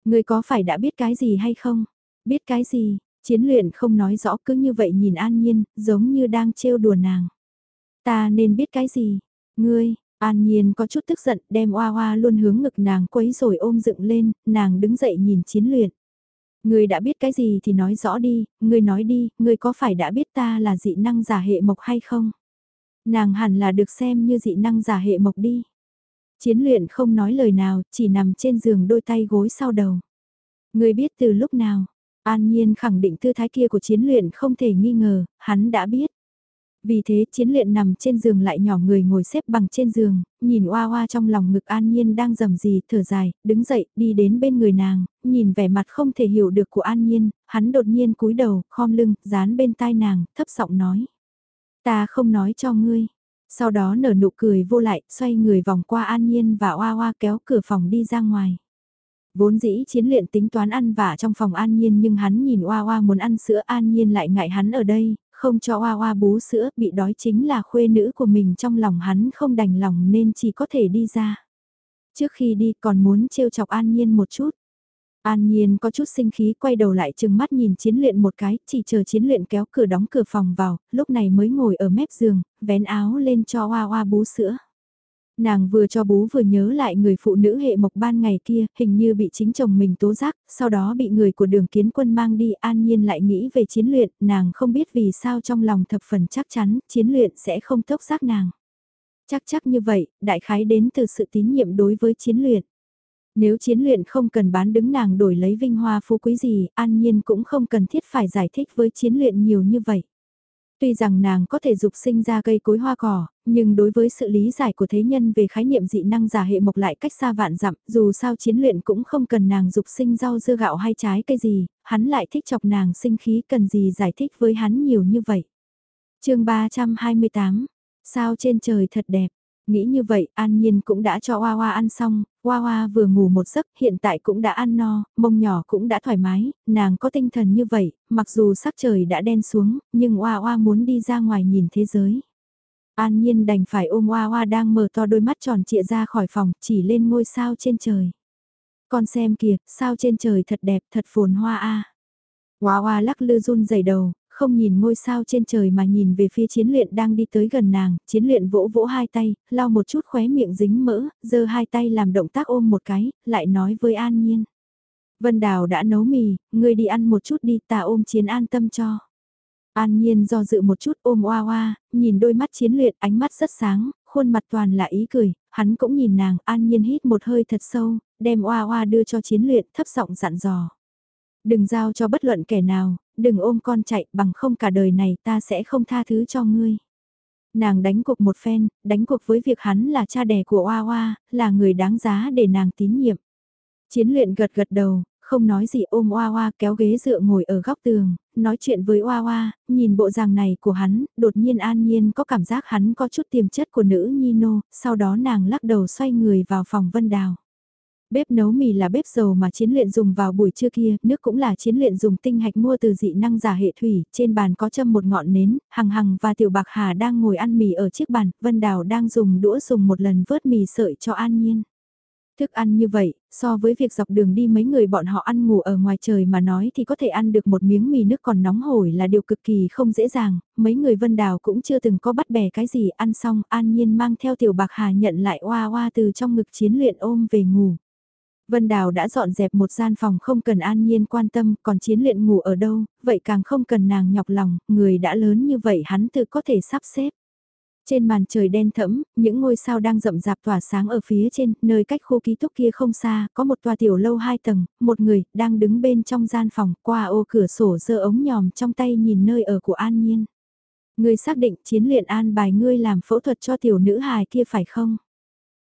Người có phải đã biết cái gì hay không? Biết cái gì? Chiến luyện không nói rõ cứ như vậy nhìn An Nhiên, giống như đang trêu đùa nàng. Ta nên biết cái gì? Ngươi, An Nhiên có chút tức giận đem oa oa luôn hướng ngực nàng quấy rồi ôm dựng lên, nàng đứng dậy nhìn chiến luyện. Ngươi đã biết cái gì thì nói rõ đi, ngươi nói đi, ngươi có phải đã biết ta là dị năng giả hệ mộc hay không? Nàng hẳn là được xem như dị năng giả hệ mộc đi. Chiến luyện không nói lời nào, chỉ nằm trên giường đôi tay gối sau đầu. Ngươi biết từ lúc nào? An Nhiên khẳng định tư thái kia của chiến luyện không thể nghi ngờ, hắn đã biết. Vì thế chiến luyện nằm trên giường lại nhỏ người ngồi xếp bằng trên giường, nhìn oa oa trong lòng ngực an nhiên đang rầm gì, thở dài, đứng dậy, đi đến bên người nàng, nhìn vẻ mặt không thể hiểu được của an nhiên, hắn đột nhiên cúi đầu, khom lưng, dán bên tai nàng, thấp giọng nói. Ta không nói cho ngươi. Sau đó nở nụ cười vô lại, xoay người vòng qua an nhiên và oa oa kéo cửa phòng đi ra ngoài. Vốn dĩ chiến luyện tính toán ăn vả trong phòng an nhiên nhưng hắn nhìn oa oa muốn ăn sữa an nhiên lại ngại hắn ở đây, không cho oa oa bú sữa, bị đói chính là khuê nữ của mình trong lòng hắn không đành lòng nên chỉ có thể đi ra. Trước khi đi còn muốn trêu chọc An Nhiên một chút. An Nhiên có chút sinh khí quay đầu lại chừng mắt nhìn chiến luyện một cái, chỉ chờ chiến luyện kéo cửa đóng cửa phòng vào, lúc này mới ngồi ở mép giường, vén áo lên cho oa oa bú sữa. Nàng vừa cho bú vừa nhớ lại người phụ nữ hệ mộc ban ngày kia, hình như bị chính chồng mình tố giác, sau đó bị người của đường kiến quân mang đi an nhiên lại nghĩ về chiến luyện, nàng không biết vì sao trong lòng thập phần chắc chắn, chiến luyện sẽ không tốc giác nàng. Chắc chắc như vậy, đại khái đến từ sự tín nhiệm đối với chiến luyện. Nếu chiến luyện không cần bán đứng nàng đổi lấy vinh hoa phú quý gì, an nhiên cũng không cần thiết phải giải thích với chiến luyện nhiều như vậy. Tuy rằng nàng có thể dục sinh ra cây cối hoa cỏ, nhưng đối với sự lý giải của thế nhân về khái niệm dị năng giả hệ mộc lại cách xa vạn dặm, dù sao chiến luyện cũng không cần nàng dục sinh rau dưa gạo hay trái cây gì, hắn lại thích chọc nàng sinh khí cần gì giải thích với hắn nhiều như vậy. chương 328, sao trên trời thật đẹp, Nghĩ như vậy, An Nhiên cũng đã cho Hoa Hoa ăn xong, Hoa Hoa vừa ngủ một giấc, hiện tại cũng đã ăn no, mông nhỏ cũng đã thoải mái, nàng có tinh thần như vậy, mặc dù sắc trời đã đen xuống, nhưng Hoa Hoa muốn đi ra ngoài nhìn thế giới. An Nhiên đành phải ôm Hoa Hoa đang mở to đôi mắt tròn trịa ra khỏi phòng, chỉ lên ngôi sao trên trời. Con xem kìa, sao trên trời thật đẹp, thật phồn hoa a. Hoa Hoa lắc lư run rẩy đầu, không nhìn ngôi sao trên trời mà nhìn về phía chiến luyện đang đi tới gần nàng, chiến luyện vỗ vỗ hai tay, lau một chút khóe miệng dính mỡ, giơ hai tay làm động tác ôm một cái, lại nói với An Nhiên. Vân Đào đã nấu mì, ngươi đi ăn một chút đi ta ôm chiến an tâm cho. An Nhiên do dự một chút ôm oa oa, nhìn đôi mắt chiến luyện ánh mắt rất sáng, khuôn mặt toàn là ý cười, hắn cũng nhìn nàng, An Nhiên hít một hơi thật sâu, đem oa oa đưa cho chiến luyện thấp giọng dặn dò. Đừng giao cho bất luận kẻ nào, đừng ôm con chạy, bằng không cả đời này ta sẽ không tha thứ cho ngươi. Nàng đánh cuộc một phen, đánh cuộc với việc hắn là cha đẻ của Oa Oa, là người đáng giá để nàng tín nhiệm. Chiến luyện gật gật đầu, không nói gì ôm Oa Oa kéo ghế dựa ngồi ở góc tường, nói chuyện với Oa Oa, nhìn bộ dạng này của hắn, đột nhiên an nhiên có cảm giác hắn có chút tiềm chất của nữ nhi nô, sau đó nàng lắc đầu xoay người vào phòng Vân Đào. Bếp nấu mì là bếp dầu mà chiến luyện dùng vào buổi trưa kia, nước cũng là chiến luyện dùng tinh hạch mua từ dị năng giả hệ thủy, trên bàn có châm một ngọn nến, Hằng Hằng và Tiểu Bạc Hà đang ngồi ăn mì ở chiếc bàn, Vân Đào đang dùng đũa dùng một lần vớt mì sợi cho An Nhiên. Thức ăn như vậy, so với việc dọc đường đi mấy người bọn họ ăn ngủ ở ngoài trời mà nói thì có thể ăn được một miếng mì nước còn nóng hổi là điều cực kỳ không dễ dàng, mấy người vân đào cũng chưa từng có bắt bẻ cái gì ăn xong an nhiên mang theo tiểu bạc hà nhận lại oa oa từ trong ngực chiến luyện ôm về ngủ. Vân Đào đã dọn dẹp một gian phòng không cần an nhiên quan tâm, còn chiến luyện ngủ ở đâu, vậy càng không cần nàng nhọc lòng, người đã lớn như vậy hắn tự có thể sắp xếp. Trên màn trời đen thẫm, những ngôi sao đang rậm rạp tỏa sáng ở phía trên, nơi cách khu ký túc kia không xa, có một tòa tiểu lâu hai tầng, một người, đang đứng bên trong gian phòng, qua ô cửa sổ dơ ống nhòm trong tay nhìn nơi ở của An Nhiên. Người xác định chiến luyện an bài ngươi làm phẫu thuật cho tiểu nữ hài kia phải không?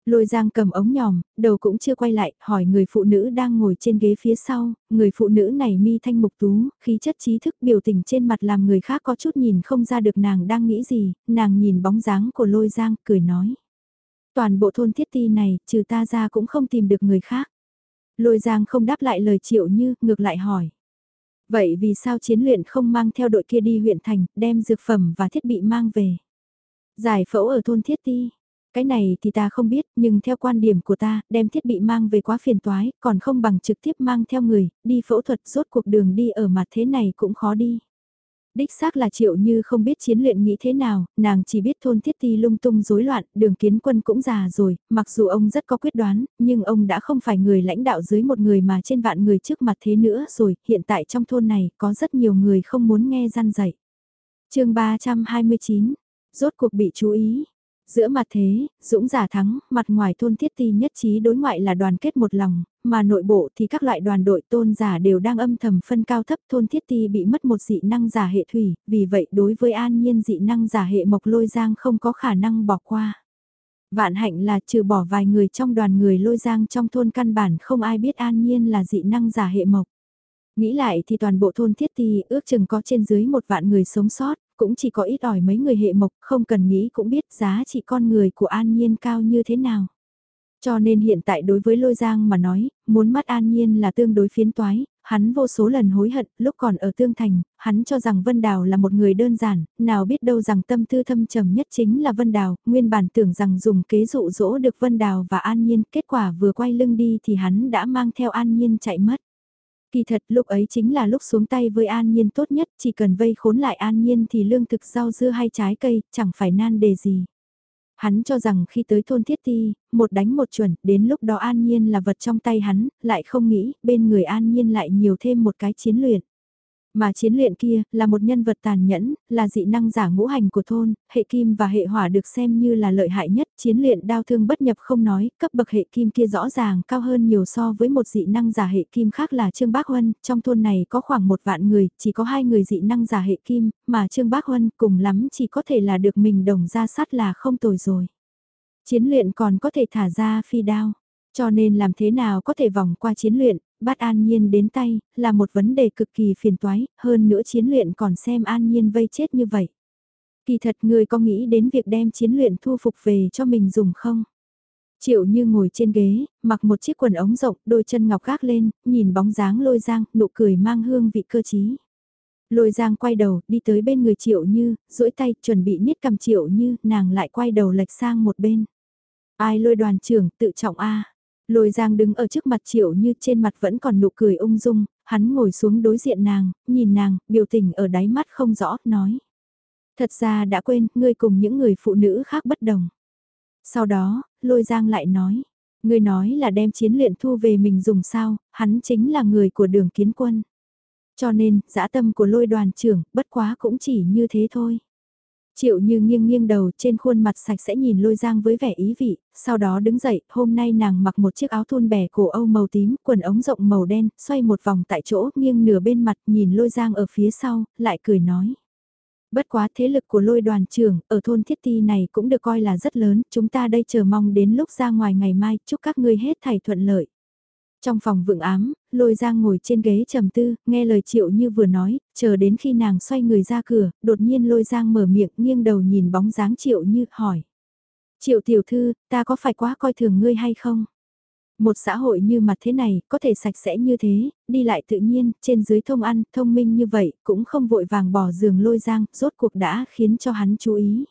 Lôi giang cầm ống nhòm, đầu cũng chưa quay lại, hỏi người phụ nữ đang ngồi trên ghế phía sau, người phụ nữ này mi thanh mục tú, khí chất trí thức biểu tình trên mặt làm người khác có chút nhìn không ra được nàng đang nghĩ gì, nàng nhìn bóng dáng của lôi giang, cười nói. Toàn bộ thôn thiết ti này, trừ ta ra cũng không tìm được người khác. Lôi giang không đáp lại lời triệu như, ngược lại hỏi. Vậy vì sao chiến luyện không mang theo đội kia đi huyện thành, đem dược phẩm và thiết bị mang về? Giải phẫu ở thôn thiết ti, cái này thì ta không biết, nhưng theo quan điểm của ta, đem thiết bị mang về quá phiền toái, còn không bằng trực tiếp mang theo người, đi phẫu thuật rốt cuộc đường đi ở mặt thế này cũng khó đi. Đích xác là triệu như không biết chiến luyện nghĩ thế nào, nàng chỉ biết thôn thiết ti lung tung rối loạn, đường kiến quân cũng già rồi, mặc dù ông rất có quyết đoán, nhưng ông đã không phải người lãnh đạo dưới một người mà trên vạn người trước mặt thế nữa rồi, hiện tại trong thôn này có rất nhiều người không muốn nghe răn dạy. chương 329, rốt cuộc bị chú ý, Giữa mặt thế, Dũng giả thắng, mặt ngoài thôn thiết ti nhất trí đối ngoại là đoàn kết một lòng, mà nội bộ thì các loại đoàn đội tôn giả đều đang âm thầm phân cao thấp thôn thiết ti bị mất một dị năng giả hệ thủy, vì vậy đối với an nhiên dị năng giả hệ mộc lôi giang không có khả năng bỏ qua. Vạn hạnh là trừ bỏ vài người trong đoàn người lôi giang trong thôn căn bản không ai biết an nhiên là dị năng giả hệ mộc. Nghĩ lại thì toàn bộ thôn thiết ti ước chừng có trên dưới một vạn người sống sót, cũng chỉ có ít ỏi mấy người hệ mộc, không cần nghĩ cũng biết giá trị con người của An Nhiên cao như thế nào. Cho nên hiện tại đối với Lôi Giang mà nói, muốn mắt An Nhiên là tương đối phiến toái, hắn vô số lần hối hận, lúc còn ở Tương Thành, hắn cho rằng Vân Đào là một người đơn giản, nào biết đâu rằng tâm tư thâm trầm nhất chính là Vân Đào, nguyên bản tưởng rằng dùng kế dụ dỗ được Vân Đào và An Nhiên, kết quả vừa quay lưng đi thì hắn đã mang theo An Nhiên chạy mất. Kỳ thật lúc ấy chính là lúc xuống tay với An Nhiên tốt nhất, chỉ cần vây khốn lại An Nhiên thì lương thực rau dưa hay trái cây, chẳng phải nan đề gì. Hắn cho rằng khi tới thôn Thiết Ti, một đánh một chuẩn, đến lúc đó An Nhiên là vật trong tay hắn, lại không nghĩ, bên người An Nhiên lại nhiều thêm một cái chiến luyện. Mà chiến luyện kia, là một nhân vật tàn nhẫn, là dị năng giả ngũ hành của thôn, hệ kim và hệ hỏa được xem như là lợi hại nhất, chiến luyện đao thương bất nhập không nói, cấp bậc hệ kim kia rõ ràng cao hơn nhiều so với một dị năng giả hệ kim khác là Trương Bác Huân, trong thôn này có khoảng một vạn người, chỉ có hai người dị năng giả hệ kim, mà Trương Bác Huân cùng lắm chỉ có thể là được mình đồng ra sát là không tồi rồi. Chiến luyện còn có thể thả ra phi đao. Cho nên làm thế nào có thể vòng qua chiến luyện, bắt An Nhiên đến tay, là một vấn đề cực kỳ phiền toái, hơn nữa chiến luyện còn xem An Nhiên vây chết như vậy. Kỳ thật người có nghĩ đến việc đem chiến luyện thu phục về cho mình dùng không? Triệu như ngồi trên ghế, mặc một chiếc quần ống rộng, đôi chân ngọc gác lên, nhìn bóng dáng lôi giang, nụ cười mang hương vị cơ trí. Lôi giang quay đầu, đi tới bên người triệu như, duỗi tay, chuẩn bị niết cầm triệu như, nàng lại quay đầu lệch sang một bên. Ai lôi đoàn trưởng, tự trọng a Lôi giang đứng ở trước mặt triệu như trên mặt vẫn còn nụ cười ung dung, hắn ngồi xuống đối diện nàng, nhìn nàng, biểu tình ở đáy mắt không rõ, nói. Thật ra đã quên, ngươi cùng những người phụ nữ khác bất đồng. Sau đó, lôi giang lại nói, ngươi nói là đem chiến luyện thu về mình dùng sao, hắn chính là người của đường kiến quân. Cho nên, dã tâm của lôi đoàn trưởng, bất quá cũng chỉ như thế thôi. Triệu như nghiêng nghiêng đầu trên khuôn mặt sạch sẽ nhìn lôi giang với vẻ ý vị, sau đó đứng dậy, hôm nay nàng mặc một chiếc áo thun bẻ cổ âu màu tím, quần ống rộng màu đen, xoay một vòng tại chỗ, nghiêng nửa bên mặt nhìn lôi giang ở phía sau, lại cười nói. Bất quá thế lực của lôi đoàn trưởng ở thôn thiết ti này cũng được coi là rất lớn, chúng ta đây chờ mong đến lúc ra ngoài ngày mai, chúc các ngươi hết thảy thuận lợi. Trong phòng vượng ám, lôi giang ngồi trên ghế trầm tư, nghe lời triệu như vừa nói, chờ đến khi nàng xoay người ra cửa, đột nhiên lôi giang mở miệng nghiêng đầu nhìn bóng dáng triệu như, hỏi. Triệu tiểu thư, ta có phải quá coi thường ngươi hay không? Một xã hội như mặt thế này, có thể sạch sẽ như thế, đi lại tự nhiên, trên dưới thông ăn, thông minh như vậy, cũng không vội vàng bỏ giường lôi giang, rốt cuộc đã khiến cho hắn chú ý.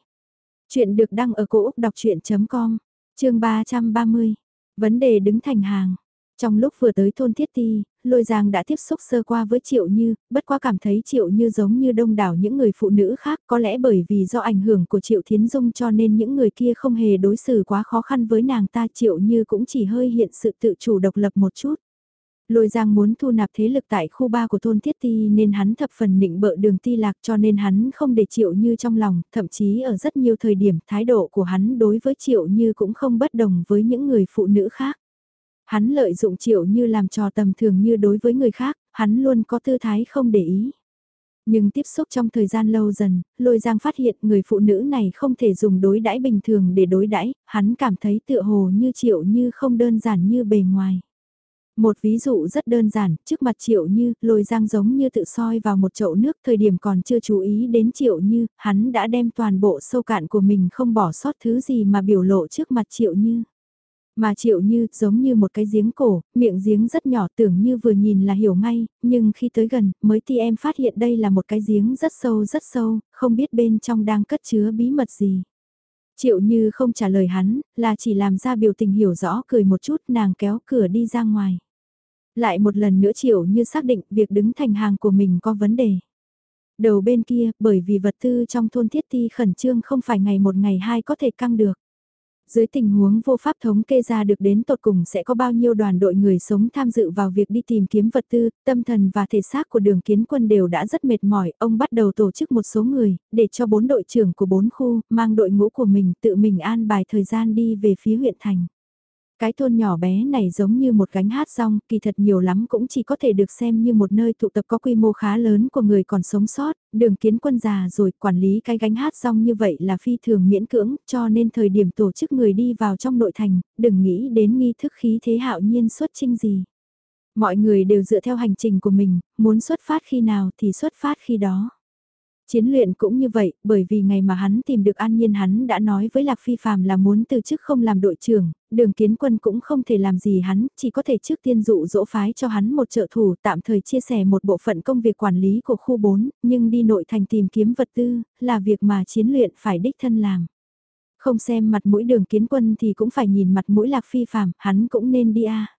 Chuyện được đăng ở cổ Úc đọc chuyện.com, chương 330, vấn đề đứng thành hàng. Trong lúc vừa tới thôn Thiết Ti, Lôi Giang đã tiếp xúc sơ qua với Triệu Như, bất quá cảm thấy Triệu Như giống như đông đảo những người phụ nữ khác có lẽ bởi vì do ảnh hưởng của Triệu Thiến Dung cho nên những người kia không hề đối xử quá khó khăn với nàng ta Triệu Như cũng chỉ hơi hiện sự tự chủ độc lập một chút. Lôi Giang muốn thu nạp thế lực tại khu ba của thôn Thiết Ti nên hắn thập phần nịnh bợ đường ti lạc cho nên hắn không để Triệu Như trong lòng, thậm chí ở rất nhiều thời điểm thái độ của hắn đối với Triệu Như cũng không bất đồng với những người phụ nữ khác. Hắn lợi dụng triệu như làm trò tầm thường như đối với người khác, hắn luôn có tư thái không để ý. Nhưng tiếp xúc trong thời gian lâu dần, lôi giang phát hiện người phụ nữ này không thể dùng đối đãi bình thường để đối đãi hắn cảm thấy tựa hồ như triệu như không đơn giản như bề ngoài. Một ví dụ rất đơn giản, trước mặt triệu như, lôi giang giống như tự soi vào một chậu nước thời điểm còn chưa chú ý đến triệu như, hắn đã đem toàn bộ sâu cạn của mình không bỏ sót thứ gì mà biểu lộ trước mặt triệu như. Mà triệu như giống như một cái giếng cổ, miệng giếng rất nhỏ tưởng như vừa nhìn là hiểu ngay, nhưng khi tới gần mới thì em phát hiện đây là một cái giếng rất sâu rất sâu, không biết bên trong đang cất chứa bí mật gì. Triệu như không trả lời hắn, là chỉ làm ra biểu tình hiểu rõ cười một chút nàng kéo cửa đi ra ngoài. Lại một lần nữa triệu như xác định việc đứng thành hàng của mình có vấn đề. Đầu bên kia, bởi vì vật tư trong thôn thiết ti khẩn trương không phải ngày một ngày hai có thể căng được. Dưới tình huống vô pháp thống kê ra được đến tột cùng sẽ có bao nhiêu đoàn đội người sống tham dự vào việc đi tìm kiếm vật tư, tâm thần và thể xác của đường kiến quân đều đã rất mệt mỏi, ông bắt đầu tổ chức một số người, để cho bốn đội trưởng của bốn khu, mang đội ngũ của mình tự mình an bài thời gian đi về phía huyện thành. Cái thôn nhỏ bé này giống như một gánh hát rong, kỳ thật nhiều lắm cũng chỉ có thể được xem như một nơi tụ tập có quy mô khá lớn của người còn sống sót, đường kiến quân già rồi quản lý cái gánh hát rong như vậy là phi thường miễn cưỡng, cho nên thời điểm tổ chức người đi vào trong nội thành, đừng nghĩ đến nghi thức khí thế hạo nhiên xuất trinh gì. Mọi người đều dựa theo hành trình của mình, muốn xuất phát khi nào thì xuất phát khi đó. Chiến luyện cũng như vậy, bởi vì ngày mà hắn tìm được an nhiên hắn đã nói với Lạc Phi Phạm là muốn từ chức không làm đội trưởng, đường kiến quân cũng không thể làm gì hắn, chỉ có thể trước tiên dụ dỗ phái cho hắn một trợ thủ tạm thời chia sẻ một bộ phận công việc quản lý của khu 4, nhưng đi nội thành tìm kiếm vật tư, là việc mà chiến luyện phải đích thân làm. Không xem mặt mũi đường kiến quân thì cũng phải nhìn mặt mũi Lạc Phi Phạm, hắn cũng nên đi a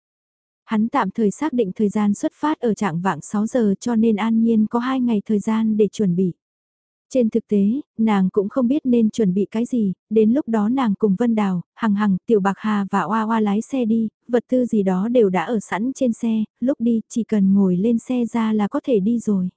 Hắn tạm thời xác định thời gian xuất phát ở trạng vạng 6 giờ cho nên an nhiên có 2 ngày thời gian để chuẩn bị. Trên thực tế, nàng cũng không biết nên chuẩn bị cái gì, đến lúc đó nàng cùng Vân Đào, Hằng Hằng, Tiểu Bạc Hà và Oa Oa lái xe đi, vật tư gì đó đều đã ở sẵn trên xe, lúc đi chỉ cần ngồi lên xe ra là có thể đi rồi.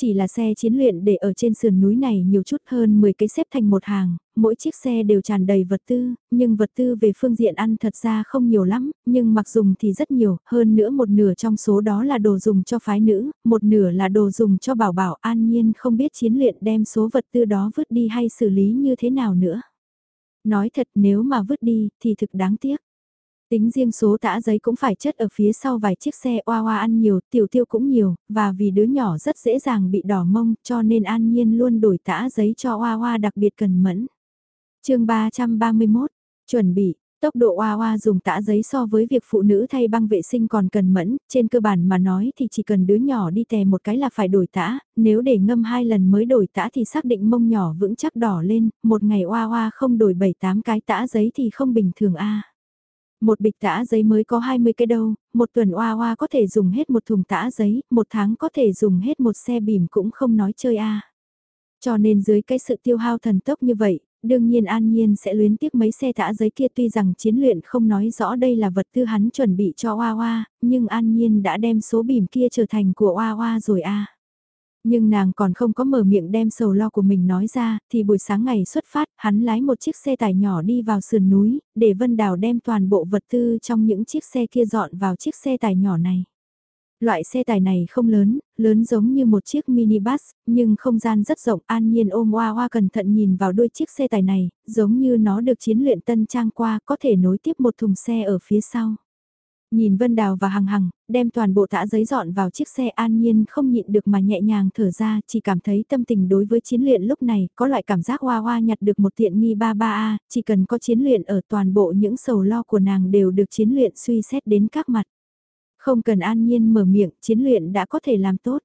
Chỉ là xe chiến luyện để ở trên sườn núi này nhiều chút hơn 10 cái xếp thành một hàng, mỗi chiếc xe đều tràn đầy vật tư, nhưng vật tư về phương diện ăn thật ra không nhiều lắm, nhưng mặc dùng thì rất nhiều, hơn nữa một nửa trong số đó là đồ dùng cho phái nữ, một nửa là đồ dùng cho bảo bảo an nhiên không biết chiến luyện đem số vật tư đó vứt đi hay xử lý như thế nào nữa. Nói thật nếu mà vứt đi thì thực đáng tiếc. Tính riêng số tã giấy cũng phải chất ở phía sau vài chiếc xe oa oa ăn nhiều, tiểu tiêu cũng nhiều, và vì đứa nhỏ rất dễ dàng bị đỏ mông cho nên an nhiên luôn đổi tã giấy cho oa oa đặc biệt cần mẫn. chương 331, chuẩn bị, tốc độ oa oa dùng tã giấy so với việc phụ nữ thay băng vệ sinh còn cần mẫn, trên cơ bản mà nói thì chỉ cần đứa nhỏ đi tè một cái là phải đổi tã, nếu để ngâm hai lần mới đổi tã thì xác định mông nhỏ vững chắc đỏ lên, một ngày oa oa không đổi 7-8 cái tã giấy thì không bình thường a một bịch tã giấy mới có 20 cái đâu, một tuần oa oa có thể dùng hết một thùng tã giấy, một tháng có thể dùng hết một xe bìm cũng không nói chơi a. Cho nên dưới cái sự tiêu hao thần tốc như vậy, đương nhiên an nhiên sẽ luyến tiếc mấy xe tã giấy kia tuy rằng chiến luyện không nói rõ đây là vật tư hắn chuẩn bị cho oa oa, nhưng an nhiên đã đem số bìm kia trở thành của oa oa rồi a. Nhưng nàng còn không có mở miệng đem sầu lo của mình nói ra, thì buổi sáng ngày xuất phát, hắn lái một chiếc xe tải nhỏ đi vào sườn núi, để Vân Đào đem toàn bộ vật tư trong những chiếc xe kia dọn vào chiếc xe tải nhỏ này. Loại xe tải này không lớn, lớn giống như một chiếc minibus, nhưng không gian rất rộng an nhiên ôm hoa hoa cẩn thận nhìn vào đuôi chiếc xe tải này, giống như nó được chiến luyện tân trang qua có thể nối tiếp một thùng xe ở phía sau. Nhìn Vân Đào và Hằng Hằng, đem toàn bộ tã giấy dọn vào chiếc xe an nhiên không nhịn được mà nhẹ nhàng thở ra, chỉ cảm thấy tâm tình đối với chiến luyện lúc này, có loại cảm giác hoa hoa nhặt được một tiện nghi ba ba a chỉ cần có chiến luyện ở toàn bộ những sầu lo của nàng đều được chiến luyện suy xét đến các mặt. Không cần an nhiên mở miệng, chiến luyện đã có thể làm tốt.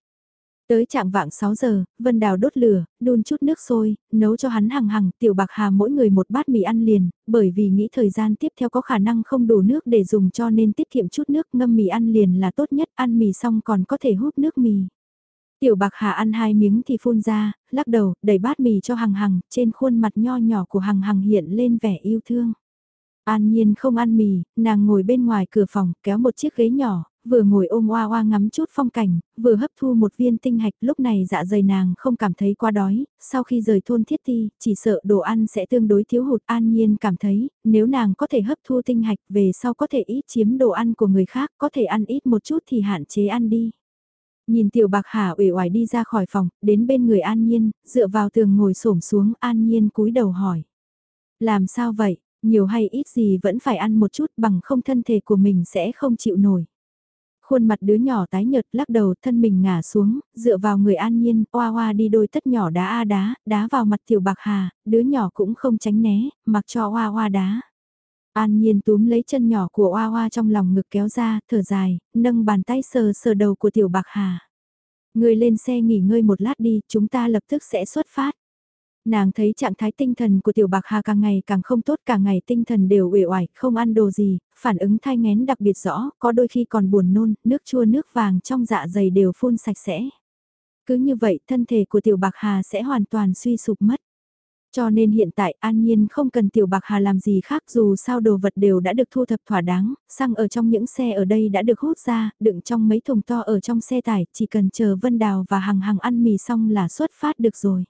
Tới trạng vạng 6 giờ, Vân Đào đốt lửa, đun chút nước sôi, nấu cho hắn hằng hằng, tiểu bạc hà mỗi người một bát mì ăn liền, bởi vì nghĩ thời gian tiếp theo có khả năng không đủ nước để dùng cho nên tiết kiệm chút nước ngâm mì ăn liền là tốt nhất, ăn mì xong còn có thể hút nước mì. Tiểu bạc hà ăn hai miếng thì phun ra, lắc đầu, đẩy bát mì cho hằng hằng, trên khuôn mặt nho nhỏ của hằng hằng hiện lên vẻ yêu thương. An nhiên không ăn mì, nàng ngồi bên ngoài cửa phòng, kéo một chiếc ghế nhỏ, vừa ngồi ôm oa oa ngắm chút phong cảnh, vừa hấp thu một viên tinh hạch lúc này dạ dày nàng không cảm thấy quá đói, sau khi rời thôn thiết ti, chỉ sợ đồ ăn sẽ tương đối thiếu hụt an nhiên cảm thấy, nếu nàng có thể hấp thu tinh hạch về sau có thể ít chiếm đồ ăn của người khác, có thể ăn ít một chút thì hạn chế ăn đi. Nhìn tiểu bạc hà uể oải đi ra khỏi phòng, đến bên người an nhiên, dựa vào tường ngồi xổm xuống an nhiên cúi đầu hỏi. Làm sao vậy, nhiều hay ít gì vẫn phải ăn một chút bằng không thân thể của mình sẽ không chịu nổi khuôn mặt đứa nhỏ tái nhợt lắc đầu thân mình ngả xuống, dựa vào người an nhiên, oa oa đi đôi tất nhỏ đá a đá, đá vào mặt tiểu bạc hà, đứa nhỏ cũng không tránh né, mặc cho oa oa đá. An nhiên túm lấy chân nhỏ của oa oa trong lòng ngực kéo ra, thở dài, nâng bàn tay sờ sờ đầu của tiểu bạc hà. Người lên xe nghỉ ngơi một lát đi, chúng ta lập tức sẽ xuất phát. Nàng thấy trạng thái tinh thần của tiểu bạc hà càng ngày càng không tốt cả ngày tinh thần đều uể oải, không ăn đồ gì, phản ứng thai ngén đặc biệt rõ, có đôi khi còn buồn nôn, nước chua nước vàng trong dạ dày đều phun sạch sẽ. Cứ như vậy thân thể của tiểu bạc hà sẽ hoàn toàn suy sụp mất. Cho nên hiện tại an nhiên không cần tiểu bạc hà làm gì khác dù sao đồ vật đều đã được thu thập thỏa đáng, xăng ở trong những xe ở đây đã được hút ra, đựng trong mấy thùng to ở trong xe tải, chỉ cần chờ Vân Đào và Hằng Hằng ăn mì xong là xuất phát được rồi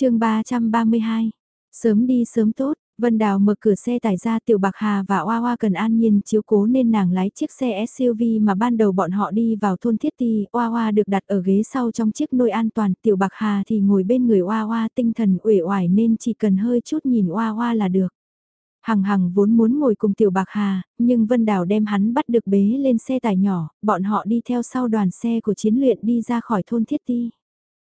chương 332, sớm đi sớm tốt, Vân Đào mở cửa xe tải ra Tiểu Bạc Hà và Oa Oa cần an nhiên chiếu cố nên nàng lái chiếc xe SUV mà ban đầu bọn họ đi vào thôn Thiết Ti, Oa Oa được đặt ở ghế sau trong chiếc nôi an toàn, Tiểu Bạc Hà thì ngồi bên người Oa Oa tinh thần uể oải nên chỉ cần hơi chút nhìn Oa Oa là được. Hằng Hằng vốn muốn ngồi cùng Tiểu Bạc Hà, nhưng Vân Đào đem hắn bắt được bế lên xe tải nhỏ, bọn họ đi theo sau đoàn xe của chiến luyện đi ra khỏi thôn Thiết Ti.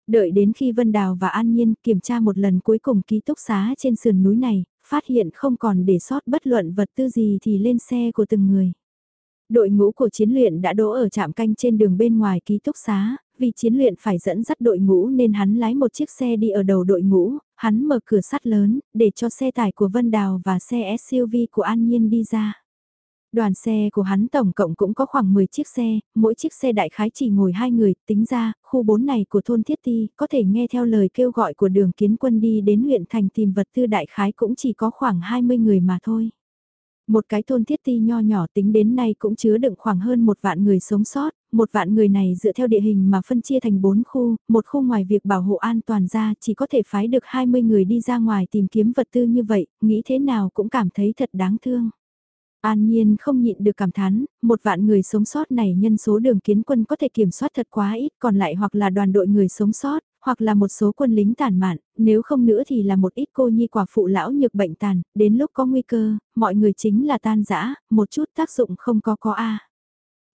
Đợi đến khi Vân Đào và An Nhiên kiểm tra một lần cuối cùng ký túc xá trên sườn núi này, phát hiện không còn để sót bất luận vật tư gì thì lên xe của từng người. Đội ngũ của chiến luyện đã đỗ ở trạm canh trên đường bên ngoài ký túc xá, vì chiến luyện phải dẫn dắt đội ngũ nên hắn lái một chiếc xe đi ở đầu đội ngũ, hắn mở cửa sắt lớn, để cho xe tải của Vân Đào và xe SUV của An Nhiên đi ra. Đoàn xe của hắn tổng cộng cũng có khoảng 10 chiếc xe, mỗi chiếc xe đại khái chỉ ngồi hai người, tính ra, khu 4 này của thôn Thiết Ti, có thể nghe theo lời kêu gọi của đường kiến quân đi đến huyện thành tìm vật tư đại khái cũng chỉ có khoảng 20 người mà thôi. Một cái thôn Thiết Ti nho nhỏ tính đến nay cũng chứa đựng khoảng hơn một vạn người sống sót, một vạn người này dựa theo địa hình mà phân chia thành 4 khu, một khu ngoài việc bảo hộ an toàn ra chỉ có thể phái được 20 người đi ra ngoài tìm kiếm vật tư như vậy, nghĩ thế nào cũng cảm thấy thật đáng thương. An Nhiên không nhịn được cảm thán, một vạn người sống sót này nhân số đường kiến quân có thể kiểm soát thật quá ít, còn lại hoặc là đoàn đội người sống sót, hoặc là một số quân lính tàn mạn, nếu không nữa thì là một ít cô nhi quả phụ lão nhược bệnh tàn, đến lúc có nguy cơ, mọi người chính là tan rã, một chút tác dụng không có có a.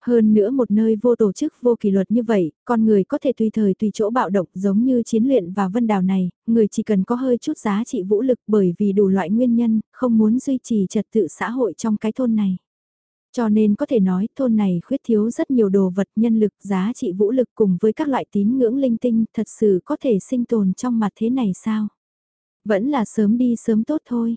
Hơn nữa một nơi vô tổ chức vô kỷ luật như vậy, con người có thể tùy thời tùy chỗ bạo động giống như chiến luyện và vân đào này, người chỉ cần có hơi chút giá trị vũ lực bởi vì đủ loại nguyên nhân, không muốn duy trì trật tự xã hội trong cái thôn này. Cho nên có thể nói thôn này khuyết thiếu rất nhiều đồ vật nhân lực giá trị vũ lực cùng với các loại tín ngưỡng linh tinh thật sự có thể sinh tồn trong mặt thế này sao? Vẫn là sớm đi sớm tốt thôi.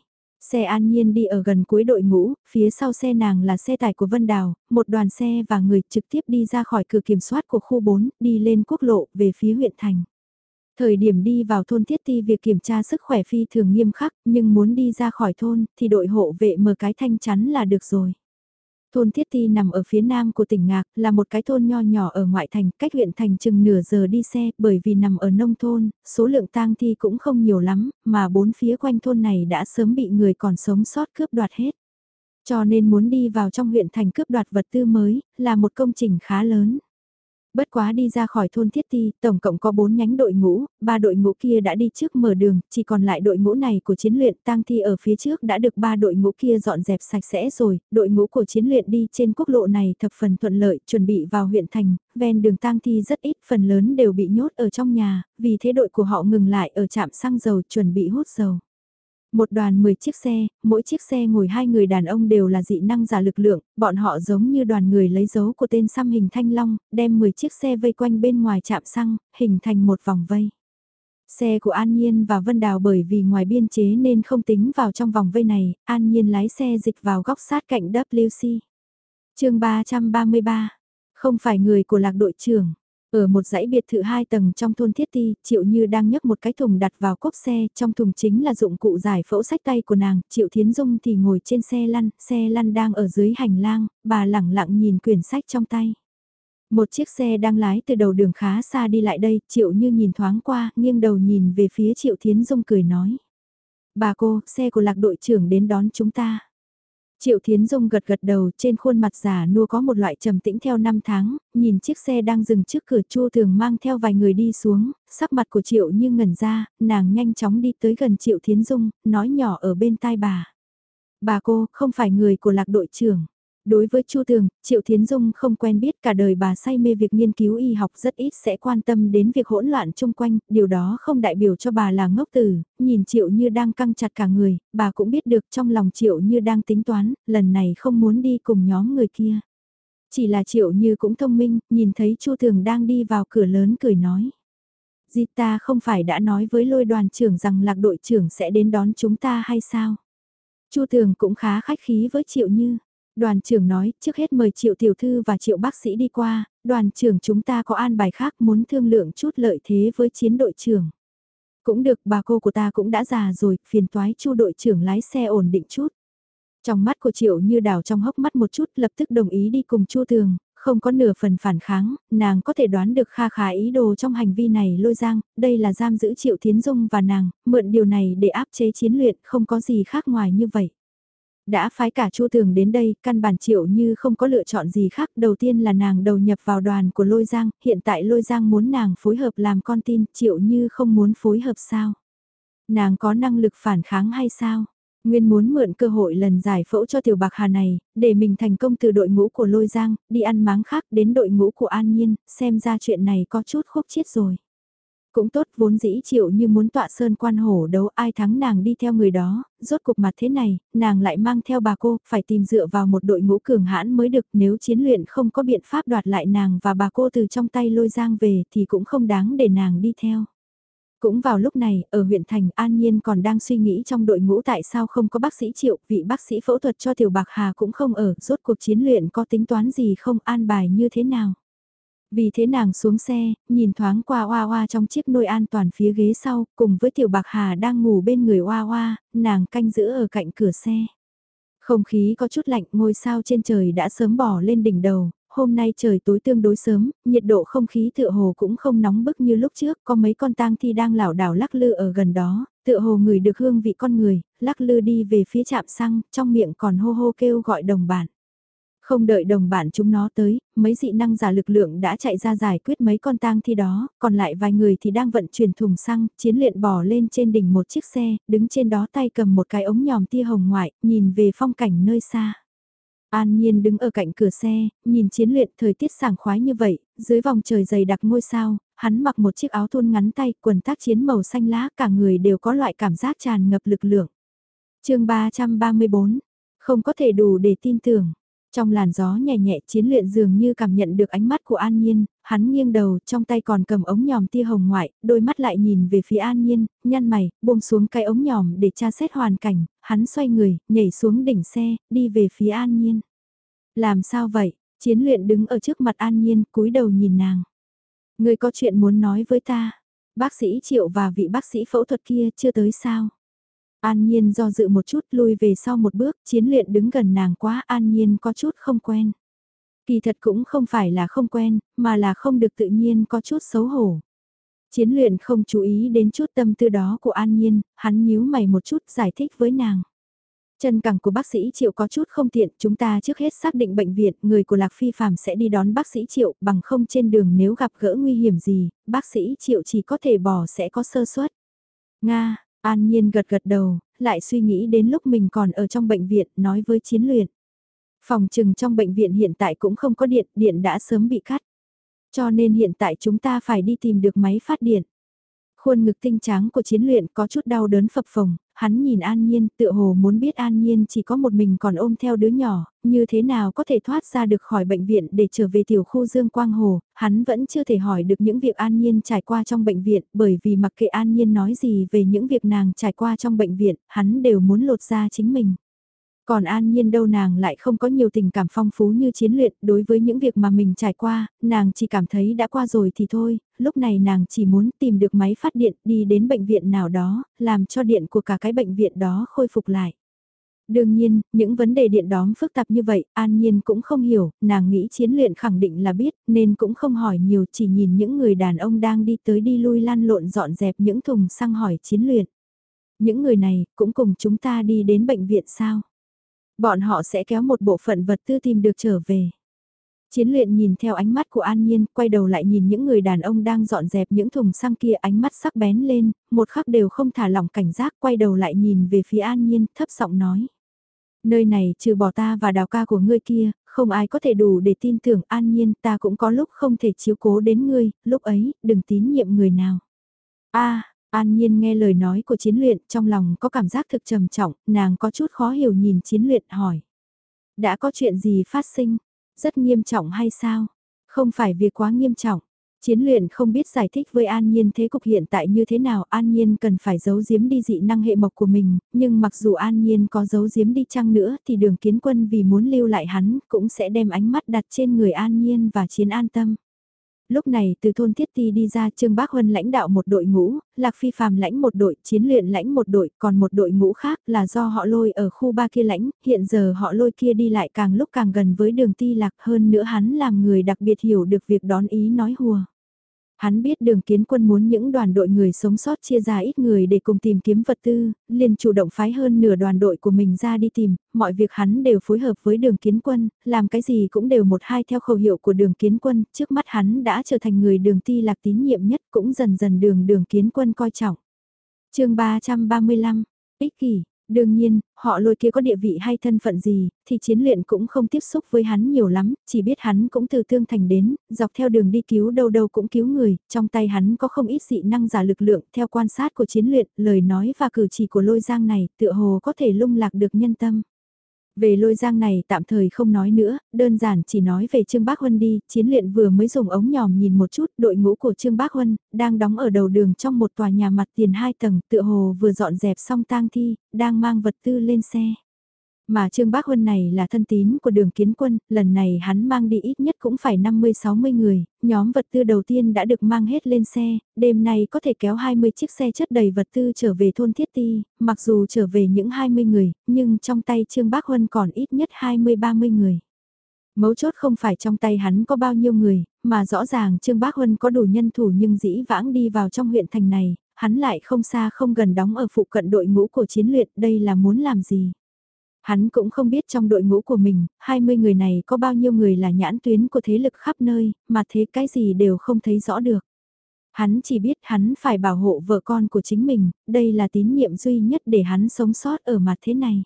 Xe an nhiên đi ở gần cuối đội ngũ, phía sau xe nàng là xe tải của Vân Đào, một đoàn xe và người trực tiếp đi ra khỏi cửa kiểm soát của khu 4, đi lên quốc lộ về phía huyện thành. Thời điểm đi vào thôn thiết ti việc kiểm tra sức khỏe phi thường nghiêm khắc, nhưng muốn đi ra khỏi thôn thì đội hộ vệ mở cái thanh chắn là được rồi. Thôn Thiết Ti nằm ở phía nam của tỉnh Ngạc, là một cái thôn nho nhỏ ở ngoại thành, cách huyện thành chừng nửa giờ đi xe, bởi vì nằm ở nông thôn, số lượng tang thi cũng không nhiều lắm, mà bốn phía quanh thôn này đã sớm bị người còn sống sót cướp đoạt hết. Cho nên muốn đi vào trong huyện thành cướp đoạt vật tư mới, là một công trình khá lớn. Bất quá đi ra khỏi thôn Thiết Ti, tổng cộng có 4 nhánh đội ngũ, ba đội ngũ kia đã đi trước mở đường, chỉ còn lại đội ngũ này của chiến luyện tang thi ở phía trước đã được ba đội ngũ kia dọn dẹp sạch sẽ rồi, đội ngũ của chiến luyện đi trên quốc lộ này thập phần thuận lợi, chuẩn bị vào huyện thành, ven đường tang thi rất ít, phần lớn đều bị nhốt ở trong nhà, vì thế đội của họ ngừng lại ở trạm xăng dầu chuẩn bị hút dầu. Một đoàn 10 chiếc xe, mỗi chiếc xe ngồi hai người đàn ông đều là dị năng giả lực lượng, bọn họ giống như đoàn người lấy dấu của tên xăm hình thanh long, đem 10 chiếc xe vây quanh bên ngoài trạm xăng, hình thành một vòng vây. Xe của An Nhiên và Vân Đào bởi vì ngoài biên chế nên không tính vào trong vòng vây này, An Nhiên lái xe dịch vào góc sát cạnh WC. chương 333, không phải người của lạc đội trưởng. Ở một dãy biệt thự hai tầng trong thôn Thiết Ti, Triệu Như đang nhấc một cái thùng đặt vào cốp xe, trong thùng chính là dụng cụ giải phẫu sách tay của nàng, Triệu Thiến Dung thì ngồi trên xe lăn, xe lăn đang ở dưới hành lang, bà lẳng lặng nhìn quyển sách trong tay. Một chiếc xe đang lái từ đầu đường khá xa đi lại đây, Triệu Như nhìn thoáng qua, nghiêng đầu nhìn về phía Triệu Thiến Dung cười nói. Bà cô, xe của lạc đội trưởng đến đón chúng ta. Triệu Thiến Dung gật gật đầu trên khuôn mặt giả nua có một loại trầm tĩnh theo năm tháng, nhìn chiếc xe đang dừng trước cửa chua thường mang theo vài người đi xuống, sắc mặt của Triệu như ngẩn ra, nàng nhanh chóng đi tới gần Triệu Thiến Dung, nói nhỏ ở bên tai bà. Bà cô, không phải người của lạc đội trưởng. Đối với Chu Tường, Triệu Thiến Dung không quen biết cả đời bà say mê việc nghiên cứu y học rất ít sẽ quan tâm đến việc hỗn loạn chung quanh, điều đó không đại biểu cho bà là ngốc tử, nhìn Triệu như đang căng chặt cả người, bà cũng biết được trong lòng Triệu như đang tính toán, lần này không muốn đi cùng nhóm người kia. Chỉ là Triệu như cũng thông minh, nhìn thấy Chu Tường đang đi vào cửa lớn cười nói. Zita không phải đã nói với lôi đoàn trưởng rằng lạc đội trưởng sẽ đến đón chúng ta hay sao? Chu thường cũng khá khách khí với Triệu Như. Đoàn trưởng nói, trước hết mời triệu tiểu thư và triệu bác sĩ đi qua, đoàn trưởng chúng ta có an bài khác muốn thương lượng chút lợi thế với chiến đội trưởng. Cũng được, bà cô của ta cũng đã già rồi, phiền toái chu đội trưởng lái xe ổn định chút. Trong mắt của triệu như đào trong hốc mắt một chút lập tức đồng ý đi cùng chu tường, không có nửa phần phản kháng, nàng có thể đoán được kha khá ý đồ trong hành vi này lôi giang, đây là giam giữ triệu thiến dung và nàng, mượn điều này để áp chế chiến luyện, không có gì khác ngoài như vậy. Đã phái cả Chu Thường đến đây, căn bản Triệu Như không có lựa chọn gì khác, đầu tiên là nàng đầu nhập vào đoàn của Lôi Giang, hiện tại Lôi Giang muốn nàng phối hợp làm con tin, Triệu Như không muốn phối hợp sao? Nàng có năng lực phản kháng hay sao? Nguyên muốn mượn cơ hội lần giải phẫu cho tiểu bạc hà này, để mình thành công từ đội ngũ của Lôi Giang, đi ăn máng khác đến đội ngũ của An Nhiên, xem ra chuyện này có chút khúc chiết rồi. Cũng tốt vốn dĩ chịu như muốn tọa sơn quan hổ đấu ai thắng nàng đi theo người đó, rốt cuộc mặt thế này, nàng lại mang theo bà cô, phải tìm dựa vào một đội ngũ cường hãn mới được nếu chiến luyện không có biện pháp đoạt lại nàng và bà cô từ trong tay lôi giang về thì cũng không đáng để nàng đi theo. Cũng vào lúc này, ở huyện thành An Nhiên còn đang suy nghĩ trong đội ngũ tại sao không có bác sĩ triệu, vị bác sĩ phẫu thuật cho Tiểu Bạc Hà cũng không ở, rốt cuộc chiến luyện có tính toán gì không an bài như thế nào. Vì thế nàng xuống xe, nhìn thoáng qua Oa Oa trong chiếc nôi an toàn phía ghế sau, cùng với Tiểu Bạc Hà đang ngủ bên người Oa Oa, nàng canh giữ ở cạnh cửa xe. Không khí có chút lạnh, ngôi sao trên trời đã sớm bỏ lên đỉnh đầu, hôm nay trời tối tương đối sớm, nhiệt độ không khí tựa hồ cũng không nóng bức như lúc trước, có mấy con tang thi đang lảo đảo lắc lư ở gần đó, tựa hồ người được hương vị con người, lắc lư đi về phía chạm xăng, trong miệng còn hô hô kêu gọi đồng bạn không đợi đồng bạn chúng nó tới, mấy dị năng giả lực lượng đã chạy ra giải quyết mấy con tang thi đó, còn lại vài người thì đang vận chuyển thùng xăng, chiến luyện bò lên trên đỉnh một chiếc xe, đứng trên đó tay cầm một cái ống nhòm tia hồng ngoại, nhìn về phong cảnh nơi xa. An Nhiên đứng ở cạnh cửa xe, nhìn chiến luyện thời tiết sảng khoái như vậy, dưới vòng trời dày đặc ngôi sao, hắn mặc một chiếc áo thun ngắn tay, quần tác chiến màu xanh lá, cả người đều có loại cảm giác tràn ngập lực lượng. chương 334, không có thể đủ để tin tưởng. Trong làn gió nhẹ nhẹ chiến luyện dường như cảm nhận được ánh mắt của An Nhiên, hắn nghiêng đầu, trong tay còn cầm ống nhòm tia hồng ngoại, đôi mắt lại nhìn về phía An Nhiên, nhăn mày, buông xuống cái ống nhòm để tra xét hoàn cảnh, hắn xoay người, nhảy xuống đỉnh xe, đi về phía An Nhiên. Làm sao vậy? Chiến luyện đứng ở trước mặt An Nhiên, cúi đầu nhìn nàng. Người có chuyện muốn nói với ta. Bác sĩ Triệu và vị bác sĩ phẫu thuật kia chưa tới sao? An Nhiên do dự một chút lui về sau một bước, chiến luyện đứng gần nàng quá An Nhiên có chút không quen. Kỳ thật cũng không phải là không quen, mà là không được tự nhiên có chút xấu hổ. Chiến luyện không chú ý đến chút tâm tư đó của An Nhiên, hắn nhíu mày một chút giải thích với nàng. Chân cẳng của bác sĩ Triệu có chút không tiện, chúng ta trước hết xác định bệnh viện, người của Lạc Phi Phạm sẽ đi đón bác sĩ Triệu, bằng không trên đường nếu gặp gỡ nguy hiểm gì, bác sĩ Triệu chỉ có thể bỏ sẽ có sơ suất. Nga, An Nhiên gật gật đầu, lại suy nghĩ đến lúc mình còn ở trong bệnh viện, nói với chiến luyện. Phòng trừng trong bệnh viện hiện tại cũng không có điện, điện đã sớm bị cắt. Cho nên hiện tại chúng ta phải đi tìm được máy phát điện. Khuôn ngực tinh trắng của chiến luyện có chút đau đớn phập phồng, hắn nhìn An Nhiên tựa hồ muốn biết An Nhiên chỉ có một mình còn ôm theo đứa nhỏ, như thế nào có thể thoát ra được khỏi bệnh viện để trở về tiểu khu Dương Quang Hồ, hắn vẫn chưa thể hỏi được những việc An Nhiên trải qua trong bệnh viện bởi vì mặc kệ An Nhiên nói gì về những việc nàng trải qua trong bệnh viện, hắn đều muốn lột ra chính mình. Còn an nhiên đâu nàng lại không có nhiều tình cảm phong phú như chiến luyện, đối với những việc mà mình trải qua, nàng chỉ cảm thấy đã qua rồi thì thôi, lúc này nàng chỉ muốn tìm được máy phát điện đi đến bệnh viện nào đó, làm cho điện của cả cái bệnh viện đó khôi phục lại. Đương nhiên, những vấn đề điện đóm phức tạp như vậy, An Nhiên cũng không hiểu, nàng nghĩ chiến luyện khẳng định là biết, nên cũng không hỏi nhiều, chỉ nhìn những người đàn ông đang đi tới đi lui lăn lộn dọn dẹp những thùng xăng hỏi chiến luyện. Những người này, cũng cùng chúng ta đi đến bệnh viện sao? Bọn họ sẽ kéo một bộ phận vật tư tìm được trở về. Chiến luyện nhìn theo ánh mắt của An Nhiên, quay đầu lại nhìn những người đàn ông đang dọn dẹp những thùng xăng kia ánh mắt sắc bén lên, một khắc đều không thả lỏng cảnh giác, quay đầu lại nhìn về phía An Nhiên, thấp giọng nói. Nơi này trừ bỏ ta và đào ca của ngươi kia, không ai có thể đủ để tin tưởng An Nhiên, ta cũng có lúc không thể chiếu cố đến ngươi, lúc ấy, đừng tín nhiệm người nào. a An Nhiên nghe lời nói của chiến luyện trong lòng có cảm giác thực trầm trọng, nàng có chút khó hiểu nhìn chiến luyện hỏi. Đã có chuyện gì phát sinh? Rất nghiêm trọng hay sao? Không phải việc quá nghiêm trọng. Chiến luyện không biết giải thích với An Nhiên thế cục hiện tại như thế nào An Nhiên cần phải giấu giếm đi dị năng hệ mộc của mình, nhưng mặc dù An Nhiên có giấu giếm đi chăng nữa thì đường kiến quân vì muốn lưu lại hắn cũng sẽ đem ánh mắt đặt trên người An Nhiên và chiến an tâm. Lúc này từ thôn Thiết Ti đi ra Trương Bác Huân lãnh đạo một đội ngũ, Lạc Phi Phạm lãnh một đội, chiến luyện lãnh một đội, còn một đội ngũ khác là do họ lôi ở khu ba kia lãnh, hiện giờ họ lôi kia đi lại càng lúc càng gần với đường Ti Lạc hơn nữa hắn làm người đặc biệt hiểu được việc đón ý nói hùa. Hắn biết đường kiến quân muốn những đoàn đội người sống sót chia ra ít người để cùng tìm kiếm vật tư, liền chủ động phái hơn nửa đoàn đội của mình ra đi tìm, mọi việc hắn đều phối hợp với đường kiến quân, làm cái gì cũng đều một hai theo khẩu hiệu của đường kiến quân, trước mắt hắn đã trở thành người đường ti lạc tín nhiệm nhất cũng dần dần đường đường kiến quân coi trọng. chương 335, ích kỷ, Đương nhiên, họ lôi kia có địa vị hay thân phận gì, thì chiến luyện cũng không tiếp xúc với hắn nhiều lắm, chỉ biết hắn cũng từ thương thành đến, dọc theo đường đi cứu đâu đâu cũng cứu người, trong tay hắn có không ít dị năng giả lực lượng, theo quan sát của chiến luyện, lời nói và cử chỉ của lôi giang này tựa hồ có thể lung lạc được nhân tâm. Về lôi giang này tạm thời không nói nữa, đơn giản chỉ nói về Trương Bác Huân đi, chiến luyện vừa mới dùng ống nhòm nhìn một chút, đội ngũ của Trương Bác Huân, đang đóng ở đầu đường trong một tòa nhà mặt tiền hai tầng, tựa hồ vừa dọn dẹp xong tang thi, đang mang vật tư lên xe. Mà Trương Bác Huân này là thân tín của đường kiến quân, lần này hắn mang đi ít nhất cũng phải 50-60 người, nhóm vật tư đầu tiên đã được mang hết lên xe, đêm nay có thể kéo 20 chiếc xe chất đầy vật tư trở về thôn Thiết Ti, mặc dù trở về những 20 người, nhưng trong tay Trương Bác Huân còn ít nhất 20-30 người. Mấu chốt không phải trong tay hắn có bao nhiêu người, mà rõ ràng Trương Bác Huân có đủ nhân thủ nhưng dĩ vãng đi vào trong huyện thành này, hắn lại không xa không gần đóng ở phụ cận đội ngũ của chiến luyện, đây là muốn làm gì. Hắn cũng không biết trong đội ngũ của mình, 20 người này có bao nhiêu người là nhãn tuyến của thế lực khắp nơi, mà thế cái gì đều không thấy rõ được. Hắn chỉ biết hắn phải bảo hộ vợ con của chính mình, đây là tín nhiệm duy nhất để hắn sống sót ở mặt thế này.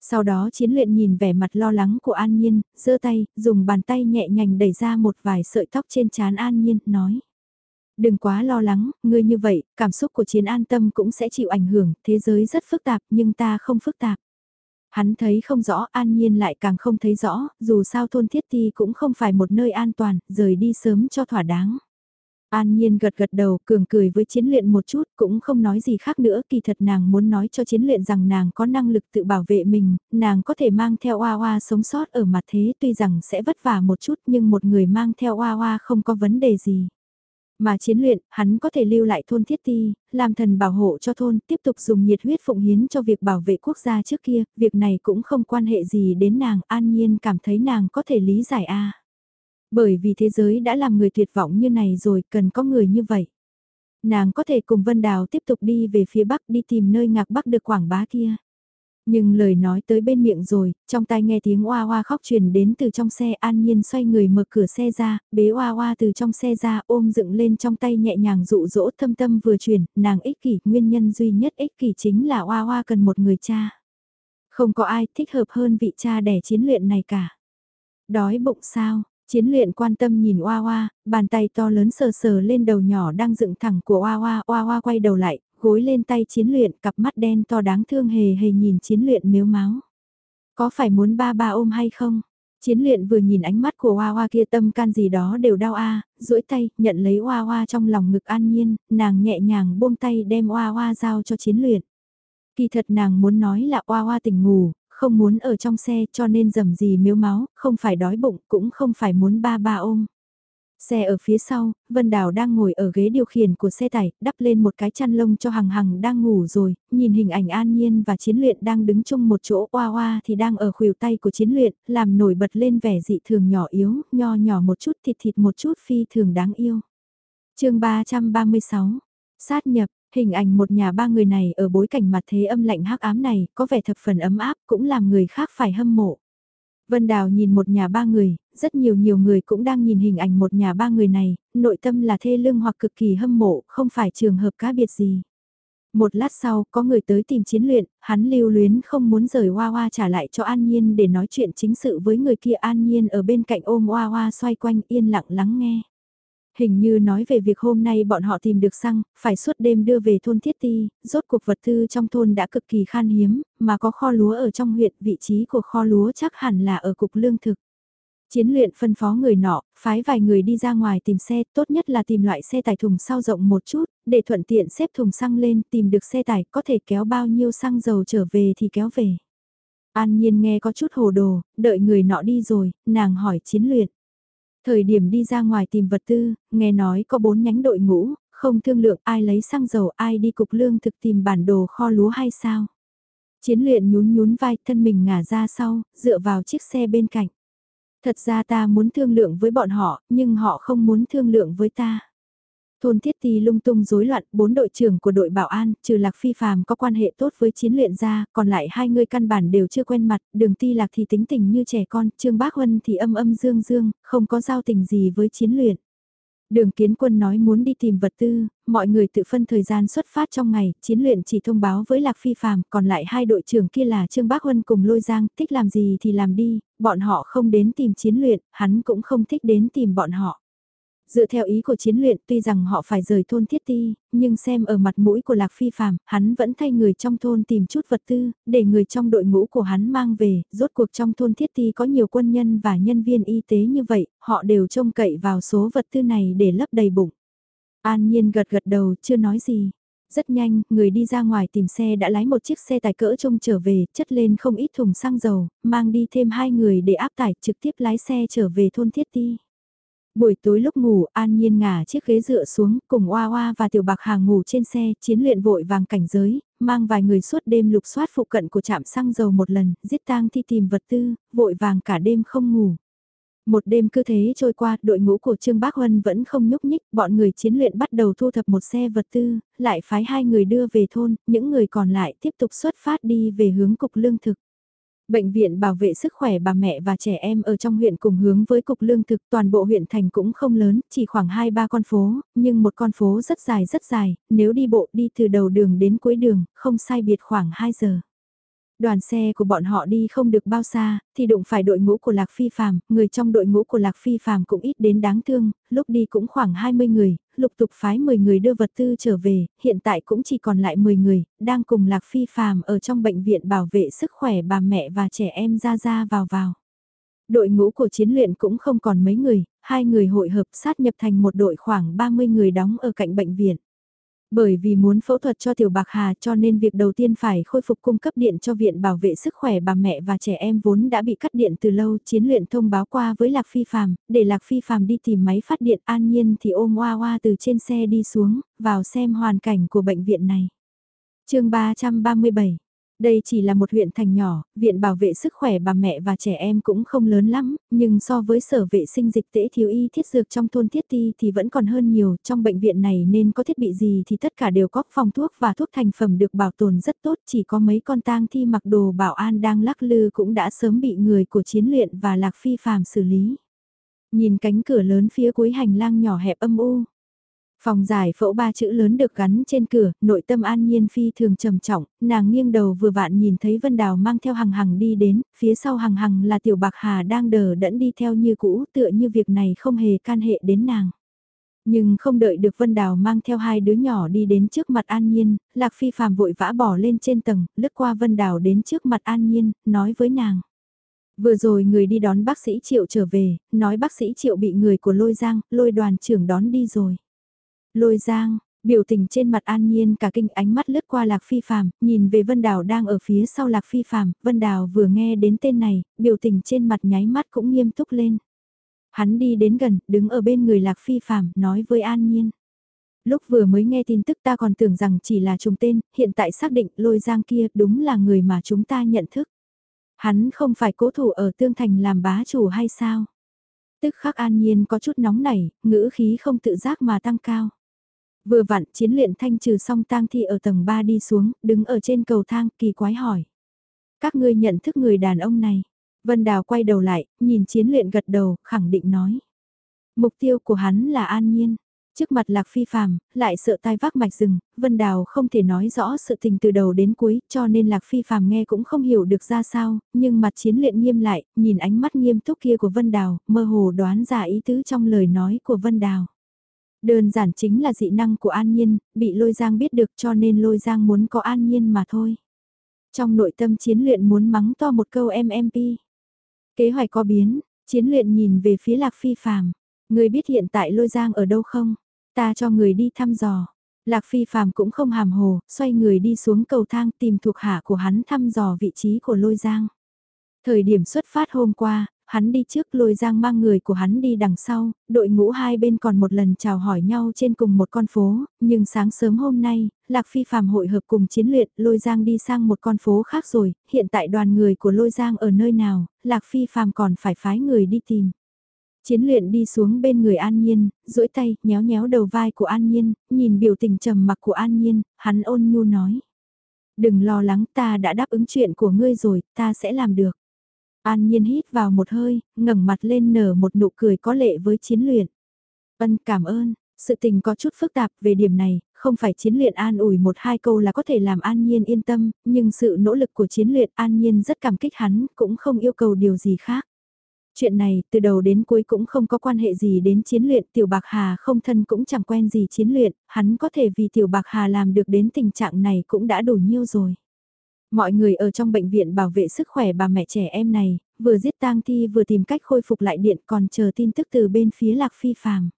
Sau đó chiến luyện nhìn vẻ mặt lo lắng của An Nhiên, giơ tay, dùng bàn tay nhẹ nhàng đẩy ra một vài sợi tóc trên trán An Nhiên, nói. Đừng quá lo lắng, ngươi như vậy, cảm xúc của chiến an tâm cũng sẽ chịu ảnh hưởng, thế giới rất phức tạp nhưng ta không phức tạp. Hắn thấy không rõ, an nhiên lại càng không thấy rõ, dù sao thôn thiết ti cũng không phải một nơi an toàn, rời đi sớm cho thỏa đáng. An Nhiên gật gật đầu, cường cười với chiến luyện một chút, cũng không nói gì khác nữa, kỳ thật nàng muốn nói cho chiến luyện rằng nàng có năng lực tự bảo vệ mình, nàng có thể mang theo Hoa Hoa sống sót ở mặt thế tuy rằng sẽ vất vả một chút nhưng một người mang theo Hoa Hoa không có vấn đề gì. Mà chiến luyện, hắn có thể lưu lại thôn thiết ti, làm thần bảo hộ cho thôn, tiếp tục dùng nhiệt huyết phụng hiến cho việc bảo vệ quốc gia trước kia, việc này cũng không quan hệ gì đến nàng, an nhiên cảm thấy nàng có thể lý giải a Bởi vì thế giới đã làm người tuyệt vọng như này rồi, cần có người như vậy. Nàng có thể cùng Vân Đào tiếp tục đi về phía Bắc đi tìm nơi ngạc Bắc được quảng bá kia. Nhưng lời nói tới bên miệng rồi, trong tai nghe tiếng oa oa khóc truyền đến từ trong xe an nhiên xoay người mở cửa xe ra, bế oa oa từ trong xe ra ôm dựng lên trong tay nhẹ nhàng dụ dỗ thâm tâm vừa chuyển, nàng ích kỷ, nguyên nhân duy nhất ích kỷ chính là oa oa cần một người cha. Không có ai thích hợp hơn vị cha đẻ chiến luyện này cả. Đói bụng sao, Chiến luyện quan tâm nhìn Oa Oa, bàn tay to lớn sờ sờ lên đầu nhỏ đang dựng thẳng của Oa Oa, Oa Oa quay đầu lại, gối lên tay chiến luyện, cặp mắt đen to đáng thương hề hề nhìn chiến luyện miếu máu. Có phải muốn ba ba ôm hay không? Chiến luyện vừa nhìn ánh mắt của Hoa Hoa kia tâm can gì đó đều đau a, duỗi tay, nhận lấy Hoa Hoa trong lòng ngực an nhiên, nàng nhẹ nhàng buông tay đem Hoa Hoa giao cho chiến luyện. Kỳ thật nàng muốn nói là Hoa Hoa tỉnh ngủ, không muốn ở trong xe cho nên dầm gì miếu máu, không phải đói bụng cũng không phải muốn ba ba ôm. Xe ở phía sau, Vân Đào đang ngồi ở ghế điều khiển của xe tải, đắp lên một cái chăn lông cho Hằng Hằng đang ngủ rồi, nhìn hình ảnh An Nhiên và Chiến Luyện đang đứng chung một chỗ oa oa thì đang ở khuỷu tay của Chiến Luyện, làm nổi bật lên vẻ dị thường nhỏ yếu, nho nhỏ một chút thịt thịt một chút phi thường đáng yêu. chương 336, sát nhập, hình ảnh một nhà ba người này ở bối cảnh mặt thế âm lạnh hắc ám này có vẻ thập phần ấm áp cũng làm người khác phải hâm mộ. Vân Đào nhìn một nhà ba người, rất nhiều nhiều người cũng đang nhìn hình ảnh một nhà ba người này, nội tâm là thê lương hoặc cực kỳ hâm mộ, không phải trường hợp cá biệt gì. Một lát sau, có người tới tìm chiến luyện, hắn lưu luyến không muốn rời Hoa Hoa trả lại cho An Nhiên để nói chuyện chính sự với người kia An Nhiên ở bên cạnh ôm Hoa Hoa xoay quanh yên lặng lắng nghe. Hình như nói về việc hôm nay bọn họ tìm được xăng, phải suốt đêm đưa về thôn Thiết Ti, rốt cuộc vật tư trong thôn đã cực kỳ khan hiếm, mà có kho lúa ở trong huyện, vị trí của kho lúa chắc hẳn là ở cục lương thực. Chiến luyện phân phó người nọ, phái vài người đi ra ngoài tìm xe, tốt nhất là tìm loại xe tải thùng sau rộng một chút, để thuận tiện xếp thùng xăng lên, tìm được xe tải, có thể kéo bao nhiêu xăng dầu trở về thì kéo về. An nhiên nghe có chút hồ đồ, đợi người nọ đi rồi, nàng hỏi chiến luyện. Thời điểm đi ra ngoài tìm vật tư, nghe nói có bốn nhánh đội ngũ, không thương lượng ai lấy xăng dầu ai đi cục lương thực tìm bản đồ kho lúa hay sao. Chiến luyện nhún nhún vai thân mình ngả ra sau, dựa vào chiếc xe bên cạnh. Thật ra ta muốn thương lượng với bọn họ, nhưng họ không muốn thương lượng với ta. Thôn Thiết Ti lung tung rối loạn, bốn đội trưởng của đội bảo an, trừ Lạc Phi Phàm có quan hệ tốt với chiến luyện ra, còn lại hai người căn bản đều chưa quen mặt, đường Ti Lạc thì tính tình như trẻ con, Trương Bác Huân thì âm âm dương dương, không có giao tình gì với chiến luyện. Đường kiến quân nói muốn đi tìm vật tư, mọi người tự phân thời gian xuất phát trong ngày, chiến luyện chỉ thông báo với Lạc Phi Phàm còn lại hai đội trưởng kia là Trương Bác Huân cùng Lôi Giang, thích làm gì thì làm đi, bọn họ không đến tìm chiến luyện, hắn cũng không thích đến tìm bọn họ. Dựa theo ý của chiến luyện tuy rằng họ phải rời thôn thiết ti, nhưng xem ở mặt mũi của Lạc Phi Phạm, hắn vẫn thay người trong thôn tìm chút vật tư, để người trong đội ngũ của hắn mang về, rốt cuộc trong thôn thiết ti có nhiều quân nhân và nhân viên y tế như vậy, họ đều trông cậy vào số vật tư này để lấp đầy bụng. An Nhiên gật gật đầu, chưa nói gì. Rất nhanh, người đi ra ngoài tìm xe đã lái một chiếc xe tải cỡ trông trở về, chất lên không ít thùng xăng dầu, mang đi thêm hai người để áp tải trực tiếp lái xe trở về thôn thiết ti. Buổi tối lúc ngủ, An Nhiên ngả chiếc ghế dựa xuống, cùng Oa Oa và Tiểu Bạc Hà ngủ trên xe, chiến luyện vội vàng cảnh giới, mang vài người suốt đêm lục soát phụ cận của trạm xăng dầu một lần, giết tang thi tìm vật tư, vội vàng cả đêm không ngủ. Một đêm cứ thế trôi qua, đội ngũ của Trương Bác Huân vẫn không nhúc nhích, bọn người chiến luyện bắt đầu thu thập một xe vật tư, lại phái hai người đưa về thôn, những người còn lại tiếp tục xuất phát đi về hướng cục lương thực. Bệnh viện bảo vệ sức khỏe bà mẹ và trẻ em ở trong huyện cùng hướng với cục lương thực toàn bộ huyện thành cũng không lớn, chỉ khoảng 2-3 con phố, nhưng một con phố rất dài rất dài, nếu đi bộ đi từ đầu đường đến cuối đường, không sai biệt khoảng 2 giờ. Đoàn xe của bọn họ đi không được bao xa, thì đụng phải đội ngũ của Lạc Phi Phạm, người trong đội ngũ của Lạc Phi Phạm cũng ít đến đáng thương, lúc đi cũng khoảng 20 người, lục tục phái 10 người đưa vật tư trở về, hiện tại cũng chỉ còn lại 10 người, đang cùng Lạc Phi Phạm ở trong bệnh viện bảo vệ sức khỏe bà mẹ và trẻ em ra ra vào vào. Đội ngũ của chiến luyện cũng không còn mấy người, hai người hội hợp sát nhập thành một đội khoảng 30 người đóng ở cạnh bệnh viện. Bởi vì muốn phẫu thuật cho Tiểu Bạc Hà cho nên việc đầu tiên phải khôi phục cung cấp điện cho Viện Bảo vệ Sức khỏe bà mẹ và trẻ em vốn đã bị cắt điện từ lâu. Chiến luyện thông báo qua với Lạc Phi Phạm, để Lạc Phi Phạm đi tìm máy phát điện an nhiên thì ôm Hoa Hoa từ trên xe đi xuống, vào xem hoàn cảnh của bệnh viện này. chương 337 đây chỉ là một huyện thành nhỏ, viện bảo vệ sức khỏe bà mẹ và trẻ em cũng không lớn lắm, nhưng so với sở vệ sinh dịch tễ thiếu y thiết dược trong thôn thiết ti thì vẫn còn hơn nhiều, trong bệnh viện này nên có thiết bị gì thì tất cả đều có phòng thuốc và thuốc thành phẩm được bảo tồn rất tốt, chỉ có mấy con tang thi mặc đồ bảo an đang lắc lư cũng đã sớm bị người của chiến luyện và lạc phi phàm xử lý. Nhìn cánh cửa lớn phía cuối hành lang nhỏ hẹp âm u, Phòng giải phẫu ba chữ lớn được gắn trên cửa, nội tâm an nhiên phi thường trầm trọng, nàng nghiêng đầu vừa vạn nhìn thấy Vân Đào mang theo hằng hằng đi đến, phía sau hằng hằng là tiểu bạc hà đang đờ đẫn đi theo như cũ tựa như việc này không hề can hệ đến nàng. Nhưng không đợi được Vân Đào mang theo hai đứa nhỏ đi đến trước mặt An Nhiên, Lạc Phi phàm vội vã bỏ lên trên tầng, lướt qua Vân Đào đến trước mặt An Nhiên, nói với nàng. Vừa rồi người đi đón bác sĩ Triệu trở về, nói bác sĩ Triệu bị người của lôi giang, lôi đoàn trưởng đón đi rồi. Lôi giang, biểu tình trên mặt an nhiên cả kinh ánh mắt lướt qua lạc phi phàm, nhìn về Vân Đào đang ở phía sau lạc phi phàm, Vân Đào vừa nghe đến tên này, biểu tình trên mặt nháy mắt cũng nghiêm túc lên. Hắn đi đến gần, đứng ở bên người lạc phi phàm, nói với an nhiên. Lúc vừa mới nghe tin tức ta còn tưởng rằng chỉ là trùng tên, hiện tại xác định lôi giang kia đúng là người mà chúng ta nhận thức. Hắn không phải cố thủ ở tương thành làm bá chủ hay sao? Tức khắc an nhiên có chút nóng nảy, ngữ khí không tự giác mà tăng cao. Vừa vặn chiến luyện thanh trừ xong tang thi ở tầng 3 đi xuống, đứng ở trên cầu thang, kỳ quái hỏi. Các ngươi nhận thức người đàn ông này. Vân Đào quay đầu lại, nhìn chiến luyện gật đầu, khẳng định nói. Mục tiêu của hắn là an nhiên. Trước mặt lạc phi phàm, lại sợ tai vác mạch rừng, Vân Đào không thể nói rõ sự tình từ đầu đến cuối, cho nên lạc phi phàm nghe cũng không hiểu được ra sao, nhưng mặt chiến luyện nghiêm lại, nhìn ánh mắt nghiêm túc kia của Vân Đào, mơ hồ đoán ra ý tứ trong lời nói của Vân Đào. Đơn giản chính là dị năng của An Nhiên, bị Lôi Giang biết được cho nên Lôi Giang muốn có An Nhiên mà thôi. Trong nội tâm chiến luyện muốn mắng to một câu MMP. Kế hoạch có biến, chiến luyện nhìn về phía Lạc Phi Phàm Người biết hiện tại Lôi Giang ở đâu không? Ta cho người đi thăm dò. Lạc Phi Phàm cũng không hàm hồ, xoay người đi xuống cầu thang tìm thuộc hạ của hắn thăm dò vị trí của Lôi Giang. Thời điểm xuất phát hôm qua, hắn đi trước lôi giang mang người của hắn đi đằng sau, đội ngũ hai bên còn một lần chào hỏi nhau trên cùng một con phố, nhưng sáng sớm hôm nay, Lạc Phi phàm hội hợp cùng chiến luyện, lôi giang đi sang một con phố khác rồi, hiện tại đoàn người của lôi giang ở nơi nào, Lạc Phi phàm còn phải phái người đi tìm. Chiến luyện đi xuống bên người An Nhiên, duỗi tay, nhéo nhéo đầu vai của An Nhiên, nhìn biểu tình trầm mặc của An Nhiên, hắn ôn nhu nói. Đừng lo lắng ta đã đáp ứng chuyện của ngươi rồi, ta sẽ làm được. An nhiên hít vào một hơi, ngẩng mặt lên nở một nụ cười có lệ với chiến luyện. Ân cảm ơn, sự tình có chút phức tạp về điểm này, không phải chiến luyện an ủi một hai câu là có thể làm an nhiên yên tâm, nhưng sự nỗ lực của chiến luyện an nhiên rất cảm kích hắn, cũng không yêu cầu điều gì khác. Chuyện này, từ đầu đến cuối cũng không có quan hệ gì đến chiến luyện, tiểu bạc hà không thân cũng chẳng quen gì chiến luyện, hắn có thể vì tiểu bạc hà làm được đến tình trạng này cũng đã đủ nhiêu rồi. Mọi người ở trong bệnh viện bảo vệ sức khỏe bà mẹ trẻ em này, vừa giết tang thi vừa tìm cách khôi phục lại điện còn chờ tin tức từ bên phía Lạc Phi Phàm.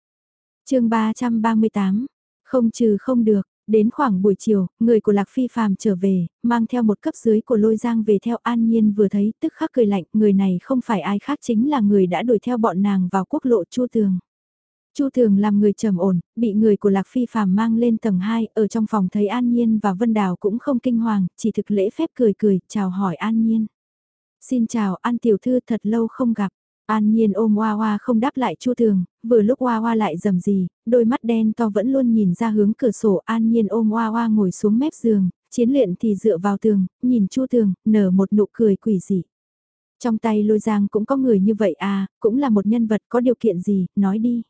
chương 338, không trừ không được, đến khoảng buổi chiều, người của Lạc Phi Phàm trở về, mang theo một cấp dưới của Lôi Giang về theo An Nhiên vừa thấy tức khắc cười lạnh, người này không phải ai khác chính là người đã đuổi theo bọn nàng vào quốc lộ Chu Tường. Chu Thường làm người trầm ổn, bị người của Lạc Phi phàm mang lên tầng 2, ở trong phòng thấy An Nhiên và Vân Đào cũng không kinh hoàng, chỉ thực lễ phép cười cười, chào hỏi An Nhiên. Xin chào An Tiểu Thư thật lâu không gặp. An Nhiên ôm Hoa Hoa không đáp lại Chu Thường, vừa lúc Hoa Hoa lại dầm gì, đôi mắt đen to vẫn luôn nhìn ra hướng cửa sổ An Nhiên ôm Hoa Hoa ngồi xuống mép giường, chiến luyện thì dựa vào tường, nhìn Chu Thường, nở một nụ cười quỷ dị. Trong tay lôi giang cũng có người như vậy à, cũng là một nhân vật có điều kiện gì, nói đi.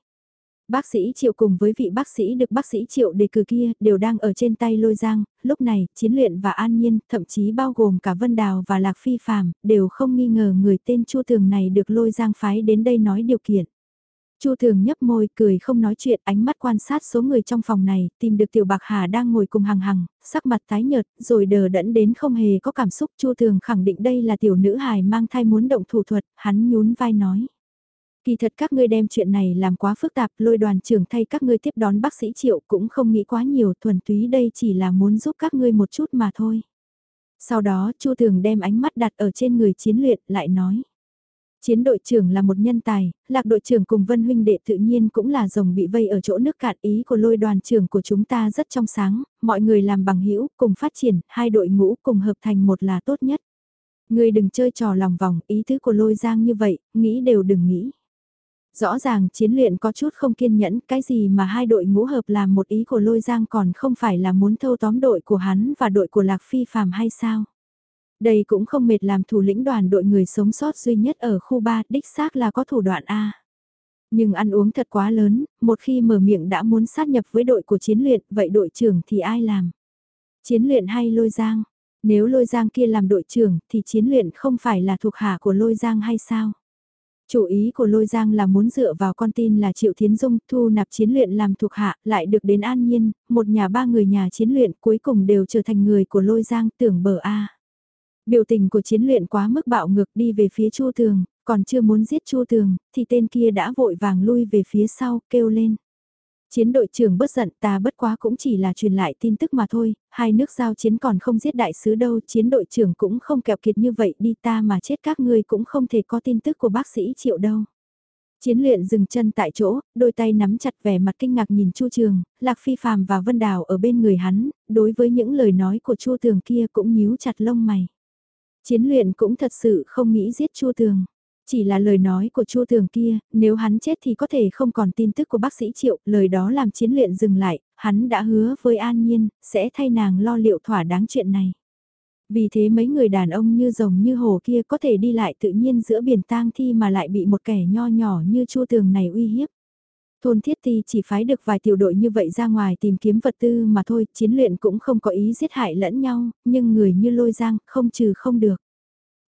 Bác sĩ Triệu cùng với vị bác sĩ được bác sĩ Triệu đề cử kia đều đang ở trên tay lôi giang, lúc này, chiến luyện và an nhiên, thậm chí bao gồm cả Vân Đào và Lạc Phi Phạm, đều không nghi ngờ người tên Chu Thường này được lôi giang phái đến đây nói điều kiện. Chu Thường nhấp môi cười không nói chuyện ánh mắt quan sát số người trong phòng này, tìm được Tiểu Bạc Hà đang ngồi cùng hằng hằng, sắc mặt tái nhợt, rồi đờ đẫn đến không hề có cảm xúc. Chu Thường khẳng định đây là tiểu nữ hài mang thai muốn động thủ thuật, hắn nhún vai nói. Kỳ thật các ngươi đem chuyện này làm quá phức tạp, lôi đoàn trưởng thay các ngươi tiếp đón bác sĩ Triệu cũng không nghĩ quá nhiều, thuần túy đây chỉ là muốn giúp các ngươi một chút mà thôi. Sau đó, Chu Thường đem ánh mắt đặt ở trên người chiến luyện, lại nói. Chiến đội trưởng là một nhân tài, lạc đội trưởng cùng Vân Huynh đệ tự nhiên cũng là rồng bị vây ở chỗ nước cạn ý của lôi đoàn trưởng của chúng ta rất trong sáng, mọi người làm bằng hữu cùng phát triển, hai đội ngũ cùng hợp thành một là tốt nhất. Người đừng chơi trò lòng vòng, ý tứ của lôi giang như vậy, nghĩ đều đừng nghĩ. Rõ ràng chiến luyện có chút không kiên nhẫn, cái gì mà hai đội ngũ hợp làm một ý của lôi giang còn không phải là muốn thâu tóm đội của hắn và đội của Lạc Phi Phàm hay sao? Đây cũng không mệt làm thủ lĩnh đoàn đội người sống sót duy nhất ở khu 3, đích xác là có thủ đoạn A. Nhưng ăn uống thật quá lớn, một khi mở miệng đã muốn sát nhập với đội của chiến luyện, vậy đội trưởng thì ai làm? Chiến luyện hay lôi giang? Nếu lôi giang kia làm đội trưởng thì chiến luyện không phải là thuộc hạ của lôi giang hay sao? Chủ ý của Lôi Giang là muốn dựa vào con tin là Triệu Thiến Dung thu nạp chiến luyện làm thuộc hạ, lại được đến an nhiên, một nhà ba người nhà chiến luyện cuối cùng đều trở thành người của Lôi Giang tưởng bờ A. Biểu tình của chiến luyện quá mức bạo ngược đi về phía Chu Tường, còn chưa muốn giết Chu Tường, thì tên kia đã vội vàng lui về phía sau, kêu lên. Chiến đội trưởng bất giận ta bất quá cũng chỉ là truyền lại tin tức mà thôi, hai nước giao chiến còn không giết đại sứ đâu, chiến đội trưởng cũng không kẹo kiệt như vậy đi ta mà chết các ngươi cũng không thể có tin tức của bác sĩ triệu đâu. Chiến luyện dừng chân tại chỗ, đôi tay nắm chặt vẻ mặt kinh ngạc nhìn Chu Trường, Lạc Phi Phàm và Vân Đào ở bên người hắn, đối với những lời nói của Chu Tường kia cũng nhíu chặt lông mày. Chiến luyện cũng thật sự không nghĩ giết Chu Tường. Chỉ là lời nói của Chu Thường kia, nếu hắn chết thì có thể không còn tin tức của bác sĩ Triệu, lời đó làm chiến luyện dừng lại, hắn đã hứa với An Nhiên, sẽ thay nàng lo liệu thỏa đáng chuyện này. Vì thế mấy người đàn ông như rồng như hồ kia có thể đi lại tự nhiên giữa biển tang thi mà lại bị một kẻ nho nhỏ như Chu thường này uy hiếp. Thôn Thiết Ti chỉ phái được vài tiểu đội như vậy ra ngoài tìm kiếm vật tư mà thôi, chiến luyện cũng không có ý giết hại lẫn nhau, nhưng người như lôi giang không trừ không được.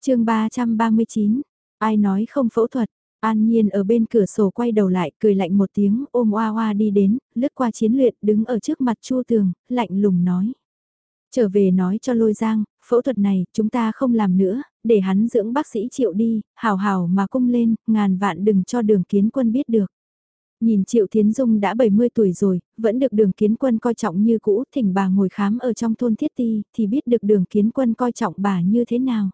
chương 339 Ai nói không phẫu thuật, An Nhiên ở bên cửa sổ quay đầu lại, cười lạnh một tiếng, ôm Oa Oa đi đến, lướt qua chiến luyện, đứng ở trước mặt Chu Tường, lạnh lùng nói. Trở về nói cho Lôi Giang, phẫu thuật này, chúng ta không làm nữa, để hắn dưỡng bác sĩ triệu đi, hào hào mà cung lên, ngàn vạn đừng cho đường kiến quân biết được. Nhìn Triệu Thiến Dung đã 70 tuổi rồi, vẫn được đường kiến quân coi trọng như cũ, thỉnh bà ngồi khám ở trong thôn Thiết Ti, thì biết được đường kiến quân coi trọng bà như thế nào.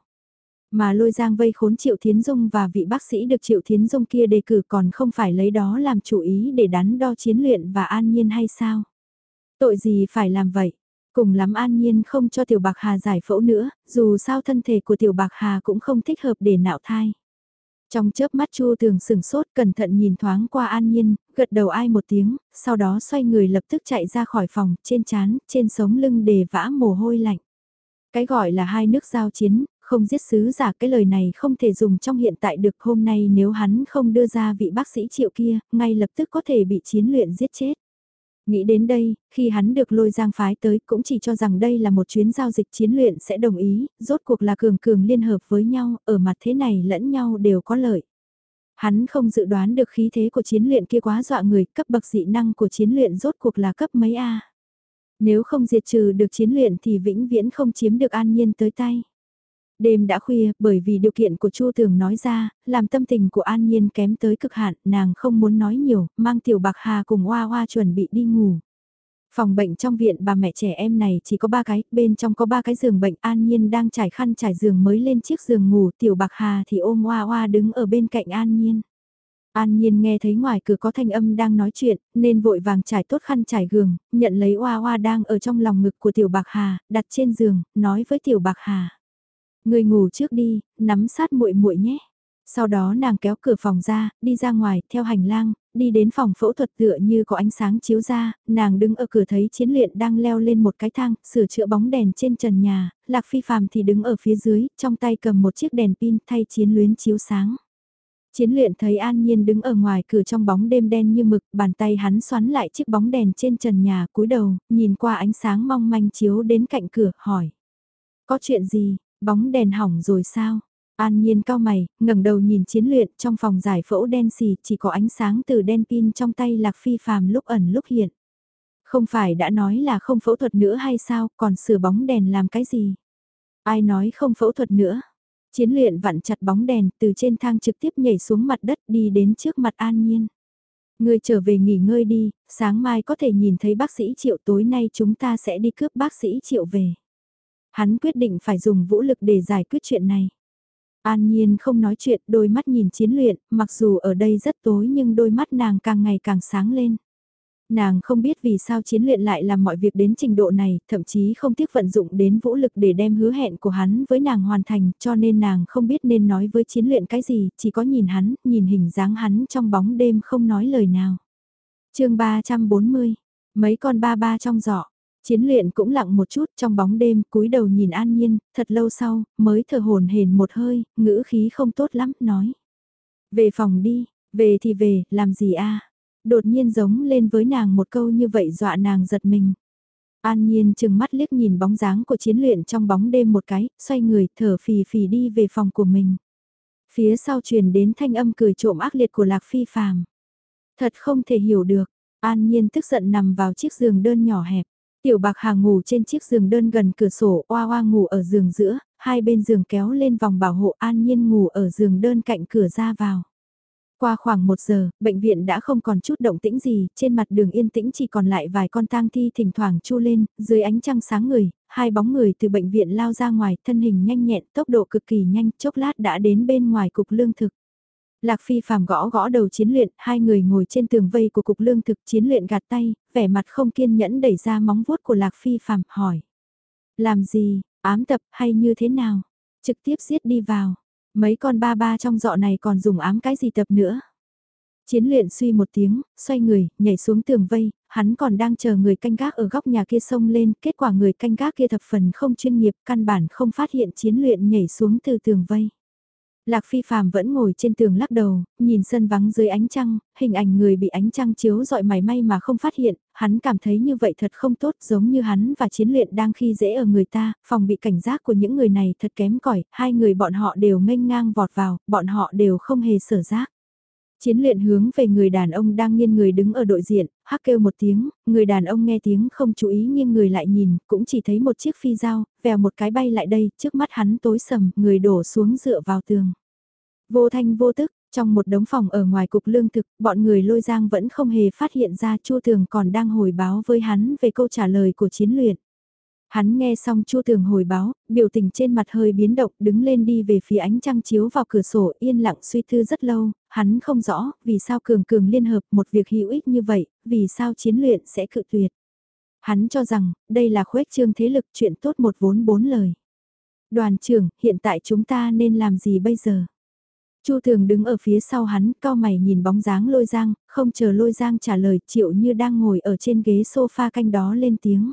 Mà lôi giang vây khốn Triệu Thiến Dung và vị bác sĩ được Triệu Thiến Dung kia đề cử còn không phải lấy đó làm chủ ý để đắn đo chiến luyện và an nhiên hay sao? Tội gì phải làm vậy? Cùng lắm an nhiên không cho Tiểu Bạc Hà giải phẫu nữa, dù sao thân thể của Tiểu Bạc Hà cũng không thích hợp để nạo thai. Trong chớp mắt Chu Tường sừng sốt cẩn thận nhìn thoáng qua An Nhiên, gật đầu ai một tiếng, sau đó xoay người lập tức chạy ra khỏi phòng, trên chán, trên sống lưng đề vã mồ hôi lạnh. Cái gọi là hai nước giao chiến, không giết sứ giả cái lời này không thể dùng trong hiện tại được hôm nay nếu hắn không đưa ra vị bác sĩ triệu kia, ngay lập tức có thể bị chiến luyện giết chết. Nghĩ đến đây, khi hắn được lôi giang phái tới cũng chỉ cho rằng đây là một chuyến giao dịch chiến luyện sẽ đồng ý, rốt cuộc là cường cường liên hợp với nhau, ở mặt thế này lẫn nhau đều có lợi. Hắn không dự đoán được khí thế của chiến luyện kia quá dọa người, cấp bậc dị năng của chiến luyện rốt cuộc là cấp mấy A. Nếu không diệt trừ được chiến luyện thì vĩnh viễn không chiếm được an nhiên tới tay. Đêm đã khuya, bởi vì điều kiện của Chu Thường nói ra, làm tâm tình của An Nhiên kém tới cực hạn, nàng không muốn nói nhiều, mang Tiểu Bạc Hà cùng Hoa Hoa chuẩn bị đi ngủ. Phòng bệnh trong viện bà mẹ trẻ em này chỉ có ba cái, bên trong có ba cái giường bệnh An Nhiên đang trải khăn trải giường mới lên chiếc giường ngủ, Tiểu Bạc Hà thì ôm Hoa Hoa đứng ở bên cạnh An Nhiên. An Nhiên nghe thấy ngoài cửa có thanh âm đang nói chuyện, nên vội vàng trải tốt khăn trải giường, nhận lấy Hoa Hoa đang ở trong lòng ngực của Tiểu Bạc Hà, đặt trên giường, nói với Tiểu Bạc Hà. Người ngủ trước đi, nắm sát muội muội nhé. Sau đó nàng kéo cửa phòng ra, đi ra ngoài, theo hành lang, đi đến phòng phẫu thuật tựa như có ánh sáng chiếu ra, nàng đứng ở cửa thấy chiến luyện đang leo lên một cái thang, sửa chữa bóng đèn trên trần nhà, lạc phi phàm thì đứng ở phía dưới, trong tay cầm một chiếc đèn pin thay chiến luyến chiếu sáng. Chiến luyện thấy an nhiên đứng ở ngoài cửa trong bóng đêm đen như mực, bàn tay hắn xoắn lại chiếc bóng đèn trên trần nhà, cúi đầu, nhìn qua ánh sáng mong manh chiếu đến cạnh cửa, hỏi. Có chuyện gì, Bóng đèn hỏng rồi sao? An nhiên cao mày, ngẩng đầu nhìn chiến luyện trong phòng giải phẫu đen xì chỉ có ánh sáng từ đen pin trong tay lạc phi phàm lúc ẩn lúc hiện. Không phải đã nói là không phẫu thuật nữa hay sao, còn sửa bóng đèn làm cái gì? Ai nói không phẫu thuật nữa? Chiến luyện vặn chặt bóng đèn từ trên thang trực tiếp nhảy xuống mặt đất đi đến trước mặt An Nhiên. Người trở về nghỉ ngơi đi, sáng mai có thể nhìn thấy bác sĩ Triệu tối nay chúng ta sẽ đi cướp bác sĩ Triệu về. Hắn quyết định phải dùng vũ lực để giải quyết chuyện này. An Nhiên không nói chuyện, đôi mắt nhìn chiến luyện, mặc dù ở đây rất tối nhưng đôi mắt nàng càng ngày càng sáng lên. Nàng không biết vì sao chiến luyện lại làm mọi việc đến trình độ này, thậm chí không tiếc vận dụng đến vũ lực để đem hứa hẹn của hắn với nàng hoàn thành, cho nên nàng không biết nên nói với chiến luyện cái gì, chỉ có nhìn hắn, nhìn hình dáng hắn trong bóng đêm không nói lời nào. chương 340, mấy con ba ba trong giỏ, Chiến luyện cũng lặng một chút trong bóng đêm, cúi đầu nhìn an nhiên, thật lâu sau, mới thở hồn hển một hơi, ngữ khí không tốt lắm, nói. Về phòng đi, về thì về, làm gì a Đột nhiên giống lên với nàng một câu như vậy dọa nàng giật mình. An nhiên chừng mắt liếc nhìn bóng dáng của chiến luyện trong bóng đêm một cái, xoay người thở phì phì đi về phòng của mình. Phía sau truyền đến thanh âm cười trộm ác liệt của Lạc Phi phàm. Thật không thể hiểu được, an nhiên tức giận nằm vào chiếc giường đơn nhỏ hẹp. Tiểu bạc hà ngủ trên chiếc giường đơn gần cửa sổ, oa oa ngủ ở giường giữa, hai bên giường kéo lên vòng bảo hộ an nhiên ngủ ở giường đơn cạnh cửa ra vào. Qua khoảng một giờ, bệnh viện đã không còn chút động tĩnh gì, trên mặt đường yên tĩnh chỉ còn lại vài con tang thi thỉnh thoảng chu lên, dưới ánh trăng sáng người, hai bóng người từ bệnh viện lao ra ngoài, thân hình nhanh nhẹn, tốc độ cực kỳ nhanh, chốc lát đã đến bên ngoài cục lương thực. Lạc Phi phàm gõ gõ đầu chiến luyện, hai người ngồi trên tường vây của cục lương thực chiến luyện gạt tay, vẻ mặt không kiên nhẫn đẩy ra móng vuốt của Lạc Phi phàm, hỏi. Làm gì, ám tập hay như thế nào? Trực tiếp giết đi vào. Mấy con ba ba trong dọ này còn dùng ám cái gì tập nữa? Chiến luyện suy một tiếng, xoay người, nhảy xuống tường vây, hắn còn đang chờ người canh gác ở góc nhà kia sông lên, kết quả người canh gác kia thập phần không chuyên nghiệp, căn bản không phát hiện chiến luyện nhảy xuống từ tường vây. Lạc Phi Phạm vẫn ngồi trên tường lắc đầu, nhìn sân vắng dưới ánh trăng, hình ảnh người bị ánh trăng chiếu dọi mày may mà không phát hiện, hắn cảm thấy như vậy thật không tốt giống như hắn và chiến luyện đang khi dễ ở người ta, phòng bị cảnh giác của những người này thật kém cỏi hai người bọn họ đều nghênh ngang vọt vào, bọn họ đều không hề sở giác. Chiến luyện hướng về người đàn ông đang nghiêng người đứng ở đội diện, hắc kêu một tiếng, người đàn ông nghe tiếng không chú ý nghiêng người lại nhìn, cũng chỉ thấy một chiếc phi dao, vèo một cái bay lại đây, trước mắt hắn tối sầm, người đổ xuống dựa vào tường. Vô thanh vô tức, trong một đống phòng ở ngoài cục lương thực, bọn người lôi giang vẫn không hề phát hiện ra Chu Thường còn đang hồi báo với hắn về câu trả lời của chiến luyện. Hắn nghe xong Chu tường hồi báo, biểu tình trên mặt hơi biến động, đứng lên đi về phía ánh trăng chiếu vào cửa sổ, yên lặng suy tư rất lâu, hắn không rõ vì sao cường cường liên hợp một việc hữu ích như vậy, vì sao chiến luyện sẽ cự tuyệt. Hắn cho rằng, đây là khuếch trương thế lực chuyện tốt một vốn bốn lời. Đoàn trưởng, hiện tại chúng ta nên làm gì bây giờ? Chu Thường đứng ở phía sau hắn, cao mày nhìn bóng dáng lôi giang, không chờ lôi giang trả lời triệu như đang ngồi ở trên ghế sofa canh đó lên tiếng.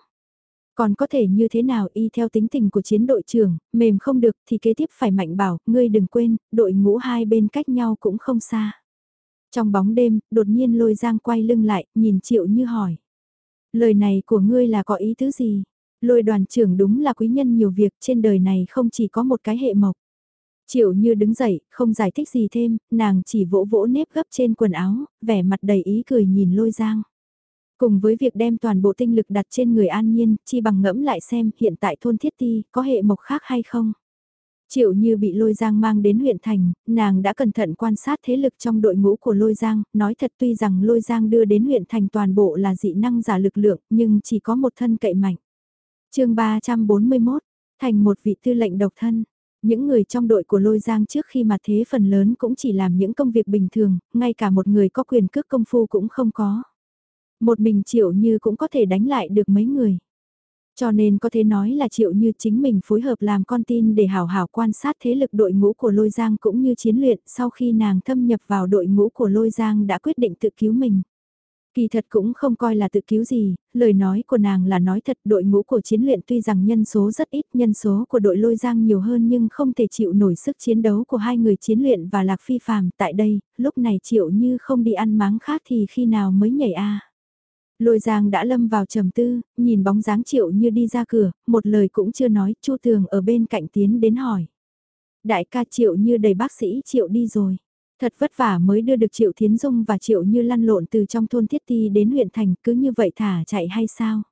Còn có thể như thế nào y theo tính tình của chiến đội trưởng, mềm không được thì kế tiếp phải mạnh bảo, ngươi đừng quên, đội ngũ hai bên cách nhau cũng không xa. Trong bóng đêm, đột nhiên lôi giang quay lưng lại, nhìn triệu như hỏi. Lời này của ngươi là có ý tứ gì? Lôi đoàn trưởng đúng là quý nhân nhiều việc trên đời này không chỉ có một cái hệ mộc. Triệu như đứng dậy, không giải thích gì thêm, nàng chỉ vỗ vỗ nếp gấp trên quần áo, vẻ mặt đầy ý cười nhìn lôi giang. Cùng với việc đem toàn bộ tinh lực đặt trên người an nhiên, chi bằng ngẫm lại xem hiện tại thôn thiết ti có hệ mộc khác hay không. Triệu như bị lôi giang mang đến huyện thành, nàng đã cẩn thận quan sát thế lực trong đội ngũ của lôi giang, nói thật tuy rằng lôi giang đưa đến huyện thành toàn bộ là dị năng giả lực lượng, nhưng chỉ có một thân cậy mạnh. chương 341, thành một vị tư lệnh độc thân, những người trong đội của Lôi Giang trước khi mà thế phần lớn cũng chỉ làm những công việc bình thường, ngay cả một người có quyền cước công phu cũng không có. Một mình Triệu Như cũng có thể đánh lại được mấy người. Cho nên có thể nói là Triệu Như chính mình phối hợp làm con tin để hảo hảo quan sát thế lực đội ngũ của Lôi Giang cũng như chiến luyện sau khi nàng thâm nhập vào đội ngũ của Lôi Giang đã quyết định tự cứu mình. Kỳ thật cũng không coi là tự cứu gì, lời nói của nàng là nói thật đội ngũ của chiến luyện tuy rằng nhân số rất ít, nhân số của đội lôi giang nhiều hơn nhưng không thể chịu nổi sức chiến đấu của hai người chiến luyện và lạc phi phàm tại đây, lúc này chịu như không đi ăn máng khác thì khi nào mới nhảy a Lôi giang đã lâm vào trầm tư, nhìn bóng dáng triệu như đi ra cửa, một lời cũng chưa nói, chu tường ở bên cạnh tiến đến hỏi. Đại ca triệu như đầy bác sĩ triệu đi rồi. Thật vất vả mới đưa được Triệu Thiến Dung và Triệu Như lăn lộn từ trong thôn Thiết Ti đến huyện thành cứ như vậy thả chạy hay sao?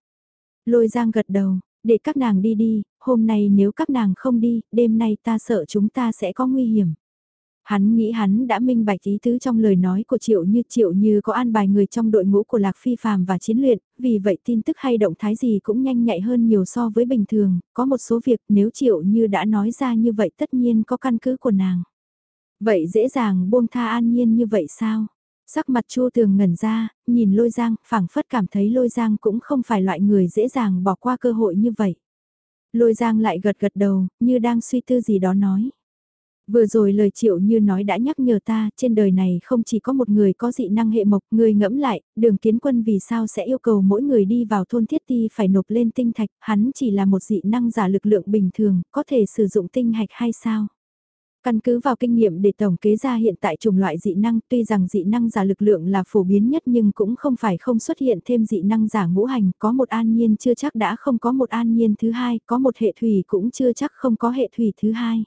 Lôi Giang gật đầu, Để các nàng đi đi, hôm nay nếu các nàng không đi, đêm nay ta sợ chúng ta sẽ có nguy hiểm. Hắn nghĩ hắn đã minh bạch ý tứ trong lời nói của Triệu Như Triệu Như có an bài người trong đội ngũ của Lạc Phi Phàm và chiến luyện, vì vậy tin tức hay động thái gì cũng nhanh nhạy hơn nhiều so với bình thường, có một số việc nếu Triệu Như đã nói ra như vậy tất nhiên có căn cứ của nàng. Vậy dễ dàng buông tha an nhiên như vậy sao? Sắc mặt chu tường ngẩn ra, nhìn lôi giang, phảng phất cảm thấy lôi giang cũng không phải loại người dễ dàng bỏ qua cơ hội như vậy. Lôi giang lại gật gật đầu, như đang suy tư gì đó nói. Vừa rồi lời triệu như nói đã nhắc nhở ta, trên đời này không chỉ có một người có dị năng hệ mộc, người ngẫm lại, đường kiến quân vì sao sẽ yêu cầu mỗi người đi vào thôn thiết ti phải nộp lên tinh thạch, hắn chỉ là một dị năng giả lực lượng bình thường, có thể sử dụng tinh hạch hay sao? Căn cứ vào kinh nghiệm để tổng kế ra hiện tại chủng loại dị năng, tuy rằng dị năng giả lực lượng là phổ biến nhất nhưng cũng không phải không xuất hiện thêm dị năng giả ngũ hành, có một an nhiên chưa chắc đã không có một an nhiên thứ hai, có một hệ thủy cũng chưa chắc không có hệ thủy thứ hai.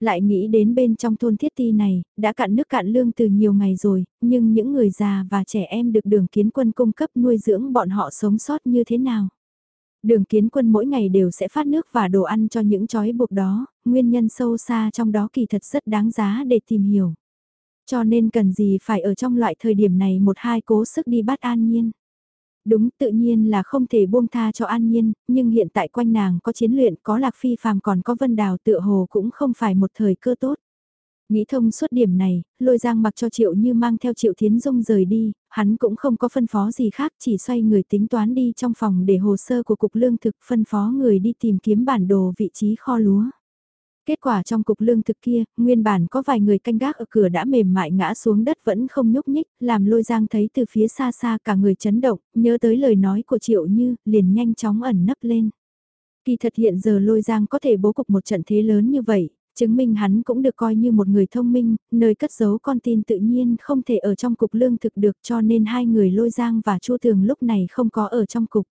Lại nghĩ đến bên trong thôn thiết ti này, đã cạn nước cạn lương từ nhiều ngày rồi, nhưng những người già và trẻ em được đường kiến quân cung cấp nuôi dưỡng bọn họ sống sót như thế nào? Đường kiến quân mỗi ngày đều sẽ phát nước và đồ ăn cho những chói buộc đó, nguyên nhân sâu xa trong đó kỳ thật rất đáng giá để tìm hiểu. Cho nên cần gì phải ở trong loại thời điểm này một hai cố sức đi bắt an nhiên. Đúng tự nhiên là không thể buông tha cho an nhiên, nhưng hiện tại quanh nàng có chiến luyện có lạc phi phàm còn có vân đào tựa hồ cũng không phải một thời cơ tốt. Nghĩ thông suốt điểm này, lôi giang mặc cho triệu như mang theo triệu thiến dung rời đi, hắn cũng không có phân phó gì khác chỉ xoay người tính toán đi trong phòng để hồ sơ của cục lương thực phân phó người đi tìm kiếm bản đồ vị trí kho lúa. Kết quả trong cục lương thực kia, nguyên bản có vài người canh gác ở cửa đã mềm mại ngã xuống đất vẫn không nhúc nhích, làm lôi giang thấy từ phía xa xa cả người chấn động, nhớ tới lời nói của triệu như, liền nhanh chóng ẩn nấp lên. Kỳ thật hiện giờ lôi giang có thể bố cục một trận thế lớn như vậy, chứng minh hắn cũng được coi như một người thông minh, nơi cất giấu con tin tự nhiên không thể ở trong cục lương thực được cho nên hai người lôi giang và chua thường lúc này không có ở trong cục.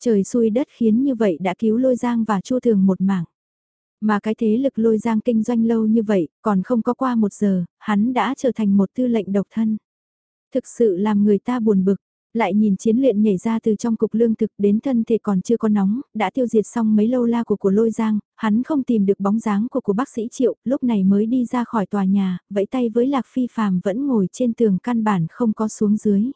Trời xui đất khiến như vậy đã cứu lôi giang và chua thường một mảng. Mà cái thế lực lôi giang kinh doanh lâu như vậy, còn không có qua một giờ, hắn đã trở thành một tư lệnh độc thân. Thực sự làm người ta buồn bực, lại nhìn chiến luyện nhảy ra từ trong cục lương thực đến thân thể còn chưa có nóng, đã tiêu diệt xong mấy lâu la của của lôi giang, hắn không tìm được bóng dáng của của bác sĩ triệu, lúc này mới đi ra khỏi tòa nhà, vẫy tay với lạc phi phàm vẫn ngồi trên tường căn bản không có xuống dưới.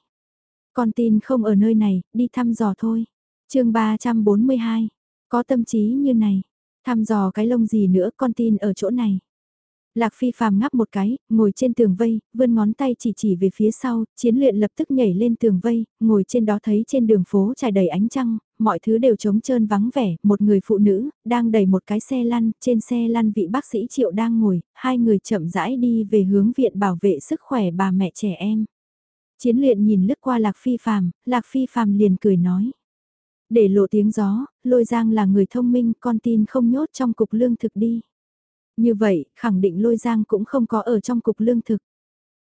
Con tin không ở nơi này, đi thăm dò thôi. chương 342, có tâm trí như này, thăm dò cái lông gì nữa con tin ở chỗ này. Lạc Phi phàm ngáp một cái, ngồi trên tường vây, vươn ngón tay chỉ chỉ về phía sau, chiến luyện lập tức nhảy lên tường vây, ngồi trên đó thấy trên đường phố trải đầy ánh trăng, mọi thứ đều trống trơn vắng vẻ, một người phụ nữ, đang đẩy một cái xe lăn, trên xe lăn vị bác sĩ Triệu đang ngồi, hai người chậm rãi đi về hướng viện bảo vệ sức khỏe bà mẹ trẻ em. Chiến luyện nhìn lướt qua Lạc Phi phàm, Lạc Phi phàm liền cười nói. Để lộ tiếng gió, lôi giang là người thông minh, con tin không nhốt trong cục lương thực đi. Như vậy, khẳng định lôi giang cũng không có ở trong cục lương thực.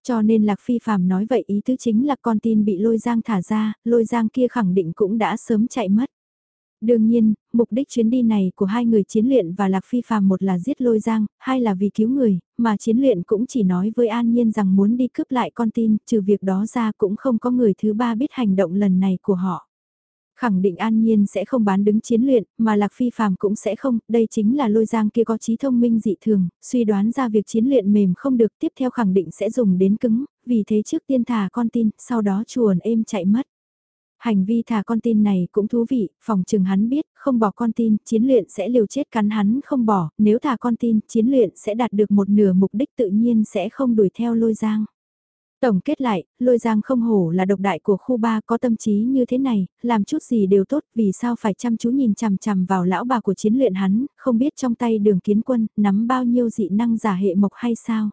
Cho nên Lạc Phi Phạm nói vậy ý tứ chính là con tin bị lôi giang thả ra, lôi giang kia khẳng định cũng đã sớm chạy mất. Đương nhiên, mục đích chuyến đi này của hai người chiến luyện và Lạc Phi Phạm một là giết lôi giang, hai là vì cứu người, mà chiến luyện cũng chỉ nói với An Nhiên rằng muốn đi cướp lại con tin, trừ việc đó ra cũng không có người thứ ba biết hành động lần này của họ. Khẳng định an nhiên sẽ không bán đứng chiến luyện, mà Lạc Phi phàm cũng sẽ không, đây chính là lôi giang kia có trí thông minh dị thường, suy đoán ra việc chiến luyện mềm không được tiếp theo khẳng định sẽ dùng đến cứng, vì thế trước tiên thả con tin, sau đó chuồn êm chạy mất. Hành vi thả con tin này cũng thú vị, phòng chừng hắn biết, không bỏ con tin, chiến luyện sẽ liều chết cắn hắn không bỏ, nếu thả con tin, chiến luyện sẽ đạt được một nửa mục đích tự nhiên sẽ không đuổi theo lôi giang. Tổng kết lại, lôi giang không hổ là độc đại của khu ba có tâm trí như thế này, làm chút gì đều tốt vì sao phải chăm chú nhìn chằm chằm vào lão bà của chiến luyện hắn, không biết trong tay đường kiến quân, nắm bao nhiêu dị năng giả hệ mộc hay sao.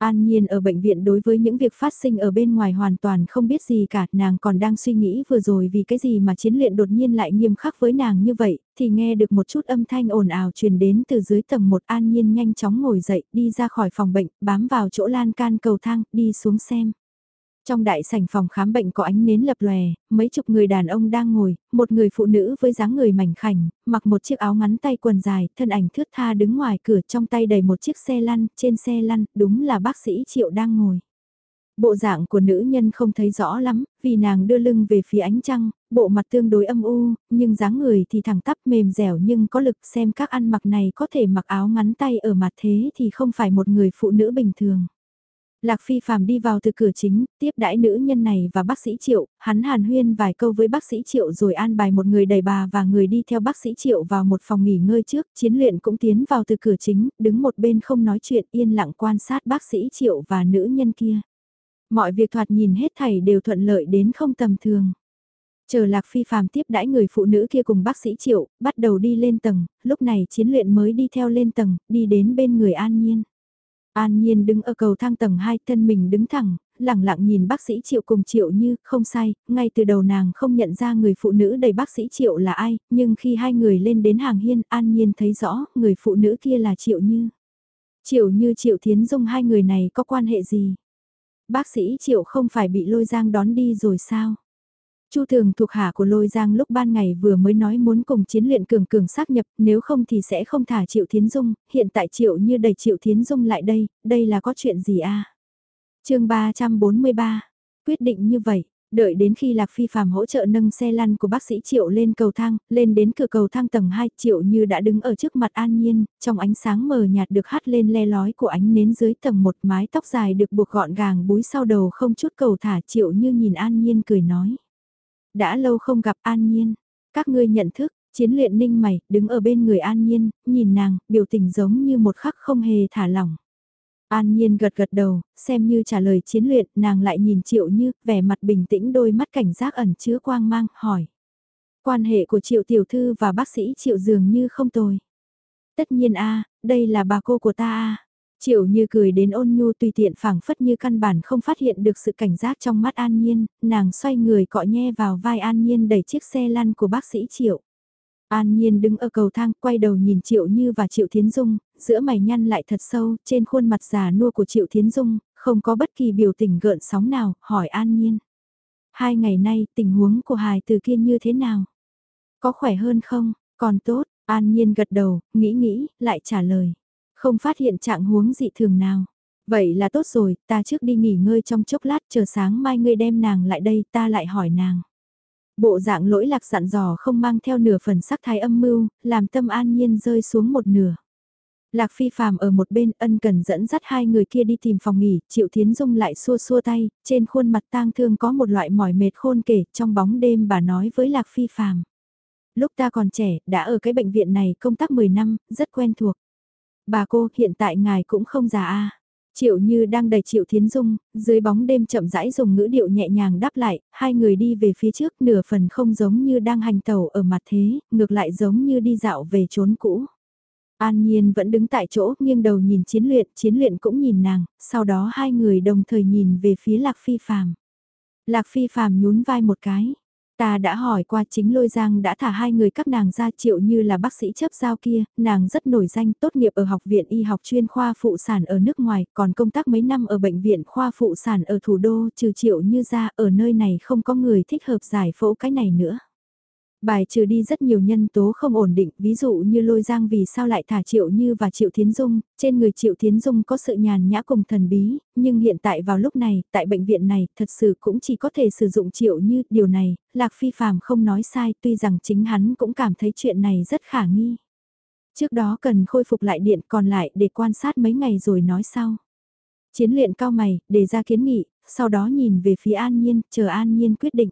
An Nhiên ở bệnh viện đối với những việc phát sinh ở bên ngoài hoàn toàn không biết gì cả, nàng còn đang suy nghĩ vừa rồi vì cái gì mà chiến luyện đột nhiên lại nghiêm khắc với nàng như vậy, thì nghe được một chút âm thanh ồn ào truyền đến từ dưới tầng một An Nhiên nhanh chóng ngồi dậy, đi ra khỏi phòng bệnh, bám vào chỗ lan can cầu thang, đi xuống xem. Trong đại sảnh phòng khám bệnh có ánh nến lập lòe, mấy chục người đàn ông đang ngồi, một người phụ nữ với dáng người mảnh khảnh, mặc một chiếc áo ngắn tay quần dài, thân ảnh thướt tha đứng ngoài cửa trong tay đầy một chiếc xe lăn, trên xe lăn, đúng là bác sĩ Triệu đang ngồi. Bộ dạng của nữ nhân không thấy rõ lắm, vì nàng đưa lưng về phía ánh trăng, bộ mặt tương đối âm u, nhưng dáng người thì thẳng tắp mềm dẻo nhưng có lực xem các ăn mặc này có thể mặc áo ngắn tay ở mặt thế thì không phải một người phụ nữ bình thường. Lạc Phi phàm đi vào từ cửa chính, tiếp đãi nữ nhân này và bác sĩ Triệu, hắn hàn huyên vài câu với bác sĩ Triệu rồi an bài một người đầy bà và người đi theo bác sĩ Triệu vào một phòng nghỉ ngơi trước, chiến luyện cũng tiến vào từ cửa chính, đứng một bên không nói chuyện yên lặng quan sát bác sĩ Triệu và nữ nhân kia. Mọi việc thoạt nhìn hết thảy đều thuận lợi đến không tầm thường. Chờ Lạc Phi phàm tiếp đãi người phụ nữ kia cùng bác sĩ Triệu, bắt đầu đi lên tầng, lúc này chiến luyện mới đi theo lên tầng, đi đến bên người An Nhiên. An Nhiên đứng ở cầu thang tầng 2 thân mình đứng thẳng, lặng lặng nhìn bác sĩ Triệu cùng Triệu Như, không sai, ngay từ đầu nàng không nhận ra người phụ nữ đầy bác sĩ Triệu là ai, nhưng khi hai người lên đến hàng hiên, An Nhiên thấy rõ, người phụ nữ kia là Triệu Như. Triệu Như Triệu Thiến Dung hai người này có quan hệ gì? Bác sĩ Triệu không phải bị lôi giang đón đi rồi sao? Chu thường thuộc hạ của lôi giang lúc ban ngày vừa mới nói muốn cùng chiến luyện cường cường xác nhập, nếu không thì sẽ không thả Triệu Thiến Dung, hiện tại Triệu như đầy Triệu Thiến Dung lại đây, đây là có chuyện gì a? À? chương 343, quyết định như vậy, đợi đến khi Lạc Phi phàm hỗ trợ nâng xe lăn của bác sĩ Triệu lên cầu thang, lên đến cửa cầu thang tầng 2, Triệu như đã đứng ở trước mặt An Nhiên, trong ánh sáng mờ nhạt được hắt lên le lói của ánh nến dưới tầng một mái tóc dài được buộc gọn gàng búi sau đầu không chút cầu thả Triệu như nhìn An Nhiên cười nói. Đã lâu không gặp An Nhiên, các ngươi nhận thức, chiến luyện ninh mày, đứng ở bên người An Nhiên, nhìn nàng, biểu tình giống như một khắc không hề thả lỏng. An Nhiên gật gật đầu, xem như trả lời chiến luyện, nàng lại nhìn Triệu Như, vẻ mặt bình tĩnh đôi mắt cảnh giác ẩn chứa quang mang, hỏi. Quan hệ của Triệu Tiểu Thư và bác sĩ Triệu dường như không tồi. Tất nhiên a đây là bà cô của ta a Triệu như cười đến ôn nhu tùy tiện phảng phất như căn bản không phát hiện được sự cảnh giác trong mắt An Nhiên, nàng xoay người cọ nhe vào vai An Nhiên đẩy chiếc xe lăn của bác sĩ Triệu. An Nhiên đứng ở cầu thang, quay đầu nhìn Triệu Như và Triệu Thiến Dung, giữa mày nhăn lại thật sâu, trên khuôn mặt già nua của Triệu Thiến Dung, không có bất kỳ biểu tình gợn sóng nào, hỏi An Nhiên. Hai ngày nay, tình huống của hài từ kia như thế nào? Có khỏe hơn không? Còn tốt, An Nhiên gật đầu, nghĩ nghĩ, lại trả lời. Không phát hiện trạng huống dị thường nào. Vậy là tốt rồi, ta trước đi nghỉ ngơi trong chốc lát chờ sáng mai ngươi đem nàng lại đây ta lại hỏi nàng. Bộ dạng lỗi lạc dặn dò không mang theo nửa phần sắc thái âm mưu, làm tâm an nhiên rơi xuống một nửa. Lạc phi phàm ở một bên ân cần dẫn dắt hai người kia đi tìm phòng nghỉ, triệu thiến dung lại xua xua tay, trên khuôn mặt tang thương có một loại mỏi mệt khôn kể, trong bóng đêm bà nói với lạc phi phàm. Lúc ta còn trẻ, đã ở cái bệnh viện này công tác 10 năm, rất quen thuộc. Bà cô, hiện tại ngài cũng không già a. Triệu Như đang đẩy Triệu Thiến Dung, dưới bóng đêm chậm rãi dùng ngữ điệu nhẹ nhàng đáp lại, hai người đi về phía trước nửa phần không giống như đang hành tàu ở mặt thế, ngược lại giống như đi dạo về chốn cũ. An Nhiên vẫn đứng tại chỗ, nghiêng đầu nhìn chiến luyện, chiến luyện cũng nhìn nàng, sau đó hai người đồng thời nhìn về phía Lạc Phi Phàm. Lạc Phi Phàm nhún vai một cái, Ta đã hỏi qua chính lôi giang đã thả hai người các nàng ra triệu như là bác sĩ chấp giao kia, nàng rất nổi danh tốt nghiệp ở học viện y học chuyên khoa phụ sản ở nước ngoài, còn công tác mấy năm ở bệnh viện khoa phụ sản ở thủ đô trừ triệu như ra ở nơi này không có người thích hợp giải phẫu cái này nữa. Bài trừ đi rất nhiều nhân tố không ổn định, ví dụ như lôi giang vì sao lại thả Triệu Như và Triệu Thiến Dung, trên người Triệu Thiến Dung có sự nhàn nhã cùng thần bí, nhưng hiện tại vào lúc này, tại bệnh viện này, thật sự cũng chỉ có thể sử dụng Triệu Như, điều này, Lạc Phi Phạm không nói sai, tuy rằng chính hắn cũng cảm thấy chuyện này rất khả nghi. Trước đó cần khôi phục lại điện còn lại để quan sát mấy ngày rồi nói sau. Chiến luyện cao mày, đề ra kiến nghị, sau đó nhìn về phía An Nhiên, chờ An Nhiên quyết định.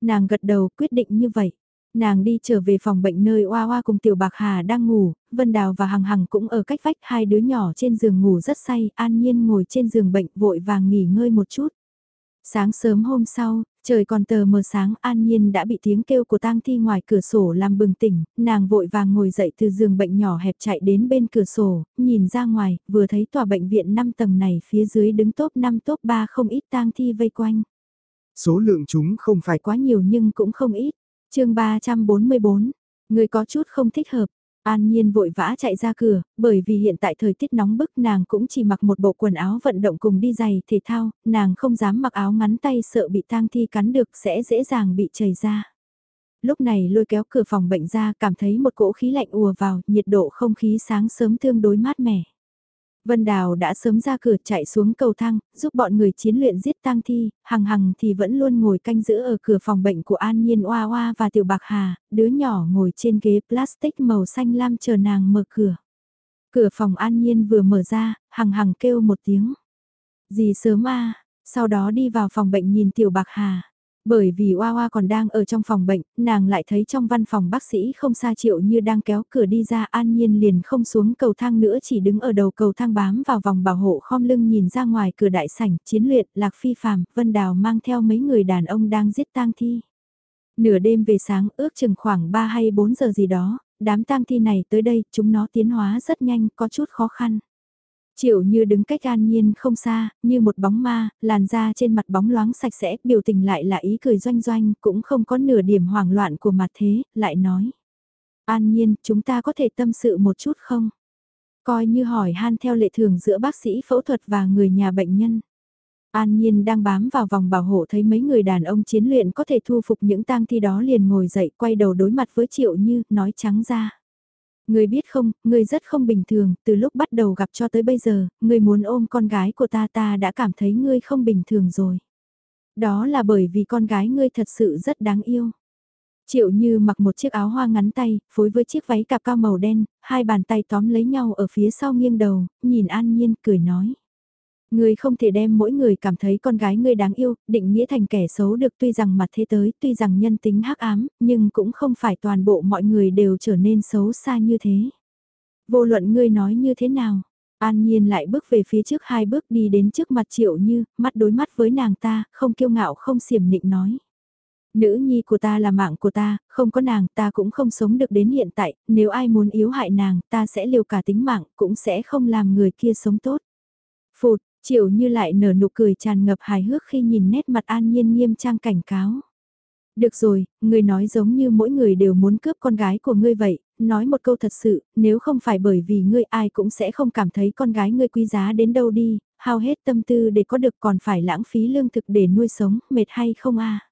Nàng gật đầu quyết định như vậy. Nàng đi trở về phòng bệnh nơi Oa Oa cùng Tiểu Bạc Hà đang ngủ, Vân Đào và Hằng Hằng cũng ở cách vách hai đứa nhỏ trên giường ngủ rất say, an nhiên ngồi trên giường bệnh vội vàng nghỉ ngơi một chút. Sáng sớm hôm sau, trời còn tờ mờ sáng an nhiên đã bị tiếng kêu của tang thi ngoài cửa sổ làm bừng tỉnh, nàng vội vàng ngồi dậy từ giường bệnh nhỏ hẹp chạy đến bên cửa sổ, nhìn ra ngoài, vừa thấy tòa bệnh viện 5 tầng này phía dưới đứng top 5 top 3 không ít tang thi vây quanh. Số lượng chúng không phải quá nhiều nhưng cũng không ít chương 344, người có chút không thích hợp. An Nhiên vội vã chạy ra cửa, bởi vì hiện tại thời tiết nóng bức nàng cũng chỉ mặc một bộ quần áo vận động cùng đi giày thể thao, nàng không dám mặc áo ngắn tay sợ bị tang thi cắn được sẽ dễ dàng bị chảy ra. Lúc này lôi kéo cửa phòng bệnh ra cảm thấy một cỗ khí lạnh ùa vào, nhiệt độ không khí sáng sớm tương đối mát mẻ. Vân Đào đã sớm ra cửa chạy xuống cầu thang, giúp bọn người chiến luyện giết tang thi, hằng hằng thì vẫn luôn ngồi canh giữ ở cửa phòng bệnh của An Nhiên Oa Oa và Tiểu Bạc Hà, đứa nhỏ ngồi trên ghế plastic màu xanh lam chờ nàng mở cửa. Cửa phòng An Nhiên vừa mở ra, hằng hằng kêu một tiếng. Gì sớm a sau đó đi vào phòng bệnh nhìn Tiểu Bạc Hà. Bởi vì Hoa Hoa còn đang ở trong phòng bệnh, nàng lại thấy trong văn phòng bác sĩ không xa triệu như đang kéo cửa đi ra an nhiên liền không xuống cầu thang nữa chỉ đứng ở đầu cầu thang bám vào vòng bảo hộ khom lưng nhìn ra ngoài cửa đại sảnh, chiến luyện, lạc phi phàm, vân đào mang theo mấy người đàn ông đang giết tang thi. Nửa đêm về sáng ước chừng khoảng 3 hay 4 giờ gì đó, đám tang thi này tới đây, chúng nó tiến hóa rất nhanh, có chút khó khăn. Triệu như đứng cách an nhiên không xa, như một bóng ma, làn da trên mặt bóng loáng sạch sẽ, biểu tình lại là ý cười doanh doanh, cũng không có nửa điểm hoảng loạn của mặt thế, lại nói. An nhiên, chúng ta có thể tâm sự một chút không? Coi như hỏi han theo lệ thường giữa bác sĩ phẫu thuật và người nhà bệnh nhân. An Nhiên đang bám vào vòng bảo hộ thấy mấy người đàn ông chiến luyện có thể thu phục những tang thi đó liền ngồi dậy quay đầu đối mặt với Triệu Như, nói trắng ra. Người biết không, người rất không bình thường, từ lúc bắt đầu gặp cho tới bây giờ, người muốn ôm con gái của ta ta đã cảm thấy ngươi không bình thường rồi. Đó là bởi vì con gái ngươi thật sự rất đáng yêu. Triệu Như mặc một chiếc áo hoa ngắn tay, phối với chiếc váy cạp cao màu đen, hai bàn tay tóm lấy nhau ở phía sau nghiêng đầu, nhìn An Nhiên cười nói. Ngươi không thể đem mỗi người cảm thấy con gái ngươi đáng yêu, định nghĩa thành kẻ xấu được tuy rằng mặt thế tới, tuy rằng nhân tính hắc ám, nhưng cũng không phải toàn bộ mọi người đều trở nên xấu xa như thế. Vô luận ngươi nói như thế nào? An Nhiên lại bước về phía trước hai bước đi đến trước mặt Triệu Như, mắt đối mắt với nàng ta, không kiêu ngạo không xiểm nịnh nói. Nữ nhi của ta là mạng của ta, không có nàng ta cũng không sống được đến hiện tại, nếu ai muốn yếu hại nàng ta sẽ liều cả tính mạng, cũng sẽ không làm người kia sống tốt. Phụt, Triệu như lại nở nụ cười tràn ngập hài hước khi nhìn nét mặt an nhiên nghiêm trang cảnh cáo. Được rồi, người nói giống như mỗi người đều muốn cướp con gái của ngươi vậy, nói một câu thật sự, nếu không phải bởi vì ngươi ai cũng sẽ không cảm thấy con gái ngươi quý giá đến đâu đi, hao hết tâm tư để có được còn phải lãng phí lương thực để nuôi sống, mệt hay không a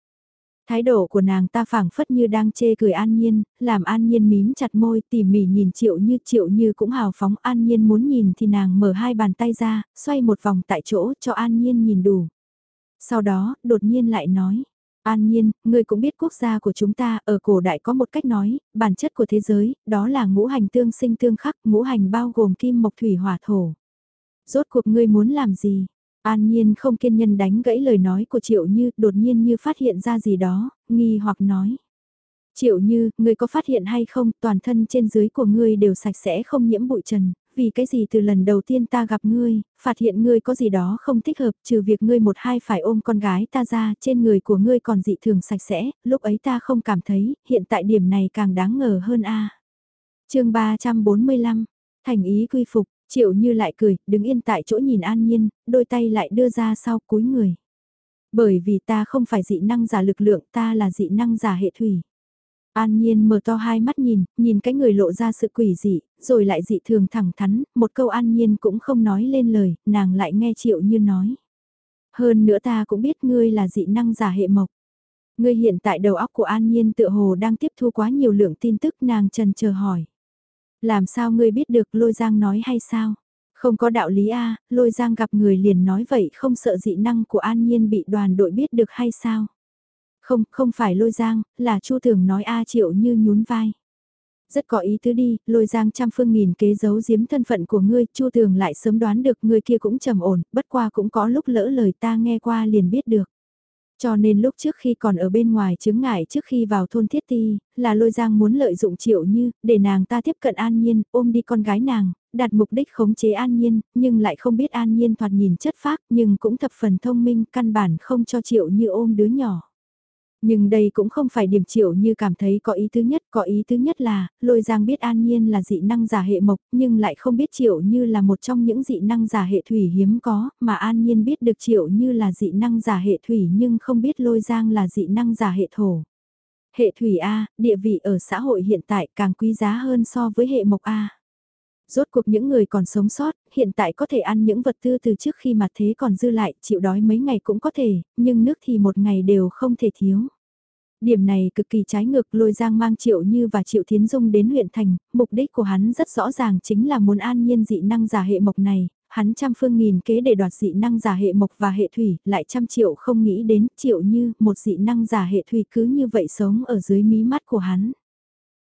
Thái độ của nàng ta phảng phất như đang chê cười an nhiên, làm an nhiên mím chặt môi tỉ mỉ nhìn triệu như triệu như cũng hào phóng an nhiên muốn nhìn thì nàng mở hai bàn tay ra, xoay một vòng tại chỗ cho an nhiên nhìn đủ. Sau đó, đột nhiên lại nói, An Nhiên, ngươi cũng biết quốc gia của chúng ta ở cổ đại có một cách nói, bản chất của thế giới, đó là ngũ hành tương sinh tương khắc, ngũ hành bao gồm kim mộc thủy hỏa thổ. Rốt cuộc ngươi muốn làm gì? An Nhiên không kiên nhân đánh gãy lời nói của Triệu Như, đột nhiên như phát hiện ra gì đó, nghi hoặc nói. Triệu Như, ngươi có phát hiện hay không, toàn thân trên dưới của ngươi đều sạch sẽ không nhiễm bụi trần, vì cái gì từ lần đầu tiên ta gặp ngươi, phát hiện ngươi có gì đó không thích hợp, trừ việc ngươi một hai phải ôm con gái ta ra, trên người của ngươi còn dị thường sạch sẽ, lúc ấy ta không cảm thấy, hiện tại điểm này càng đáng ngờ hơn a. À. Chương 345, thành ý quy phục, Triệu như lại cười, đứng yên tại chỗ nhìn an nhiên, đôi tay lại đưa ra sau cúi người. Bởi vì ta không phải dị năng giả lực lượng, ta là dị năng giả hệ thủy. An nhiên mở to hai mắt nhìn, nhìn cái người lộ ra sự quỷ dị, rồi lại dị thường thẳng thắn, một câu an nhiên cũng không nói lên lời, nàng lại nghe triệu như nói. Hơn nữa ta cũng biết ngươi là dị năng giả hệ mộc. Ngươi hiện tại đầu óc của an nhiên tựa hồ đang tiếp thu quá nhiều lượng tin tức nàng trần chờ hỏi. Làm sao ngươi biết được lôi giang nói hay sao? Không có đạo lý a lôi giang gặp người liền nói vậy không sợ dị năng của an nhiên bị đoàn đội biết được hay sao? Không, không phải lôi giang, là chu thường nói a triệu như nhún vai. Rất có ý tứ đi, lôi giang trăm phương nghìn kế giấu giếm thân phận của ngươi, chu thường lại sớm đoán được người kia cũng trầm ổn, bất qua cũng có lúc lỡ lời ta nghe qua liền biết được. Cho nên lúc trước khi còn ở bên ngoài chứng ngại trước khi vào thôn thiết ti, là lôi giang muốn lợi dụng triệu như, để nàng ta tiếp cận an nhiên, ôm đi con gái nàng, đặt mục đích khống chế an nhiên, nhưng lại không biết an nhiên thoạt nhìn chất phác nhưng cũng thập phần thông minh, căn bản không cho triệu như ôm đứa nhỏ. Nhưng đây cũng không phải điểm triệu như cảm thấy có ý thứ nhất, có ý thứ nhất là, lôi giang biết an nhiên là dị năng giả hệ mộc, nhưng lại không biết triệu như là một trong những dị năng giả hệ thủy hiếm có, mà an nhiên biết được triệu như là dị năng giả hệ thủy nhưng không biết lôi giang là dị năng giả hệ thổ. Hệ thủy A, địa vị ở xã hội hiện tại càng quý giá hơn so với hệ mộc A. Rốt cuộc những người còn sống sót, hiện tại có thể ăn những vật tư từ trước khi mà thế còn dư lại, chịu đói mấy ngày cũng có thể, nhưng nước thì một ngày đều không thể thiếu. Điểm này cực kỳ trái ngược lôi giang mang Triệu Như và Triệu Thiến Dung đến huyện thành, mục đích của hắn rất rõ ràng chính là muốn an nhiên dị năng giả hệ mộc này, hắn trăm phương nghìn kế để đoạt dị năng giả hệ mộc và hệ thủy, lại trăm triệu không nghĩ đến triệu như một dị năng giả hệ thủy cứ như vậy sống ở dưới mí mắt của hắn.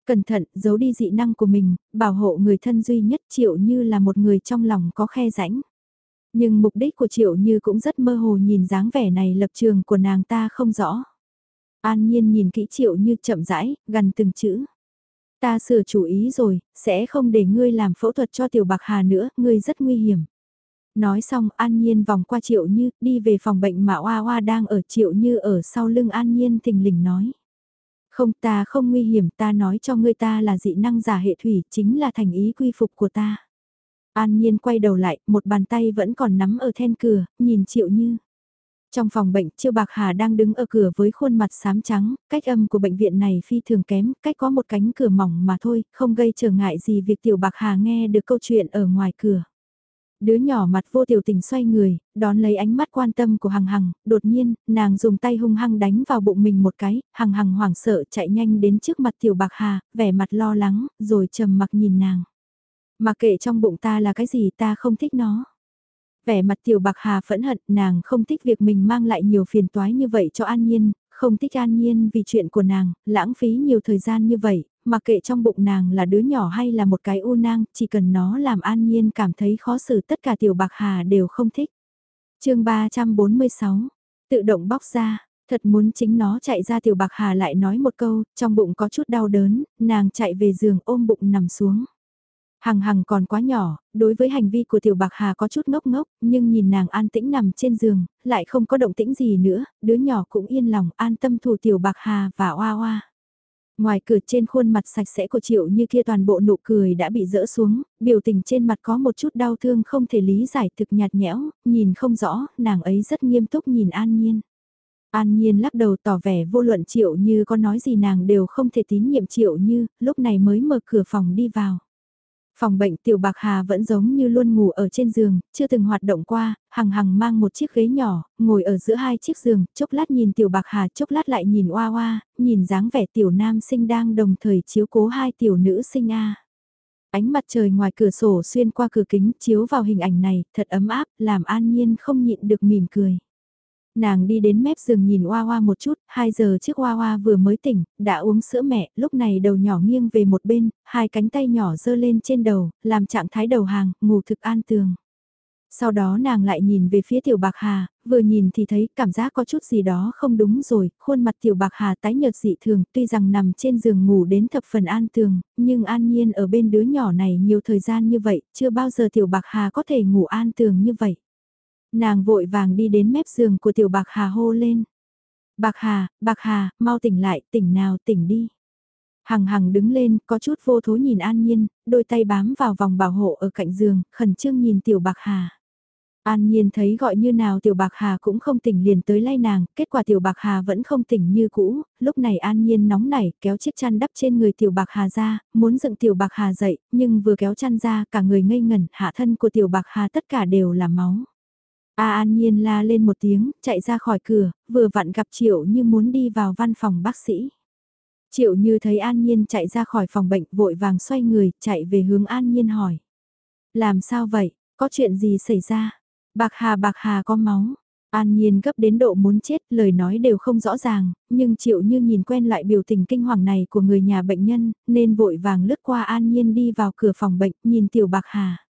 Cẩn thận, giấu đi dị năng của mình, bảo hộ người thân duy nhất triệu như là một người trong lòng có khe rãnh. Nhưng mục đích của triệu như cũng rất mơ hồ nhìn dáng vẻ này lập trường của nàng ta không rõ. An nhiên nhìn kỹ triệu như chậm rãi, gần từng chữ. Ta sửa chủ ý rồi, sẽ không để ngươi làm phẫu thuật cho tiểu bạc hà nữa, ngươi rất nguy hiểm. Nói xong An Nhiên vòng qua Triệu Như, đi về phòng bệnh mà Hoa Hoa đang ở Triệu Như ở sau lưng An Nhiên thình lình nói. Không ta không nguy hiểm ta nói cho ngươi ta là dị năng giả hệ thủy chính là thành ý quy phục của ta. An Nhiên quay đầu lại, một bàn tay vẫn còn nắm ở then cửa, nhìn Triệu Như. Trong phòng bệnh, Triệu Bạc Hà đang đứng ở cửa với khuôn mặt xám trắng, cách âm của bệnh viện này phi thường kém, cách có một cánh cửa mỏng mà thôi, không gây trở ngại gì việc Tiểu Bạc Hà nghe được câu chuyện ở ngoài cửa. Đứa nhỏ mặt vô tiểu tình xoay người, đón lấy ánh mắt quan tâm của Hằng Hằng, đột nhiên, nàng dùng tay hung hăng đánh vào bụng mình một cái, Hằng Hằng hoảng sợ chạy nhanh đến trước mặt Tiểu Bạc Hà, vẻ mặt lo lắng, rồi trầm mặc nhìn nàng. Mà kệ trong bụng ta là cái gì ta không thích nó. Vẻ mặt tiểu bạc hà phẫn hận nàng không thích việc mình mang lại nhiều phiền toái như vậy cho an nhiên, không thích an nhiên vì chuyện của nàng, lãng phí nhiều thời gian như vậy, mặc kệ trong bụng nàng là đứa nhỏ hay là một cái u nang, chỉ cần nó làm an nhiên cảm thấy khó xử tất cả tiểu bạc hà đều không thích. chương 346, tự động bóc ra, thật muốn chính nó chạy ra tiểu bạc hà lại nói một câu, trong bụng có chút đau đớn, nàng chạy về giường ôm bụng nằm xuống. Hằng hằng còn quá nhỏ, đối với hành vi của tiểu bạc hà có chút ngốc ngốc, nhưng nhìn nàng an tĩnh nằm trên giường, lại không có động tĩnh gì nữa, đứa nhỏ cũng yên lòng an tâm thủ tiểu bạc hà và oa oa. Ngoài cửa trên khuôn mặt sạch sẽ của triệu như kia toàn bộ nụ cười đã bị rỡ xuống, biểu tình trên mặt có một chút đau thương không thể lý giải thực nhạt nhẽo, nhìn không rõ, nàng ấy rất nghiêm túc nhìn an nhiên. An Nhiên lắc đầu tỏ vẻ vô luận Triệu Như có nói gì nàng đều không thể tín nhiệm Triệu Như, lúc này mới mở cửa phòng đi vào. Phòng bệnh tiểu bạc hà vẫn giống như luôn ngủ ở trên giường, chưa từng hoạt động qua, hằng hằng mang một chiếc ghế nhỏ, ngồi ở giữa hai chiếc giường, chốc lát nhìn tiểu bạc hà, chốc lát lại nhìn oa oa, nhìn dáng vẻ tiểu nam sinh đang đồng thời chiếu cố hai tiểu nữ sinh a. Ánh mặt trời ngoài cửa sổ xuyên qua cửa kính chiếu vào hình ảnh này, thật ấm áp, làm an nhiên không nhịn được mỉm cười. Nàng đi đến mép giường nhìn Hoa Hoa một chút, 2 giờ trước Hoa Hoa vừa mới tỉnh, đã uống sữa mẹ, lúc này đầu nhỏ nghiêng về một bên, hai cánh tay nhỏ dơ lên trên đầu, làm trạng thái đầu hàng, ngủ thực an tường. Sau đó nàng lại nhìn về phía tiểu bạc hà, vừa nhìn thì thấy cảm giác có chút gì đó không đúng rồi, khuôn mặt tiểu bạc hà tái nhợt dị thường, tuy rằng nằm trên giường ngủ đến thập phần an tường, nhưng an nhiên ở bên đứa nhỏ này nhiều thời gian như vậy, chưa bao giờ tiểu bạc hà có thể ngủ an tường như vậy. Nàng vội vàng đi đến mép giường của tiểu bạc hà hô lên. Bạc hà, bạc hà, mau tỉnh lại, tỉnh nào, tỉnh đi. Hằng hằng đứng lên, có chút vô thố nhìn an nhiên, đôi tay bám vào vòng bảo hộ ở cạnh giường, khẩn trương nhìn tiểu bạc hà. An nhiên thấy gọi như nào tiểu bạc hà cũng không tỉnh liền tới lay nàng, kết quả tiểu bạc hà vẫn không tỉnh như cũ, lúc này an nhiên nóng nảy kéo chiếc chăn đắp trên người tiểu bạc hà ra, muốn dựng tiểu bạc hà dậy, nhưng vừa kéo chăn ra cả người ngây ngẩn, hạ thân của tiểu bạc hà tất cả đều là máu. A An Nhiên la lên một tiếng, chạy ra khỏi cửa, vừa vặn gặp Triệu Như muốn đi vào văn phòng bác sĩ. Triệu Như thấy An Nhiên chạy ra khỏi phòng bệnh vội vàng xoay người, chạy về hướng An Nhiên hỏi. Làm sao vậy, có chuyện gì xảy ra? Bạc Hà Bạc Hà có máu. An Nhiên gấp đến độ muốn chết, lời nói đều không rõ ràng, nhưng Triệu Như nhìn quen lại biểu tình kinh hoàng này của người nhà bệnh nhân, nên vội vàng lướt qua An Nhiên đi vào cửa phòng bệnh, nhìn Tiểu Bạc Hà.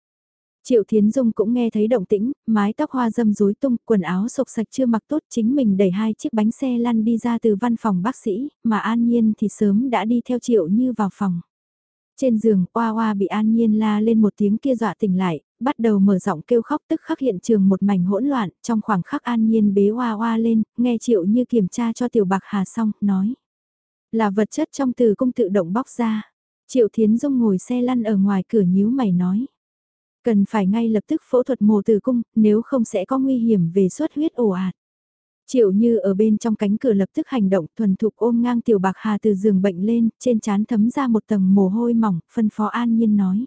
Triệu Thiến Dung cũng nghe thấy động tĩnh, mái tóc hoa dâm rối tung, quần áo sộc sạch chưa mặc tốt chính mình đẩy hai chiếc bánh xe lăn đi ra từ văn phòng bác sĩ, mà An Nhiên thì sớm đã đi theo Triệu Như vào phòng. Trên giường, Oa Oa bị An Nhiên la lên một tiếng kia dọa tỉnh lại, bắt đầu mở giọng kêu khóc tức khắc hiện trường một mảnh hỗn loạn, trong khoảng khắc An Nhiên bế Oa Oa lên, nghe Triệu Như kiểm tra cho Tiểu Bạc Hà xong, nói. Là vật chất trong từ cung tự động bóc ra. Triệu Thiến Dung ngồi xe lăn ở ngoài cửa nhíu mày nói Cần phải ngay lập tức phẫu thuật mổ tử cung, nếu không sẽ có nguy hiểm về xuất huyết ồ ạt. Triệu như ở bên trong cánh cửa lập tức hành động thuần thục ôm ngang tiểu bạc hà từ giường bệnh lên, trên trán thấm ra một tầng mồ hôi mỏng, phân phó an nhiên nói.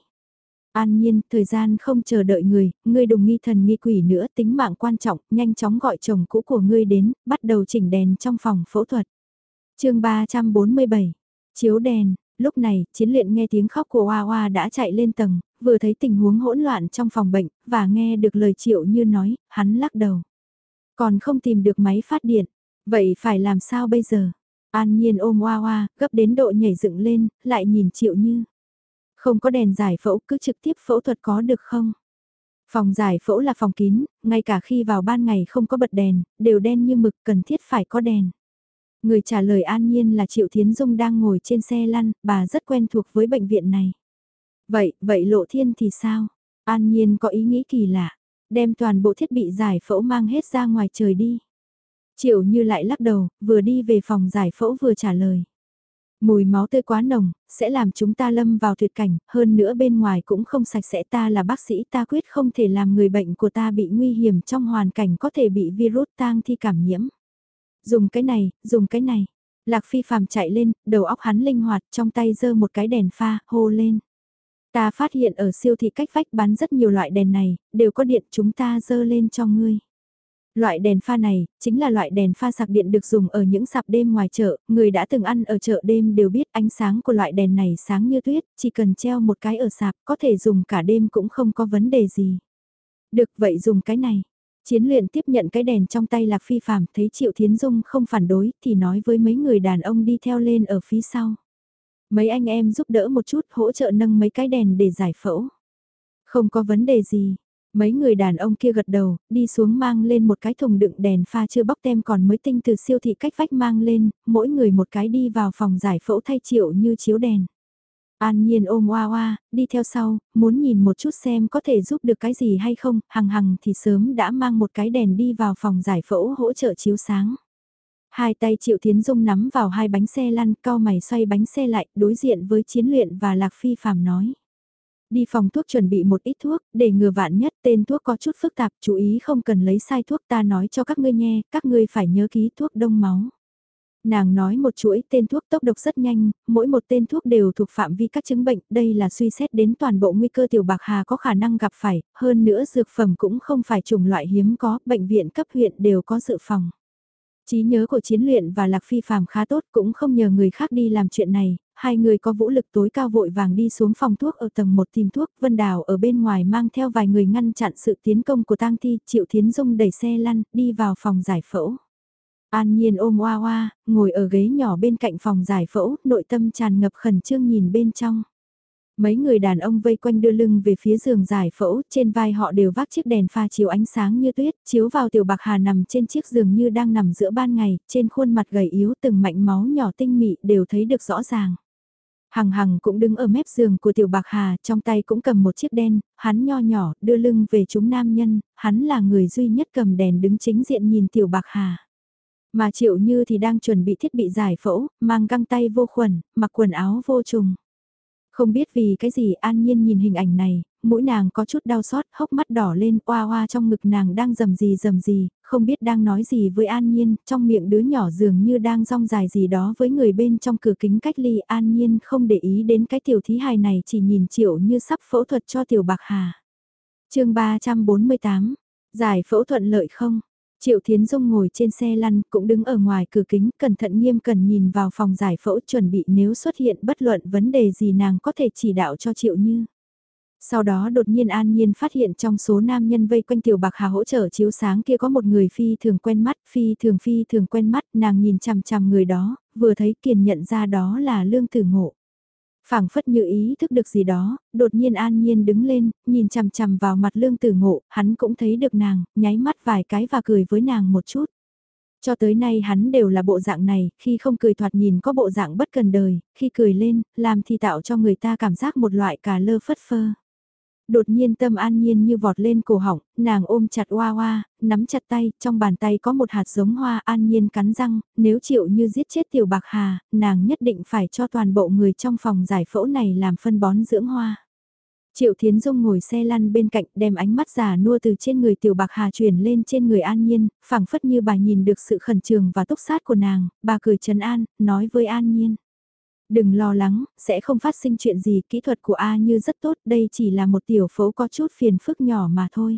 An nhiên, thời gian không chờ đợi người, ngươi đừng nghi thần nghi quỷ nữa, tính mạng quan trọng, nhanh chóng gọi chồng cũ của ngươi đến, bắt đầu chỉnh đèn trong phòng phẫu thuật. chương 347, chiếu đèn, lúc này, chiến luyện nghe tiếng khóc của Hoa Hoa đã chạy lên tầng, vừa thấy tình huống hỗn loạn trong phòng bệnh, và nghe được lời Triệu Như nói, hắn lắc đầu. Còn không tìm được máy phát điện, vậy phải làm sao bây giờ? An Nhiên ôm Hoa Hoa, gấp đến độ nhảy dựng lên, lại nhìn Triệu Như. Không có đèn giải phẫu cứ trực tiếp phẫu thuật có được không? Phòng giải phẫu là phòng kín, ngay cả khi vào ban ngày không có bật đèn, đều đen như mực cần thiết phải có đèn. Người trả lời an nhiên là Triệu Thiến Dung đang ngồi trên xe lăn, bà rất quen thuộc với bệnh viện này. Vậy, vậy Lộ Thiên thì sao? An nhiên có ý nghĩ kỳ lạ, đem toàn bộ thiết bị giải phẫu mang hết ra ngoài trời đi. Triệu như lại lắc đầu, vừa đi về phòng giải phẫu vừa trả lời. Mùi máu tươi quá nồng, sẽ làm chúng ta lâm vào tuyệt cảnh, hơn nữa bên ngoài cũng không sạch sẽ ta là bác sĩ ta quyết không thể làm người bệnh của ta bị nguy hiểm trong hoàn cảnh có thể bị virus tang thi cảm nhiễm. Dùng cái này, dùng cái này. Lạc phi phàm chạy lên, đầu óc hắn linh hoạt, trong tay giơ một cái đèn pha, hô lên. Ta phát hiện ở siêu thị cách vách bán rất nhiều loại đèn này, đều có điện chúng ta dơ lên cho ngươi. Loại đèn pha này, chính là loại đèn pha sạc điện được dùng ở những sạp đêm ngoài chợ, người đã từng ăn ở chợ đêm đều biết ánh sáng của loại đèn này sáng như tuyết, chỉ cần treo một cái ở sạp có thể dùng cả đêm cũng không có vấn đề gì. Được vậy dùng cái này. Chiến luyện tiếp nhận cái đèn trong tay Lạc Phi Phạm thấy Triệu Thiến Dung không phản đối thì nói với mấy người đàn ông đi theo lên ở phía sau. Mấy anh em giúp đỡ một chút hỗ trợ nâng mấy cái đèn để giải phẫu. Không có vấn đề gì, Mấy người đàn ông kia gật đầu, đi xuống mang lên một cái thùng đựng đèn pha chưa bóc tem còn mới tinh từ siêu thị cách vách mang lên, mỗi người một cái đi vào phòng giải phẫu thay triệu như chiếu đèn. An nhiên ôm oa oa, đi theo sau, muốn nhìn một chút xem có thể giúp được cái gì hay không, hằng hằng thì sớm đã mang một cái đèn đi vào phòng giải phẫu hỗ trợ chiếu sáng. Hai tay Triệu Thiến Dung nắm vào hai bánh xe lăn, cao mày xoay bánh xe lại, đối diện với chiến luyện và Lạc Phi phàm nói. Đi phòng thuốc chuẩn bị một ít thuốc, để ngừa vạn nhất tên thuốc có chút phức tạp, chú ý không cần lấy sai thuốc ta nói cho các ngươi nghe, các ngươi phải nhớ ký thuốc đông máu. Nàng nói một chuỗi tên thuốc tốc độc rất nhanh, mỗi một tên thuốc đều thuộc phạm vi các chứng bệnh, đây là suy xét đến toàn bộ nguy cơ tiểu bạc hà có khả năng gặp phải, hơn nữa dược phẩm cũng không phải chủng loại hiếm có, bệnh viện cấp huyện đều có dự phòng. Trí nhớ của chiến luyện và lạc phi phàm khá tốt cũng không nhờ người khác đi làm chuyện này, hai người có vũ lực tối cao vội vàng đi xuống phòng thuốc ở tầng 1 tìm thuốc, Vân Đào ở bên ngoài mang theo vài người ngăn chặn sự tiến công của tang thi, Triệu Thiến Dung đẩy xe lăn, đi vào phòng giải phẫu. An Nhiên ôm hoa hoa ngồi ở ghế nhỏ bên cạnh phòng giải phẫu, nội tâm tràn ngập khẩn trương nhìn bên trong. Mấy người đàn ông vây quanh đưa lưng về phía giường giải phẫu, trên vai họ đều vác chiếc đèn pha chiếu ánh sáng như tuyết, chiếu vào tiểu bạc hà nằm trên chiếc giường như đang nằm giữa ban ngày, trên khuôn mặt gầy yếu từng mảnh máu nhỏ tinh mị đều thấy được rõ ràng. Hằng Hằng cũng đứng ở mép giường của Tiểu Bạc Hà, trong tay cũng cầm một chiếc đen, hắn nho nhỏ, đưa lưng về chúng nam nhân, hắn là người duy nhất cầm đèn đứng chính diện nhìn Tiểu Bạc Hà. Mà Triệu Như thì đang chuẩn bị thiết bị giải phẫu, mang găng tay vô khuẩn, mặc quần áo vô trùng. Không biết vì cái gì an nhiên nhìn hình ảnh này, mũi nàng có chút đau xót, hốc mắt đỏ lên, oa oa trong ngực nàng đang rầm gì rầm gì, không biết đang nói gì với an nhiên, trong miệng đứa nhỏ dường như đang rong dài gì đó với người bên trong cửa kính cách ly an nhiên không để ý đến cái tiểu thí hài này chỉ nhìn triệu như sắp phẫu thuật cho tiểu bạc hà. chương 348, giải phẫu thuận lợi không? Triệu Thiến Dung ngồi trên xe lăn cũng đứng ở ngoài cửa kính cẩn thận nghiêm cần nhìn vào phòng giải phẫu chuẩn bị nếu xuất hiện bất luận vấn đề gì nàng có thể chỉ đạo cho Triệu Như. Sau đó đột nhiên an nhiên phát hiện trong số nam nhân vây quanh tiểu bạc hà hỗ trợ chiếu sáng kia có một người phi thường quen mắt, phi thường phi thường quen mắt, nàng nhìn chằm chằm người đó, vừa thấy kiền nhận ra đó là lương tử ngộ phảng phất như ý thức được gì đó, đột nhiên an nhiên đứng lên, nhìn chằm chằm vào mặt lương tử ngộ, hắn cũng thấy được nàng, nháy mắt vài cái và cười với nàng một chút. Cho tới nay hắn đều là bộ dạng này, khi không cười thoạt nhìn có bộ dạng bất cần đời, khi cười lên, làm thì tạo cho người ta cảm giác một loại cà lơ phất phơ đột nhiên tâm an nhiên như vọt lên cổ họng, nàng ôm chặt hoa hoa, nắm chặt tay, trong bàn tay có một hạt giống hoa an nhiên cắn răng, nếu chịu như giết chết tiểu bạc hà, nàng nhất định phải cho toàn bộ người trong phòng giải phẫu này làm phân bón dưỡng hoa. Triệu Thiến Dung ngồi xe lăn bên cạnh đem ánh mắt già nua từ trên người tiểu bạc hà chuyển lên trên người an nhiên, phảng phất như bà nhìn được sự khẩn trường và túc sát của nàng, bà cười trấn an, nói với an nhiên. Đừng lo lắng, sẽ không phát sinh chuyện gì, kỹ thuật của A như rất tốt, đây chỉ là một tiểu phẫu có chút phiền phức nhỏ mà thôi.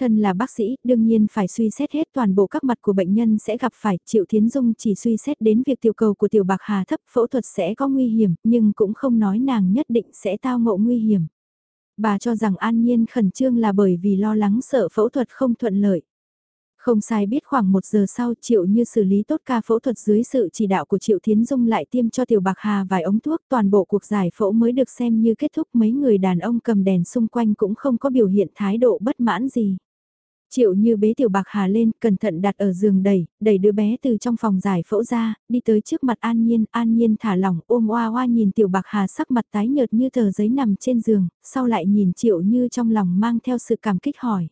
Thân là bác sĩ, đương nhiên phải suy xét hết toàn bộ các mặt của bệnh nhân sẽ gặp phải, Triệu Thiến Dung chỉ suy xét đến việc tiểu cầu của tiểu bạc hà thấp phẫu thuật sẽ có nguy hiểm, nhưng cũng không nói nàng nhất định sẽ tao ngộ nguy hiểm. Bà cho rằng An Nhiên khẩn trương là bởi vì lo lắng sợ phẫu thuật không thuận lợi. Không sai biết khoảng một giờ sau Triệu Như xử lý tốt ca phẫu thuật dưới sự chỉ đạo của Triệu Thiến Dung lại tiêm cho Tiểu Bạc Hà vài ống thuốc toàn bộ cuộc giải phẫu mới được xem như kết thúc mấy người đàn ông cầm đèn xung quanh cũng không có biểu hiện thái độ bất mãn gì. Triệu Như bế Tiểu Bạc Hà lên, cẩn thận đặt ở giường đẩy, đẩy đứa bé từ trong phòng giải phẫu ra, đi tới trước mặt An Nhiên, An Nhiên thả lỏng ôm oa oa nhìn Tiểu Bạc Hà sắc mặt tái nhợt như tờ giấy nằm trên giường, sau lại nhìn Triệu Như trong lòng mang theo sự cảm kích hỏi.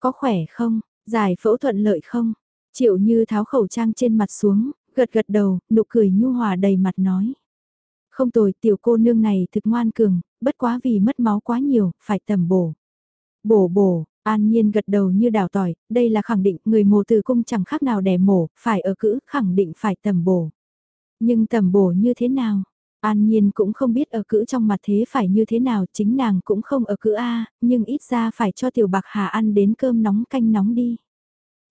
Có khỏe không, giải phẫu thuận lợi không? Triệu Như tháo khẩu trang trên mặt xuống, gật gật đầu, nụ cười nhu hòa đầy mặt nói. Không tồi, tiểu cô nương này thực ngoan cường, bất quá vì mất máu quá nhiều, phải tầm bổ. Bổ bổ, An Nhiên gật đầu như đào tỏi, đây là khẳng định người mồ từ cung chẳng khác nào đẻ mổ, phải ở cữ, khẳng định phải tầm bổ. Nhưng tầm bổ như thế nào? An Nhiên cũng không biết ở cữ trong mặt thế phải như thế nào, chính nàng cũng không ở cữ A, nhưng ít ra phải cho tiểu bạc hà ăn đến cơm nóng canh nóng đi.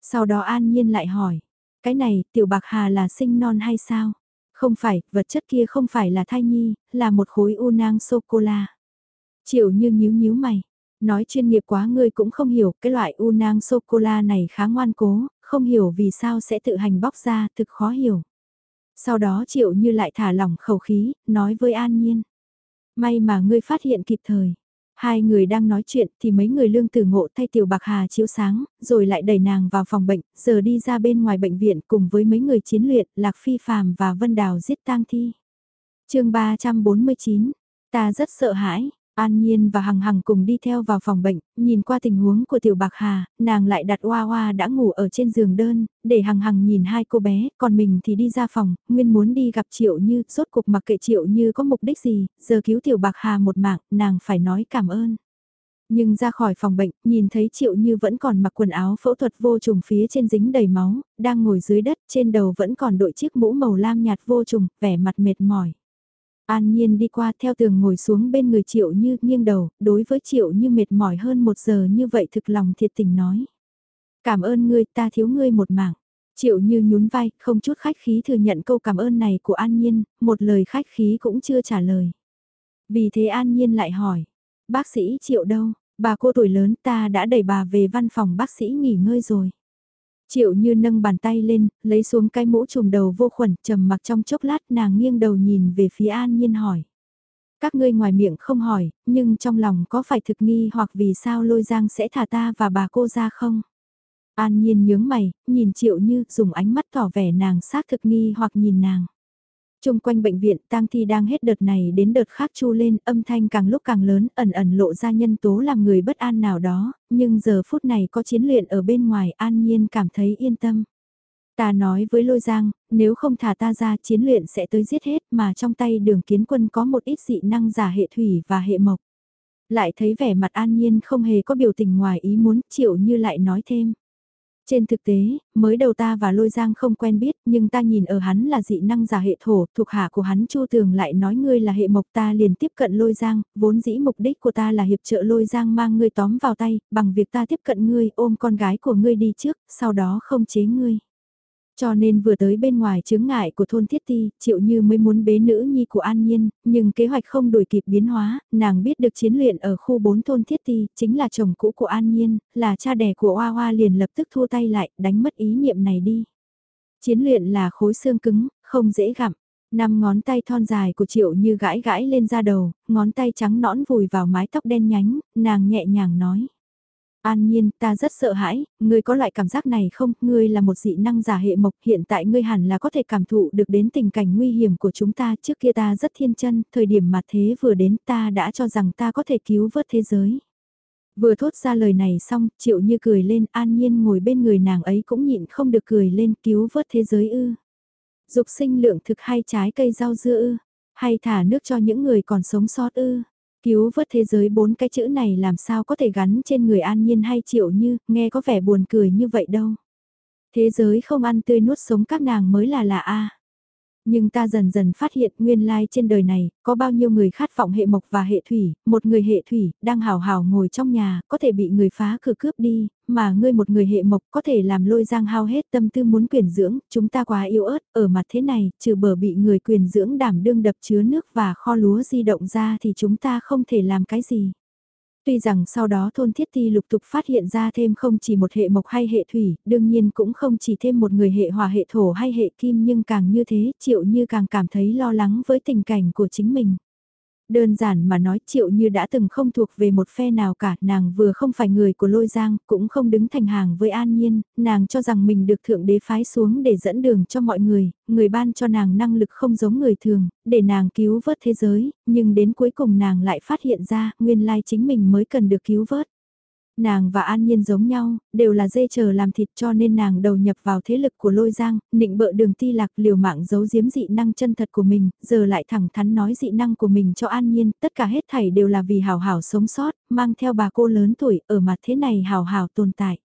Sau đó An Nhiên lại hỏi, cái này tiểu bạc hà là sinh non hay sao? Không phải, vật chất kia không phải là thai nhi, là một khối u nang sô-cô-la. Triệu như nhíu nhíu mày, Nói chuyên nghiệp quá ngươi cũng không hiểu, cái loại u nang sô-cô-la này khá ngoan cố, không hiểu vì sao sẽ tự hành bóc ra, thực khó hiểu. Sau đó triệu như lại thả lỏng khẩu khí, nói với An Nhiên. May mà ngươi phát hiện kịp thời. Hai người đang nói chuyện thì mấy người lương tử ngộ thay tiểu bạc hà chiếu sáng, rồi lại đẩy nàng vào phòng bệnh, giờ đi ra bên ngoài bệnh viện cùng với mấy người chiến luyện, Lạc Phi Phàm và Vân Đào giết tang thi. chương 349, ta rất sợ hãi, An Nhiên và Hằng Hằng cùng đi theo vào phòng bệnh, nhìn qua tình huống của Tiểu Bạc Hà, nàng lại đặt Hoa Hoa đã ngủ ở trên giường đơn, để Hằng Hằng nhìn hai cô bé, còn mình thì đi ra phòng, nguyên muốn đi gặp Triệu Như, rốt cuộc mặc kệ Triệu Như có mục đích gì, giờ cứu Tiểu Bạc Hà một mạng, nàng phải nói cảm ơn. Nhưng ra khỏi phòng bệnh, nhìn thấy Triệu Như vẫn còn mặc quần áo phẫu thuật vô trùng phía trên dính đầy máu, đang ngồi dưới đất, trên đầu vẫn còn đội chiếc mũ màu lam nhạt vô trùng, vẻ mặt mệt mỏi. An Nhiên đi qua theo tường ngồi xuống bên người Triệu Như nghiêng đầu, đối với Triệu Như mệt mỏi hơn một giờ như vậy thực lòng thiệt tình nói. Cảm ơn ngươi ta thiếu ngươi một mạng. Triệu Như nhún vai, không chút khách khí thừa nhận câu cảm ơn này của An Nhiên, một lời khách khí cũng chưa trả lời. Vì thế An Nhiên lại hỏi, bác sĩ Triệu đâu, bà cô tuổi lớn ta đã đẩy bà về văn phòng bác sĩ nghỉ ngơi rồi. Triệu như nâng bàn tay lên, lấy xuống cái mũ trùm đầu vô khuẩn, trầm mặc trong chốc lát nàng nghiêng đầu nhìn về phía an nhiên hỏi. Các ngươi ngoài miệng không hỏi, nhưng trong lòng có phải thực nghi hoặc vì sao lôi giang sẽ thả ta và bà cô ra không? An nhiên nhướng mày, nhìn triệu như dùng ánh mắt tỏ vẻ nàng xác thực nghi hoặc nhìn nàng. Trung quanh bệnh viện tang thi đang hết đợt này đến đợt khác chu lên, âm thanh càng lúc càng lớn, ẩn ẩn lộ ra nhân tố làm người bất an nào đó, nhưng giờ phút này có chiến luyện ở bên ngoài an nhiên cảm thấy yên tâm. Ta nói với lôi giang, nếu không thả ta ra chiến luyện sẽ tới giết hết mà trong tay đường kiến quân có một ít dị năng giả hệ thủy và hệ mộc. Lại thấy vẻ mặt an nhiên không hề có biểu tình ngoài ý muốn chịu như lại nói thêm. Trên thực tế, mới đầu ta và Lôi Giang không quen biết, nhưng ta nhìn ở hắn là dị năng giả hệ thổ, thuộc hạ của hắn Chu Tường lại nói ngươi là hệ mộc ta liền tiếp cận Lôi Giang, vốn dĩ mục đích của ta là hiệp trợ Lôi Giang mang ngươi tóm vào tay, bằng việc ta tiếp cận ngươi, ôm con gái của ngươi đi trước, sau đó không chế ngươi. Cho nên vừa tới bên ngoài chướng ngại của thôn Thiết Ti, Triệu Như mới muốn bế nữ nhi của An Nhiên, nhưng kế hoạch không đổi kịp biến hóa, nàng biết được chiến luyện ở khu 4 thôn Thiết Ti, chính là chồng cũ của An Nhiên, là cha đẻ của Hoa Hoa liền lập tức thua tay lại, đánh mất ý niệm này đi. Chiến luyện là khối xương cứng, không dễ gặm. Năm ngón tay thon dài của Triệu Như gãi gãi lên da đầu, ngón tay trắng nõn vùi vào mái tóc đen nhánh, nàng nhẹ nhàng nói. An nhiên, ta rất sợ hãi, ngươi có loại cảm giác này không, ngươi là một dị năng giả hệ mộc, hiện tại ngươi hẳn là có thể cảm thụ được đến tình cảnh nguy hiểm của chúng ta, trước kia ta rất thiên chân, thời điểm mà thế vừa đến ta đã cho rằng ta có thể cứu vớt thế giới. Vừa thốt ra lời này xong, triệu như cười lên, an nhiên ngồi bên người nàng ấy cũng nhịn không được cười lên, cứu vớt thế giới ư. Dục sinh lượng thực hay trái cây rau dưa ư, hay thả nước cho những người còn sống sót ư. Cứu vớt thế giới bốn cái chữ này làm sao có thể gắn trên người an nhiên hay triệu như, nghe có vẻ buồn cười như vậy đâu. Thế giới không ăn tươi nuốt sống các nàng mới là lạ a. Nhưng ta dần dần phát hiện nguyên lai trên đời này, có bao nhiêu người khát vọng hệ mộc và hệ thủy, một người hệ thủy, đang hào hào ngồi trong nhà, có thể bị người phá cửa cướp đi, mà ngươi một người hệ mộc có thể làm lôi giang hao hết tâm tư muốn quyền dưỡng, chúng ta quá yếu ớt, ở mặt thế này, trừ bờ bị người quyền dưỡng đảm đương đập chứa nước và kho lúa di động ra thì chúng ta không thể làm cái gì. Tuy rằng sau đó thôn thiết ti lục tục phát hiện ra thêm không chỉ một hệ mộc hay hệ thủy, đương nhiên cũng không chỉ thêm một người hệ hỏa hệ thổ hay hệ kim nhưng càng như thế triệu như càng cảm thấy lo lắng với tình cảnh của chính mình. Đơn giản mà nói triệu như đã từng không thuộc về một phe nào cả, nàng vừa không phải người của lôi giang, cũng không đứng thành hàng với an nhiên, nàng cho rằng mình được thượng đế phái xuống để dẫn đường cho mọi người, người ban cho nàng năng lực không giống người thường, để nàng cứu vớt thế giới, nhưng đến cuối cùng nàng lại phát hiện ra, nguyên lai chính mình mới cần được cứu vớt. Nàng và An Nhiên giống nhau, đều là dê chờ làm thịt cho nên nàng đầu nhập vào thế lực của lôi giang, nịnh bợ đường ti lạc liều mạng giấu giếm dị năng chân thật của mình, giờ lại thẳng thắn nói dị năng của mình cho An Nhiên, tất cả hết thảy đều là vì hào hào sống sót, mang theo bà cô lớn tuổi ở mặt thế này hào hào tồn tại.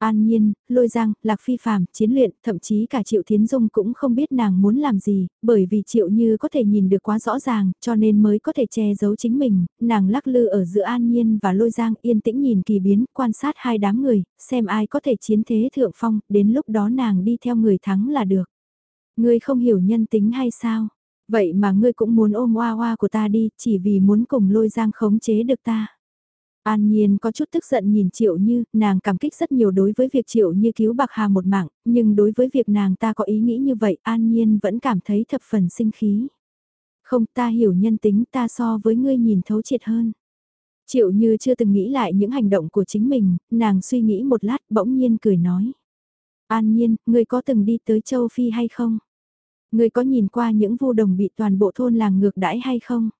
An Nhiên, Lôi Giang, Lạc Phi Phạm, Chiến luyện, thậm chí cả Triệu Thiến Dung cũng không biết nàng muốn làm gì, bởi vì Triệu Như có thể nhìn được quá rõ ràng, cho nên mới có thể che giấu chính mình, nàng lắc lư ở giữa An Nhiên và Lôi Giang yên tĩnh nhìn kỳ biến, quan sát hai đám người, xem ai có thể chiến thế thượng phong, đến lúc đó nàng đi theo người thắng là được. Ngươi không hiểu nhân tính hay sao? Vậy mà ngươi cũng muốn ôm hoa hoa của ta đi, chỉ vì muốn cùng Lôi Giang khống chế được ta. An Nhiên có chút tức giận nhìn Triệu Như, nàng cảm kích rất nhiều đối với việc Triệu Như cứu Bạc Hà một mạng, nhưng đối với việc nàng ta có ý nghĩ như vậy An Nhiên vẫn cảm thấy thập phần sinh khí. Không ta hiểu nhân tính ta so với ngươi nhìn thấu triệt hơn. Triệu Như chưa từng nghĩ lại những hành động của chính mình, nàng suy nghĩ một lát bỗng nhiên cười nói. An Nhiên, ngươi có từng đi tới châu Phi hay không? Ngươi có nhìn qua những vu đồng bị toàn bộ thôn làng ngược đãi hay không?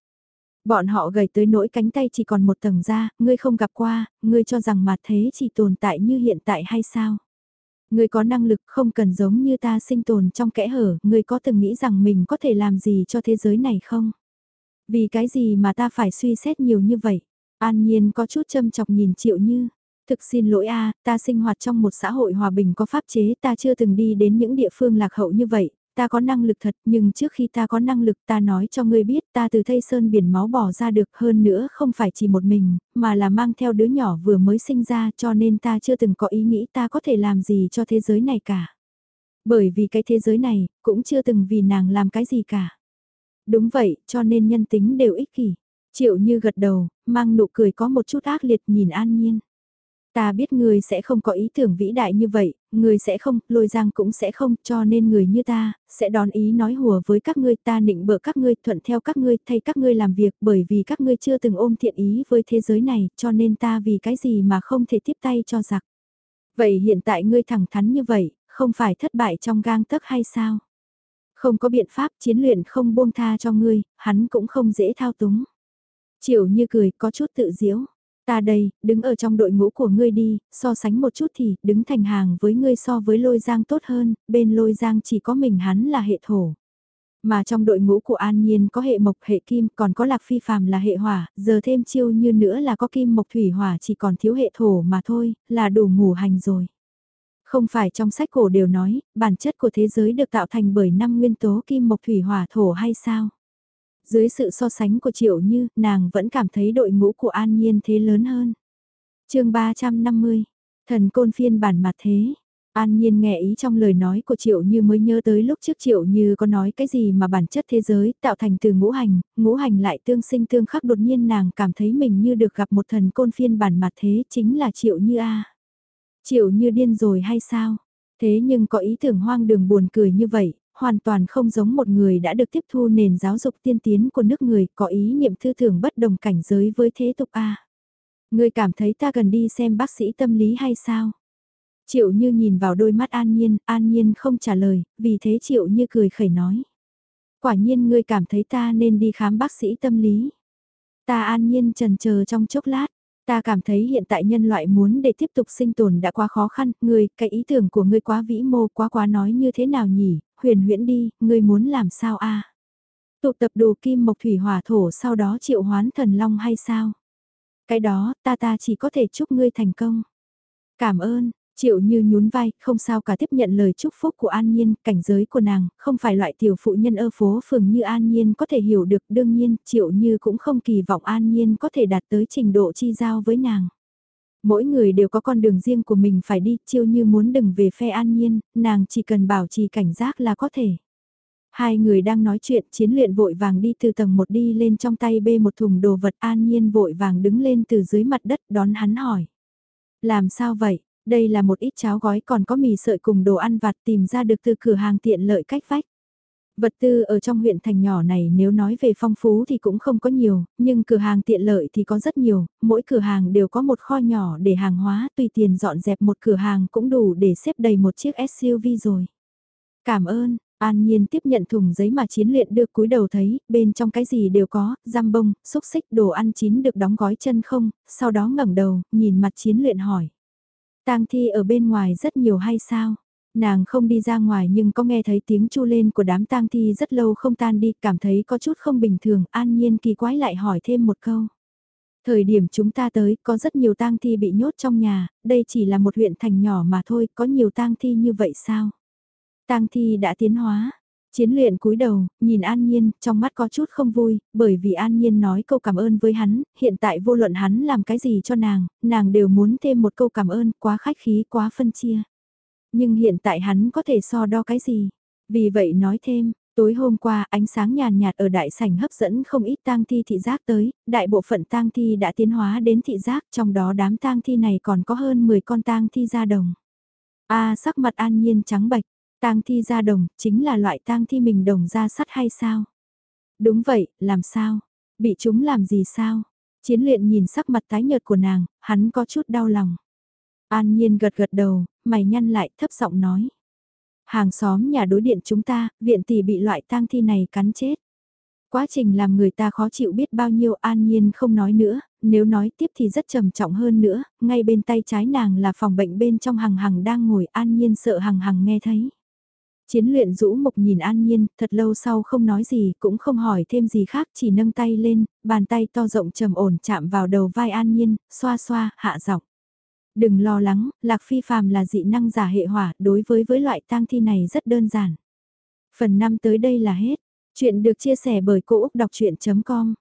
Bọn họ gầy tới nỗi cánh tay chỉ còn một tầng da, ngươi không gặp qua, ngươi cho rằng mà thế chỉ tồn tại như hiện tại hay sao? Ngươi có năng lực không cần giống như ta sinh tồn trong kẽ hở, ngươi có từng nghĩ rằng mình có thể làm gì cho thế giới này không? Vì cái gì mà ta phải suy xét nhiều như vậy? An Nhiên có chút châm chọc nhìn Triệu Như. Thực xin lỗi a, ta sinh hoạt trong một xã hội hòa bình có pháp chế, ta chưa từng đi đến những địa phương lạc hậu như vậy, ta có năng lực thật nhưng trước khi ta có năng lực ta nói cho ngươi biết ta từ thây sơn biển máu bỏ ra được hơn nữa không phải chỉ một mình, mà là mang theo đứa nhỏ vừa mới sinh ra cho nên ta chưa từng có ý nghĩ ta có thể làm gì cho thế giới này cả. Bởi vì cái thế giới này cũng chưa từng vì nàng làm cái gì cả. Đúng vậy, cho nên nhân tính đều ích kỷ. Triệu như gật đầu, mang nụ cười có một chút ác liệt nhìn an nhiên. Ta biết người sẽ không có ý tưởng vĩ đại như vậy, người sẽ không, lôi giang cũng sẽ không, cho nên người như ta, sẽ đón ý nói hùa với các ngươi ta nịnh bợ các ngươi thuận theo các ngươi thay các ngươi làm việc bởi vì các ngươi chưa từng ôm thiện ý với thế giới này, cho nên ta vì cái gì mà không thể tiếp tay cho giặc. Vậy hiện tại ngươi thẳng thắn như vậy, không phải thất bại trong gang tấc hay sao? Không có biện pháp chiến luyện không buông tha cho ngươi, hắn cũng không dễ thao túng. Triệu như cười có chút tự diễu. Ta đây, đứng ở trong đội ngũ của ngươi đi, so sánh một chút thì, đứng thành hàng với ngươi so với lôi giang tốt hơn, bên lôi giang chỉ có mình hắn là hệ thổ. Mà trong đội ngũ của An Nhiên có hệ mộc hệ kim, còn có lạc phi phàm là hệ hỏa, giờ thêm chiêu như nữa là có kim mộc thủy hỏa chỉ còn thiếu hệ thổ mà thôi, là đủ ngủ hành rồi. Không phải trong sách cổ đều nói, bản chất của thế giới được tạo thành bởi năm nguyên tố kim mộc thủy hỏa thổ hay sao? Dưới sự so sánh của Triệu Như, nàng vẫn cảm thấy đội ngũ của An Nhiên thế lớn hơn. chương 350, thần côn phiên bản mặt thế. An Nhiên nghe ý trong lời nói của Triệu Như mới nhớ tới lúc trước Triệu Như có nói cái gì mà bản chất thế giới tạo thành từ ngũ hành, ngũ hành lại tương sinh tương khắc đột nhiên nàng cảm thấy mình như được gặp một thần côn phiên bản mặt thế chính là Triệu Như A. Triệu Như điên rồi hay sao? Thế nhưng có ý tưởng hoang đường buồn cười như vậy, hoàn toàn không giống một người đã được tiếp thu nền giáo dục tiên tiến của nước người có ý niệm thư tưởng bất đồng cảnh giới với thế tục A. Người cảm thấy ta cần đi xem bác sĩ tâm lý hay sao? Triệu Như nhìn vào đôi mắt An Nhiên, An Nhiên không trả lời, vì thế Triệu Như cười khẩy nói. Quả nhiên ngươi cảm thấy ta nên đi khám bác sĩ tâm lý. Ta An Nhiên trần chờ trong chốc lát, Ta cảm thấy hiện tại nhân loại muốn để tiếp tục sinh tồn đã quá khó khăn, ngươi, cái ý tưởng của ngươi quá vĩ mô quá quá nói như thế nào nhỉ, huyền huyễn đi, ngươi muốn làm sao a? Tụ tập đồ kim mộc thủy hỏa thổ sau đó triệu hoán thần long hay sao? Cái đó, ta ta chỉ có thể chúc ngươi thành công. Cảm ơn, Triệu như nhún vai, không sao cả tiếp nhận lời chúc phúc của An Nhiên, cảnh giới của nàng, không phải loại tiểu phụ nhân ơ phố phường như An Nhiên có thể hiểu được. Đương nhiên, Triệu như cũng không kỳ vọng An Nhiên có thể đạt tới trình độ chi giao với nàng. Mỗi người đều có con đường riêng của mình phải đi, chiêu như muốn đừng về phe An Nhiên, nàng chỉ cần bảo trì cảnh giác là có thể. Hai người đang nói chuyện, chiến luyện vội vàng đi từ tầng một đi lên trong tay bê một thùng đồ vật an nhiên vội vàng đứng lên từ dưới mặt đất đón hắn hỏi. Làm sao vậy? Đây là một ít cháo gói còn có mì sợi cùng đồ ăn vặt tìm ra được từ cửa hàng tiện lợi cách vách. Vật tư ở trong huyện thành nhỏ này nếu nói về phong phú thì cũng không có nhiều, nhưng cửa hàng tiện lợi thì có rất nhiều, mỗi cửa hàng đều có một kho nhỏ để hàng hóa, tùy tiền dọn dẹp một cửa hàng cũng đủ để xếp đầy một chiếc SUV rồi. Cảm ơn, An Nhiên tiếp nhận thùng giấy mà chiến luyện đưa cúi đầu thấy, bên trong cái gì đều có, giam bông, xúc xích, đồ ăn chín được đóng gói chân không, sau đó ngẩng đầu, nhìn mặt chiến luyện hỏi. tang thi ở bên ngoài rất nhiều hay sao? Nàng không đi ra ngoài nhưng có nghe thấy tiếng chu lên của đám tang thi rất lâu không tan đi, cảm thấy có chút không bình thường, an nhiên kỳ quái lại hỏi thêm một câu. Thời điểm chúng ta tới, có rất nhiều tang thi bị nhốt trong nhà, đây chỉ là một huyện thành nhỏ mà thôi, có nhiều tang thi như vậy sao? Tang thi đã tiến hóa. Chiến luyện cúi đầu, nhìn An Nhiên, trong mắt có chút không vui, bởi vì An Nhiên nói câu cảm ơn với hắn, hiện tại vô luận hắn làm cái gì cho nàng, nàng đều muốn thêm một câu cảm ơn, quá khách khí, quá phân chia. Nhưng hiện tại hắn có thể so đo cái gì? Vì vậy nói thêm, tối hôm qua ánh sáng nhàn nhạt ở đại sảnh hấp dẫn không ít tang thi thị giác tới, đại bộ phận tang thi đã tiến hóa đến thị giác, trong đó đám tang thi này còn có hơn 10 con tang thi ra đồng. A sắc mặt an nhiên trắng bạch, tang thi ra đồng, chính là loại tang thi mình đồng ra sắt hay sao? Đúng vậy, làm sao? Bị chúng làm gì sao? Chiến luyện nhìn sắc mặt tái nhợt của nàng, hắn có chút đau lòng. An Nhiên gật gật đầu, mày nhăn lại thấp giọng nói. Hàng xóm nhà đối điện chúng ta, viện tỷ bị loại tang thi này cắn chết. Quá trình làm người ta khó chịu biết bao nhiêu an nhiên không nói nữa, nếu nói tiếp thì rất trầm trọng hơn nữa, ngay bên tay trái nàng là phòng bệnh bên trong hằng hằng đang ngồi an nhiên sợ hằng hằng nghe thấy. Chiến luyện rũ mục nhìn an nhiên, thật lâu sau không nói gì, cũng không hỏi thêm gì khác, chỉ nâng tay lên, bàn tay to rộng trầm ổn chạm vào đầu vai an nhiên, xoa xoa, hạ giọng. Đừng lo lắng, Lạc Phi phàm là dị năng giả hệ hỏa, đối với với loại tang thi này rất đơn giản. Phần 5 tới đây là hết. Chuyện được chia sẻ bởi Cô Úc Đọc Chuyện.com